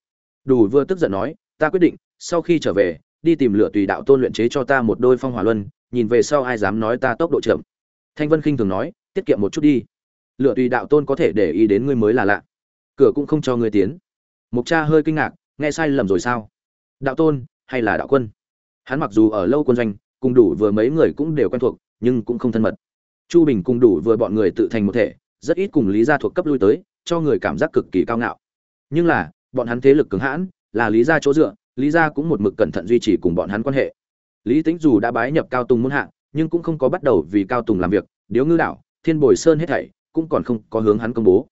Đủ vừa tức giận nói, ta quyết định, sau khi trở về, đi tìm lựa tùy đạo tôn luyện chế cho ta một đôi phong hỏa luân, nhìn về sau ai dám nói ta tốc độ chậm. Thanh vân khinh thường nói, tiết kiệm một chút đi lựa tùy đạo tôn có thể để ý đến ngươi mới là lạ. Cửa cũng không cho ngươi tiến. Mục cha hơi kinh ngạc, nghe sai lầm rồi sao? Đạo tôn, hay là đạo quân? Hắn mặc dù ở lâu quân doanh, cùng đủ vừa mấy người cũng đều quen thuộc, nhưng cũng không thân mật. Chu bình cùng đủ vừa bọn người tự thành một thể, rất ít cùng lý gia thuộc cấp lui tới, cho người cảm giác cực kỳ cao ngạo. Nhưng là, bọn hắn thế lực cứng hãn, là lý gia chỗ dựa, lý gia cũng một mực cẩn thận duy trì cùng bọn hắn quan hệ. Lý tính dù đã bái nhập cao tùng muôn hạng nhưng cũng không có bắt đầu vì cao tùng làm việc. Điếu ngư đảo thiên bồi sơn hết thảy cũng còn không có hướng hắn công bố.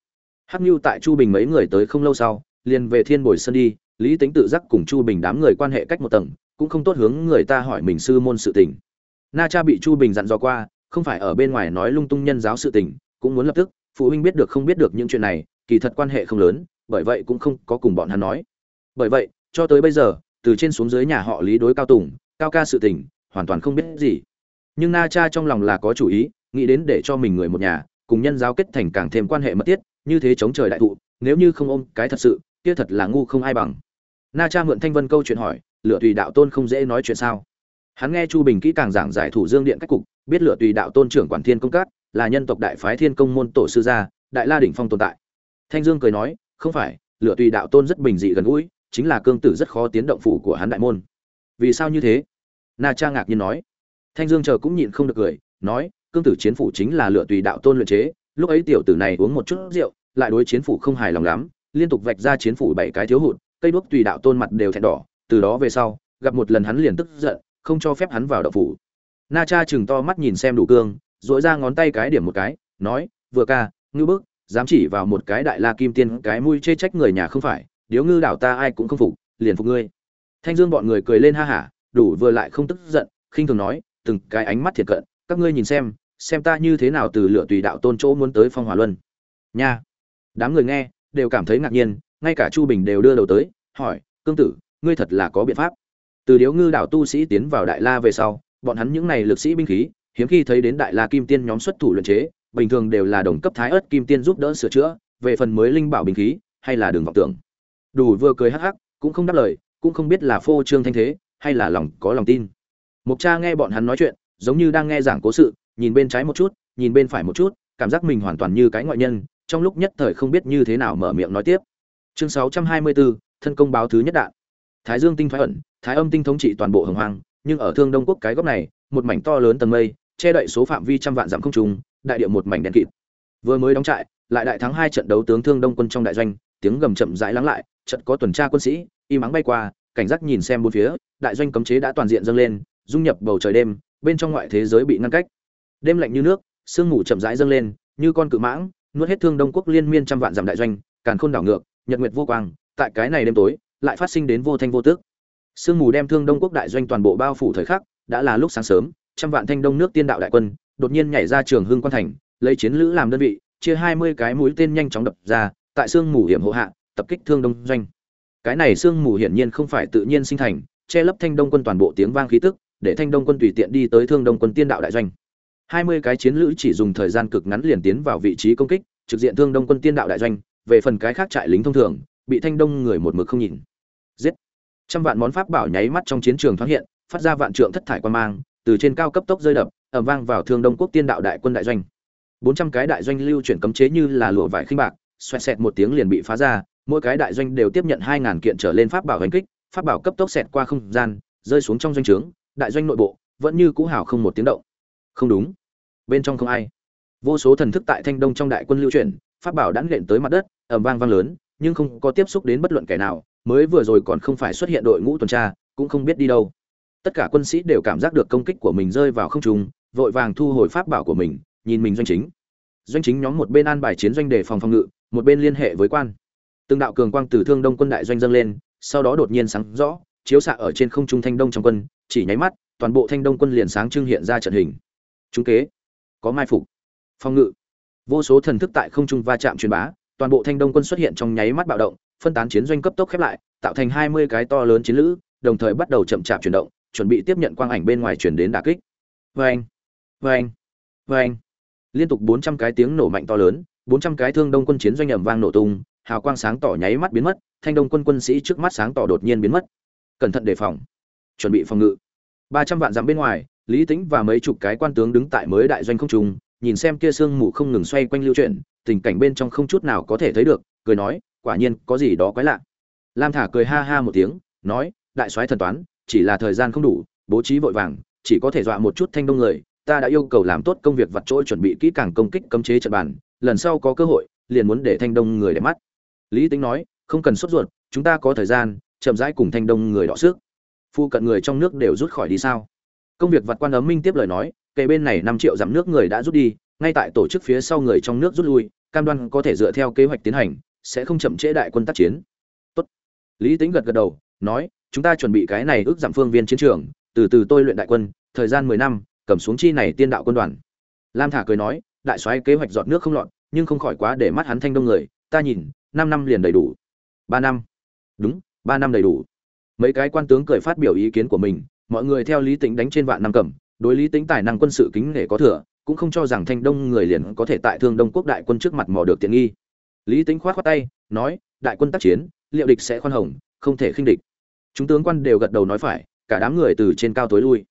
Hắc như tại chu bình mấy người tới không lâu sau, liền về thiên bồi sơn đi, lý tính tự giác cùng chu bình đám người quan hệ cách một tầng, cũng không tốt hướng người ta hỏi mình sư môn sự tình. Na cha bị chu bình dặn dò qua, không phải ở bên ngoài nói lung tung nhân giáo sự tình, cũng muốn lập tức, phụ huynh biết được không biết được những chuyện này, kỳ thật quan hệ không lớn, bởi vậy cũng không có cùng bọn hắn nói. Bởi vậy, cho tới bây giờ, từ trên xuống dưới nhà họ lý đối cao tùng, cao ca sự tình, hoàn toàn không biết gì. Nhưng na cha trong lòng là có chủ ý, nghĩ đến để cho mình người một nhà cùng nhân giáo kết thành càng thêm quan hệ mật thiết, như thế chống trời đại thụ, nếu như không ôm cái thật sự, kia thật là ngu không ai bằng. Na cha mượn thanh vân câu chuyện hỏi lựa tùy đạo tôn không dễ nói chuyện sao? Hắn nghe chu bình kỹ càng giảng giải thủ dương điện cách cục, biết lựa tùy đạo tôn trưởng quản thiên công cát là nhân tộc đại phái thiên công môn tổ sư gia, đại la đỉnh phong tồn tại. Thanh dương cười nói, không phải lựa tùy đạo tôn rất bình dị gần gũi, chính là cương tử rất khó tiến động phủ của hắn đại môn. Vì sao như thế? Na cha ngạc nhiên nói. Thanh dương chờ cũng nhịn không được cười, nói cương tử chiến phủ chính là lựa tùy đạo tôn luyện chế, lúc ấy tiểu tử này uống một chút rượu, lại đối chiến phủ không hài lòng lắm, liên tục vạch ra chiến phủ bảy cái thiếu hụt, cây đuốc tùy đạo tôn mặt đều thẹn đỏ, từ đó về sau, gặp một lần hắn liền tức giận, không cho phép hắn vào đậu phủ. Na cha chừng to mắt nhìn xem đủ cương dội ra ngón tay cái điểm một cái, nói, vừa ca, ngư bức, dám chỉ vào một cái đại la kim tiên, cái mũi chê trách người nhà không phải, điếu ngư đảo ta ai cũng không phục, liền phục ngươi. Thanh dương bọn người cười lên ha hả, đủ vừa lại không tức giận, khinh thường nói, từng cái ánh mắt thiệt cận, các ngươi nhìn xem xem ta như thế nào từ lựa tùy đạo tôn chỗ muốn tới phong hỏa luân. Nha. Đám người nghe, đều cảm thấy ngạc nhiên, ngay cả chu bình đều đưa đầu tới, hỏi, cương tử, ngươi thật là có biện pháp? Từ điếu ngư đảo tu sĩ tiến vào đại la về sau, bọn hắn những này lực sĩ binh khí, hiếm khi thấy đến đại la kim tiên nhóm xuất thủ luyện chế, bình thường đều là đồng cấp thái ớt kim tiên giúp đỡ sửa chữa, về phần mới linh bảo bình khí, hay là đường vọng tưởng. Đủ vừa cười hắc hắc, cũng không đáp lời, cũng không biết là phô trương thanh thế, hay là lòng có lòng tin. Mục cha nghe bọn hắn nói chuyện, giống như đang nghe giảng cố sự nhìn bên trái một chút nhìn bên phải một chút cảm giác mình hoàn toàn như cái ngoại nhân trong lúc nhất thời không biết như thế nào mở miệng nói tiếp. Chương 624, thân công báo thứ nhất đạn. Thái dương tinh thoái ẩn thái âm tinh thống trị toàn bộ hồng hoang nhưng ở thương đông quốc cái góc này một mảnh to lớn tầng mây che đậy số phạm vi trăm vạn dặm không trùng đại địa một mảnh đen kịt. Vừa mới đóng trại lại đại thắng hai trận đấu tướng thương đông quân trong đại doanh tiếng gầm chậm rãi lắng lại trận có tuần tra quân sĩ y mắng bay qua cảnh giác nhìn xem bốn phía đại doanh cấm chế đã toàn diện dâng lên dung nhập bầu trời đêm bên trong ngoại thế giới bị ngăn cách đêm lạnh như nước, sương mù chậm rãi dâng lên, như con cự mãng, nuốt hết thương đông quốc liên miên trăm vạn dặm đại doanh, càn khôn đảo ngược, nhật nguyệt vô quang, tại cái này đêm tối, lại phát sinh đến vô thanh vô tước. Sương mù đem thương đông quốc đại doanh toàn bộ bao phủ thời khắc, đã là lúc sáng sớm, trăm vạn thanh đông nước tiên đạo đại quân, đột nhiên nhảy ra trường hưng quan thành, lấy chiến lữ làm đơn vị, chia hai mươi cái mũi tên nhanh chóng đập ra, tại sương mù hiểm hộ hạ, tập kích thương đông doanh. Cái này sương mù hiển nhiên không phải tự nhiên sinh thành, che lấp thanh đông quân toàn bộ tiếng vang khí tức, để thanh đông quân tùy tiện đi tới thương đông quân tiên đạo đại doanh hai mươi cái chiến lữ chỉ dùng thời gian cực ngắn liền tiến vào vị trí công kích, trực diện thương đông quân tiên đạo đại doanh, về phần cái khác trại lính thông thường, bị thanh đông người một mực không nhìn. Giết! Trăm vạn món pháp bảo nháy mắt trong chiến trường thoáng hiện, phát ra vạn trượng thất thải quan mang, từ trên cao cấp tốc rơi đập ẩm vang vào thương đông quốc tiên đạo đại quân đại doanh. Bốn trăm cái đại doanh lưu chuyển cấm chế như là lụa vải khinh bạc, xoẹt xẹt một tiếng liền bị phá ra, mỗi cái đại doanh đều tiếp nhận hai ngàn kiện trở lên pháp bảo hành kích, pháp bảo cấp tốc xẹt qua không gian, rơi xuống trong doanh trướng, đại doanh nội bộ vẫn như cũ hào không một tiếng động không đúng. Bên trong không ai. Vô số thần thức tại thanh đông trong đại quân lưu chuyển, pháp bảo đã nện tới mặt đất ẩm vang vang lớn, nhưng không có tiếp xúc đến bất luận kẻ nào, mới vừa rồi còn không phải xuất hiện đội ngũ tuần tra, cũng không biết đi đâu. Tất cả quân sĩ đều cảm giác được công kích của mình rơi vào không trung, vội vàng thu hồi pháp bảo của mình, nhìn mình doanh chính. Doanh chính nhóm một bên an bài chiến doanh đề phòng phòng ngự, một bên liên hệ với quan. Từng đạo cường quang từ thương đông quân đại doanh dâng lên, sau đó đột nhiên sáng rõ, chiếu xạ ở trên không trung thanh đông trong quân, chỉ nháy mắt, toàn bộ thanh đông quân liền sáng trưng hiện ra trận hình chúng kế. Có mai phục. Phòng ngự. Vô số thần thức tại không trung va chạm truyền bá, toàn bộ thanh đông quân xuất hiện trong nháy mắt bạo động, phân tán chiến doanh cấp tốc khép lại, tạo thành hai mươi cái to lớn chiến lữ, đồng thời bắt đầu chậm chạp chuyển động, chuẩn bị tiếp nhận quang ảnh bên ngoài chuyển đến đà kích. Vê anh vê anh vê anh liên tục bốn trăm cái tiếng nổ mạnh to lớn, bốn trăm cái thương đông quân chiến doanh ầm vang nổ tung, hào quang sáng tỏ nháy mắt biến mất, thanh đông quân quân sĩ trước mắt sáng tỏ đột nhiên biến mất. Cẩn thận đề phòng. Chuẩn bị phòng ngự. ba trăm vạn dặm bên ngoài lý tính và mấy chục cái quan tướng đứng tại mới đại doanh không trung, nhìn xem kia sương mù không ngừng xoay quanh lưu chuyển, tình cảnh bên trong không chút nào có thể thấy được, cười nói, quả nhiên có gì đó quái lạ. Lam thả cười ha ha một tiếng, nói, đại soái thần toán, chỉ là thời gian không đủ, bố trí vội vàng, chỉ có thể dọa một chút thanh đông người, ta đã yêu cầu làm tốt công việc vặt trỗi chuẩn bị kỹ càng công kích cấm chế trận bàn, lần sau có cơ hội, liền muốn để thanh đông người để mắt. Lý tính nói, không cần sốt ruột, chúng ta có thời gian, chậm rãi cùng thanh đông người đọ sức. Phu cận người trong nước đều rút khỏi đi sao? Công việc vặt quan ấm minh tiếp lời nói, kề bên này năm triệu dặm nước người đã rút đi, ngay tại tổ chức phía sau người trong nước rút lui, cam đoan có thể dựa theo kế hoạch tiến hành, sẽ không chậm trễ đại quân tác chiến. Tốt. lý tính gật gật đầu, nói, chúng ta chuẩn bị cái này ước giảm phương viên chiến trường, từ từ tôi luyện đại quân, thời gian mười năm, cầm xuống chi này tiên đạo quân đoàn. Lam thả cười nói, đại soái kế hoạch dọn nước không lọt, nhưng không khỏi quá để mắt hắn thanh đông người, ta nhìn, năm năm liền đầy đủ. Ba năm. Đúng, ba năm đầy đủ. Mấy cái quan tướng cười phát biểu ý kiến của mình mọi người theo lý tính đánh trên vạn năm cẩm đối lý tính tài năng quân sự kính nể có thừa, cũng không cho rằng thanh đông người liền có thể tại thương đông quốc đại quân trước mặt mò được tiện nghi. Lý tính khoát khoát tay, nói, đại quân tác chiến, liệu địch sẽ khoan hồng, không thể khinh địch. Chúng tướng quan đều gật đầu nói phải, cả đám người từ trên cao tối lui.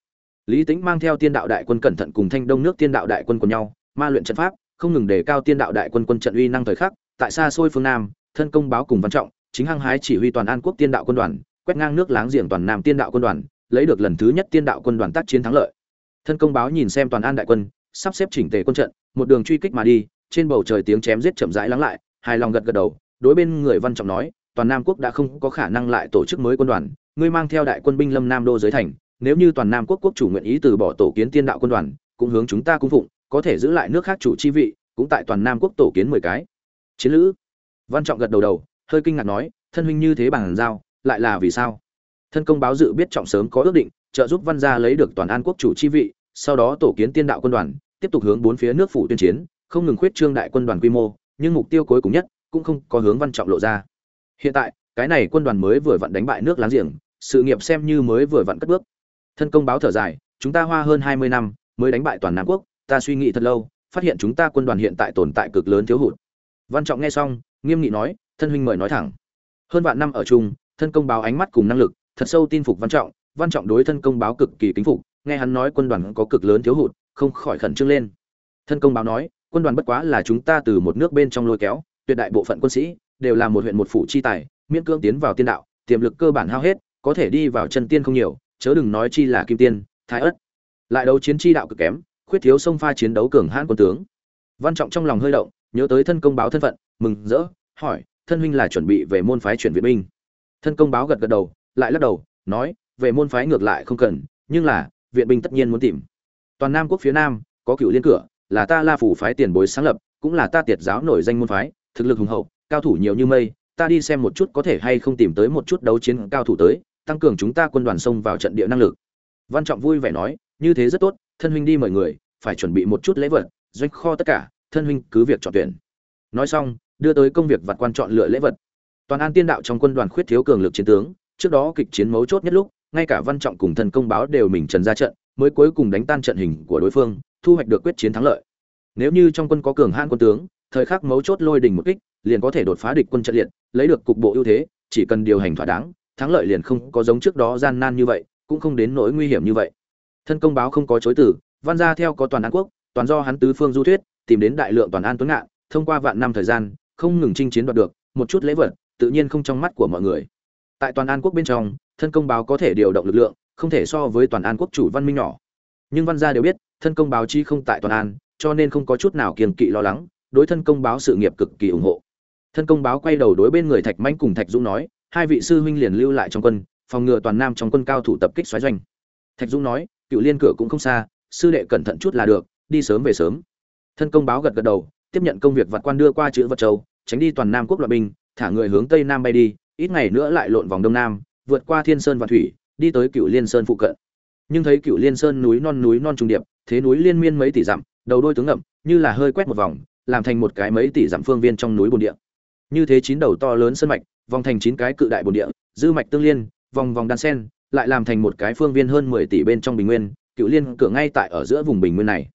Lý tính mang theo tiên đạo đại quân cẩn thận cùng thanh đông nước tiên đạo đại quân của nhau, ma luyện trận pháp, không ngừng đề cao tiên đạo đại quân quân trận uy năng thời khắc, tại xa xôi phương nam, thân công báo cùng văn trọng, chính hăng hái chỉ huy toàn an quốc tiên đạo quân đoàn, quét ngang nước láng giềng toàn nam tiên đạo quân đoàn lấy được lần thứ nhất tiên đạo quân đoàn tác chiến thắng lợi. Thân công báo nhìn xem toàn an đại quân, sắp xếp chỉnh tề quân trận, một đường truy kích mà đi, trên bầu trời tiếng chém giết chậm rãi lắng lại, hài lòng gật gật đầu, đối bên người văn trọng nói, toàn nam quốc đã không có khả năng lại tổ chức mới quân đoàn, ngươi mang theo đại quân binh lâm nam đô giới thành, nếu như toàn nam quốc quốc chủ nguyện ý từ bỏ tổ kiến tiên đạo quân đoàn, cũng hướng chúng ta cung phụng, có thể giữ lại nước khác chủ chi vị, cũng tại toàn nam quốc tổ kiến mười cái. Chiến lữ. Văn trọng gật đầu đầu, hơi kinh ngạc nói, thân huynh như thế bằng giao, lại là vì sao? Thân công báo dự biết trọng sớm có ước định, trợ giúp văn gia lấy được toàn an quốc chủ chi vị, sau đó tổ kiến tiên đạo quân đoàn, tiếp tục hướng bốn phía nước phủ tuyên chiến, không ngừng khuyết trương đại quân đoàn quy mô, nhưng mục tiêu cuối cùng nhất cũng không có hướng văn trọng lộ ra. Hiện tại, cái này quân đoàn mới vừa vặn đánh bại nước láng giềng, sự nghiệp xem như mới vừa vặn cất bước. Thân công báo thở dài, chúng ta hoa hơn hai mươi năm mới đánh bại toàn nam quốc, ta suy nghĩ thật lâu, phát hiện chúng ta quân đoàn hiện tại tồn tại cực lớn thiếu hụt. Văn trọng nghe xong, nghiêm nghị nói, thân huynh mời nói thẳng. Hơn vạn năm ở chung, thân công báo ánh mắt cùng năng lực thật sâu tin phục văn trọng văn trọng đối thân công báo cực kỳ kính phục, nghe hắn nói quân đoàn có cực lớn thiếu hụt, không khỏi khẩn trương lên. Thân công báo nói, quân đoàn bất quá là chúng ta từ một nước bên trong lôi kéo, tuyệt đại bộ phận quân sĩ đều là một huyện một phủ chi tài, miễn cưỡng tiến vào tiên đạo, tiềm lực cơ bản hao hết, có thể đi vào chân tiên không nhiều, chớ đừng nói chi là kim tiên, thái ất lại đấu chiến chi đạo cực kém, khuyết thiếu sông pha chiến đấu cường hãn quân tướng. Văn trọng trong lòng hơi động, nhớ tới thân công báo thân phận, mừng rỡ, hỏi, thân huynh là chuẩn bị về môn phái chuyển viện binh? Thân công báo gật gật đầu lại lắc đầu, nói, về môn phái ngược lại không cần, nhưng là, viện binh tất nhiên muốn tìm. Toàn nam quốc phía nam, có cựu liên cửa, là ta la phủ phái tiền bối sáng lập, cũng là ta tiệt giáo nổi danh môn phái, thực lực hùng hậu, cao thủ nhiều như mây, ta đi xem một chút có thể hay không tìm tới một chút đấu chiến cao thủ tới, tăng cường chúng ta quân đoàn xông vào trận địa năng lực. Văn trọng vui vẻ nói, như thế rất tốt, thân huynh đi mời người, phải chuẩn bị một chút lễ vật, doanh kho tất cả, thân huynh cứ việc chọn tuyển. Nói xong, đưa tới công việc vặt quan chọn lựa lễ vật. Toàn an tiên đạo trong quân đoàn khuyết thiếu cường lực chiến tướng trước đó kịch chiến mấu chốt nhất lúc, ngay cả văn trọng cùng thần công báo đều mình trần ra trận, mới cuối cùng đánh tan trận hình của đối phương, thu hoạch được quyết chiến thắng lợi. Nếu như trong quân có cường hãn quân tướng, thời khắc mấu chốt lôi đình một kích, liền có thể đột phá địch quân trận liệt, lấy được cục bộ ưu thế, chỉ cần điều hành thỏa đáng, thắng lợi liền không có giống trước đó gian nan như vậy, cũng không đến nỗi nguy hiểm như vậy. Thân công báo không có chối từ, văn gia theo có toàn an quốc, toàn do hắn tứ phương du thuyết, tìm đến đại lượng toàn an tuấn ngạn, thông qua vạn năm thời gian, không ngừng chinh chiến đoạt được, một chút lễ vật, tự nhiên không trong mắt của mọi người tại toàn an quốc bên trong, thân công báo có thể điều động lực lượng, không thể so với toàn an quốc chủ văn minh nhỏ. Nhưng văn gia đều biết, thân công báo chi không tại toàn an, cho nên không có chút nào kiềm kỵ lo lắng, đối thân công báo sự nghiệp cực kỳ ủng hộ. Thân công báo quay đầu đối bên người thạch mãnh cùng thạch dũng nói, hai vị sư huynh liền lưu lại trong quân, phòng ngừa toàn nam trong quân cao thủ tập kích xoáy doanh. Thạch dũng nói, cựu liên cửa cũng không xa, sư đệ cẩn thận chút là được, đi sớm về sớm. Thân công báo gật gật đầu, tiếp nhận công việc vặt quan đưa qua chữ vật châu, tránh đi toàn nam quốc loại binh, thả người hướng tây nam bay đi ít ngày nữa lại lộn vòng đông nam, vượt qua thiên sơn và thủy, đi tới cựu liên sơn phụ cận. Nhưng thấy cựu liên sơn núi non núi non trùng điệp, thế núi liên miên mấy tỷ dặm, đầu đôi tướng ngậm, như là hơi quét một vòng, làm thành một cái mấy tỷ dặm phương viên trong núi bồn địa. Như thế chín đầu to lớn sơn mạch, vòng thành chín cái cự đại bồn địa, dư mạch tương liên, vòng vòng đan sen, lại làm thành một cái phương viên hơn mười tỷ bên trong bình nguyên cựu liên cửa ngay tại ở giữa vùng bình nguyên này.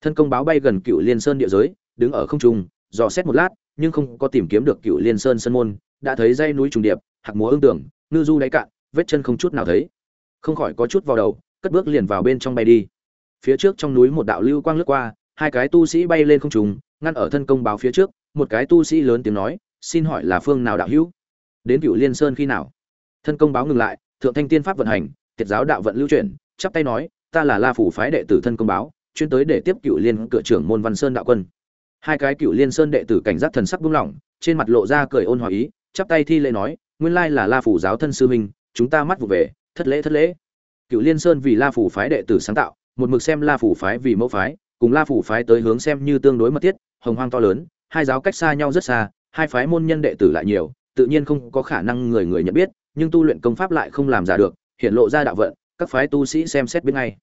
Thân công báo bay gần cựu liên sơn địa giới, đứng ở không trung, dò xét một lát, nhưng không có tìm kiếm được cựu liên sơn sơn môn đã thấy dây núi trùng điệp, hạc múa ương tưởng ngư du đáy cạn, vết chân không chút nào thấy. Không khỏi có chút vào đầu, cất bước liền vào bên trong bay đi. Phía trước trong núi một đạo lưu quang lướt qua, hai cái tu sĩ bay lên không trùng ngăn ở thân công báo phía trước, một cái tu sĩ lớn tiếng nói, xin hỏi là phương nào đạo hữu? Đến cựu liên sơn khi nào? Thân công báo ngừng lại, thượng thanh tiên pháp vận hành, tiệt giáo đạo vận lưu chuyển, chắp tay nói, ta là la phủ phái đệ tử thân công báo, chuyên tới để tiếp cựu liên cửa trưởng môn văn sơn đạo quân. Hai cái cựu liên sơn đệ tử cảnh giác thần sắc buông lỏng, trên mặt lộ ra cười ôn hòa ý chắp tay thi lễ nói, nguyên lai là la phủ giáo thân sư minh chúng ta mắt vụ về, thất lễ thất lễ. Cựu liên sơn vì la phủ phái đệ tử sáng tạo, một mực xem la phủ phái vì mẫu phái, cùng la phủ phái tới hướng xem như tương đối mật thiết, hồng hoang to lớn, hai giáo cách xa nhau rất xa, hai phái môn nhân đệ tử lại nhiều, tự nhiên không có khả năng người người nhận biết, nhưng tu luyện công pháp lại không làm giả được hiện lộ ra đạo vận, các phái tu sĩ xem xét biết ngay.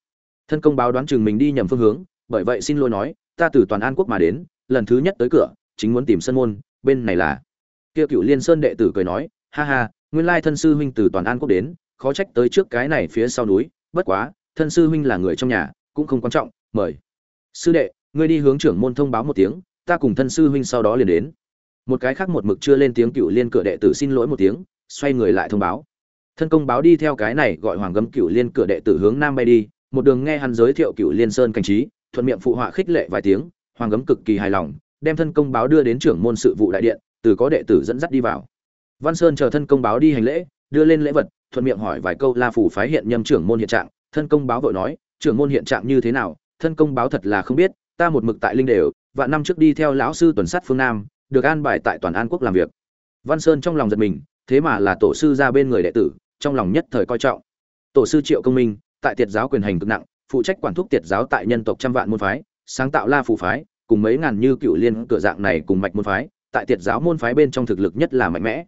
Thân công báo đoán chừng mình đi nhầm phương hướng, bởi vậy xin lỗi nói, ta từ toàn an quốc mà đến, lần thứ nhất tới cửa, chính muốn tìm sân môn, bên này là kia cựu liên sơn đệ tử cười nói, ha ha, nguyên lai thân sư huynh từ toàn an quốc đến, khó trách tới trước cái này phía sau núi, bất quá, thân sư huynh là người trong nhà, cũng không quan trọng, mời. Sư đệ, ngươi đi hướng trưởng môn thông báo một tiếng, ta cùng thân sư huynh sau đó liền đến. Một cái khác một mực chưa lên tiếng cựu liên cửa đệ tử xin lỗi một tiếng, xoay người lại thông báo. Thân công báo đi theo cái này gọi hoàng gấm cựu liên cửa đệ tử hướng nam bay đi, một đường nghe hắn giới thiệu cựu liên sơn cảnh trí, thuận miệng phụ họa khích lệ vài tiếng, hoàng gấm cực kỳ hài lòng, đem thân công báo đưa đến trưởng môn sự vụ đại điện từ có đệ tử dẫn dắt đi vào. Văn sơn chờ thân công báo đi hành lễ, đưa lên lễ vật, thuận miệng hỏi vài câu la phủ phái hiện nhâm trưởng môn hiện trạng. Thân công báo vội nói, trưởng môn hiện trạng như thế nào? Thân công báo thật là không biết, ta một mực tại linh đều và năm trước đi theo lão sư tuần sát phương nam, được an bài tại toàn an quốc làm việc. Văn sơn trong lòng giật mình, thế mà là tổ sư ra bên người đệ tử, trong lòng nhất thời coi trọng. Tổ sư triệu công minh, tại tiệt giáo quyền hành cực nặng, phụ trách quản thúc tiệt giáo tại nhân tộc trăm vạn môn phái, sáng tạo la phủ phái, cùng mấy ngàn như cựu liên cửa dạng này cùng mạch môn phái tại tiệt giáo môn phái bên trong thực lực nhất là mạnh mẽ.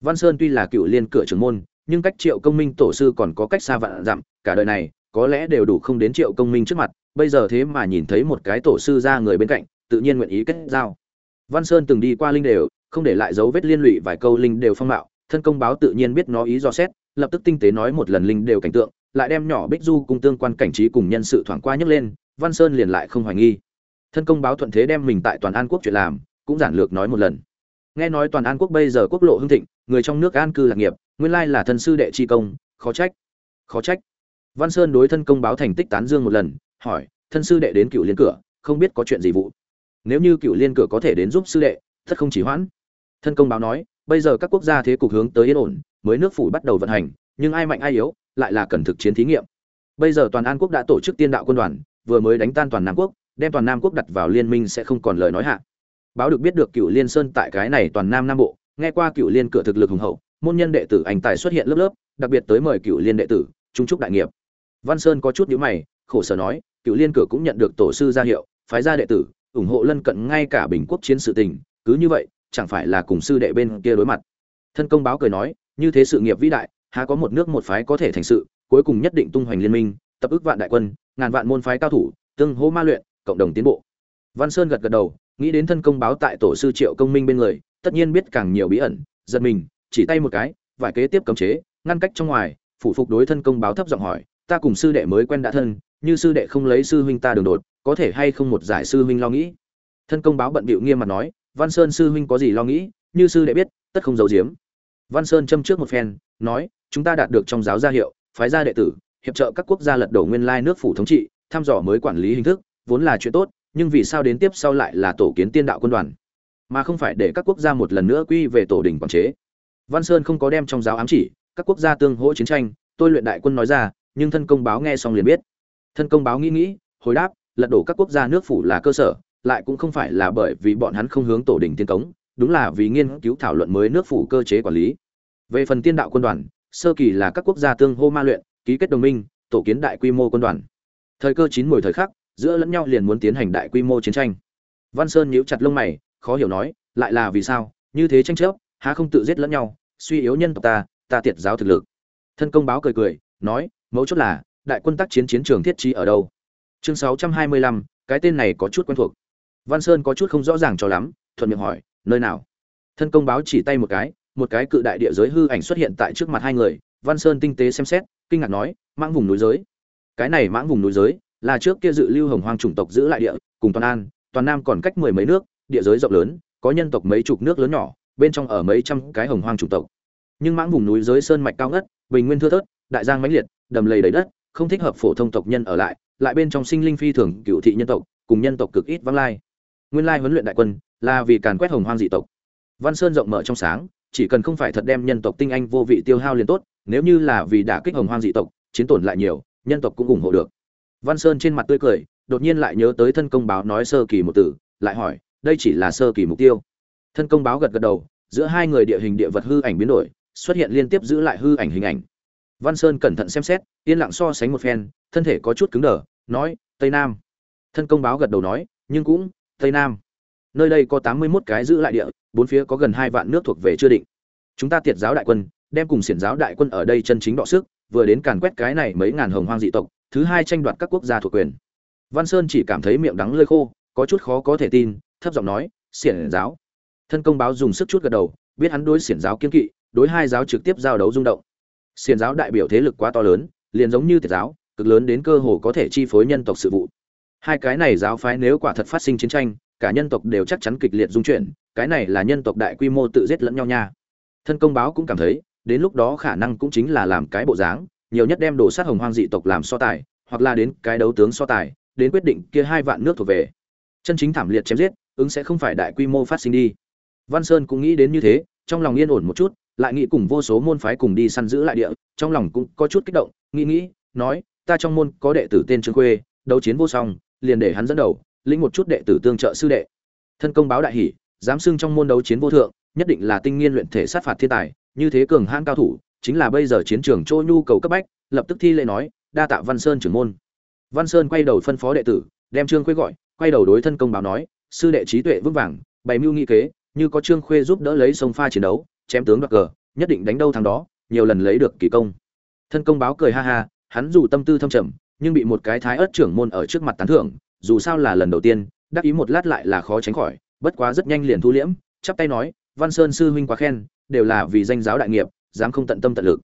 Văn sơn tuy là cựu liên cửa trưởng môn, nhưng cách triệu công minh tổ sư còn có cách xa vạn dặm, cả đời này, có lẽ đều đủ không đến triệu công minh trước mặt, bây giờ thế mà nhìn thấy một cái tổ sư ra người bên cạnh, tự nhiên nguyện ý kết giao. Văn sơn từng đi qua linh đều, không để lại dấu vết liên lụy vài câu linh đều phong mạo, thân công báo tự nhiên biết nó ý do xét, lập tức tinh tế nói một lần linh đều cảnh tượng, lại đem nhỏ bích du cùng tương quan cảnh trí cùng nhân sự thoảng qua nhấc lên, văn sơn liền lại không hoài nghi. Thân công báo thuận thế đem mình tại toàn an quốc chuyện làm cũng giản lược nói một lần. Nghe nói toàn an quốc bây giờ quốc lộ hưng thịnh, người trong nước an cư lạc nghiệp, nguyên lai là thân sư đệ chi công, khó trách khó trách. Văn sơn đối thân công báo thành tích tán dương một lần, hỏi, thân sư đệ đến cựu liên cửa, không biết có chuyện gì vụ? Nếu như cựu liên cửa có thể đến giúp sư đệ, thật không chỉ hoãn. Thân công báo nói, bây giờ các quốc gia thế cục hướng tới yên ổn, mới nước phủ bắt đầu vận hành, nhưng ai mạnh ai yếu, lại là cần thực chiến thí nghiệm. Bây giờ toàn an quốc đã tổ chức tiên đạo quân đoàn, vừa mới đánh tan toàn nam quốc, đem toàn nam quốc đặt vào liên minh sẽ không còn lời nói hạ báo được biết được cựu liên sơn tại cái này toàn nam nam bộ, nghe qua cựu liên cửa thực lực hùng hậu, môn nhân đệ tử anh tài xuất hiện lớp lớp, đặc biệt tới mời cựu liên đệ tử, trung trúc đại nghiệp. Văn sơn có chút nhíu mày, khổ sở nói cựu liên cửa cũng nhận được tổ sư gia hiệu, phái gia đệ tử, ủng hộ lân cận ngay cả bình quốc chiến sự tình, cứ như vậy, chẳng phải là cùng sư đệ bên kia đối mặt. Thân công báo cười nói, như thế sự nghiệp vĩ đại, há có một nước một phái có thể thành sự, cuối cùng nhất định tung hoành liên minh, tập ức vạn đại quân, ngàn vạn môn phái cao thủ, tương hô ma luyện, cộng đồng tiến bộ. Văn sơn gật gật đầu nghĩ đến thân công báo tại tổ sư triệu công minh bên người, tất nhiên biết càng nhiều bí ẩn, giật mình, chỉ tay một cái, vài kế tiếp cấm chế, ngăn cách trong ngoài, phủ phục đối thân công báo thấp giọng hỏi, ta cùng sư đệ mới quen đã thân, như sư đệ không lấy sư huynh ta đường đột, có thể hay không một giải sư huynh lo nghĩ? Thân công báo bận bịu nghiêm mặt nói, văn sơn sư huynh có gì lo nghĩ, như sư đệ biết, tất không giấu giếm. Văn sơn châm trước một phen, nói, chúng ta đạt được trong giáo gia hiệu, phái gia đệ tử, hiệp trợ các quốc gia lật đổ nguyên lai nước phủ thống trị, thăm dò mới quản lý hình thức, vốn là chuyện tốt nhưng vì sao đến tiếp sau lại là tổ kiến tiên đạo quân đoàn? Mà không phải để các quốc gia một lần nữa quy về tổ đình quản chế. Văn sơn không có đem trong giáo ám chỉ, các quốc gia tương hỗ chiến tranh, tôi luyện đại quân nói ra, nhưng thân công báo nghe xong liền biết. Thân công báo nghĩ nghĩ, hồi đáp, lật đổ các quốc gia nước phủ là cơ sở, lại cũng không phải là bởi vì bọn hắn không hướng tổ đình tiên cống, đúng là vì nghiên cứu thảo luận mới nước phủ cơ chế quản lý. Về phần tiên đạo quân đoàn, sơ kỳ là các quốc gia tương hô ma luyện, ký kết đồng minh, tổ kiến đại quy mô quân đoàn. Thời cơ chín mùi thời khắc giữa lẫn nhau liền muốn tiến hành đại quy mô chiến tranh. Văn sơn nhíu chặt lông mày, khó hiểu nói, lại là vì sao? Như thế tranh chấp, há không tự giết lẫn nhau? Suy yếu nhân tộc ta ta tiệt giáo thực lực. Thân công báo cười cười, nói, mấu chốt là, đại quân tác chiến chiến trường thiết trí ở đâu? Chương sáu trăm hai mươi lăm, cái tên này có chút quen thuộc. Văn sơn có chút không rõ ràng cho lắm, thuận miệng hỏi, nơi nào? Thân công báo chỉ tay một cái một cái cự đại địa giới hư ảnh xuất hiện tại trước mặt hai người. Văn sơn tinh tế xem xét, kinh ngạc nói, mãng vùng núi giới. Cái này mãng vùng núi giới là trước kia dự lưu hồng hoang chủng tộc giữ lại địa, cùng toàn an, toàn nam còn cách mười mấy nước, địa giới rộng lớn, có nhân tộc mấy chục nước lớn nhỏ, bên trong ở mấy trăm cái hồng hoang chủng tộc. Nhưng mãng vùng núi giới sơn mạch cao ngất, bình nguyên thưa thớt, đại giang mãnh liệt, đầm lầy đầy đất, không thích hợp phổ thông tộc nhân ở lại lại bên trong sinh linh phi thường cựu thị nhân tộc, cùng nhân tộc cực ít vắng lai. Nguyên lai huấn luyện đại quân là vì càn quét hồng hoang dị tộc. Văn sơn rộng mở trong sáng, chỉ cần không phải thật đem nhân tộc tinh anh vô vị tiêu hao liền tốt, nếu như là vì đả kích hồng hoang dị tộc, chiến tổn lại nhiều, nhân tộc cũng ủng hộ được văn sơn trên mặt tươi cười, đột nhiên lại nhớ tới thân công báo nói sơ kỳ một tử, lại hỏi, đây chỉ là sơ kỳ mục tiêu. Thân công báo gật gật đầu, giữa hai người địa hình địa vật hư ảnh biến đổi, xuất hiện liên tiếp giữ lại hư ảnh hình ảnh. Văn sơn cẩn thận xem xét, yên lặng so sánh một phen, thân thể có chút cứng đờ, nói, tây nam. Thân công báo gật đầu nói, nhưng cũng, tây nam. Nơi đây có tám mươi 81 cái giữ lại địa, bốn phía có gần hai vạn nước thuộc về chưa định. Chúng ta tiệt giáo đại quân, đem cùng xiển giáo đại quân ở đây chân chính đọ sức, vừa đến càn quét cái này mấy ngàn hồng hoang dị tộc thứ hai tranh đoạt các quốc gia thuộc quyền. Văn sơn chỉ cảm thấy miệng đắng lơi khô, có chút khó có thể tin, thấp giọng nói, xiển giáo. Thân công báo dùng sức chút gật đầu, biết hắn đối xiển giáo kiên kỵ, đối hai giáo trực tiếp giao đấu rung động. Xiển giáo đại biểu thế lực quá to lớn, liền giống như tiệt giáo, cực lớn đến cơ hồ có thể chi phối nhân tộc sự vụ. Hai cái này giáo phái nếu quả thật phát sinh chiến tranh, cả nhân tộc đều chắc chắn kịch liệt dung chuyển, cái này là nhân tộc đại quy mô tự giết lẫn nhau nha. Thân công báo cũng cảm thấy, đến lúc đó khả năng cũng chính là làm cái bộ dáng nhiều nhất đem đồ sát hồng hoang dị tộc làm so tài, hoặc là đến cái đấu tướng so tài, đến quyết định kia hai vạn nước thuộc về. Chân chính thảm liệt chém giết, ứng sẽ không phải đại quy mô phát sinh đi. Văn sơn cũng nghĩ đến như thế, trong lòng yên ổn một chút, lại nghĩ cùng vô số môn phái cùng đi săn giữ lại địa, trong lòng cũng có chút kích động, nghĩ nghĩ, nói, ta trong môn có đệ tử tên trương khuê, đấu chiến vô song, liền để hắn dẫn đầu, lĩnh một chút đệ tử tương trợ sư đệ. Thân công báo đại hỷ, dám xưng trong môn đấu chiến vô thượng, nhất định là tinh nghiên luyện thể sát phạt thiên tài, như thế cường hãn cao thủ chính là bây giờ chiến trường chỗ nhu cầu cấp bách, lập tức thi lễ nói, đa tạ văn sơn trưởng môn. Văn sơn quay đầu phân phó đệ tử, đem trương khuê gọi, quay đầu đối thân công báo nói, sư đệ trí tuệ vững vàng, bày mưu nghị kế, như có trương khuê giúp đỡ lấy sông pha chiến đấu, chém tướng đoạt cờ, nhất định đánh đâu thắng đó, nhiều lần lấy được kỳ công. Thân công báo cười ha ha, hắn dù tâm tư thâm trầm, nhưng bị một cái thái ớt trưởng môn ở trước mặt tán thưởng, dù sao là lần đầu tiên, đắc ý một lát lại là khó tránh khỏi, bất quá rất nhanh liền thu liễm, chắp tay nói, văn sơn sư huynh quá khen, đều là vì danh giáo đại nghiệp dám không tận tâm tận lực.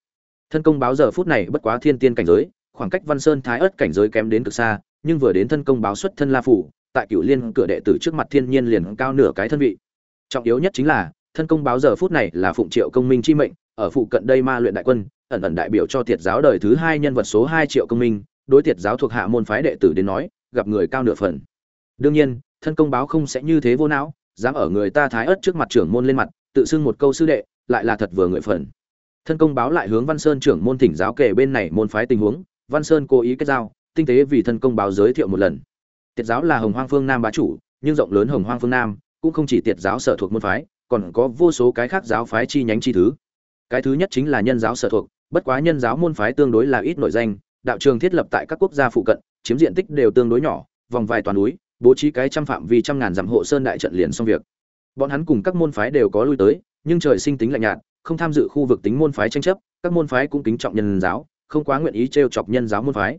Thân công báo giờ phút này bất quá thiên tiên cảnh giới, khoảng cách văn sơn thái ớt cảnh giới kém đến cực xa, nhưng vừa đến thân công báo xuất thân la phủ, tại cựu liên cửa đệ tử trước mặt thiên nhiên liền cao nửa cái thân vị. Trọng yếu nhất chính là, thân công báo giờ phút này là phụng triệu công minh chi mệnh, ở phụ cận đây ma luyện đại quân, ẩn ẩn đại biểu cho tiệt giáo đời thứ hai nhân vật số hai triệu công minh, đối tiệt giáo thuộc hạ môn phái đệ tử đến nói, gặp người cao nửa phần. Đương nhiên, thân công báo không sẽ như thế vô não, dám ở người ta thái ớt trước mặt trưởng môn lên mặt, tự xưng một câu sư đệ, lại là thật vừa người phần thân công báo lại hướng văn sơn trưởng môn thỉnh giáo kể bên này môn phái tình huống, văn sơn cố ý kết giao, tinh tế vì thân công báo giới thiệu một lần. Tiệt giáo là hồng hoang phương nam bá chủ, nhưng rộng lớn hồng hoang phương nam, cũng không chỉ tiệt giáo sở thuộc môn phái, còn có vô số cái khác giáo phái chi nhánh chi thứ. Cái thứ nhất chính là nhân giáo sở thuộc, bất quá nhân giáo môn phái tương đối là ít nội danh, đạo trường thiết lập tại các quốc gia phụ cận, chiếm diện tích đều tương đối nhỏ, vòng vài toàn núi, bố trí cái trăm phạm vi trăm ngàn dặm hộ sơn đại trận liền xong việc. Bọn hắn cùng các môn phái đều có lui tới, nhưng trời sinh tính lạnh nhạt không tham dự khu vực tính môn phái tranh chấp, các môn phái cũng kính trọng nhân giáo, không quá nguyện ý trêu chọc nhân giáo môn phái.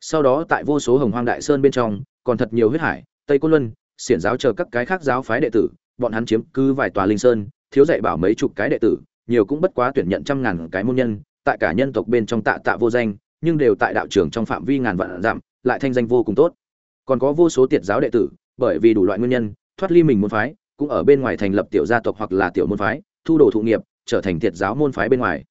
Sau đó tại vô số hồng hoang đại sơn bên trong, còn thật nhiều huyết hải, tây côn luân, xiển giáo chờ các cái khác giáo phái đệ tử, bọn hắn chiếm cứ vài tòa linh sơn, thiếu dạy bảo mấy chục cái đệ tử, nhiều cũng bất quá tuyển nhận trăm ngàn cái môn nhân, tại cả nhân tộc bên trong tạ tạ vô danh, nhưng đều tại đạo trường trong phạm vi ngàn vạn dặm, lại thanh danh vô cùng tốt. Còn có vô số tiệt giáo đệ tử, bởi vì đủ loại nguyên nhân, thoát ly mình môn phái, cũng ở bên ngoài thành lập tiểu gia tộc hoặc là tiểu môn phái, thu đồ thụ nghiệp trở thành thiệt giáo môn phái bên ngoài.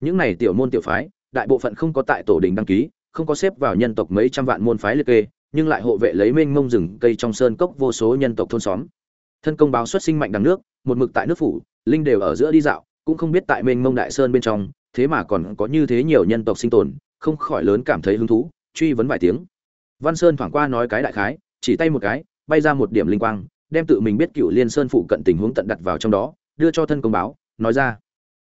Những này tiểu môn tiểu phái, đại bộ phận không có tại tổ đình đăng ký, không có xếp vào nhân tộc mấy trăm vạn môn phái liệt kê, nhưng lại hộ vệ lấy mênh mông rừng cây trong sơn cốc vô số nhân tộc thôn xóm. Thân công báo xuất sinh mạnh đằng nước, một mực tại nước phủ, linh đều ở giữa đi dạo, cũng không biết tại mênh mông đại sơn bên trong, thế mà còn có như thế nhiều nhân tộc sinh tồn, không khỏi lớn cảm thấy hứng thú, truy vấn vài tiếng. Văn sơn thoảng qua nói cái đại khái, chỉ tay một cái, bay ra một điểm linh quang, đem tự mình biết cựu liên sơn phụ cận tình huống tận đặt vào trong đó, đưa cho thân công báo nói ra.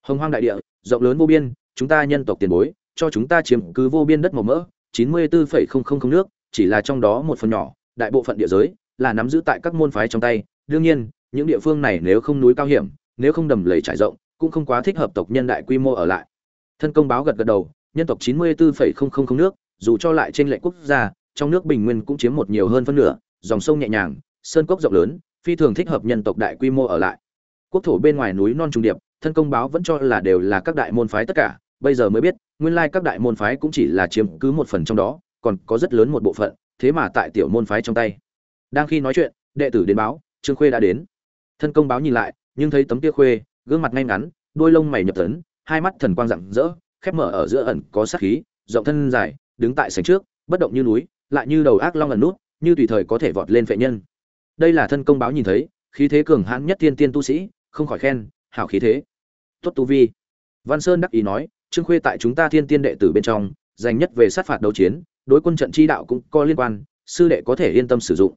Hồng hoang đại địa rộng lớn vô biên chúng ta nhân tộc tiền bối cho chúng ta chiếm cứ vô biên đất màu mỡ chín mươi bốn nước chỉ là trong đó một phần nhỏ đại bộ phận địa giới là nắm giữ tại các môn phái trong tay. Đương nhiên những địa phương này nếu không núi cao hiểm nếu không đầm lầy trải rộng cũng không quá thích hợp tộc nhân đại quy mô ở lại. Thân công báo gật gật đầu nhân tộc chín mươi 94,000 nước dù cho lại trên lệ quốc gia trong nước bình nguyên cũng chiếm một nhiều hơn phân nửa dòng sông nhẹ nhàng sơn cốc rộng lớn phi thường thích hợp nhân tộc đại quy mô ở lại quốc thổ bên ngoài núi non trùng điệp, thân công báo vẫn cho là đều là các đại môn phái tất cả, bây giờ mới biết, nguyên lai các đại môn phái cũng chỉ là chiếm cứ một phần trong đó, còn có rất lớn một bộ phận, thế mà tại tiểu môn phái trong tay. Đang khi nói chuyện, đệ tử đến báo, trương khuê đã đến. Thân công báo nhìn lại, nhưng thấy tấm kia khuê, gương mặt ngay ngắn, đôi lông mày nhập tấn, hai mắt thần quang rạng rỡ, khép mở ở giữa ẩn có sát khí, rộng thân dài, đứng tại sảnh trước, bất động như núi, lại như đầu ác long ẩn nút, như tùy thời có thể vọt lên phệ nhân. Đây là thân công báo nhìn thấy, khí thế cường hãn nhất tiên tiên tu sĩ không khỏi khen, hảo khí thế. Tốt tu vi. Văn sơn đắc ý nói, trương khuê tại chúng ta thiên tiên đệ tử bên trong, dành nhất về sát phạt đấu chiến, đối quân trận chi đạo cũng có liên quan, sư đệ có thể yên tâm sử dụng.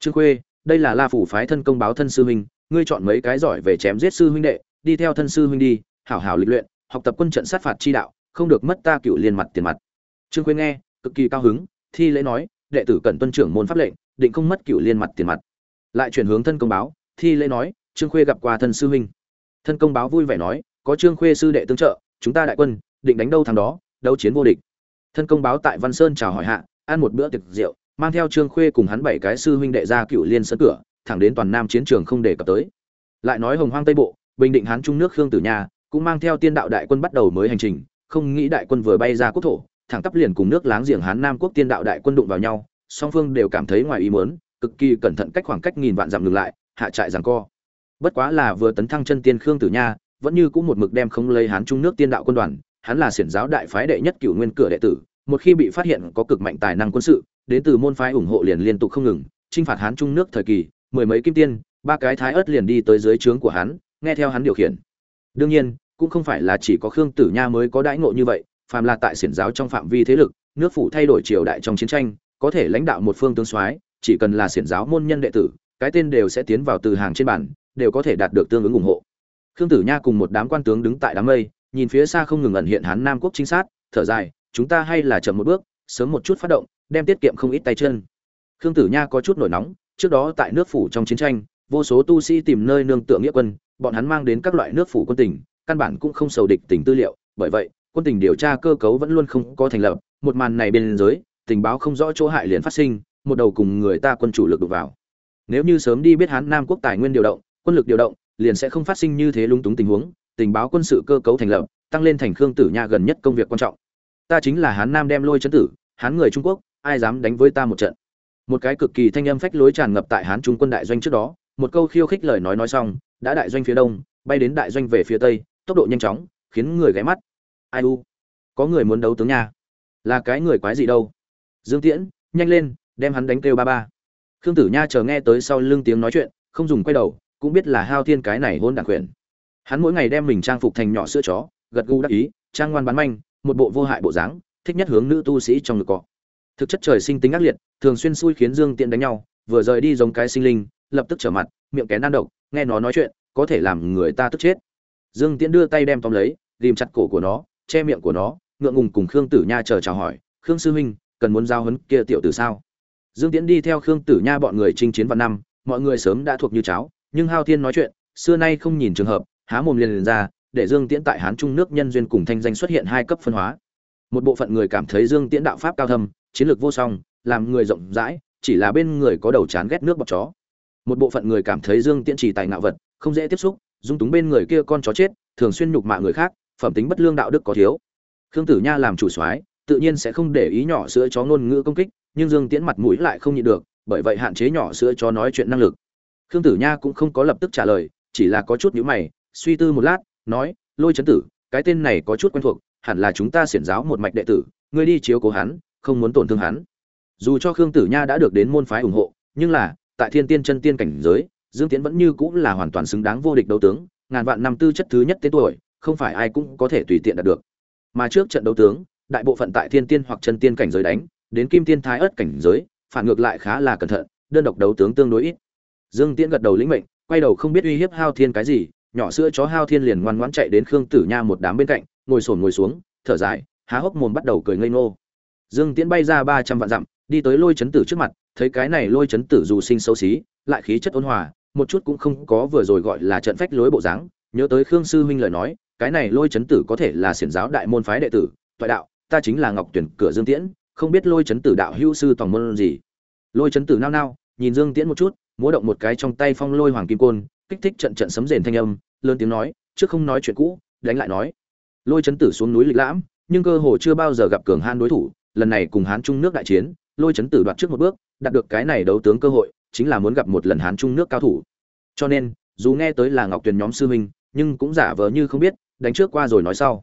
Trương khuê, đây là la phủ phái thân công báo thân sư huynh, ngươi chọn mấy cái giỏi về chém giết sư huynh đệ, đi theo thân sư huynh đi, hảo hảo lịch luyện, học tập quân trận sát phạt chi đạo, không được mất ta cựu liên mặt tiền mặt. Trương khuê nghe, cực kỳ cao hứng, thi lễ nói, đệ tử cần tuân trưởng môn pháp lệnh, định không mất cựu liên mặt tiền mặt. Lại chuyển hướng thân công báo, thi lễ nói trương khuê gặp qua thân sư huynh. Thân công báo vui vẻ nói, có trương khuê sư đệ tương trợ, chúng ta đại quân, định đánh đâu thằng đó, đấu chiến vô địch. Thân công báo tại văn sơn chào hỏi hạ, ăn một bữa tiệc rượu, mang theo trương khuê cùng hắn bảy cái sư huynh đệ ra cựu liên sân cửa, thẳng đến toàn nam chiến trường không để cập tới. Lại nói hồng hoang tây bộ, bình định hán trung nước khương tử nha, cũng mang theo tiên đạo đại quân bắt đầu mới hành trình, không nghĩ đại quân vừa bay ra quốc thổ, thẳng tắp liền cùng nước láng giềng hán nam quốc tiên đạo đại quân đụng vào nhau, song phương đều cảm thấy ngoài ý muốn, cực kỳ cẩn thận cách khoảng cách nghìn vạn dặm ngừng lại, hạ trại giằng co bất quá là vừa tấn thăng chân tiên khương tử nha, vẫn như cũng một mực đem không lấy hán trung nước tiên đạo quân đoàn, hắn là xiển giáo đại phái đệ nhất cửu nguyên cửa đệ tử, một khi bị phát hiện có cực mạnh tài năng quân sự, đến từ môn phái ủng hộ liền liên tục không ngừng, chinh phạt hán trung nước thời kỳ, mười mấy kim tiên, ba cái thái ớt liền đi tới dưới trướng của hắn, nghe theo hắn điều khiển. Đương nhiên, cũng không phải là chỉ có khương tử nha mới có đãi ngộ như vậy, phàm là tại xiển giáo trong phạm vi thế lực, nước phủ thay đổi triều đại trong chiến tranh, có thể lãnh đạo một phương tướng soái, chỉ cần là xiển giáo môn nhân đệ tử, cái tên đều sẽ tiến vào từ hàng trên bản đều có thể đạt được tương ứng ủng hộ. Khương tử nha cùng một đám quan tướng đứng tại đám mây, nhìn phía xa không ngừng ẩn hiện hán nam quốc chính sát, thở dài, chúng ta hay là chậm một bước, sớm một chút phát động, đem tiết kiệm không ít tay chân. Khương tử nha có chút nổi nóng, trước đó tại nước phủ trong chiến tranh, vô số tu sĩ tìm nơi nương tựa nghĩa quân, bọn hắn mang đến các loại nước phủ quân tình, căn bản cũng không sầu địch tình tư liệu, bởi vậy, quân tình điều tra cơ cấu vẫn luôn không có thành lập, một màn này bên dưới, tình báo không rõ chỗ hại liền phát sinh, một đầu cùng người ta quân chủ lực đục vào. Nếu như sớm đi biết hán nam quốc tài nguyên điều động quân lực điều động, liền sẽ không phát sinh như thế lung túng tình huống, tình báo quân sự cơ cấu thành lập, tăng lên thành khương tử nha gần nhất công việc quan trọng. Ta chính là hán nam đem lôi chấn tử, hán người trung quốc, ai dám đánh với ta một trận? Một cái cực kỳ thanh âm phách lối tràn ngập tại hán trung quân đại doanh trước đó, một câu khiêu khích lời nói nói xong, đã đại doanh phía đông, bay đến đại doanh về phía tây, tốc độ nhanh chóng, khiến người ghé mắt. Ai u? Có người muốn đấu tướng nha. Là cái người quái gì đâu? Dương tiễn, nhanh lên, đem hắn đánh kêu ba ba. Khương tử nha chờ nghe tới sau lưng tiếng nói chuyện, không dùng quay đầu cũng biết là hao thiên cái này hôn đặc quyền. Hắn mỗi ngày đem mình trang phục thành nhỏ sữa chó, gật gù đắc ý, trang ngoan bán manh, một bộ vô hại bộ dáng, thích nhất hướng nữ tu sĩ trong ngực cọ. Thực chất trời sinh tính ác liệt, thường xuyên xui khiến dương tiễn đánh nhau, vừa rời đi giống cái sinh linh, lập tức trở mặt, miệng kén ăn độc, nghe nó nói chuyện, có thể làm người ta tức chết. Dương tiễn đưa tay đem tóm lấy ghìm chặt cổ của nó, che miệng của nó, ngượng ngùng cùng khương tử nha chờ chào hỏi, khương sư huynh, cần muốn giao hấn kia tiểu tử sao? Dương tiễn đi theo khương tử nha bọn người chinh chiến vạn năm, mọi người sớm đã thuộc như cháo nhưng hao thiên nói chuyện xưa nay không nhìn trường hợp há mồm liền, liền ra để dương tiễn tại hán trung nước nhân duyên cùng thanh danh xuất hiện hai cấp phân hóa. Một bộ phận người cảm thấy dương tiễn đạo pháp cao thâm chiến lược vô song làm người rộng rãi chỉ là bên người có đầu chán ghét nước bọt chó. Một bộ phận người cảm thấy dương tiễn chỉ tài ngạo vật không dễ tiếp xúc dung túng bên người kia con chó chết thường xuyên nhục mạ người khác phẩm tính bất lương đạo đức có thiếu. Khương tử nha làm chủ soái tự nhiên sẽ không để ý nhỏ sữa chó ngôn ngữ công kích nhưng dương tiễn mặt mũi lại không nhịn được bởi vậy hạn chế nhỏ sữa chó nói chuyện năng lực khương tử nha cũng không có lập tức trả lời, chỉ là có chút nhíu mày, suy tư một lát, nói, lôi chấn tử, cái tên này có chút quen thuộc, hẳn là chúng ta xiển giáo một mạch đệ tử, ngươi đi chiếu cố hắn, không muốn tổn thương hắn. Dù cho khương tử nha đã được đến môn phái ủng hộ, nhưng là, tại thiên tiên chân tiên cảnh giới, dương Tiến vẫn như cũng là hoàn toàn xứng đáng vô địch đấu tướng, ngàn vạn năm tư chất thứ nhất tên tuổi, không phải ai cũng có thể tùy tiện đạt được. Mà trước trận đấu tướng, đại bộ phận tại thiên tiên hoặc chân tiên cảnh giới đánh, đến kim tiên thái ớt cảnh giới, phản ngược lại khá là cẩn thận, đơn độc đấu tướng tương đối ít dương tiễn gật đầu lĩnh mệnh, quay đầu không biết uy hiếp hao thiên cái gì, nhỏ sữa chó hao thiên liền ngoan ngoãn chạy đến khương tử nha một đám bên cạnh, ngồi sồn ngồi xuống, thở dài, há hốc mồm bắt đầu cười ngây ngô. Dương tiễn bay ra ba trăm vạn dặm, đi tới lôi chấn tử trước mặt, thấy cái này lôi chấn tử dù sinh xấu xí, lại khí chất ôn hòa, một chút cũng không có vừa rồi gọi là trận phách lối bộ dáng, nhớ tới khương sư huynh lời nói, cái này lôi chấn tử có thể là xiển giáo đại môn phái đệ tử, toại đạo, ta chính là ngọc tuyển, cửa dương tiễn, không biết lôi chấn tử đạo hữu sư tòng môn gì. Lôi chấn tử nao nao, nhìn dương tiễn một chút múa động một cái trong tay phong lôi hoàng kim côn, kích thích trận trận sấm rền thanh âm, lớn tiếng nói, trước không nói chuyện cũ, đánh lại nói. Lôi chấn tử xuống núi lịch lãm, nhưng cơ hồ chưa bao giờ gặp cường han đối thủ, lần này cùng hán trung nước đại chiến, lôi chấn tử đoạt trước một bước, đạt được cái này đấu tướng cơ hội, chính là muốn gặp một lần hán trung nước cao thủ. Cho nên, dù nghe tới là ngọc tuyền nhóm sư huynh, nhưng cũng giả vờ như không biết, đánh trước qua rồi nói sau.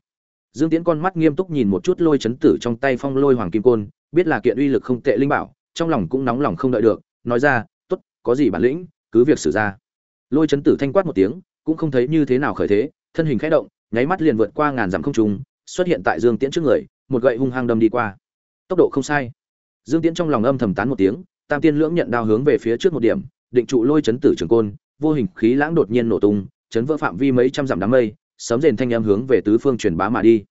Dương tiễn con mắt nghiêm túc nhìn một chút lôi chấn tử trong tay phong lôi hoàng kim côn, biết là kiện uy lực không tệ linh bảo, trong lòng cũng nóng lòng không đợi được, nói ra có gì bản lĩnh, cứ việc xử ra. Lôi chấn tử thanh quát một tiếng, cũng không thấy như thế nào khởi thế, thân hình khẽ động, nháy mắt liền vượt qua ngàn dặm không trung, xuất hiện tại dương tiễn trước người, một gậy hung hăng đâm đi qua. Tốc độ không sai. Dương tiễn trong lòng âm thầm tán một tiếng, tam tiên lưỡng nhận đao hướng về phía trước một điểm, định trụ lôi chấn tử trường côn, vô hình khí lãng đột nhiên nổ tung, chấn vỡ phạm vi mấy trăm dặm đám mây, sấm rền thanh âm hướng về tứ phương truyền bá mà đi.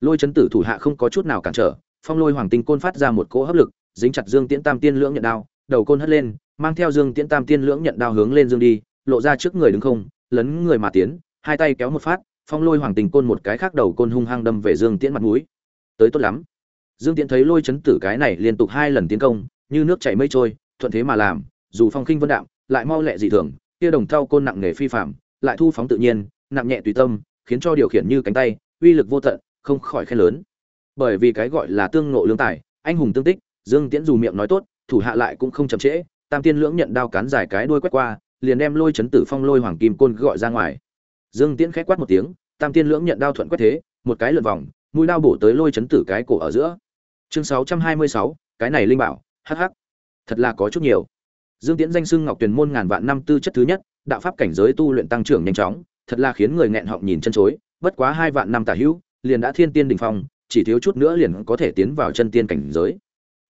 Lôi chấn tử thủ hạ không có chút nào cản trở, phong lôi hoàng tinh côn phát ra một cỗ hấp lực, dính chặt dương tiễn tam tiên lưỡng nhận đao đầu côn hất lên, mang theo dương tiễn tam tiên lưỡng nhận đao hướng lên dương đi, lộ ra trước người đứng không, lấn người mà tiến, hai tay kéo một phát, phong lôi hoàng tình côn một cái khác đầu côn hung hăng đâm về dương tiễn mặt mũi. Tới tốt lắm. Dương tiễn thấy lôi chấn tử cái này liên tục hai lần tiến công, như nước chảy mây trôi, thuận thế mà làm, dù phong khinh vân đạm, lại mau lẹ dị thường, kia đồng thau côn nặng nghề phi phạm, lại thu phóng tự nhiên, nặng nhẹ tùy tâm, khiến cho điều khiển như cánh tay, uy lực vô tận, không khỏi khen lớn. Bởi vì cái gọi là tương ngộ lương tài, anh hùng tương tích, dương tiễn dù miệng nói tốt thủ hạ lại cũng không chậm trễ, tam tiên lưỡng nhận đao cán dài cái đuôi quét qua, liền đem lôi chấn tử phong lôi hoàng kim côn gọi ra ngoài. Dương tiễn khẽ quát một tiếng, tam tiên lưỡng nhận đao thuận quét thế, một cái lượn vòng, mũi đao bổ tới lôi chấn tử cái cổ ở giữa. Chương sáu trăm hai mươi sáu, cái này linh bảo hh thật là có chút nhiều. Dương tiễn danh xưng ngọc tuyền môn ngàn vạn năm tư chất thứ nhất, đạo pháp cảnh giới tu luyện tăng trưởng nhanh chóng, thật là khiến người nghẹn họng nhìn chân chối, bất quá hai vạn năm tả hữu, liền đã thiên tiên đỉnh phong, chỉ thiếu chút nữa liền có thể tiến vào chân tiên cảnh giới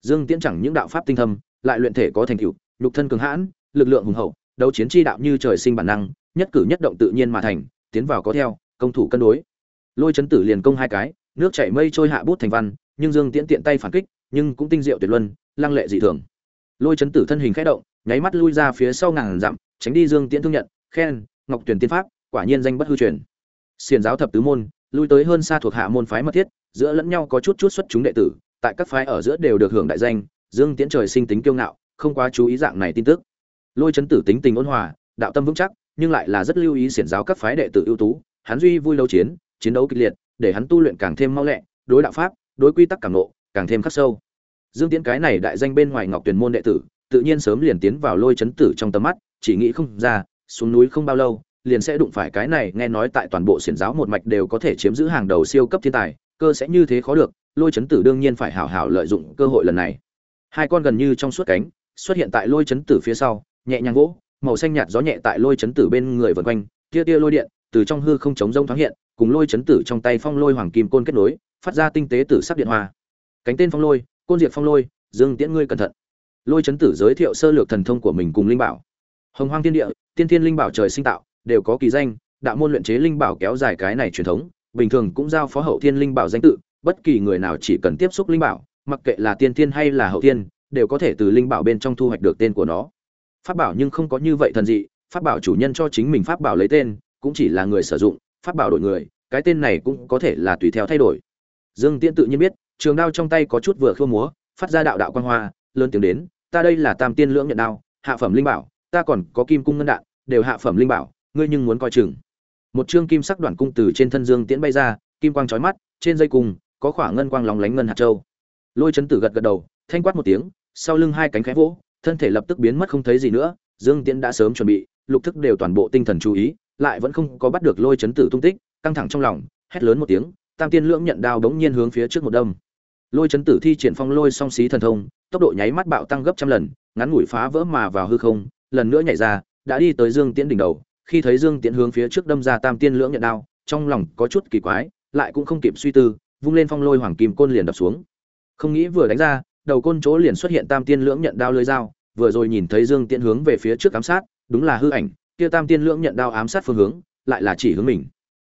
dương tiễn chẳng những đạo pháp tinh thâm, lại luyện thể có thành tựu, nhục thân cường hãn, lực lượng hùng hậu, đấu chiến chi đạo như trời sinh bản năng, nhất cử nhất động tự nhiên mà thành, tiến vào có theo, công thủ cân đối. Lôi chấn tử liền công hai cái, nước chảy mây trôi hạ bút thành văn, nhưng dương tiễn tiện tay phản kích, nhưng cũng tinh diệu tuyệt luân, lăng lệ dị thường. Lôi chấn tử thân hình khẽ động, nháy mắt lui ra phía sau ngàn dặm, tránh đi dương tiễn thương nhận, khen, ngọc tuyển tiên pháp, quả nhiên danh bất hư truyền. Xiển giáo thập tứ môn, lui tới hơn xa thuộc hạ môn phái mật thiết, giữa lẫn nhau có chút chút xuất chúng đệ tử tại các phái ở giữa đều được hưởng đại danh, dương tiễn trời sinh tính kiêu ngạo, không quá chú ý dạng này tin tức. Lôi chấn tử tính tình ôn hòa, đạo tâm vững chắc, nhưng lại là rất lưu ý xiển giáo các phái đệ tử ưu tú, hắn duy vui lâu chiến chiến đấu kịch liệt, để hắn tu luyện càng thêm mau lẹ, đối đạo pháp, đối quy tắc càng nộ càng thêm khắc sâu. Dương tiễn cái này đại danh bên ngoài ngọc tuyền môn đệ tử, tự nhiên sớm liền tiến vào lôi chấn tử trong tầm mắt, chỉ nghĩ không ra, xuống núi không bao lâu, liền sẽ đụng phải cái này, nghe nói tại toàn bộ xiển giáo một mạch đều có thể chiếm giữ hàng đầu siêu cấp thiên tài, cơ sẽ như thế khó được lôi chấn tử đương nhiên phải hảo hảo lợi dụng cơ hội lần này. Hai con gần như trong suốt cánh, xuất hiện tại lôi chấn tử phía sau, nhẹ nhàng gỗ màu xanh nhạt gió nhẹ tại lôi chấn tử bên người vần quanh, tia tia lôi điện từ trong hư không chống rông thoáng hiện, cùng lôi chấn tử trong tay phong lôi hoàng kim côn kết nối, phát ra tinh tế tử sắc điện hoa. Cánh tên phong lôi, côn diệt phong lôi, dương tiễn ngươi cẩn thận. Lôi chấn tử giới thiệu sơ lược thần thông của mình cùng linh bảo. Hồng hoang thiên địa, tiên thiên linh bảo trời sinh tạo, đều có kỳ danh, đạo môn luyện chế linh bảo kéo dài cái này truyền thống, bình thường cũng giao phó hậu thiên linh bảo danh tự bất kỳ người nào chỉ cần tiếp xúc linh bảo, mặc kệ là tiên thiên hay là hậu thiên, đều có thể từ linh bảo bên trong thu hoạch được tên của nó. Pháp bảo nhưng không có như vậy thần dị, pháp bảo chủ nhân cho chính mình pháp bảo lấy tên, cũng chỉ là người sử dụng, pháp bảo đổi người, cái tên này cũng có thể là tùy theo thay đổi. Dương tiễn tự nhiên biết, trường đao trong tay có chút vừa khua múa, phát ra đạo đạo quang hoa, lớn tiếng đến, ta đây là tam tiên lưỡng nhận đao, hạ phẩm linh bảo, ta còn có kim cung ngân đạn, đều hạ phẩm linh bảo, ngươi nhưng muốn coi chừng. Một chương kim sắc đoạn cung từ trên thân dương tiễn bay ra, kim quang chói mắt, trên dây cung có khỏa ngân quang lóng lánh ngân hạt châu. Lôi chấn tử gật gật đầu, thanh quát một tiếng, sau lưng hai cánh khẽ vỗ, thân thể lập tức biến mất không thấy gì nữa, dương tiễn đã sớm chuẩn bị, lục thức đều toàn bộ tinh thần chú ý, lại vẫn không có bắt được lôi chấn tử tung tích, căng thẳng trong lòng, hét lớn một tiếng, tam tiên lưỡng nhận đao bỗng nhiên hướng phía trước một đâm. Lôi chấn tử thi triển phong lôi song xí thần thông, tốc độ nháy mắt bạo tăng gấp trăm lần, ngắn ngủi phá vỡ mà vào hư không, lần nữa nhảy ra, đã đi tới dương tiễn đỉnh đầu, khi thấy dương tiễn hướng phía trước đâm ra tam tiên lưỡng nhận đao, trong lòng có chút kỳ quái, lại cũng không kịp suy tư vung lên phong lôi hoàng kim côn liền đập xuống. Không nghĩ vừa đánh ra, đầu côn chỗ liền xuất hiện tam tiên lưỡng nhận đao lưới dao, vừa rồi nhìn thấy dương tiễn hướng về phía trước ám sát, đúng là hư ảnh, kia tam tiên lưỡng nhận đao ám sát phương hướng, lại là chỉ hướng mình.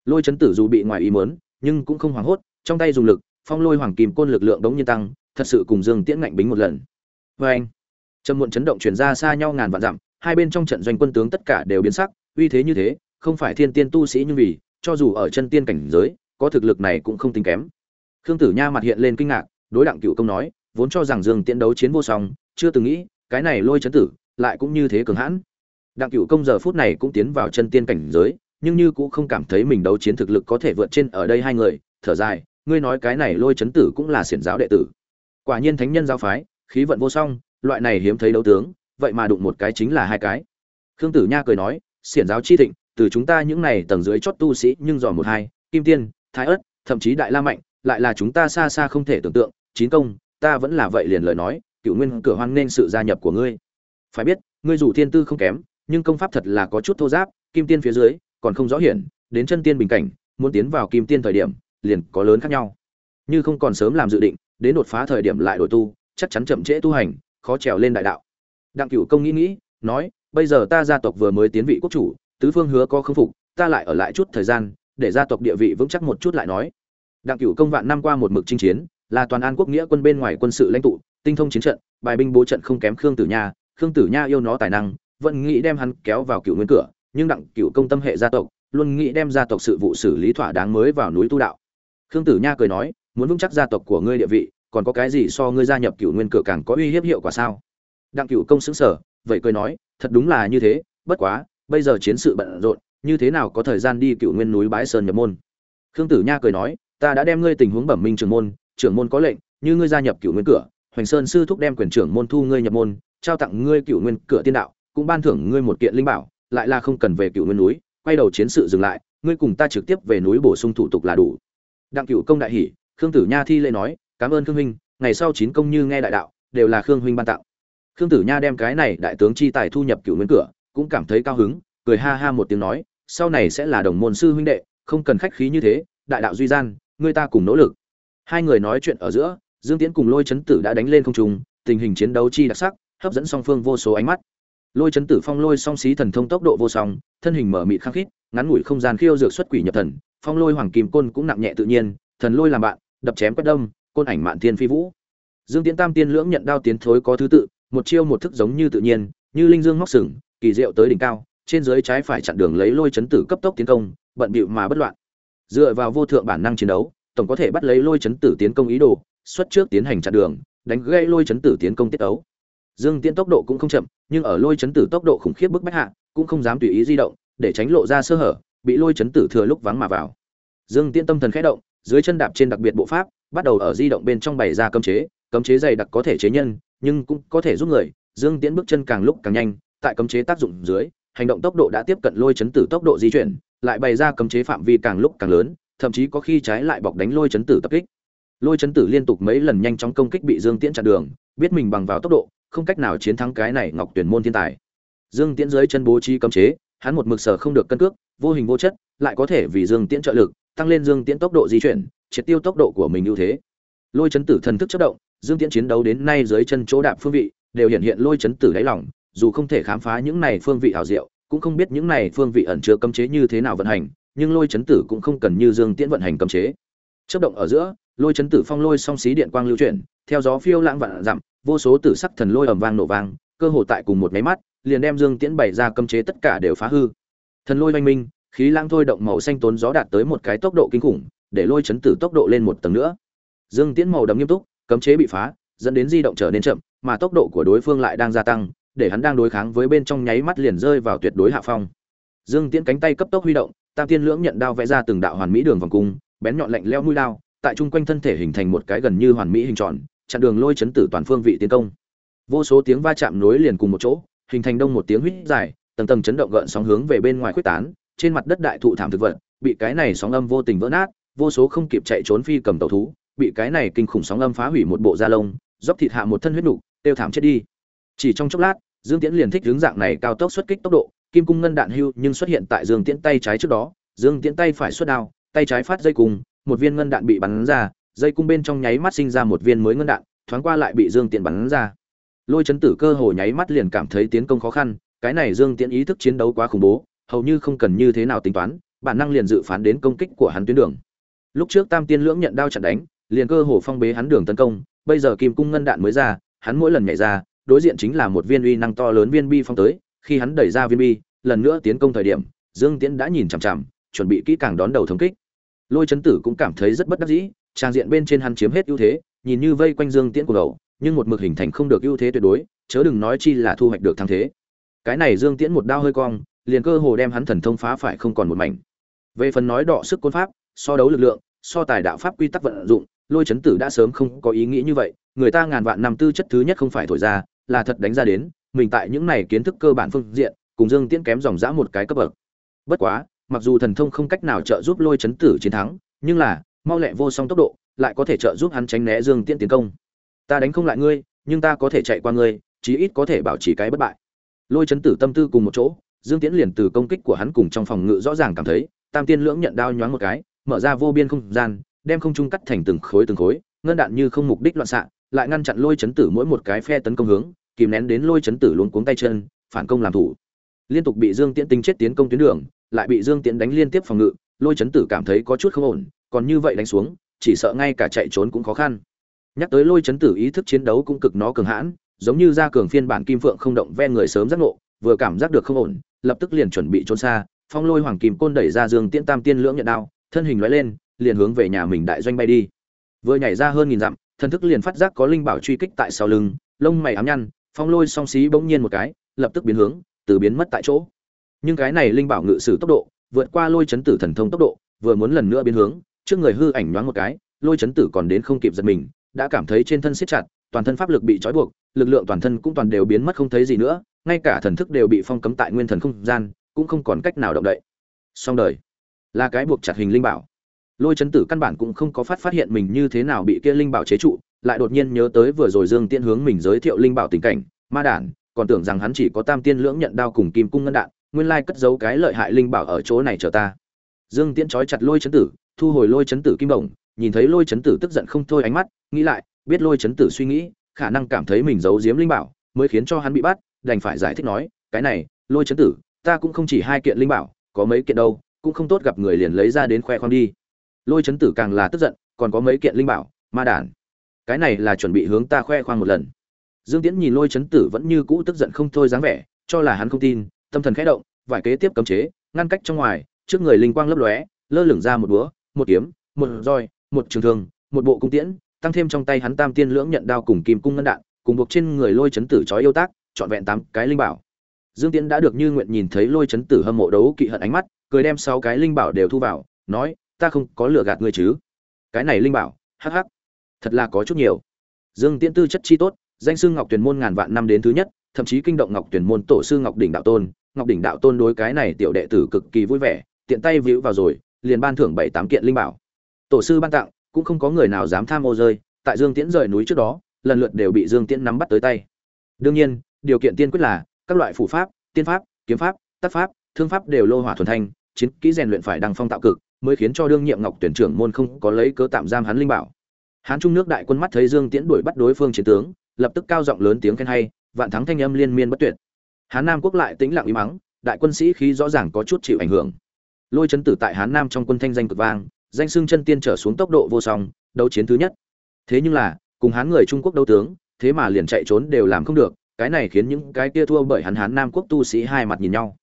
Lôi chấn tử dù bị ngoài ý mớn nhưng cũng không hoảng hốt, trong tay dùng lực, phong lôi hoàng kim côn lực lượng đống nhiên tăng, thật sự cùng dương tiễn ngạnh bính một lần. Vê anh, trầm muộn chấn động truyền ra xa nhau ngàn vạn dặm, hai bên trong trận doanh quân tướng tất cả đều biến sắc, uy thế như thế, không phải thiên tiên tu sĩ nhưng vì, cho dù ở chân tiên cảnh giới có thực lực này cũng không tính kém. Khương tử nha mặt hiện lên kinh ngạc, đối đặng cựu công nói, vốn cho rằng dương tiễn đấu chiến vô song, chưa từng nghĩ, cái này lôi chấn tử, lại cũng như thế cường hãn. Đặng cựu công giờ phút này cũng tiến vào chân tiên cảnh giới, nhưng như cũng không cảm thấy mình đấu chiến thực lực có thể vượt trên ở đây hai người, thở dài, ngươi nói cái này lôi chấn tử cũng là xiển giáo đệ tử. Quả nhiên thánh nhân giáo phái, khí vận vô song, loại này hiếm thấy đấu tướng, vậy mà đụng một cái chính là hai cái. Khương tử nha cười nói, xiển giáo chi thịnh, từ chúng ta những này tầng dưới chót tu sĩ nhưng dò một hai, kim tiên thái ất thậm chí đại la mạnh, lại là chúng ta xa xa không thể tưởng tượng, chín công, ta vẫn là vậy liền lời nói, cựu nguyên cửa hoan nên sự gia nhập của ngươi. Phải biết, ngươi dù thiên tư không kém, nhưng công pháp thật là có chút thô giáp, kim tiên phía dưới, còn không rõ hiển, đến chân tiên bình cảnh, muốn tiến vào kim tiên thời điểm, liền có lớn khác nhau. Như không còn sớm làm dự định, đến đột phá thời điểm lại đổi tu, chắc chắn chậm trễ tu hành, khó trèo lên đại đạo. Đặng cửu công nghĩ nghĩ, nói, bây giờ ta gia tộc vừa mới tiến vị quốc chủ, tứ phương hứa có khâm phục, ta lại ở lại chút thời gian để gia tộc địa vị vững chắc một chút lại nói. Đặng cửu công vạn năm qua một mực chinh chiến, là toàn an quốc nghĩa quân bên ngoài quân sự lãnh tụ, tinh thông chiến trận, bài binh bố trận không kém khương tử nha, khương tử nha yêu nó tài năng, vẫn nghĩ đem hắn kéo vào cựu nguyên cửa, nhưng đặng cựu công tâm hệ gia tộc, luôn nghĩ đem gia tộc sự vụ xử lý thỏa đáng mới vào núi tu đạo. Khương tử nha cười nói, muốn vững chắc gia tộc của ngươi địa vị, còn có cái gì so ngươi gia nhập cựu nguyên cửa càng có uy hiếp hiệu quả sao? Đặng cựu công xứng sở vậy cười nói, thật đúng là như thế, bất quá, bây giờ chiến sự bận rộn như thế nào có thời gian đi cựu nguyên núi bái sơn nhập môn? Khương tử nha cười nói, ta đã đem ngươi tình huống bẩm minh trưởng môn trưởng môn có lệnh, như ngươi gia nhập cựu nguyên cửa, hoành sơn sư thúc đem quyền trưởng môn thu ngươi nhập môn, trao tặng ngươi cựu nguyên cửa tiên đạo, cũng ban thưởng ngươi một kiện linh bảo, lại là không cần về cựu nguyên núi, quay đầu chiến sự dừng lại, ngươi cùng ta trực tiếp về núi bổ sung thủ tục là đủ. Đặng cựu công đại hỷ khương tử nha thi lễ nói, cảm ơn khương huynh, ngày sau chín công như nghe đại đạo, đều là khương huynh ban tặng. Khương tử nha đem cái này đại tướng chi tài thu nhập cựu nguyên cửa, cũng cảm thấy cao hứng, cười ha ha một tiếng nói sau này sẽ là đồng môn sư huynh đệ không cần khách khí như thế đại đạo duy gian người ta cùng nỗ lực. Hai người nói chuyện ở giữa dương tiễn cùng lôi chấn tử đã đánh lên không trung tình hình chiến đấu chi đặc sắc hấp dẫn song phương vô số ánh mắt. Lôi chấn tử phong lôi song xí thần thông tốc độ vô song thân hình mở mịt khăng khít ngắn ngủi không gian khiêu dược xuất quỷ nhập thần phong lôi hoàng kim côn cũng nặng nhẹ tự nhiên thần lôi làm bạn đập chém quét đâm, côn ảnh mạn thiên phi vũ. Dương tiễn tam tiên lưỡng nhận đao tiến thối có thứ tự một chiêu một thức giống như tự nhiên như linh dương móc sừng kỳ diệu tới đỉnh cao trên dưới trái phải chặn đường lấy lôi chấn tử cấp tốc tiến công, bận bịu mà bất loạn. Dựa vào vô thượng bản năng chiến đấu, tổng có thể bắt lấy lôi chấn tử tiến công ý đồ, xuất trước tiến hành chặn đường, đánh gây lôi chấn tử tiến công tiết ấu dương tiễn tốc độ cũng không chậm, nhưng ở lôi chấn tử tốc độ khủng khiếp bức bách hạ, cũng không dám tùy ý di động, để tránh lộ ra sơ hở, bị lôi chấn tử thừa lúc vắng mà vào. Dương tiễn tâm thần khẽ động, dưới chân đạp trên đặc biệt bộ pháp, bắt đầu ở di động bên trong bày ra cấm chế cấm chế dày đặc có thể chế nhân, nhưng cũng có thể giúp người. Dương tiễn bước chân càng lúc càng nhanh, tại cấm chế tác dụng dưới hành động tốc độ đã tiếp cận lôi chấn tử tốc độ di chuyển, lại bày ra cấm chế phạm vi càng lúc càng lớn, thậm chí có khi trái lại bọc đánh lôi chấn tử tập kích. Lôi chấn tử liên tục mấy lần nhanh chóng công kích bị dương tiễn chặn đường, biết mình bằng vào tốc độ, không cách nào chiến thắng cái này ngọc tuyển môn thiên tài. Dương tiễn dưới chân bố trí cấm chế, hắn một mực sở không được cân cước, vô hình vô chất, lại có thể vì dương tiễn trợ lực, tăng lên dương tiễn tốc độ di chuyển, triệt tiêu tốc độ của mình ưu thế. Lôi chấn tử thần thức chớp động, dương tiễn chiến đấu đến nay dưới chân chỗ đạp phương vị, đều hiện hiện lôi chấn tử đáy lòng dù không thể khám phá những này phương vị hảo diệu, cũng không biết những này phương vị ẩn chứa cấm chế như thế nào vận hành, nhưng lôi chấn tử cũng không cần như dương tiễn vận hành cấm chế. Chớp động ở giữa, lôi chấn tử phong lôi song xí điện quang lưu chuyển, theo gió phiêu lãng vạn dặm, vô số tử sắc thần lôi ầm vang nổ vang, cơ hồ tại cùng một máy mắt, liền đem dương tiễn bày ra cấm chế tất cả đều phá hư. Thần lôi oanh minh, khí lãng thôi động màu xanh tốn gió đạt tới một cái tốc độ kinh khủng, để lôi chấn tử tốc độ lên một tầng nữa. Dương tiễn màu đậm nghiêm túc, cấm chế bị phá, dẫn đến di động trở nên chậm, mà tốc độ của đối phương lại đang gia tăng để hắn đang đối kháng với bên trong nháy mắt liền rơi vào tuyệt đối hạ phong. Dương tiễn cánh tay cấp tốc huy động, tam tiên lưỡng nhận đao vẽ ra từng đạo hoàn mỹ đường vòng cung, bén nhọn lạnh leo mũi đao, tại trung quanh thân thể hình thành một cái gần như hoàn mỹ hình tròn, chặn đường lôi chấn tử toàn phương vị tiến công. Vô số tiếng va chạm nối liền cùng một chỗ, hình thành đông một tiếng huýt dài, tầng tầng chấn động gợn sóng hướng về bên ngoài khuếch tán, trên mặt đất đại thụ thảm thực vật, bị cái này sóng âm vô tình vỡ nát, vô số không kịp chạy trốn phi cầm tàu thú, bị cái này kinh khủng sóng âm phá hủy một bộ da lông, dốc thịt hạ một thân huyết nục, tiêu thảm chết đi. Chỉ trong chốc lát dương tiễn liền thích hướng dạng này cao tốc xuất kích tốc độ, kim cung ngân đạn hưu nhưng xuất hiện tại dương tiễn tay trái trước đó, dương tiễn tay phải xuất đao, tay trái phát dây cung, một viên ngân đạn bị bắn ra, dây cung bên trong nháy mắt sinh ra một viên mới ngân đạn, thoáng qua lại bị dương tiễn bắn ra. Lôi chấn tử cơ hồ nháy mắt liền cảm thấy tiến công khó khăn, cái này dương tiễn ý thức chiến đấu quá khủng bố, hầu như không cần như thế nào tính toán, bản năng liền dự phán đến công kích của hắn tuyến đường. Lúc trước tam tiên lưỡng nhận đao chặn đánh, liền cơ hồ phong bế hắn đường tấn công, bây giờ kim cung ngân đạn mới ra, hắn mỗi lần nhảy ra đối diện chính là một viên uy năng to lớn viên bi phong tới, khi hắn đẩy ra viên bi, lần nữa tiến công thời điểm, dương tiễn đã nhìn chằm chằm, chuẩn bị kỹ càng đón đầu thống kích. Lôi chấn tử cũng cảm thấy rất bất đắc dĩ, trang diện bên trên hắn chiếm hết ưu thế, nhìn như vây quanh dương tiễn của đầu nhưng một mực hình thành không được ưu thế tuyệt đối, chớ đừng nói chi là thu hoạch được thắng thế. Cái này dương tiễn một đao hơi cong, liền cơ hồ đem hắn thần thông phá phải không còn một mảnh. Về phần nói đọ sức côn pháp, so đấu lực lượng, so tài đạo pháp quy tắc vận dụng, lôi chấn tử đã sớm không có ý nghĩ như vậy, người ta ngàn vạn năm tư chất thứ nhất không phải thổi ra là thật đánh ra đến, mình tại những này kiến thức cơ bản phương diện, cùng dương tiễn kém dòng dã một cái cấp bậc. Bất quá, mặc dù thần thông không cách nào trợ giúp lôi chấn tử chiến thắng, nhưng là, mau lẹ vô song tốc độ, lại có thể trợ giúp hắn tránh né dương tiễn tiến công. Ta đánh không lại ngươi, nhưng ta có thể chạy qua ngươi, chí ít có thể bảo trì cái bất bại. Lôi chấn tử tâm tư cùng một chỗ, dương tiễn liền từ công kích của hắn cùng trong phòng ngự rõ ràng cảm thấy, tam tiên lưỡng nhận đao nhoáng một cái, mở ra vô biên không gian, đem không trung cắt thành từng khối từng khối, ngân đạn như không mục đích loạn xạ lại ngăn chặn lôi chấn tử mỗi một cái phe tấn công hướng, kìm nén đến lôi chấn tử luống cuống tay chân, phản công làm thủ. Liên tục bị dương tiễn tinh chết tiến công tuyến đường, lại bị dương tiễn đánh liên tiếp phòng ngự, lôi chấn tử cảm thấy có chút không ổn, còn như vậy đánh xuống, chỉ sợ ngay cả chạy trốn cũng khó khăn. Nhắc tới lôi chấn tử ý thức chiến đấu cũng cực nó cường hãn, giống như ra cường phiên bản kim phượng không động ve người sớm giác ngộ, vừa cảm giác được không ổn, lập tức liền chuẩn bị trốn xa, phong lôi hoàng kim côn đẩy ra dương tiễn tam tiên lưỡng nhận đao, thân hình lóe lên, liền hướng về nhà mình đại doanh bay đi. Vừa nhảy ra hơn nghìn dặm thần thức liền phát giác có linh bảo truy kích tại sau lưng, lông mày ám nhăn, phong lôi song xí bỗng nhiên một cái, lập tức biến hướng, từ biến mất tại chỗ. Nhưng cái này linh bảo ngự sử tốc độ, vượt qua lôi chấn tử thần thông tốc độ, vừa muốn lần nữa biến hướng, trước người hư ảnh nhoáng một cái, lôi chấn tử còn đến không kịp giật mình, đã cảm thấy trên thân siết chặt, toàn thân pháp lực bị trói buộc, lực lượng toàn thân cũng toàn đều biến mất không thấy gì nữa, ngay cả thần thức đều bị phong cấm tại nguyên thần không gian, cũng không còn cách nào động đậy. Xong đời. Là cái buộc chặt hình linh bảo lôi chấn tử căn bản cũng không có phát phát hiện mình như thế nào bị kia linh bảo chế trụ, lại đột nhiên nhớ tới vừa rồi dương tiên hướng mình giới thiệu linh bảo tình cảnh, ma đản, còn tưởng rằng hắn chỉ có tam tiên lưỡng nhận đao cùng kim cung ngân đạn, nguyên lai cất giấu cái lợi hại linh bảo ở chỗ này chờ ta. Dương tiễn trói chặt lôi chấn tử, thu hồi lôi chấn tử kim đồng, nhìn thấy lôi chấn tử tức giận không thôi ánh mắt, nghĩ lại, biết lôi chấn tử suy nghĩ, khả năng cảm thấy mình giấu giếm linh bảo, mới khiến cho hắn bị bắt, đành phải giải thích nói, cái này, lôi chấn tử, ta cũng không chỉ hai kiện linh bảo, có mấy kiện đâu, cũng không tốt gặp người liền lấy ra đến khoe khoang đi lôi chấn tử càng là tức giận, còn có mấy kiện linh bảo, ma đản. Cái này là chuẩn bị hướng ta khoe khoang một lần. Dương tiễn nhìn lôi chấn tử vẫn như cũ tức giận không thôi dáng vẻ, cho là hắn không tin, tâm thần khẽ động, vải kế tiếp cấm chế, ngăn cách trong ngoài, trước người linh quang lấp lóe, lơ lửng ra một búa, một kiếm, một roi, một trường thương, một bộ cung tiễn, tăng thêm trong tay hắn tam tiên lưỡng nhận đao cùng kim cung ngân đạn, cùng buộc trên người lôi chấn tử chói yêu tác, trọn vẹn tám cái linh bảo. Dương tiễn đã được như nguyện nhìn thấy lôi chấn tử hâm mộ đấu kỵ hận ánh mắt, cười đem sáu cái linh bảo đều thu vào, nói ta không có lừa gạt ngươi chứ. Cái này linh bảo, hắc hắc, thật là có chút nhiều. Dương tiễn tư chất chi tốt, danh sư ngọc tuyển môn ngàn vạn năm đến thứ nhất, thậm chí kinh động ngọc tuyển môn tổ sư ngọc đỉnh đạo tôn. Ngọc đỉnh đạo tôn đối cái này tiểu đệ tử cực kỳ vui vẻ, tiện tay víu vào rồi, liền ban thưởng bảy tám kiện linh bảo. Tổ sư ban tặng, cũng không có người nào dám tham ô rơi, tại dương tiễn rời núi trước đó, lần lượt đều bị dương tiễn nắm bắt tới tay. Đương nhiên, điều kiện tiên quyết là, các loại phủ pháp, tiên pháp, kiếm pháp tác pháp, thương pháp đều lô hỏa thuần thanh, chiến kỹ rèn luyện phải đăng phong tạo cực mới khiến cho đương nhiệm ngọc tuyển trưởng môn không có lấy cớ tạm giam hắn linh bảo. Hán trung nước đại quân mắt thấy dương tiễn đuổi bắt đối phương chiến tướng, lập tức cao giọng lớn tiếng khen hay, vạn thắng thanh âm liên miên bất tuyệt. Hán nam quốc lại tĩnh lặng im mắng đại quân sĩ khí rõ ràng có chút chịu ảnh hưởng. Lôi chấn tử tại hán nam trong quân thanh danh cực vang, danh xưng chân tiên trở xuống tốc độ vô song, đấu chiến thứ nhất. Thế nhưng là, cùng hán người trung quốc đấu tướng, thế mà liền chạy trốn đều làm không được, cái này khiến những cái kia thua bởi hắn hán nam quốc tu sĩ hai mặt nhìn nhau.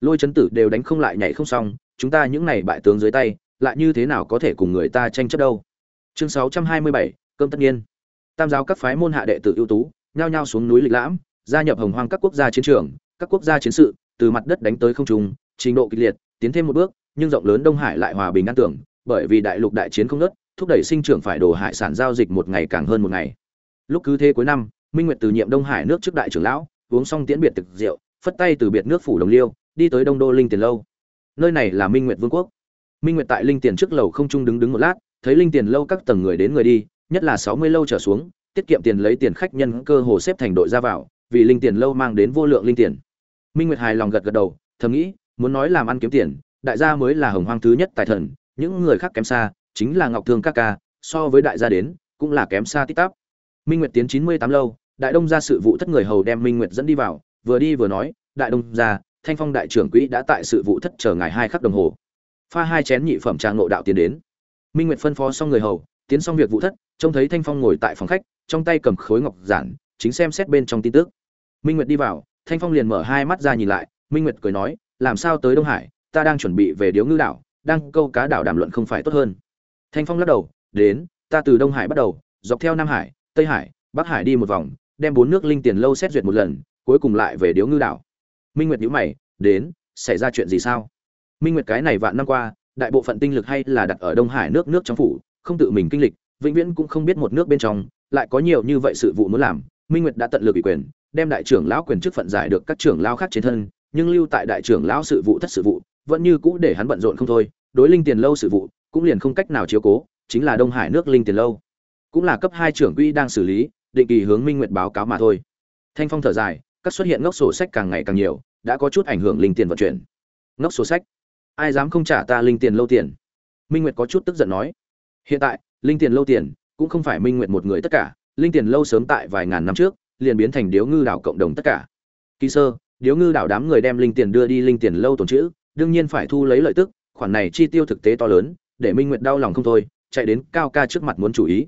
Lôi chấn tử đều đánh không lại, nhảy không xong chúng ta những này bại tướng dưới tay lại như thế nào có thể cùng người ta tranh chấp đâu? Chương 627, cơm tất nhiên. Tam giáo các phái môn hạ đệ tử ưu tú nhao nhao xuống núi lịch lãm gia nhập hồng hoang các quốc gia chiến trường các quốc gia chiến sự từ mặt đất đánh tới không trung trình độ kịch liệt tiến thêm một bước nhưng rộng lớn đông hải lại hòa bình an tưởng bởi vì đại lục đại chiến không ngớt thúc đẩy sinh trưởng phải đồ hải sản giao dịch một ngày càng hơn một ngày. Lúc cứ thế cuối năm minh nguyệt từ nhiệm đông hải nước trước đại trưởng lão uống xong tiễn biệt thực rượu phất tay từ biệt nước phủ đồng liêu đi tới đông đô linh tiền lâu nơi này là minh nguyệt vương quốc. Minh nguyệt tại linh tiền trước lầu không trung đứng đứng một lát, thấy linh tiền lâu các tầng người đến người đi, nhất là sáu mươi lâu trở xuống, tiết kiệm tiền lấy tiền khách nhân cơ hồ xếp thành đội ra vào, vì linh tiền lâu mang đến vô lượng linh tiền. Minh nguyệt hài lòng gật gật đầu, thầm nghĩ, muốn nói làm ăn kiếm tiền, đại gia mới là hồng hoang thứ nhất tài thần, những người khác kém xa, chính là ngọc thương các ca, so với đại gia đến, cũng là kém xa tít tắp. Minh nguyệt tiến chín mươi tám lâu, đại đông gia sự vụ thất người hầu đem minh nguyệt dẫn đi vào, vừa đi vừa nói, đại đông gia thanh phong đại trưởng quỹ đã tại sự vụ thất chờ ngài hai khắc đồng hồ. Pha hai chén nhị phẩm trang ngộ đạo tiến đến. Minh nguyệt phân phó xong người hầu, tiến xong việc vụ thất, trông thấy thanh phong ngồi tại phòng khách, trong tay cầm khối ngọc giản, chính xem xét bên trong tin tức. Minh nguyệt đi vào, thanh phong liền mở hai mắt ra nhìn lại, minh nguyệt cười nói, làm sao tới đông hải, ta đang chuẩn bị về điếu ngư đảo, đang câu cá đảo đàm luận không phải tốt hơn. Thanh phong lắc đầu, đến, ta từ đông hải bắt đầu, dọc theo nam hải, tây hải, bắc hải đi một vòng, đem bốn nước linh tiền lâu xét duyệt một lần, cuối cùng lại về điếu ngư đảo minh nguyệt nhữ mày, đến, xảy ra chuyện gì sao? Minh nguyệt cái này vạn năm qua, đại bộ phận tinh lực hay là đặt ở đông hải nước nước trong phủ, không tự mình kinh lịch, vĩnh viễn cũng không biết một nước bên trong, lại có nhiều như vậy sự vụ muốn làm. Minh nguyệt đã tận lực ủy quyền, đem đại trưởng lão quyền chức phận giải được các trưởng lão khác trên thân, nhưng lưu tại đại trưởng lão sự vụ thất sự vụ, vẫn như cũ để hắn bận rộn không thôi. Đối linh tiền lâu sự vụ, cũng liền không cách nào chiếu cố, chính là đông hải nước linh tiền lâu. Cũng là cấp hai trưởng quỹ đang xử lý, định kỳ hướng minh nguyệt báo cáo mà thôi. Thanh phong thở dài, các xuất hiện ngốc sổ sách càng ngày càng nhiều đã có chút ảnh hưởng linh tiền vận chuyển. Ngốc sổ sách. Ai dám không trả ta linh tiền lâu tiền? Minh nguyệt có chút tức giận nói. Hiện tại, linh tiền lâu tiền cũng không phải minh nguyệt một người tất cả, linh tiền lâu sớm tại vài ngàn năm trước, liền biến thành điếu ngư đảo cộng đồng tất cả. Kỳ sơ, điếu ngư đảo đám người đem linh tiền đưa đi linh tiền lâu tồn chữ đương nhiên phải thu lấy lợi tức, khoản này chi tiêu thực tế to lớn, để minh nguyệt đau lòng không thôi, chạy đến cao ca trước mặt muốn chủ ý.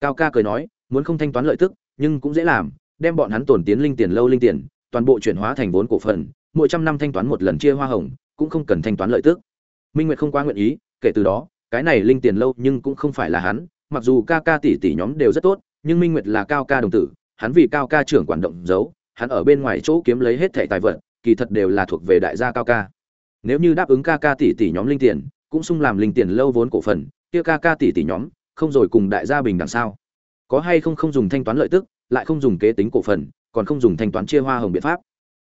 Cao ca cười nói, muốn không thanh toán lợi tức, nhưng cũng dễ làm, đem bọn hắn tổn tiến linh tiền lâu linh tiền toàn bộ chuyển hóa thành vốn cổ phần, mỗi trăm năm thanh toán một lần chia hoa hồng, cũng không cần thanh toán lợi tức. Minh nguyệt không quá nguyện ý, kể từ đó, cái này linh tiền lâu nhưng cũng không phải là hắn, mặc dù ca ca tỷ tỷ nhóm đều rất tốt, nhưng minh nguyệt là cao ca đồng tử, hắn vì cao ca trưởng quản động giấu hắn ở bên ngoài chỗ kiếm lấy hết thảy tài vật, kỳ thật đều là thuộc về đại gia cao ca. Nếu như đáp ứng ca ca tỷ tỷ nhóm linh tiền, cũng sung làm linh tiền lâu vốn cổ phần, kia ca ca tỷ tỷ nhóm, không rồi cùng đại gia bình đẳng sao? Có hay không không dùng thanh toán lợi tức, lại không dùng kế tính cổ phần còn không dùng thanh toán chia hoa hồng biện pháp.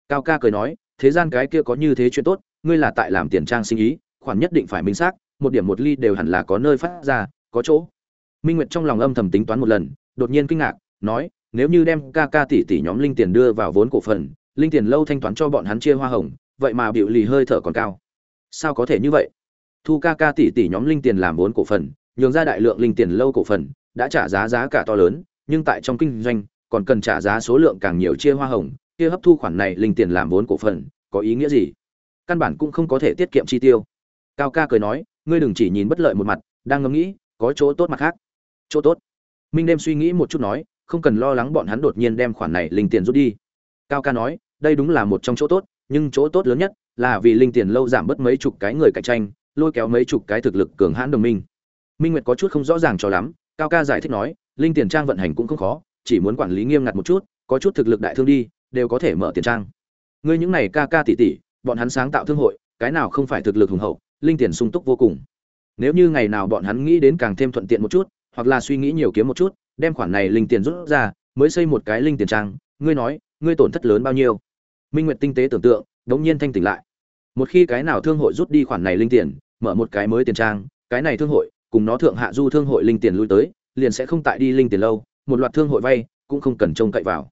Cao ca cười nói, thế gian cái kia có như thế chuyện tốt, ngươi là tại làm tiền trang sinh ý, khoản nhất định phải minh xác, một điểm một ly đều hẳn là có nơi phát ra, có chỗ. Minh nguyệt trong lòng âm thầm tính toán một lần, đột nhiên kinh ngạc, nói, nếu như đem ca ca tỷ tỷ nhóm linh tiền đưa vào vốn cổ phần, linh tiền lâu thanh toán cho bọn hắn chia hoa hồng, vậy mà biểu lì hơi thở còn cao. Sao có thể như vậy? Thu ca ca tỷ tỷ nhóm linh tiền làm vốn cổ phần, nhường ra đại lượng linh tiền lâu cổ phần, đã trả giá giá cả to lớn, nhưng tại trong kinh doanh còn cần trả giá số lượng càng nhiều chia hoa hồng, kia hấp thu khoản này linh tiền làm vốn cổ phần, có ý nghĩa gì? Căn bản cũng không có thể tiết kiệm chi tiêu. Cao ca cười nói, ngươi đừng chỉ nhìn bất lợi một mặt, đang ngẫm nghĩ, có chỗ tốt mặt khác. Chỗ tốt. Minh đêm suy nghĩ một chút nói, không cần lo lắng bọn hắn đột nhiên đem khoản này linh tiền rút đi. Cao ca nói, đây đúng là một trong chỗ tốt, nhưng chỗ tốt lớn nhất là vì linh tiền lâu giảm bớt mấy chục cái người cạnh tranh, lôi kéo mấy chục cái thực lực cường hãn đồng minh. Minh nguyệt có chút không rõ ràng cho lắm, cao ca giải thích nói, linh tiền trang vận hành cũng không khó chỉ muốn quản lý nghiêm ngặt một chút, có chút thực lực đại thương đi, đều có thể mở tiền trang. Ngươi những này ca ca tỷ tỷ, bọn hắn sáng tạo thương hội, cái nào không phải thực lực hùng hậu, linh tiền sung túc vô cùng. Nếu như ngày nào bọn hắn nghĩ đến càng thêm thuận tiện một chút, hoặc là suy nghĩ nhiều kiếm một chút, đem khoản này linh tiền rút ra, mới xây một cái linh tiền trang, ngươi nói, ngươi tổn thất lớn bao nhiêu? Minh nguyệt tinh tế tưởng tượng, đống nhiên thanh tỉnh lại. Một khi cái nào thương hội rút đi khoản này linh tiền, mở một cái mới tiền trang, cái này thương hội, cùng nó thượng hạ du thương hội linh tiền lui tới, liền sẽ không tại đi linh tiền lâu một loạt thương hội vay cũng không cần trông cậy vào.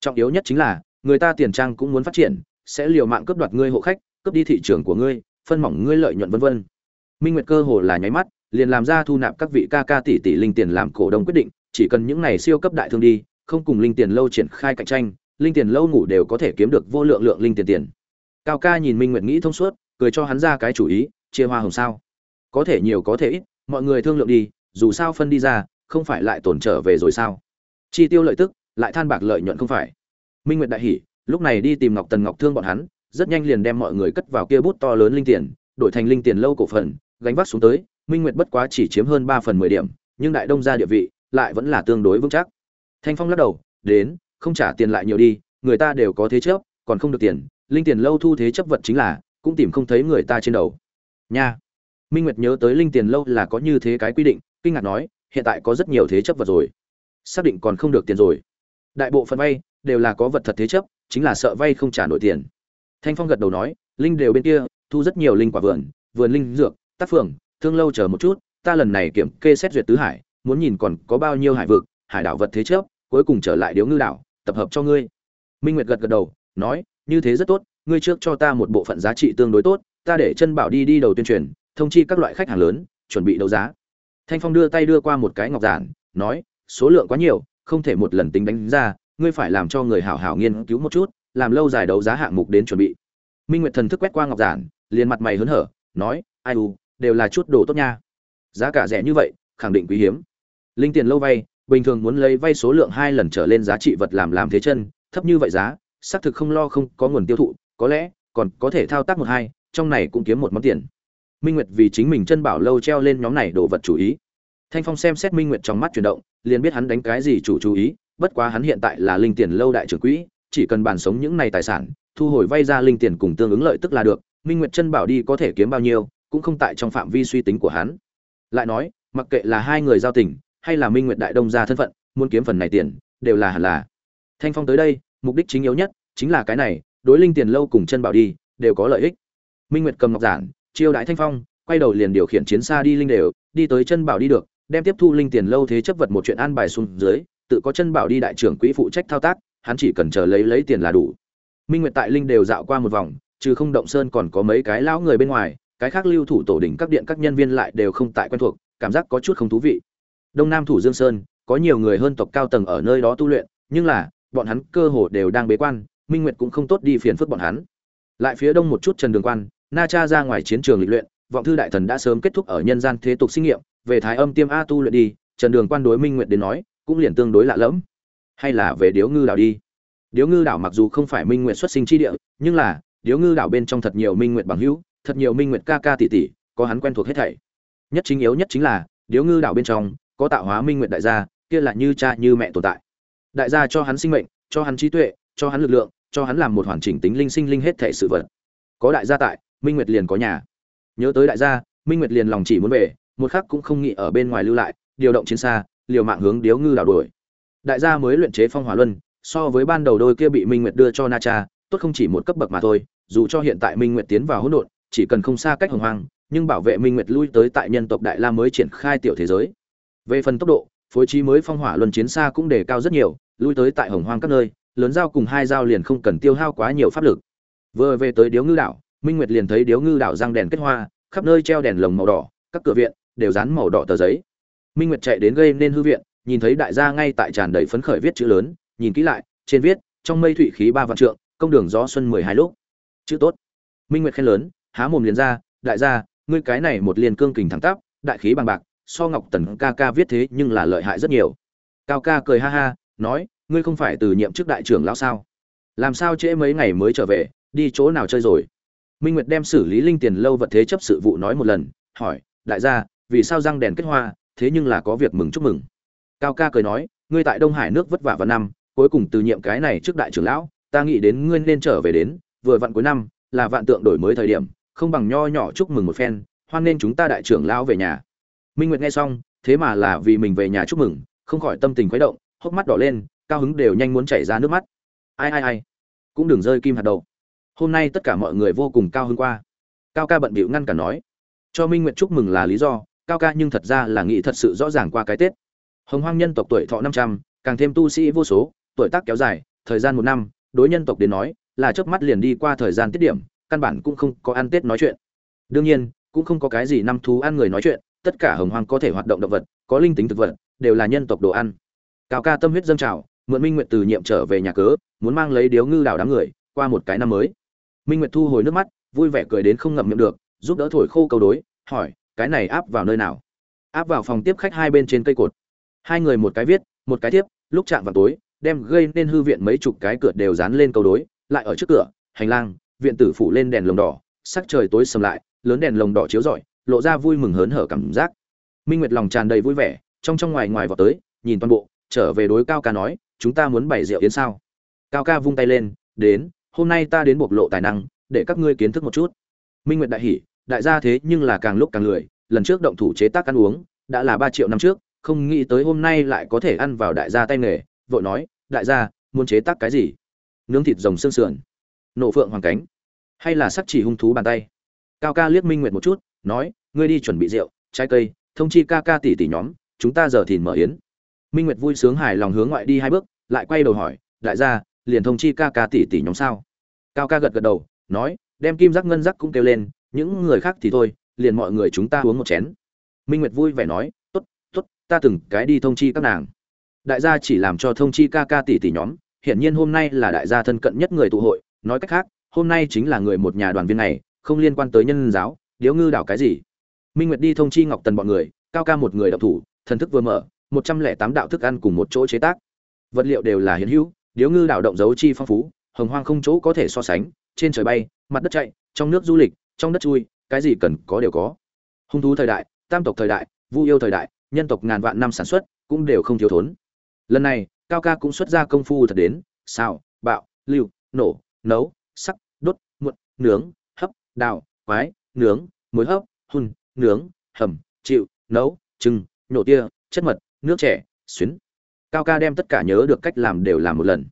Trọng yếu nhất chính là, người ta tiền trang cũng muốn phát triển, sẽ liều mạng cướp đoạt ngươi hộ khách, cướp đi thị trường của ngươi, phân mỏng ngươi lợi nhuận vân vân. Minh nguyệt cơ hồ là nháy mắt, liền làm ra thu nạp các vị ca ca tỷ tỷ linh tiền làm cổ đông quyết định, chỉ cần những này siêu cấp đại thương đi, không cùng linh tiền lâu triển khai cạnh tranh, linh tiền lâu ngủ đều có thể kiếm được vô lượng lượng linh tiền tiền. Cao ca nhìn minh nguyệt nghĩ thông suốt, cười cho hắn ra cái chủ ý, chia hoa hồng sao? Có thể nhiều có thể ít, mọi người thương lượng đi, dù sao phân đi ra không phải lại tổn trở về rồi sao? Chi tiêu lợi tức, lại than bạc lợi nhuận không phải. Minh nguyệt đại hỉ, lúc này đi tìm ngọc tần ngọc thương bọn hắn, rất nhanh liền đem mọi người cất vào kia bút to lớn linh tiền, đổi thành linh tiền lâu cổ phần, gánh vác xuống tới. Minh nguyệt bất quá chỉ chiếm hơn ba phần mười điểm, nhưng đại đông gia địa vị lại vẫn là tương đối vững chắc. Thanh phong lắc đầu, đến, không trả tiền lại nhiều đi, người ta đều có thế chấp, còn không được tiền, linh tiền lâu thu thế chấp vật chính là, cũng tìm không thấy người ta trên đầu. Nha. Minh nguyệt nhớ tới linh tiền lâu là có như thế cái quy định, kinh ngạc nói hiện tại có rất nhiều thế chấp vật rồi. Xác định còn không được tiền rồi. Đại bộ phận vay đều là có vật thật thế chấp, chính là sợ vay không trả nổi tiền. Thanh phong gật đầu nói, linh đều bên kia, thu rất nhiều linh quả vườn vườn linh dược, tác phường, thương lâu chờ một chút, ta lần này kiểm kê xét duyệt tứ hải, muốn nhìn còn có bao nhiêu hải vực, hải đảo vật thế chấp, cuối cùng trở lại điếu ngư đảo, tập hợp cho ngươi. Minh nguyệt gật gật đầu, nói, như thế rất tốt, ngươi trước cho ta một bộ phận giá trị tương đối tốt, ta để chân bảo đi đi đầu tuyên truyền, thông chi các loại khách hàng lớn, chuẩn bị đấu giá thanh phong đưa tay đưa qua một cái ngọc giản, nói, số lượng quá nhiều, không thể một lần tính đánh ra, ngươi phải làm cho người hảo hảo nghiên cứu một chút, làm lâu dài đấu giá hạng mục đến chuẩn bị. Minh nguyệt thần thức quét qua ngọc giản, liền mặt mày hớn hở, nói, ai u, đều là chút đồ tốt nha. Giá cả rẻ như vậy, khẳng định quý hiếm. Linh tiền lâu vay, bình thường muốn lấy vay số lượng hai lần trở lên giá trị vật làm làm thế chân, thấp như vậy giá, xác thực không lo không có nguồn tiêu thụ, có lẽ còn có thể thao tác một hai, trong này cũng kiếm một món tiền minh nguyệt vì chính mình chân bảo lâu treo lên nhóm này đồ vật chủ ý. Thanh phong xem xét minh nguyệt trong mắt chuyển động, liền biết hắn đánh cái gì chủ chú ý, bất quá hắn hiện tại là linh tiền lâu đại trưởng quỹ, chỉ cần bàn sống những này tài sản, thu hồi vay ra linh tiền cùng tương ứng lợi tức là được, minh nguyệt chân bảo đi có thể kiếm bao nhiêu, cũng không tại trong phạm vi suy tính của hắn. Lại nói, mặc kệ là hai người giao tình, hay là minh nguyệt đại đông gia thân phận, muốn kiếm phần này tiền, đều là hẳn là. Thanh phong tới đây, mục đích chính yếu nhất, chính là cái này, đối linh tiền lâu cùng chân bảo đi, đều có lợi ích. Minh nguyệt cầm ngọc giản chiêu đại thanh phong, quay đầu liền điều khiển chiến xa đi linh đều, đi tới chân bảo đi được, đem tiếp thu linh tiền lâu thế chấp vật một chuyện an bài xuống dưới, tự có chân bảo đi đại trưởng quỹ phụ trách thao tác, hắn chỉ cần chờ lấy lấy tiền là đủ. Minh nguyệt tại linh đều dạo qua một vòng, trừ không động sơn còn có mấy cái lão người bên ngoài, cái khác lưu thủ tổ đỉnh các điện các nhân viên lại đều không tại quen thuộc, cảm giác có chút không thú vị. Đông nam thủ dương sơn, có nhiều người hơn tộc cao tầng ở nơi đó tu luyện, nhưng là, bọn hắn cơ hồ đều đang bế quan, minh nguyệt cũng không tốt đi phiền phức bọn hắn. Lại phía đông một chút trần đường quan na cha ra ngoài chiến trường lịch luyện, vọng thư đại thần đã sớm kết thúc ở nhân gian thế tục sinh nghiệm, về thái âm tiêm a tu luyện đi, trần đường quan đối minh nguyệt đến nói, cũng liền tương đối lạ lẫm. Hay là về điếu ngư đảo đi. Điếu ngư đảo mặc dù không phải minh nguyệt xuất sinh chi địa, nhưng là, điếu ngư đảo bên trong thật nhiều minh nguyệt bằng hữu, thật nhiều minh nguyệt ca ca tỷ tỷ, có hắn quen thuộc hết thảy. Nhất chính yếu nhất chính là, điếu ngư đảo bên trong, có tạo hóa minh nguyệt đại gia, kia là như cha như mẹ tồn tại. Đại gia cho hắn sinh mệnh, cho hắn trí tuệ, cho hắn lực lượng, cho hắn làm một hoàn chỉnh tính linh sinh linh hết thể sự vật. Có đại gia tại minh nguyệt liền có nhà. Nhớ tới đại gia, minh nguyệt liền lòng chỉ muốn về, một khắc cũng không nghĩ ở bên ngoài lưu lại, điều động chiến xa, liều mạng hướng điếu ngư đảo đuổi. Đại gia mới luyện chế phong hỏa luân, so với ban đầu đôi kia bị minh nguyệt đưa cho na cha, tốt không chỉ một cấp bậc mà thôi, dù cho hiện tại minh nguyệt tiến vào hỗn độn, chỉ cần không xa cách hồng hoang, nhưng bảo vệ minh nguyệt lui tới tại nhân tộc đại la mới triển khai tiểu thế giới. Về phần tốc độ, phối trí mới phong hỏa luân chiến xa cũng đề cao rất nhiều, lui tới tại hồng hoang các nơi, lớn giao cùng hai giao liền không cần tiêu hao quá nhiều pháp lực. Vừa về tới điếu ngư đảo minh nguyệt liền thấy điếu ngư đảo răng đèn kết hoa, khắp nơi treo đèn lồng màu đỏ, các cửa viện đều dán màu đỏ tờ giấy. Minh nguyệt chạy đến gây nên hư viện, nhìn thấy đại gia ngay tại tràn đầy phấn khởi viết chữ lớn, nhìn kỹ lại, trên viết, trong mây thủy khí ba vạn trượng, công đường gió xuân mười hai lúc. Chữ tốt. Minh nguyệt khen lớn, há mồm liền ra, đại gia, ngươi cái này một liền cương kình thẳng tắp, đại khí bằng bạc, so ngọc tần ca ca viết thế nhưng là lợi hại rất nhiều. Cao ca cười ha ha, nói, ngươi không phải từ nhiệm chức đại trưởng lão sao? Làm sao trễ mấy ngày mới trở về, đi chỗ nào chơi rồi? Minh nguyệt đem xử lý linh tiền lâu vật thế chấp sự vụ nói một lần, hỏi, đại gia, vì sao răng đèn kết hoa, thế nhưng là có việc mừng chúc mừng? Cao ca cười nói, ngươi tại đông hải nước vất vả vào năm, cuối cùng từ nhiệm cái này trước đại trưởng lão, ta nghĩ đến ngươi nên trở về đến, vừa vặn cuối năm, là vạn tượng đổi mới thời điểm, không bằng nho nhỏ chúc mừng một phen, hoan nên chúng ta đại trưởng lão về nhà. Minh nguyệt nghe xong, thế mà là vì mình về nhà chúc mừng, không khỏi tâm tình khuấy động, hốc mắt đỏ lên, cao hứng đều nhanh muốn chảy ra nước mắt. Ai ai ai, cũng đừng rơi kim hạt đậu hôm nay tất cả mọi người vô cùng cao hơn qua. Cao ca bận bịu ngăn cả nói. Cho minh nguyệt chúc mừng là lý do, cao ca nhưng thật ra là nghĩ thật sự rõ ràng qua cái tết. Hồng hoang nhân tộc tuổi thọ năm trăm, càng thêm tu sĩ vô số, tuổi tác kéo dài, thời gian một năm, đối nhân tộc đến nói, là chớp mắt liền đi qua thời gian tiết điểm, căn bản cũng không có ăn tết nói chuyện. Đương nhiên, cũng không có cái gì năm thú ăn người nói chuyện, tất cả hồng hoang có thể hoạt động động vật, có linh tính thực vật, đều là nhân tộc đồ ăn. Cao ca tâm huyết dâng trào, mượn minh nguyệt từ nhiệm trở về nhà cớ, muốn mang lấy điếu ngư đảo đám người, qua một cái năm mới minh nguyệt thu hồi nước mắt, vui vẻ cười đến không ngậm miệng được, giúp đỡ thổi khô câu đối, hỏi, cái này áp vào nơi nào? Áp vào phòng tiếp khách hai bên trên cây cột. Hai người một cái viết, một cái tiếp, lúc chạm vào tối, đem gây nên hư viện mấy chục cái cửa đều dán lên câu đối, lại ở trước cửa, hành lang, viện tử phủ lên đèn lồng đỏ, sắc trời tối sầm lại, lớn đèn lồng đỏ chiếu rọi, lộ ra vui mừng hớn hở cảm giác. Minh nguyệt lòng tràn đầy vui vẻ, trong trong ngoài ngoài vào tới, nhìn toàn bộ, trở về đối cao ca nói, chúng ta muốn bày rượu yến sao? Cao ca vung tay lên, đến hôm nay ta đến bộc lộ tài năng, để các ngươi kiến thức một chút. Minh nguyệt đại hỉ, đại gia thế nhưng là càng lúc càng lười, lần trước động thủ chế tác ăn uống, đã là ba triệu năm trước, không nghĩ tới hôm nay lại có thể ăn vào đại gia tay nghề, vội nói, đại gia, muốn chế tác cái gì? Nướng thịt rồng xương sườn. Nổ phượng hoàng cánh. Hay là sắc chỉ hung thú bàn tay. Cao ca liếc minh nguyệt một chút, nói, ngươi đi chuẩn bị rượu, trái cây, thông chi ca ca tỷ tỷ nhóm, chúng ta giờ thìn mở yến. Minh nguyệt vui sướng hài lòng hướng ngoại đi hai bước, lại quay đầu hỏi, đại gia liền thông chi ca ca tỷ tỷ nhóm sao? Cao ca gật gật đầu, nói, đem kim giác ngân giác cũng kêu lên, những người khác thì thôi, liền mọi người chúng ta uống một chén. Minh nguyệt vui vẻ nói, tốt tốt, ta từng cái đi thông chi các nàng. Đại gia chỉ làm cho thông chi ca ca tỷ tỷ nhóm, hiển nhiên hôm nay là đại gia thân cận nhất người tụ hội, nói cách khác, hôm nay chính là người một nhà đoàn viên này, không liên quan tới nhân giáo, điếu ngư đảo cái gì. Minh nguyệt đi thông chi ngọc tần bọn người, cao ca một người đậu thủ, thần thức vừa mở, một trăm lẻ tám đạo thức ăn cùng một chỗ chế tác. Vật liệu đều là hiến hữu điếu ngư đảo động dấu chi phong phú, hồng hoang không chỗ có thể so sánh, trên trời bay, mặt đất chạy, trong nước du lịch, trong đất chui, cái gì cần có đều có. Hung thú thời đại, tam tộc thời đại, vu yêu thời đại, nhân tộc ngàn vạn năm sản xuất cũng đều không thiếu thốn. Lần này, cao ca cũng xuất ra công phu thật đến, xào, bạo, lưu, nổ, nấu, sắc, đốt, muộn, nướng, hấp, đào, quái, nướng, muối hấp, hun, nướng, hầm, chịu, nấu trưng nhổ tia, chất mật, nước trẻ xuyến cao ca đem tất cả nhớ được cách làm đều làm một lần.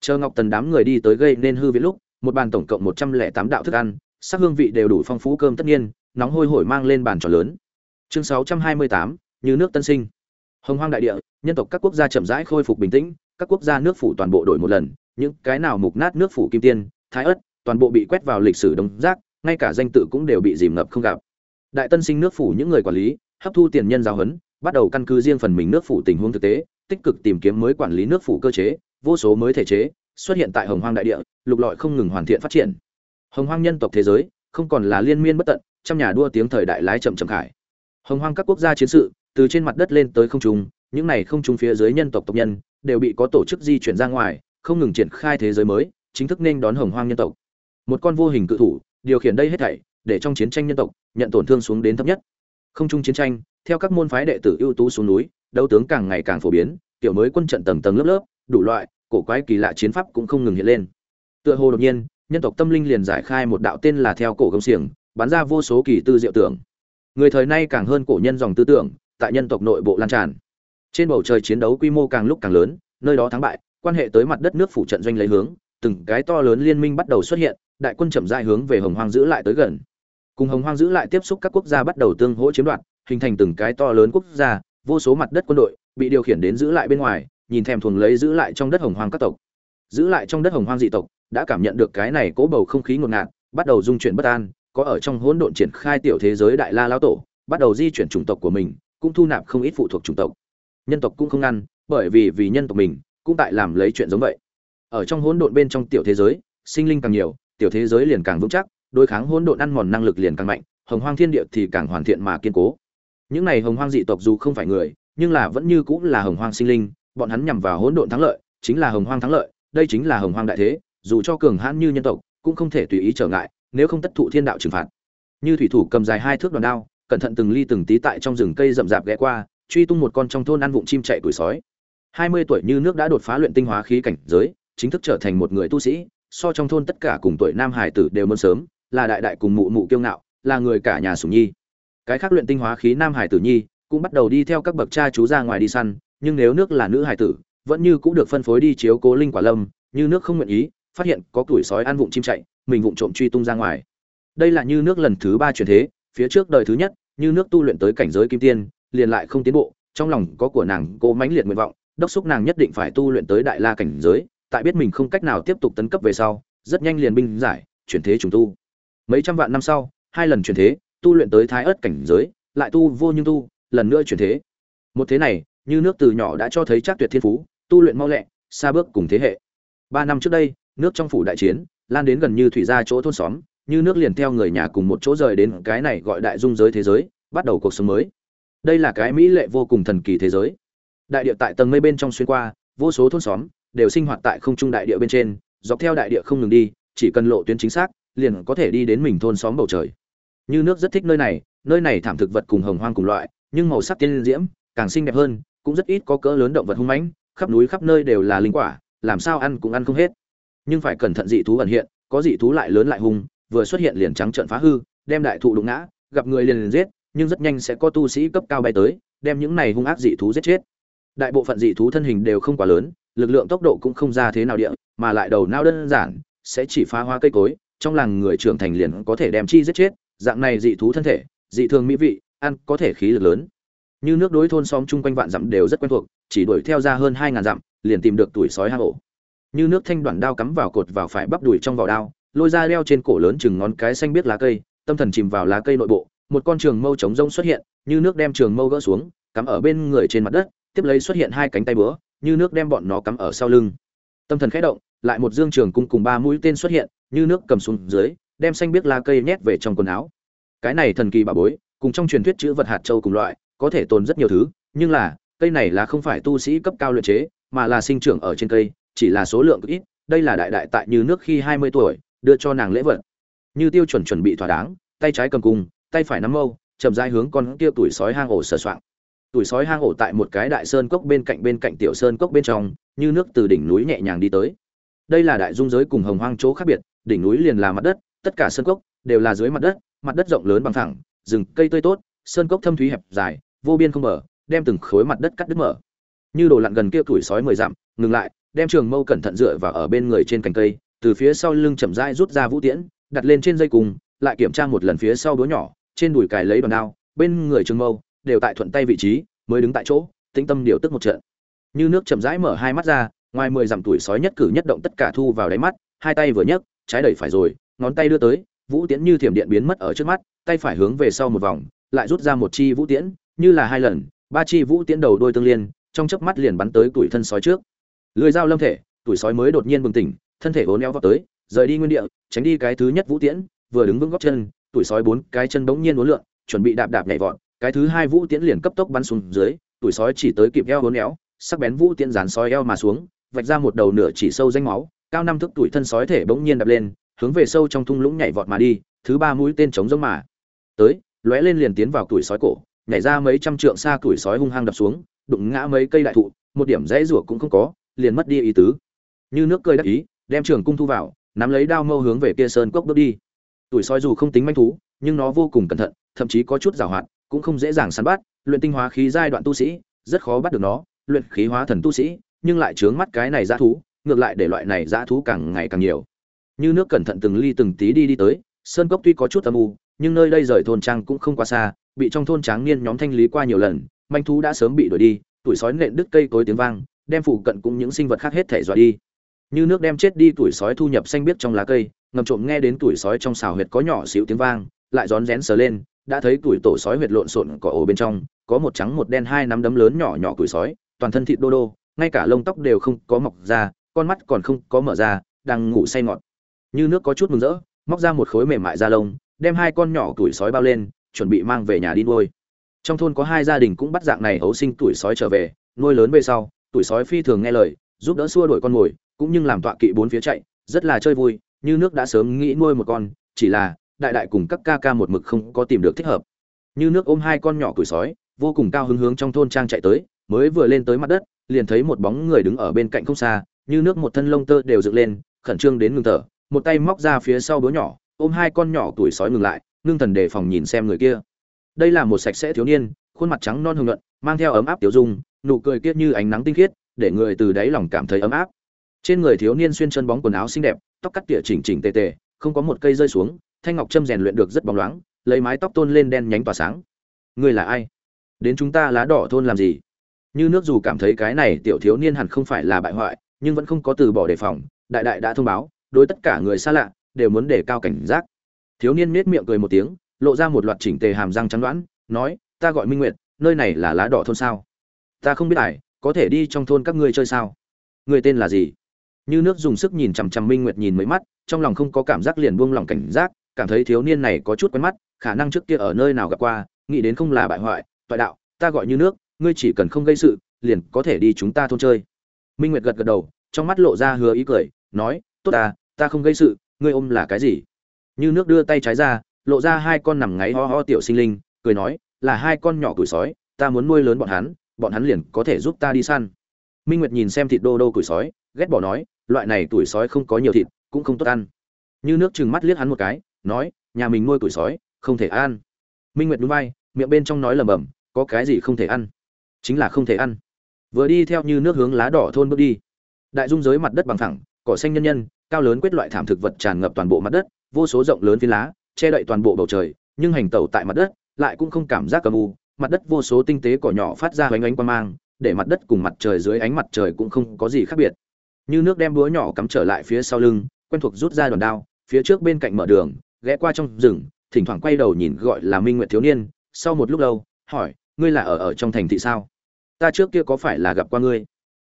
Chờ ngọc tần đám người đi tới gây nên hư viễn lúc, một bàn tổng cộng một trăm lẻ tám đạo thức ăn, sắc hương vị đều đủ phong phú cơm tất nhiên, nóng hôi hổi mang lên bàn tròn lớn. Chương sáu trăm hai mươi tám, như nước tân sinh. Hồng hoang đại địa, nhân tộc các quốc gia chậm rãi khôi phục bình tĩnh, các quốc gia nước phủ toàn bộ đổi một lần, những cái nào mục nát nước phủ kim tiên, thái ớt, toàn bộ bị quét vào lịch sử đông rác, ngay cả danh tự cũng đều bị dìm ngập không gặp. Đại tân sinh nước phủ những người quản lý, hấp thu tiền nhân giáo huấn bắt đầu căn cứ riêng phần mình nước phủ tình huống thực tế, tích cực tìm kiếm mới quản lý nước phủ cơ chế, vô số mới thể chế, xuất hiện tại hồng hoang đại địa, lục lọi không ngừng hoàn thiện phát triển. Hồng hoang nhân tộc thế giới, không còn là liên miên bất tận, trăm nhà đua tiếng thời đại lái chậm chậm khải. Hồng hoang các quốc gia chiến sự, từ trên mặt đất lên tới không trung, những này không trung phía dưới nhân tộc tộc nhân, đều bị có tổ chức di chuyển ra ngoài, không ngừng triển khai thế giới mới, chính thức nên đón hồng hoang nhân tộc. Một con vô hình cự thủ, điều khiển đây hết thảy, để trong chiến tranh nhân tộc, nhận tổn thương xuống đến thấp nhất không trung chiến tranh, theo các môn phái đệ tử ưu tú xuống núi, đấu tướng càng ngày càng phổ biến, kiểu mới quân trận tầng tầng lớp lớp, đủ loại, cổ quái kỳ lạ chiến pháp cũng không ngừng hiện lên. Tựa hồ đột nhiên, nhân tộc tâm linh liền giải khai một đạo tên là theo cổ công xiềng, bắn ra vô số kỳ tư diệu tưởng. Người thời nay càng hơn cổ nhân dòng tư tưởng, tại nhân tộc nội bộ lan tràn. Trên bầu trời chiến đấu quy mô càng lúc càng lớn, nơi đó thắng bại, quan hệ tới mặt đất nước phủ trận doanh lấy hướng, từng cái to lớn liên minh bắt đầu xuất hiện, đại quân chậm rãi hướng về hồng hoang giữ lại tới gần cùng hồng hoang giữ lại tiếp xúc các quốc gia bắt đầu tương hỗ chiếm đoạt, hình thành từng cái to lớn quốc gia, vô số mặt đất quân đội, bị điều khiển đến giữ lại bên ngoài, nhìn thèm thuồng lấy giữ lại trong đất hồng hoang các tộc. Giữ lại trong đất hồng hoang dị tộc, đã cảm nhận được cái này cố bầu không khí ngột ngạt, bắt đầu dung chuyển bất an, có ở trong hỗn độn triển khai tiểu thế giới đại la lão tổ, bắt đầu di chuyển chủng tộc của mình, cũng thu nạp không ít phụ thuộc chủng tộc. Nhân tộc cũng không ngăn, bởi vì vì nhân tộc mình, cũng tại làm lấy chuyện giống vậy. Ở trong hỗn độn bên trong tiểu thế giới, sinh linh càng nhiều, tiểu thế giới liền càng vững chắc đối kháng hỗn độn ăn mòn năng lực liền càng mạnh, hồng hoang thiên địa thì càng hoàn thiện mà kiên cố. Những này hồng hoang dị tộc dù không phải người, nhưng là vẫn như cũng là hồng hoang sinh linh, bọn hắn nhằm vào hỗn độn thắng lợi, chính là hồng hoang thắng lợi, đây chính là hồng hoang đại thế, dù cho cường hãn như nhân tộc, cũng không thể tùy ý trở ngại, nếu không tất thụ thiên đạo trừng phạt. Như thủy thủ cầm dài hai thước đoàn đao, cẩn thận từng ly từng tí tại trong rừng cây rậm rạp ghé qua, truy tung một con trong thôn ăn vụng chim chạy tuổi sói. Hai mươi tuổi như nước đã đột phá luyện tinh hóa khí cảnh giới, chính thức trở thành một người tu sĩ, so trong thôn tất cả cùng tuổi nam hải tử đều muốn sớm là đại đại cùng mụ mụ kiêu ngạo, là người cả nhà sủng nhi. Cái khác luyện tinh hóa khí nam hải tử nhi cũng bắt đầu đi theo các bậc cha chú ra ngoài đi săn, nhưng nếu nước là nữ hải tử, vẫn như cũng được phân phối đi chiếu cố linh quả lâm, như nước không nguyện ý, phát hiện có tuổi sói ăn vụng chim chạy, mình vụng trộm truy tung ra ngoài. Đây là như nước lần thứ ba chuyển thế, phía trước đời thứ nhất, như nước tu luyện tới cảnh giới kim tiên, liền lại không tiến bộ, trong lòng có của nàng cô mãnh liệt nguyện vọng, đốc xúc nàng nhất định phải tu luyện tới đại la cảnh giới, tại biết mình không cách nào tiếp tục tấn cấp về sau, rất nhanh liền binh giải, chuyển thế trùng tu mấy trăm vạn năm sau, hai lần chuyển thế, tu luyện tới thái ớt cảnh giới, lại tu vô nhưng tu, lần nữa chuyển thế. Một thế này, như nước từ nhỏ đã cho thấy chắc tuyệt thiên phú, tu luyện mau lẹ, xa bước cùng thế hệ. Ba năm trước đây, nước trong phủ đại chiến, lan đến gần như thủy ra chỗ thôn xóm, như nước liền theo người nhà cùng một chỗ rời đến cái này gọi đại dung giới thế giới, bắt đầu cuộc sống mới. Đây là cái mỹ lệ vô cùng thần kỳ thế giới. Đại địa tại tầng mây bên trong xuyên qua, vô số thôn xóm đều sinh hoạt tại không trung đại địa bên trên, dọc theo đại địa không ngừng đi, chỉ cần lộ tuyến chính xác liền có thể đi đến mình thôn xóm bầu trời. Như nước rất thích nơi này nơi này thảm thực vật cùng hồng hoang cùng loại, nhưng màu sắc tiên diễm, càng xinh đẹp hơn, cũng rất ít có cỡ lớn động vật hung mãnh, khắp núi khắp nơi đều là linh quả, làm sao ăn cũng ăn không hết. Nhưng phải cẩn thận dị thú ẩn hiện, có dị thú lại lớn lại hung, vừa xuất hiện liền trắng trợn phá hư, đem đại thụ đụng ngã, gặp người liền liền giết, nhưng rất nhanh sẽ có tu sĩ cấp cao bay tới, đem những này hung ác dị thú giết chết. Đại bộ phận dị thú thân hình đều không quá lớn, lực lượng tốc độ cũng không ra thế nào địa, mà lại đầu não đơn giản, sẽ chỉ phá hoa cây cối trong làng người trưởng thành liền có thể đem chi giết chết, dạng này dị thú thân thể, dị thường mỹ vị, ăn có thể khí lực lớn. Như nước đối thôn xóm chung quanh vạn dặm đều rất quen thuộc, chỉ đuổi theo ra hơn hai ngàn dặm, liền tìm được tuổi sói hang ổ. Như nước thanh đoạn đao cắm vào cột vào phải bắp đùi trong vỏ đao, lôi ra đeo trên cổ lớn chừng ngón cái xanh biết lá cây, tâm thần chìm vào lá cây nội bộ, một con trường mâu trống rông xuất hiện, như nước đem trường mâu gỡ xuống, cắm ở bên người trên mặt đất, tiếp lấy xuất hiện hai cánh tay búa, như nước đem bọn nó cắm ở sau lưng. Tâm thần khẽ động, lại một dương trường cung cùng ba mũi tên xuất hiện như nước cầm xuống dưới, đem xanh biết lá cây nhét về trong quần áo. Cái này thần kỳ bà bối, cùng trong truyền thuyết chữ vật hạt châu cùng loại, có thể tồn rất nhiều thứ, nhưng là, cây này là không phải tu sĩ cấp cao luyện chế, mà là sinh trưởng ở trên cây, chỉ là số lượng ít, đây là đại đại tại như nước khi hai mươi tuổi, đưa cho nàng lễ vật. Như tiêu chuẩn chuẩn bị thỏa đáng, tay trái cầm cung, tay phải nắm mâu, chậm rãi hướng con kia tuổi sói hang ổ sờ soạng. Tuổi sói hang ổ tại một cái đại sơn cốc bên cạnh bên cạnh tiểu sơn cốc bên trong, như nước từ đỉnh núi nhẹ nhàng đi tới. Đây là đại dung giới cùng hồng hoang chỗ khác biệt đỉnh núi liền là mặt đất tất cả sơn cốc đều là dưới mặt đất mặt đất rộng lớn bằng phẳng, rừng cây tươi tốt sơn cốc thâm thúy hẹp dài vô biên không mở đem từng khối mặt đất cắt đứt mở. Như đồ lặn gần kia tuổi sói mười dặm ngừng lại đem trường mâu cẩn thận dựa vào ở bên người trên cành cây từ phía sau lưng chậm rãi rút ra vũ tiễn đặt lên trên dây cùng lại kiểm tra một lần phía sau đũa nhỏ trên đùi cài lấy đòn đao bên người trường mâu đều tại thuận tay vị trí mới đứng tại chỗ tĩnh tâm điều tức một trận. Như nước chậm rãi mở hai mắt ra ngoài mười dặm tuổi sói nhất cử nhất động tất cả thu vào đáy mắt hai tay vừa nhấc, trái đẩy phải rồi, ngón tay đưa tới, vũ tiễn như thiểm điện biến mất ở trước mắt, tay phải hướng về sau một vòng, lại rút ra một chi vũ tiễn, như là hai lần, ba chi vũ tiễn đầu đôi tương liên, trong chớp mắt liền bắn tới tuổi thân sói trước. Lưỡi dao lâm thể, tuổi sói mới đột nhiên bừng tỉnh, thân thể vốn éo vào tới, rời đi nguyên địa, tránh đi cái thứ nhất vũ tiễn, vừa đứng vững góc chân, tuổi sói bốn cái chân bỗng nhiên uốn lượn, chuẩn bị đạp đạp nhảy vọt, cái thứ hai vũ tiễn liền cấp tốc bắn xuống dưới, tuổi sói chỉ tới kịp eo uốn éo, sắc bén vũ tiễn dán sói eo mà xuống, vạch ra một đầu nửa chỉ sâu danh máu cao năm thước tuổi thân sói thể bỗng nhiên đập lên, hướng về sâu trong thung lũng nhảy vọt mà đi, thứ ba mũi tên chống giống mà tới, lóe lên liền tiến vào tuổi sói cổ, nhảy ra mấy trăm trượng xa tuổi sói hung hăng đập xuống, đụng ngã mấy cây đại thụ, một điểm rẽ rủa cũng không có, liền mất đi ý tứ. Như nước cười đắc ý, đem trường cung thu vào, nắm lấy đao mâu hướng về kia sơn cốc bước đi. Tuổi sói dù không tính manh thú, nhưng nó vô cùng cẩn thận, thậm chí có chút giàu hoạt, cũng không dễ dàng săn bắt, luyện tinh hóa khí giai đoạn tu sĩ, rất khó bắt được nó, luyện khí hóa thần tu sĩ, nhưng lại chướng mắt cái này dã thú ngược lại để loại này dã thú càng ngày càng nhiều. Như nước cẩn thận từng ly từng tí đi đi tới, sơn cốc tuy có chút âm u, nhưng nơi đây rời thôn trang cũng không quá xa, bị trong thôn tráng niên nhóm thanh lý qua nhiều lần, manh thú đã sớm bị đuổi đi, tuổi sói nện đứt cây cối tiếng vang, đem phụ cận cũng những sinh vật khác hết thể dọa đi. Như nước đem chết đi tuổi sói thu nhập xanh biết trong lá cây, ngầm trộm nghe đến tuổi sói trong xào huyệt có nhỏ xíu tiếng vang, lại rón rén sờ lên, đã thấy tuổi tổ sói huyệt lộn xộn cỏ ổ bên trong, có một trắng một đen hai nắm đấm lớn nhỏ nhỏ tuổi sói, toàn thân thịt đô đô, ngay cả lông tóc đều không có mọc ra con mắt còn không có mở ra, đang ngủ say ngọt. Như nước có chút mừng rỡ, móc ra một khối mềm mại da lông, đem hai con nhỏ tuổi sói bao lên, chuẩn bị mang về nhà đi nuôi. Trong thôn có hai gia đình cũng bắt dạng này hấu sinh tuổi sói trở về, nuôi lớn về sau, tuổi sói phi thường nghe lời, giúp đỡ xua đuổi con mồi, cũng như làm tọa kỵ bốn phía chạy, rất là chơi vui, như nước đã sớm nghĩ nuôi một con, chỉ là, đại đại cùng các ca ca một mực không có tìm được thích hợp. Như nước ôm hai con nhỏ tuổi sói, vô cùng cao hứng hướng trong thôn trang chạy tới, mới vừa lên tới mặt đất, liền thấy một bóng người đứng ở bên cạnh không xa như nước một thân lông tơ đều dựng lên, khẩn trương đến ngừng thở, một tay móc ra phía sau búa nhỏ, ôm hai con nhỏ tuổi sói ngừng lại, ngưng thần đề phòng nhìn xem người kia. Đây là một sạch sẽ thiếu niên, khuôn mặt trắng non hồng nhuận, mang theo ấm áp tiểu dung, nụ cười kiết như ánh nắng tinh khiết, để người từ đáy lòng cảm thấy ấm áp. Trên người thiếu niên xuyên chân bóng quần áo xinh đẹp, tóc cắt tỉa chỉnh chỉnh tề tề, không có một cây rơi xuống, thanh ngọc trâm rèn luyện được rất bóng loáng, lấy mái tóc tôn lên đen nhánh tỏa sáng. Ngươi là ai? Đến chúng ta lá đỏ thôn làm gì? Như nước dù cảm thấy cái này tiểu thiếu niên hẳn không phải là bại hoại nhưng vẫn không có từ bỏ đề phòng, đại đại đã thông báo, đối tất cả người xa lạ, đều muốn đề cao cảnh giác. Thiếu niên nết miệng cười một tiếng, lộ ra một loạt chỉnh tề hàm răng trắng đoán, nói, ta gọi minh nguyệt, nơi này là lá đỏ thôn sao? Ta không biết ải có thể đi trong thôn các ngươi chơi sao? Người tên là gì? Như nước dùng sức nhìn chằm chằm minh nguyệt nhìn mấy mắt, trong lòng không có cảm giác liền buông lỏng cảnh giác, cảm thấy thiếu niên này có chút quen mắt, khả năng trước kia ở nơi nào gặp qua, nghĩ đến không là bại hoại, toại đạo, ta gọi như nước, ngươi chỉ cần không gây sự, liền có thể đi chúng ta thôn chơi minh nguyệt gật gật đầu, trong mắt lộ ra hứa ý cười, nói, tốt ta ta không gây sự, ngươi ôm là cái gì? Như nước đưa tay trái ra, lộ ra hai con nằm ngáy ho ho tiểu sinh linh, cười nói, là hai con nhỏ củi sói, ta muốn nuôi lớn bọn hắn bọn hắn liền có thể giúp ta đi săn. Minh nguyệt nhìn xem thịt đô đô củi sói, ghét bỏ nói, loại này tuổi sói không có nhiều thịt, cũng không tốt ăn. Như nước chừng mắt liếc hắn một cái, nói, nhà mình nuôi tuổi sói, không thể ăn. Minh nguyệt núi bay miệng bên trong nói lầm bầm có cái gì không thể ăn? Chính là không thể ăn vừa đi theo như nước hướng lá đỏ thôn bước đi. Đại dung giới mặt đất bằng thẳng cỏ xanh nhân nhân, cao lớn quyết loại thảm thực vật tràn ngập toàn bộ mặt đất, vô số rộng lớn phiến lá, che đậy toàn bộ bầu trời, nhưng hành tẩu tại mặt đất, lại cũng không cảm giác cầm u. Mặt đất vô số tinh tế cỏ nhỏ phát ra hoành ánh quang mang, để mặt đất cùng mặt trời dưới ánh mặt trời cũng không có gì khác biệt. Như nước đem búa nhỏ cắm trở lại phía sau lưng, quen thuộc rút ra đòn đao, phía trước bên cạnh mở đường, ghé qua trong rừng, thỉnh thoảng quay đầu nhìn gọi là minh nguyệt thiếu niên, sau một lúc lâu, hỏi, ngươi là ở ở trong thành thị sao? Ta trước kia có phải là gặp qua ngươi?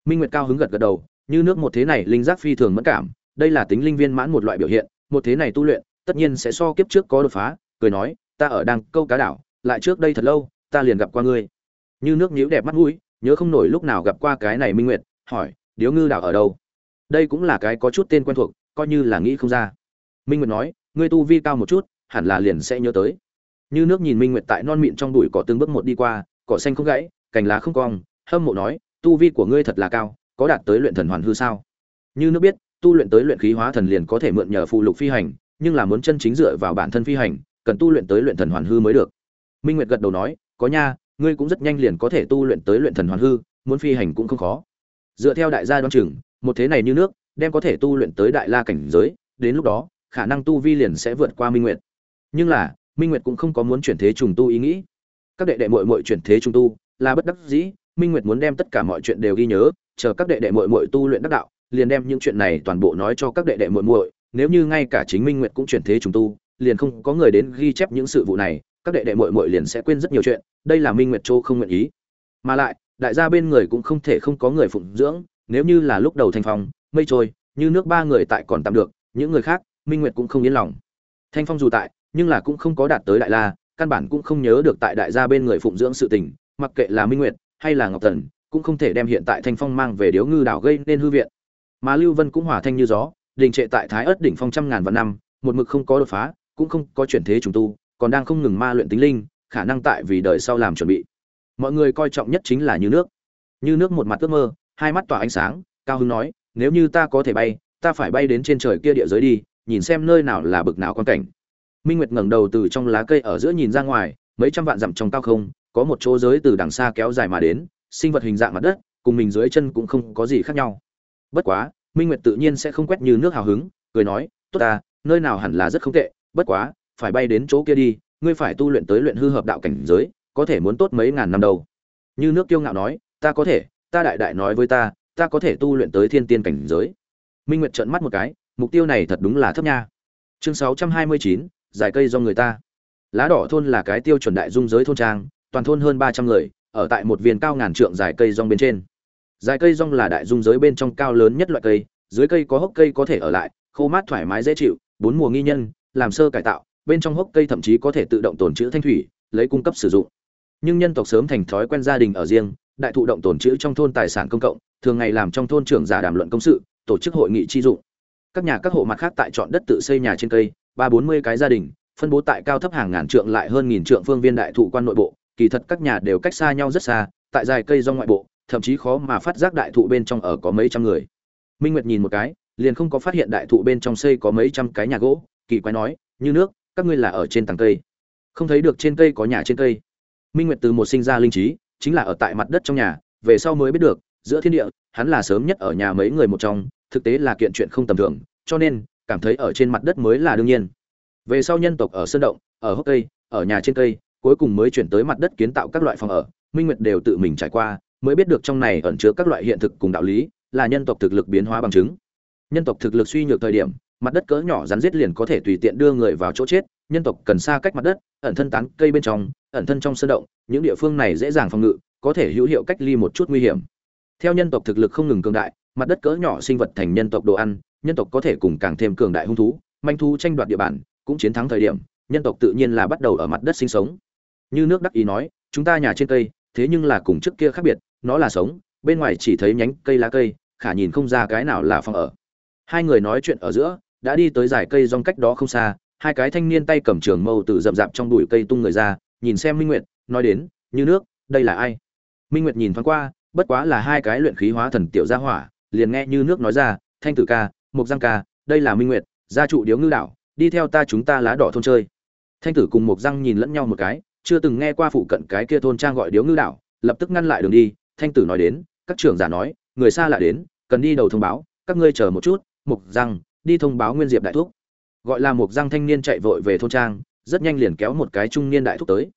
Minh nguyệt cao hứng gật gật đầu, như nước một thế này, linh giác phi thường mẫn cảm, đây là tính linh viên mãn một loại biểu hiện, một thế này tu luyện, tất nhiên sẽ so kiếp trước có đột phá, cười nói, ta ở đang câu cá đảo, lại trước đây thật lâu, ta liền gặp qua ngươi. Như nước nhíu đẹp mắt mũi, nhớ không nổi lúc nào gặp qua cái này minh nguyệt, hỏi, điếu ngư đảo ở đâu? Đây cũng là cái có chút tên quen thuộc, coi như là nghĩ không ra. Minh nguyệt nói, ngươi tu vi cao một chút, hẳn là liền sẽ nhớ tới. Như nước nhìn minh nguyệt tại non mịn trong bụi cỏ từng bước một đi qua, cỏ xanh không gãy cành lá không cong, hâm mộ nói, tu vi của ngươi thật là cao, có đạt tới luyện thần hoàn hư sao? Như nước biết, tu luyện tới luyện khí hóa thần liền có thể mượn nhờ phụ lục phi hành, nhưng là muốn chân chính dựa vào bản thân phi hành, cần tu luyện tới luyện thần hoàn hư mới được. Minh nguyệt gật đầu nói, có nha, ngươi cũng rất nhanh liền có thể tu luyện tới luyện thần hoàn hư, muốn phi hành cũng không khó. Dựa theo đại gia đoan chừng, một thế này như nước, đem có thể tu luyện tới đại la cảnh giới, đến lúc đó, khả năng tu vi liền sẽ vượt qua minh nguyệt. Nhưng là, minh nguyệt cũng không có muốn chuyển thế trùng tu ý nghĩ. Các đệ đệ mội mội chuyển thế trùng tu là bất đắc dĩ, minh nguyệt muốn đem tất cả mọi chuyện đều ghi nhớ, chờ các đệ đệ muội muội tu luyện đắc đạo, liền đem những chuyện này toàn bộ nói cho các đệ đệ muội muội. nếu như ngay cả chính minh nguyệt cũng chuyển thế trùng tu, liền không có người đến ghi chép những sự vụ này, các đệ đệ muội muội liền sẽ quên rất nhiều chuyện, đây là minh nguyệt châu không nguyện ý mà lại, đại gia bên người cũng không thể không có người phụng dưỡng, nếu như là lúc đầu thanh phong, mây trôi, như nước ba người tại còn tạm được, những người khác, minh nguyệt cũng không yên lòng thanh phong dù tại, nhưng là cũng không có đạt tới đại la, căn bản cũng không nhớ được tại đại gia bên người phụng dưỡng sự tình mặc kệ là minh nguyệt hay là ngọc thần, cũng không thể đem hiện tại thanh phong mang về điếu ngư đảo gây nên hư viện. Mà lưu vân cũng hòa thanh như gió, đình trệ tại thái ớt đỉnh phong trăm ngàn vạn năm, một mực không có đột phá, cũng không có chuyển thế trùng tu, còn đang không ngừng ma luyện tính linh, khả năng tại vì đời sau làm chuẩn bị. Mọi người coi trọng nhất chính là như nước. Như nước một mặt ước mơ, hai mắt tỏa ánh sáng, cao hưng nói, nếu như ta có thể bay, ta phải bay đến trên trời kia địa giới đi, nhìn xem nơi nào là bực nào quan cảnh. Minh nguyệt ngẩng đầu từ trong lá cây ở giữa nhìn ra ngoài, mấy trăm vạn dặm trong cao không có một chỗ giới từ đằng xa kéo dài mà đến, sinh vật hình dạng mặt đất, cùng mình dưới chân cũng không có gì khác nhau. Bất quá, minh nguyệt tự nhiên sẽ không quét như nước hào hứng, cười nói, tốt ta, nơi nào hẳn là rất không tệ, bất quá, phải bay đến chỗ kia đi, ngươi phải tu luyện tới luyện hư hợp đạo cảnh giới, có thể muốn tốt mấy ngàn năm đầu. Như nước kiêu ngạo nói, ta có thể, ta đại đại nói với ta ta có thể tu luyện tới thiên tiên cảnh giới. Minh nguyệt trợn mắt một cái, mục tiêu này thật đúng là thấp nha. Chương sáu trăm hai mươi chín, giải cây do người ta. Lá đỏ thôn là cái tiêu chuẩn đại dung giới thôn trang toàn thôn hơn ba trăm người, ở tại một viên cao ngàn trượng dài cây rong bên trên. Dài cây rong là đại dung giới bên trong cao lớn nhất loại cây, dưới cây có hốc cây có thể ở lại, khô mát thoải mái dễ chịu, bốn mùa nghi nhân, làm sơ cải tạo, bên trong hốc cây thậm chí có thể tự động tồn trữ thanh thủy, lấy cung cấp sử dụng. Nhưng nhân tộc sớm thành thói quen gia đình ở riêng, đại thụ động tồn trữ trong thôn tài sản công cộng, thường ngày làm trong thôn trưởng giả đàm luận công sự, tổ chức hội nghị chi dụng. Các nhà các hộ mặt khác tại chọn đất tự xây nhà trên cây, ba bốn mươi cái gia đình, phân bố tại cao thấp hàng ngàn trượng lại hơn nghìn trượng phương viên đại thụ quan nội bộ kỳ thật các nhà đều cách xa nhau rất xa, tại dài cây do ngoại bộ, thậm chí khó mà phát giác đại thụ bên trong ở có mấy trăm người. Minh nguyệt nhìn một cái, liền không có phát hiện đại thụ bên trong xây có mấy trăm cái nhà gỗ, kỳ quái nói, như nước, các ngươi là ở trên tầng cây. Không thấy được trên cây có nhà trên cây. Minh nguyệt từ một sinh ra linh trí, chính là ở tại mặt đất trong nhà, về sau mới biết được, giữa thiên địa, hắn là sớm nhất ở nhà mấy người một trong, thực tế là kiện chuyện không tầm thường, cho nên, cảm thấy ở trên mặt đất mới là đương nhiên. Về sau nhân tộc ở sơn động, ở hốc cây, ở nhà trên cây cuối cùng mới chuyển tới mặt đất kiến tạo các loại phòng ở, minh nguyệt đều tự mình trải qua, mới biết được trong này ẩn chứa các loại hiện thực cùng đạo lý, là nhân tộc thực lực biến hóa bằng chứng. Nhân tộc thực lực suy nhược thời điểm, mặt đất cỡ nhỏ rắn giết liền có thể tùy tiện đưa người vào chỗ chết, nhân tộc cần xa cách mặt đất, ẩn thân tán cây bên trong, ẩn thân trong sơn động, những địa phương này dễ dàng phòng ngự, có thể hữu hiệu cách ly một chút nguy hiểm. Theo nhân tộc thực lực không ngừng cường đại, mặt đất cỡ nhỏ sinh vật thành nhân tộc đồ ăn, nhân tộc có thể cùng càng thêm cường đại hung thú, manh thú tranh đoạt địa bàn, cũng chiến thắng thời điểm, nhân tộc tự nhiên là bắt đầu ở mặt đất sinh sống như nước đắc ý nói, chúng ta nhà trên cây, thế nhưng là cùng trước kia khác biệt, nó là sống, bên ngoài chỉ thấy nhánh cây lá cây, khả nhìn không ra cái nào là phòng ở. Hai người nói chuyện ở giữa, đã đi tới dải cây rong cách đó không xa, hai cái thanh niên tay cầm trường mâu từ rậm rạp trong bụi cây tung người ra, nhìn xem minh nguyệt, nói đến, như nước, đây là ai? Minh nguyệt nhìn thoáng qua, bất quá là hai cái luyện khí hóa thần tiểu gia hỏa, liền nghe như nước nói ra, thanh tử ca mục giang ca, đây là minh nguyệt, gia trụ điếu ngư đảo, đi theo ta chúng ta lá đỏ thôn chơi. Thanh tử cùng mục giang nhìn lẫn nhau một cái chưa từng nghe qua phụ cận cái kia thôn trang gọi điếu ngư đảo, lập tức ngăn lại đường đi, thanh tử nói đến, các trưởng giả nói, người xa lạ đến, cần đi đầu thông báo, các ngươi chờ một chút mục giang, đi thông báo nguyên diệp đại thúc. Gọi là mục giang thanh niên chạy vội về thôn trang, rất nhanh liền kéo một cái trung niên đại thúc tới.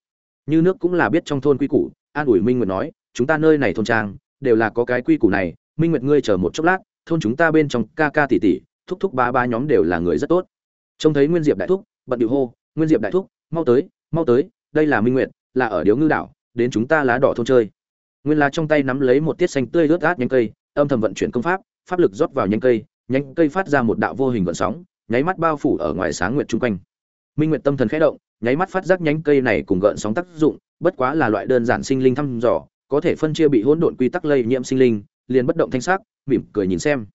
Như nước cũng là biết trong thôn quy củ, an ủi minh nguyệt nói, chúng ta nơi này thôn trang, đều là có cái quy củ này, minh nguyệt ngươi chờ một chốc lát, thôn chúng ta bên trong ca ca tỷ tỷ, thúc thúc ba ba nhóm đều là người rất tốt. Trông thấy nguyên diệp đại thúc, bận điệu hô, nguyên diệp đại thúc, mau tới mau tới đây là minh nguyệt, là ở điếu ngư đảo, đến chúng ta lá đỏ thôn chơi. Nguyên lá trong tay nắm lấy một tiết xanh tươi ướt át nhánh cây, âm thầm vận chuyển công pháp pháp lực rót vào nhánh cây nhánh cây phát ra một đạo vô hình gợn sóng, nháy mắt bao phủ ở ngoài sáng nguyệt chung quanh. Minh nguyệt tâm thần khẽ động, nháy mắt phát giác nhánh cây này cùng gợn sóng tác dụng, bất quá là loại đơn giản sinh linh thăm dò, có thể phân chia bị hỗn độn quy tắc lây nhiễm sinh linh, liền bất động thanh sắc, mỉm cười nhìn xem.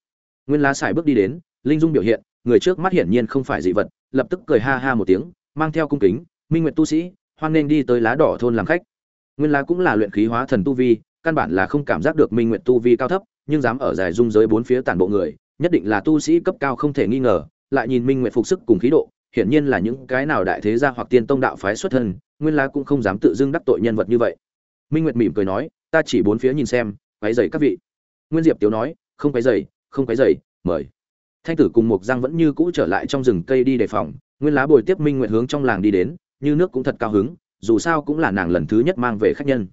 Nguyên lá xài bước đi đến, linh dung biểu hiện, người trước mắt hiển nhiên không phải dị vật, lập tức cười ha ha một tiếng, mang theo cung kính, minh nguyệt tu sĩ hoan nên đi tới lá đỏ thôn làm khách. Nguyên lá cũng là luyện khí hóa thần tu vi, căn bản là không cảm giác được minh nguyệt tu vi cao thấp, nhưng dám ở dài dung giới bốn phía tản bộ người, nhất định là tu sĩ cấp cao không thể nghi ngờ, lại nhìn minh nguyệt phục sức cùng khí độ, hiển nhiên là những cái nào đại thế gia hoặc tiên tông đạo phái xuất thân, nguyên lá cũng không dám tự dưng đắc tội nhân vật như vậy. Minh nguyệt mỉm cười nói, ta chỉ bốn phía nhìn xem, quấy dày các vị. Nguyên diệp tiếu nói, không quấy dày không quấy dày mời. Thanh tử cùng mục giang vẫn như cũ trở lại trong rừng cây đi đề phòng, nguyên lá bồi tiếp minh nguyệt hướng trong làng đi đến như nước cũng thật cao hứng, dù sao cũng là nàng lần thứ nhất mang về khách nhân.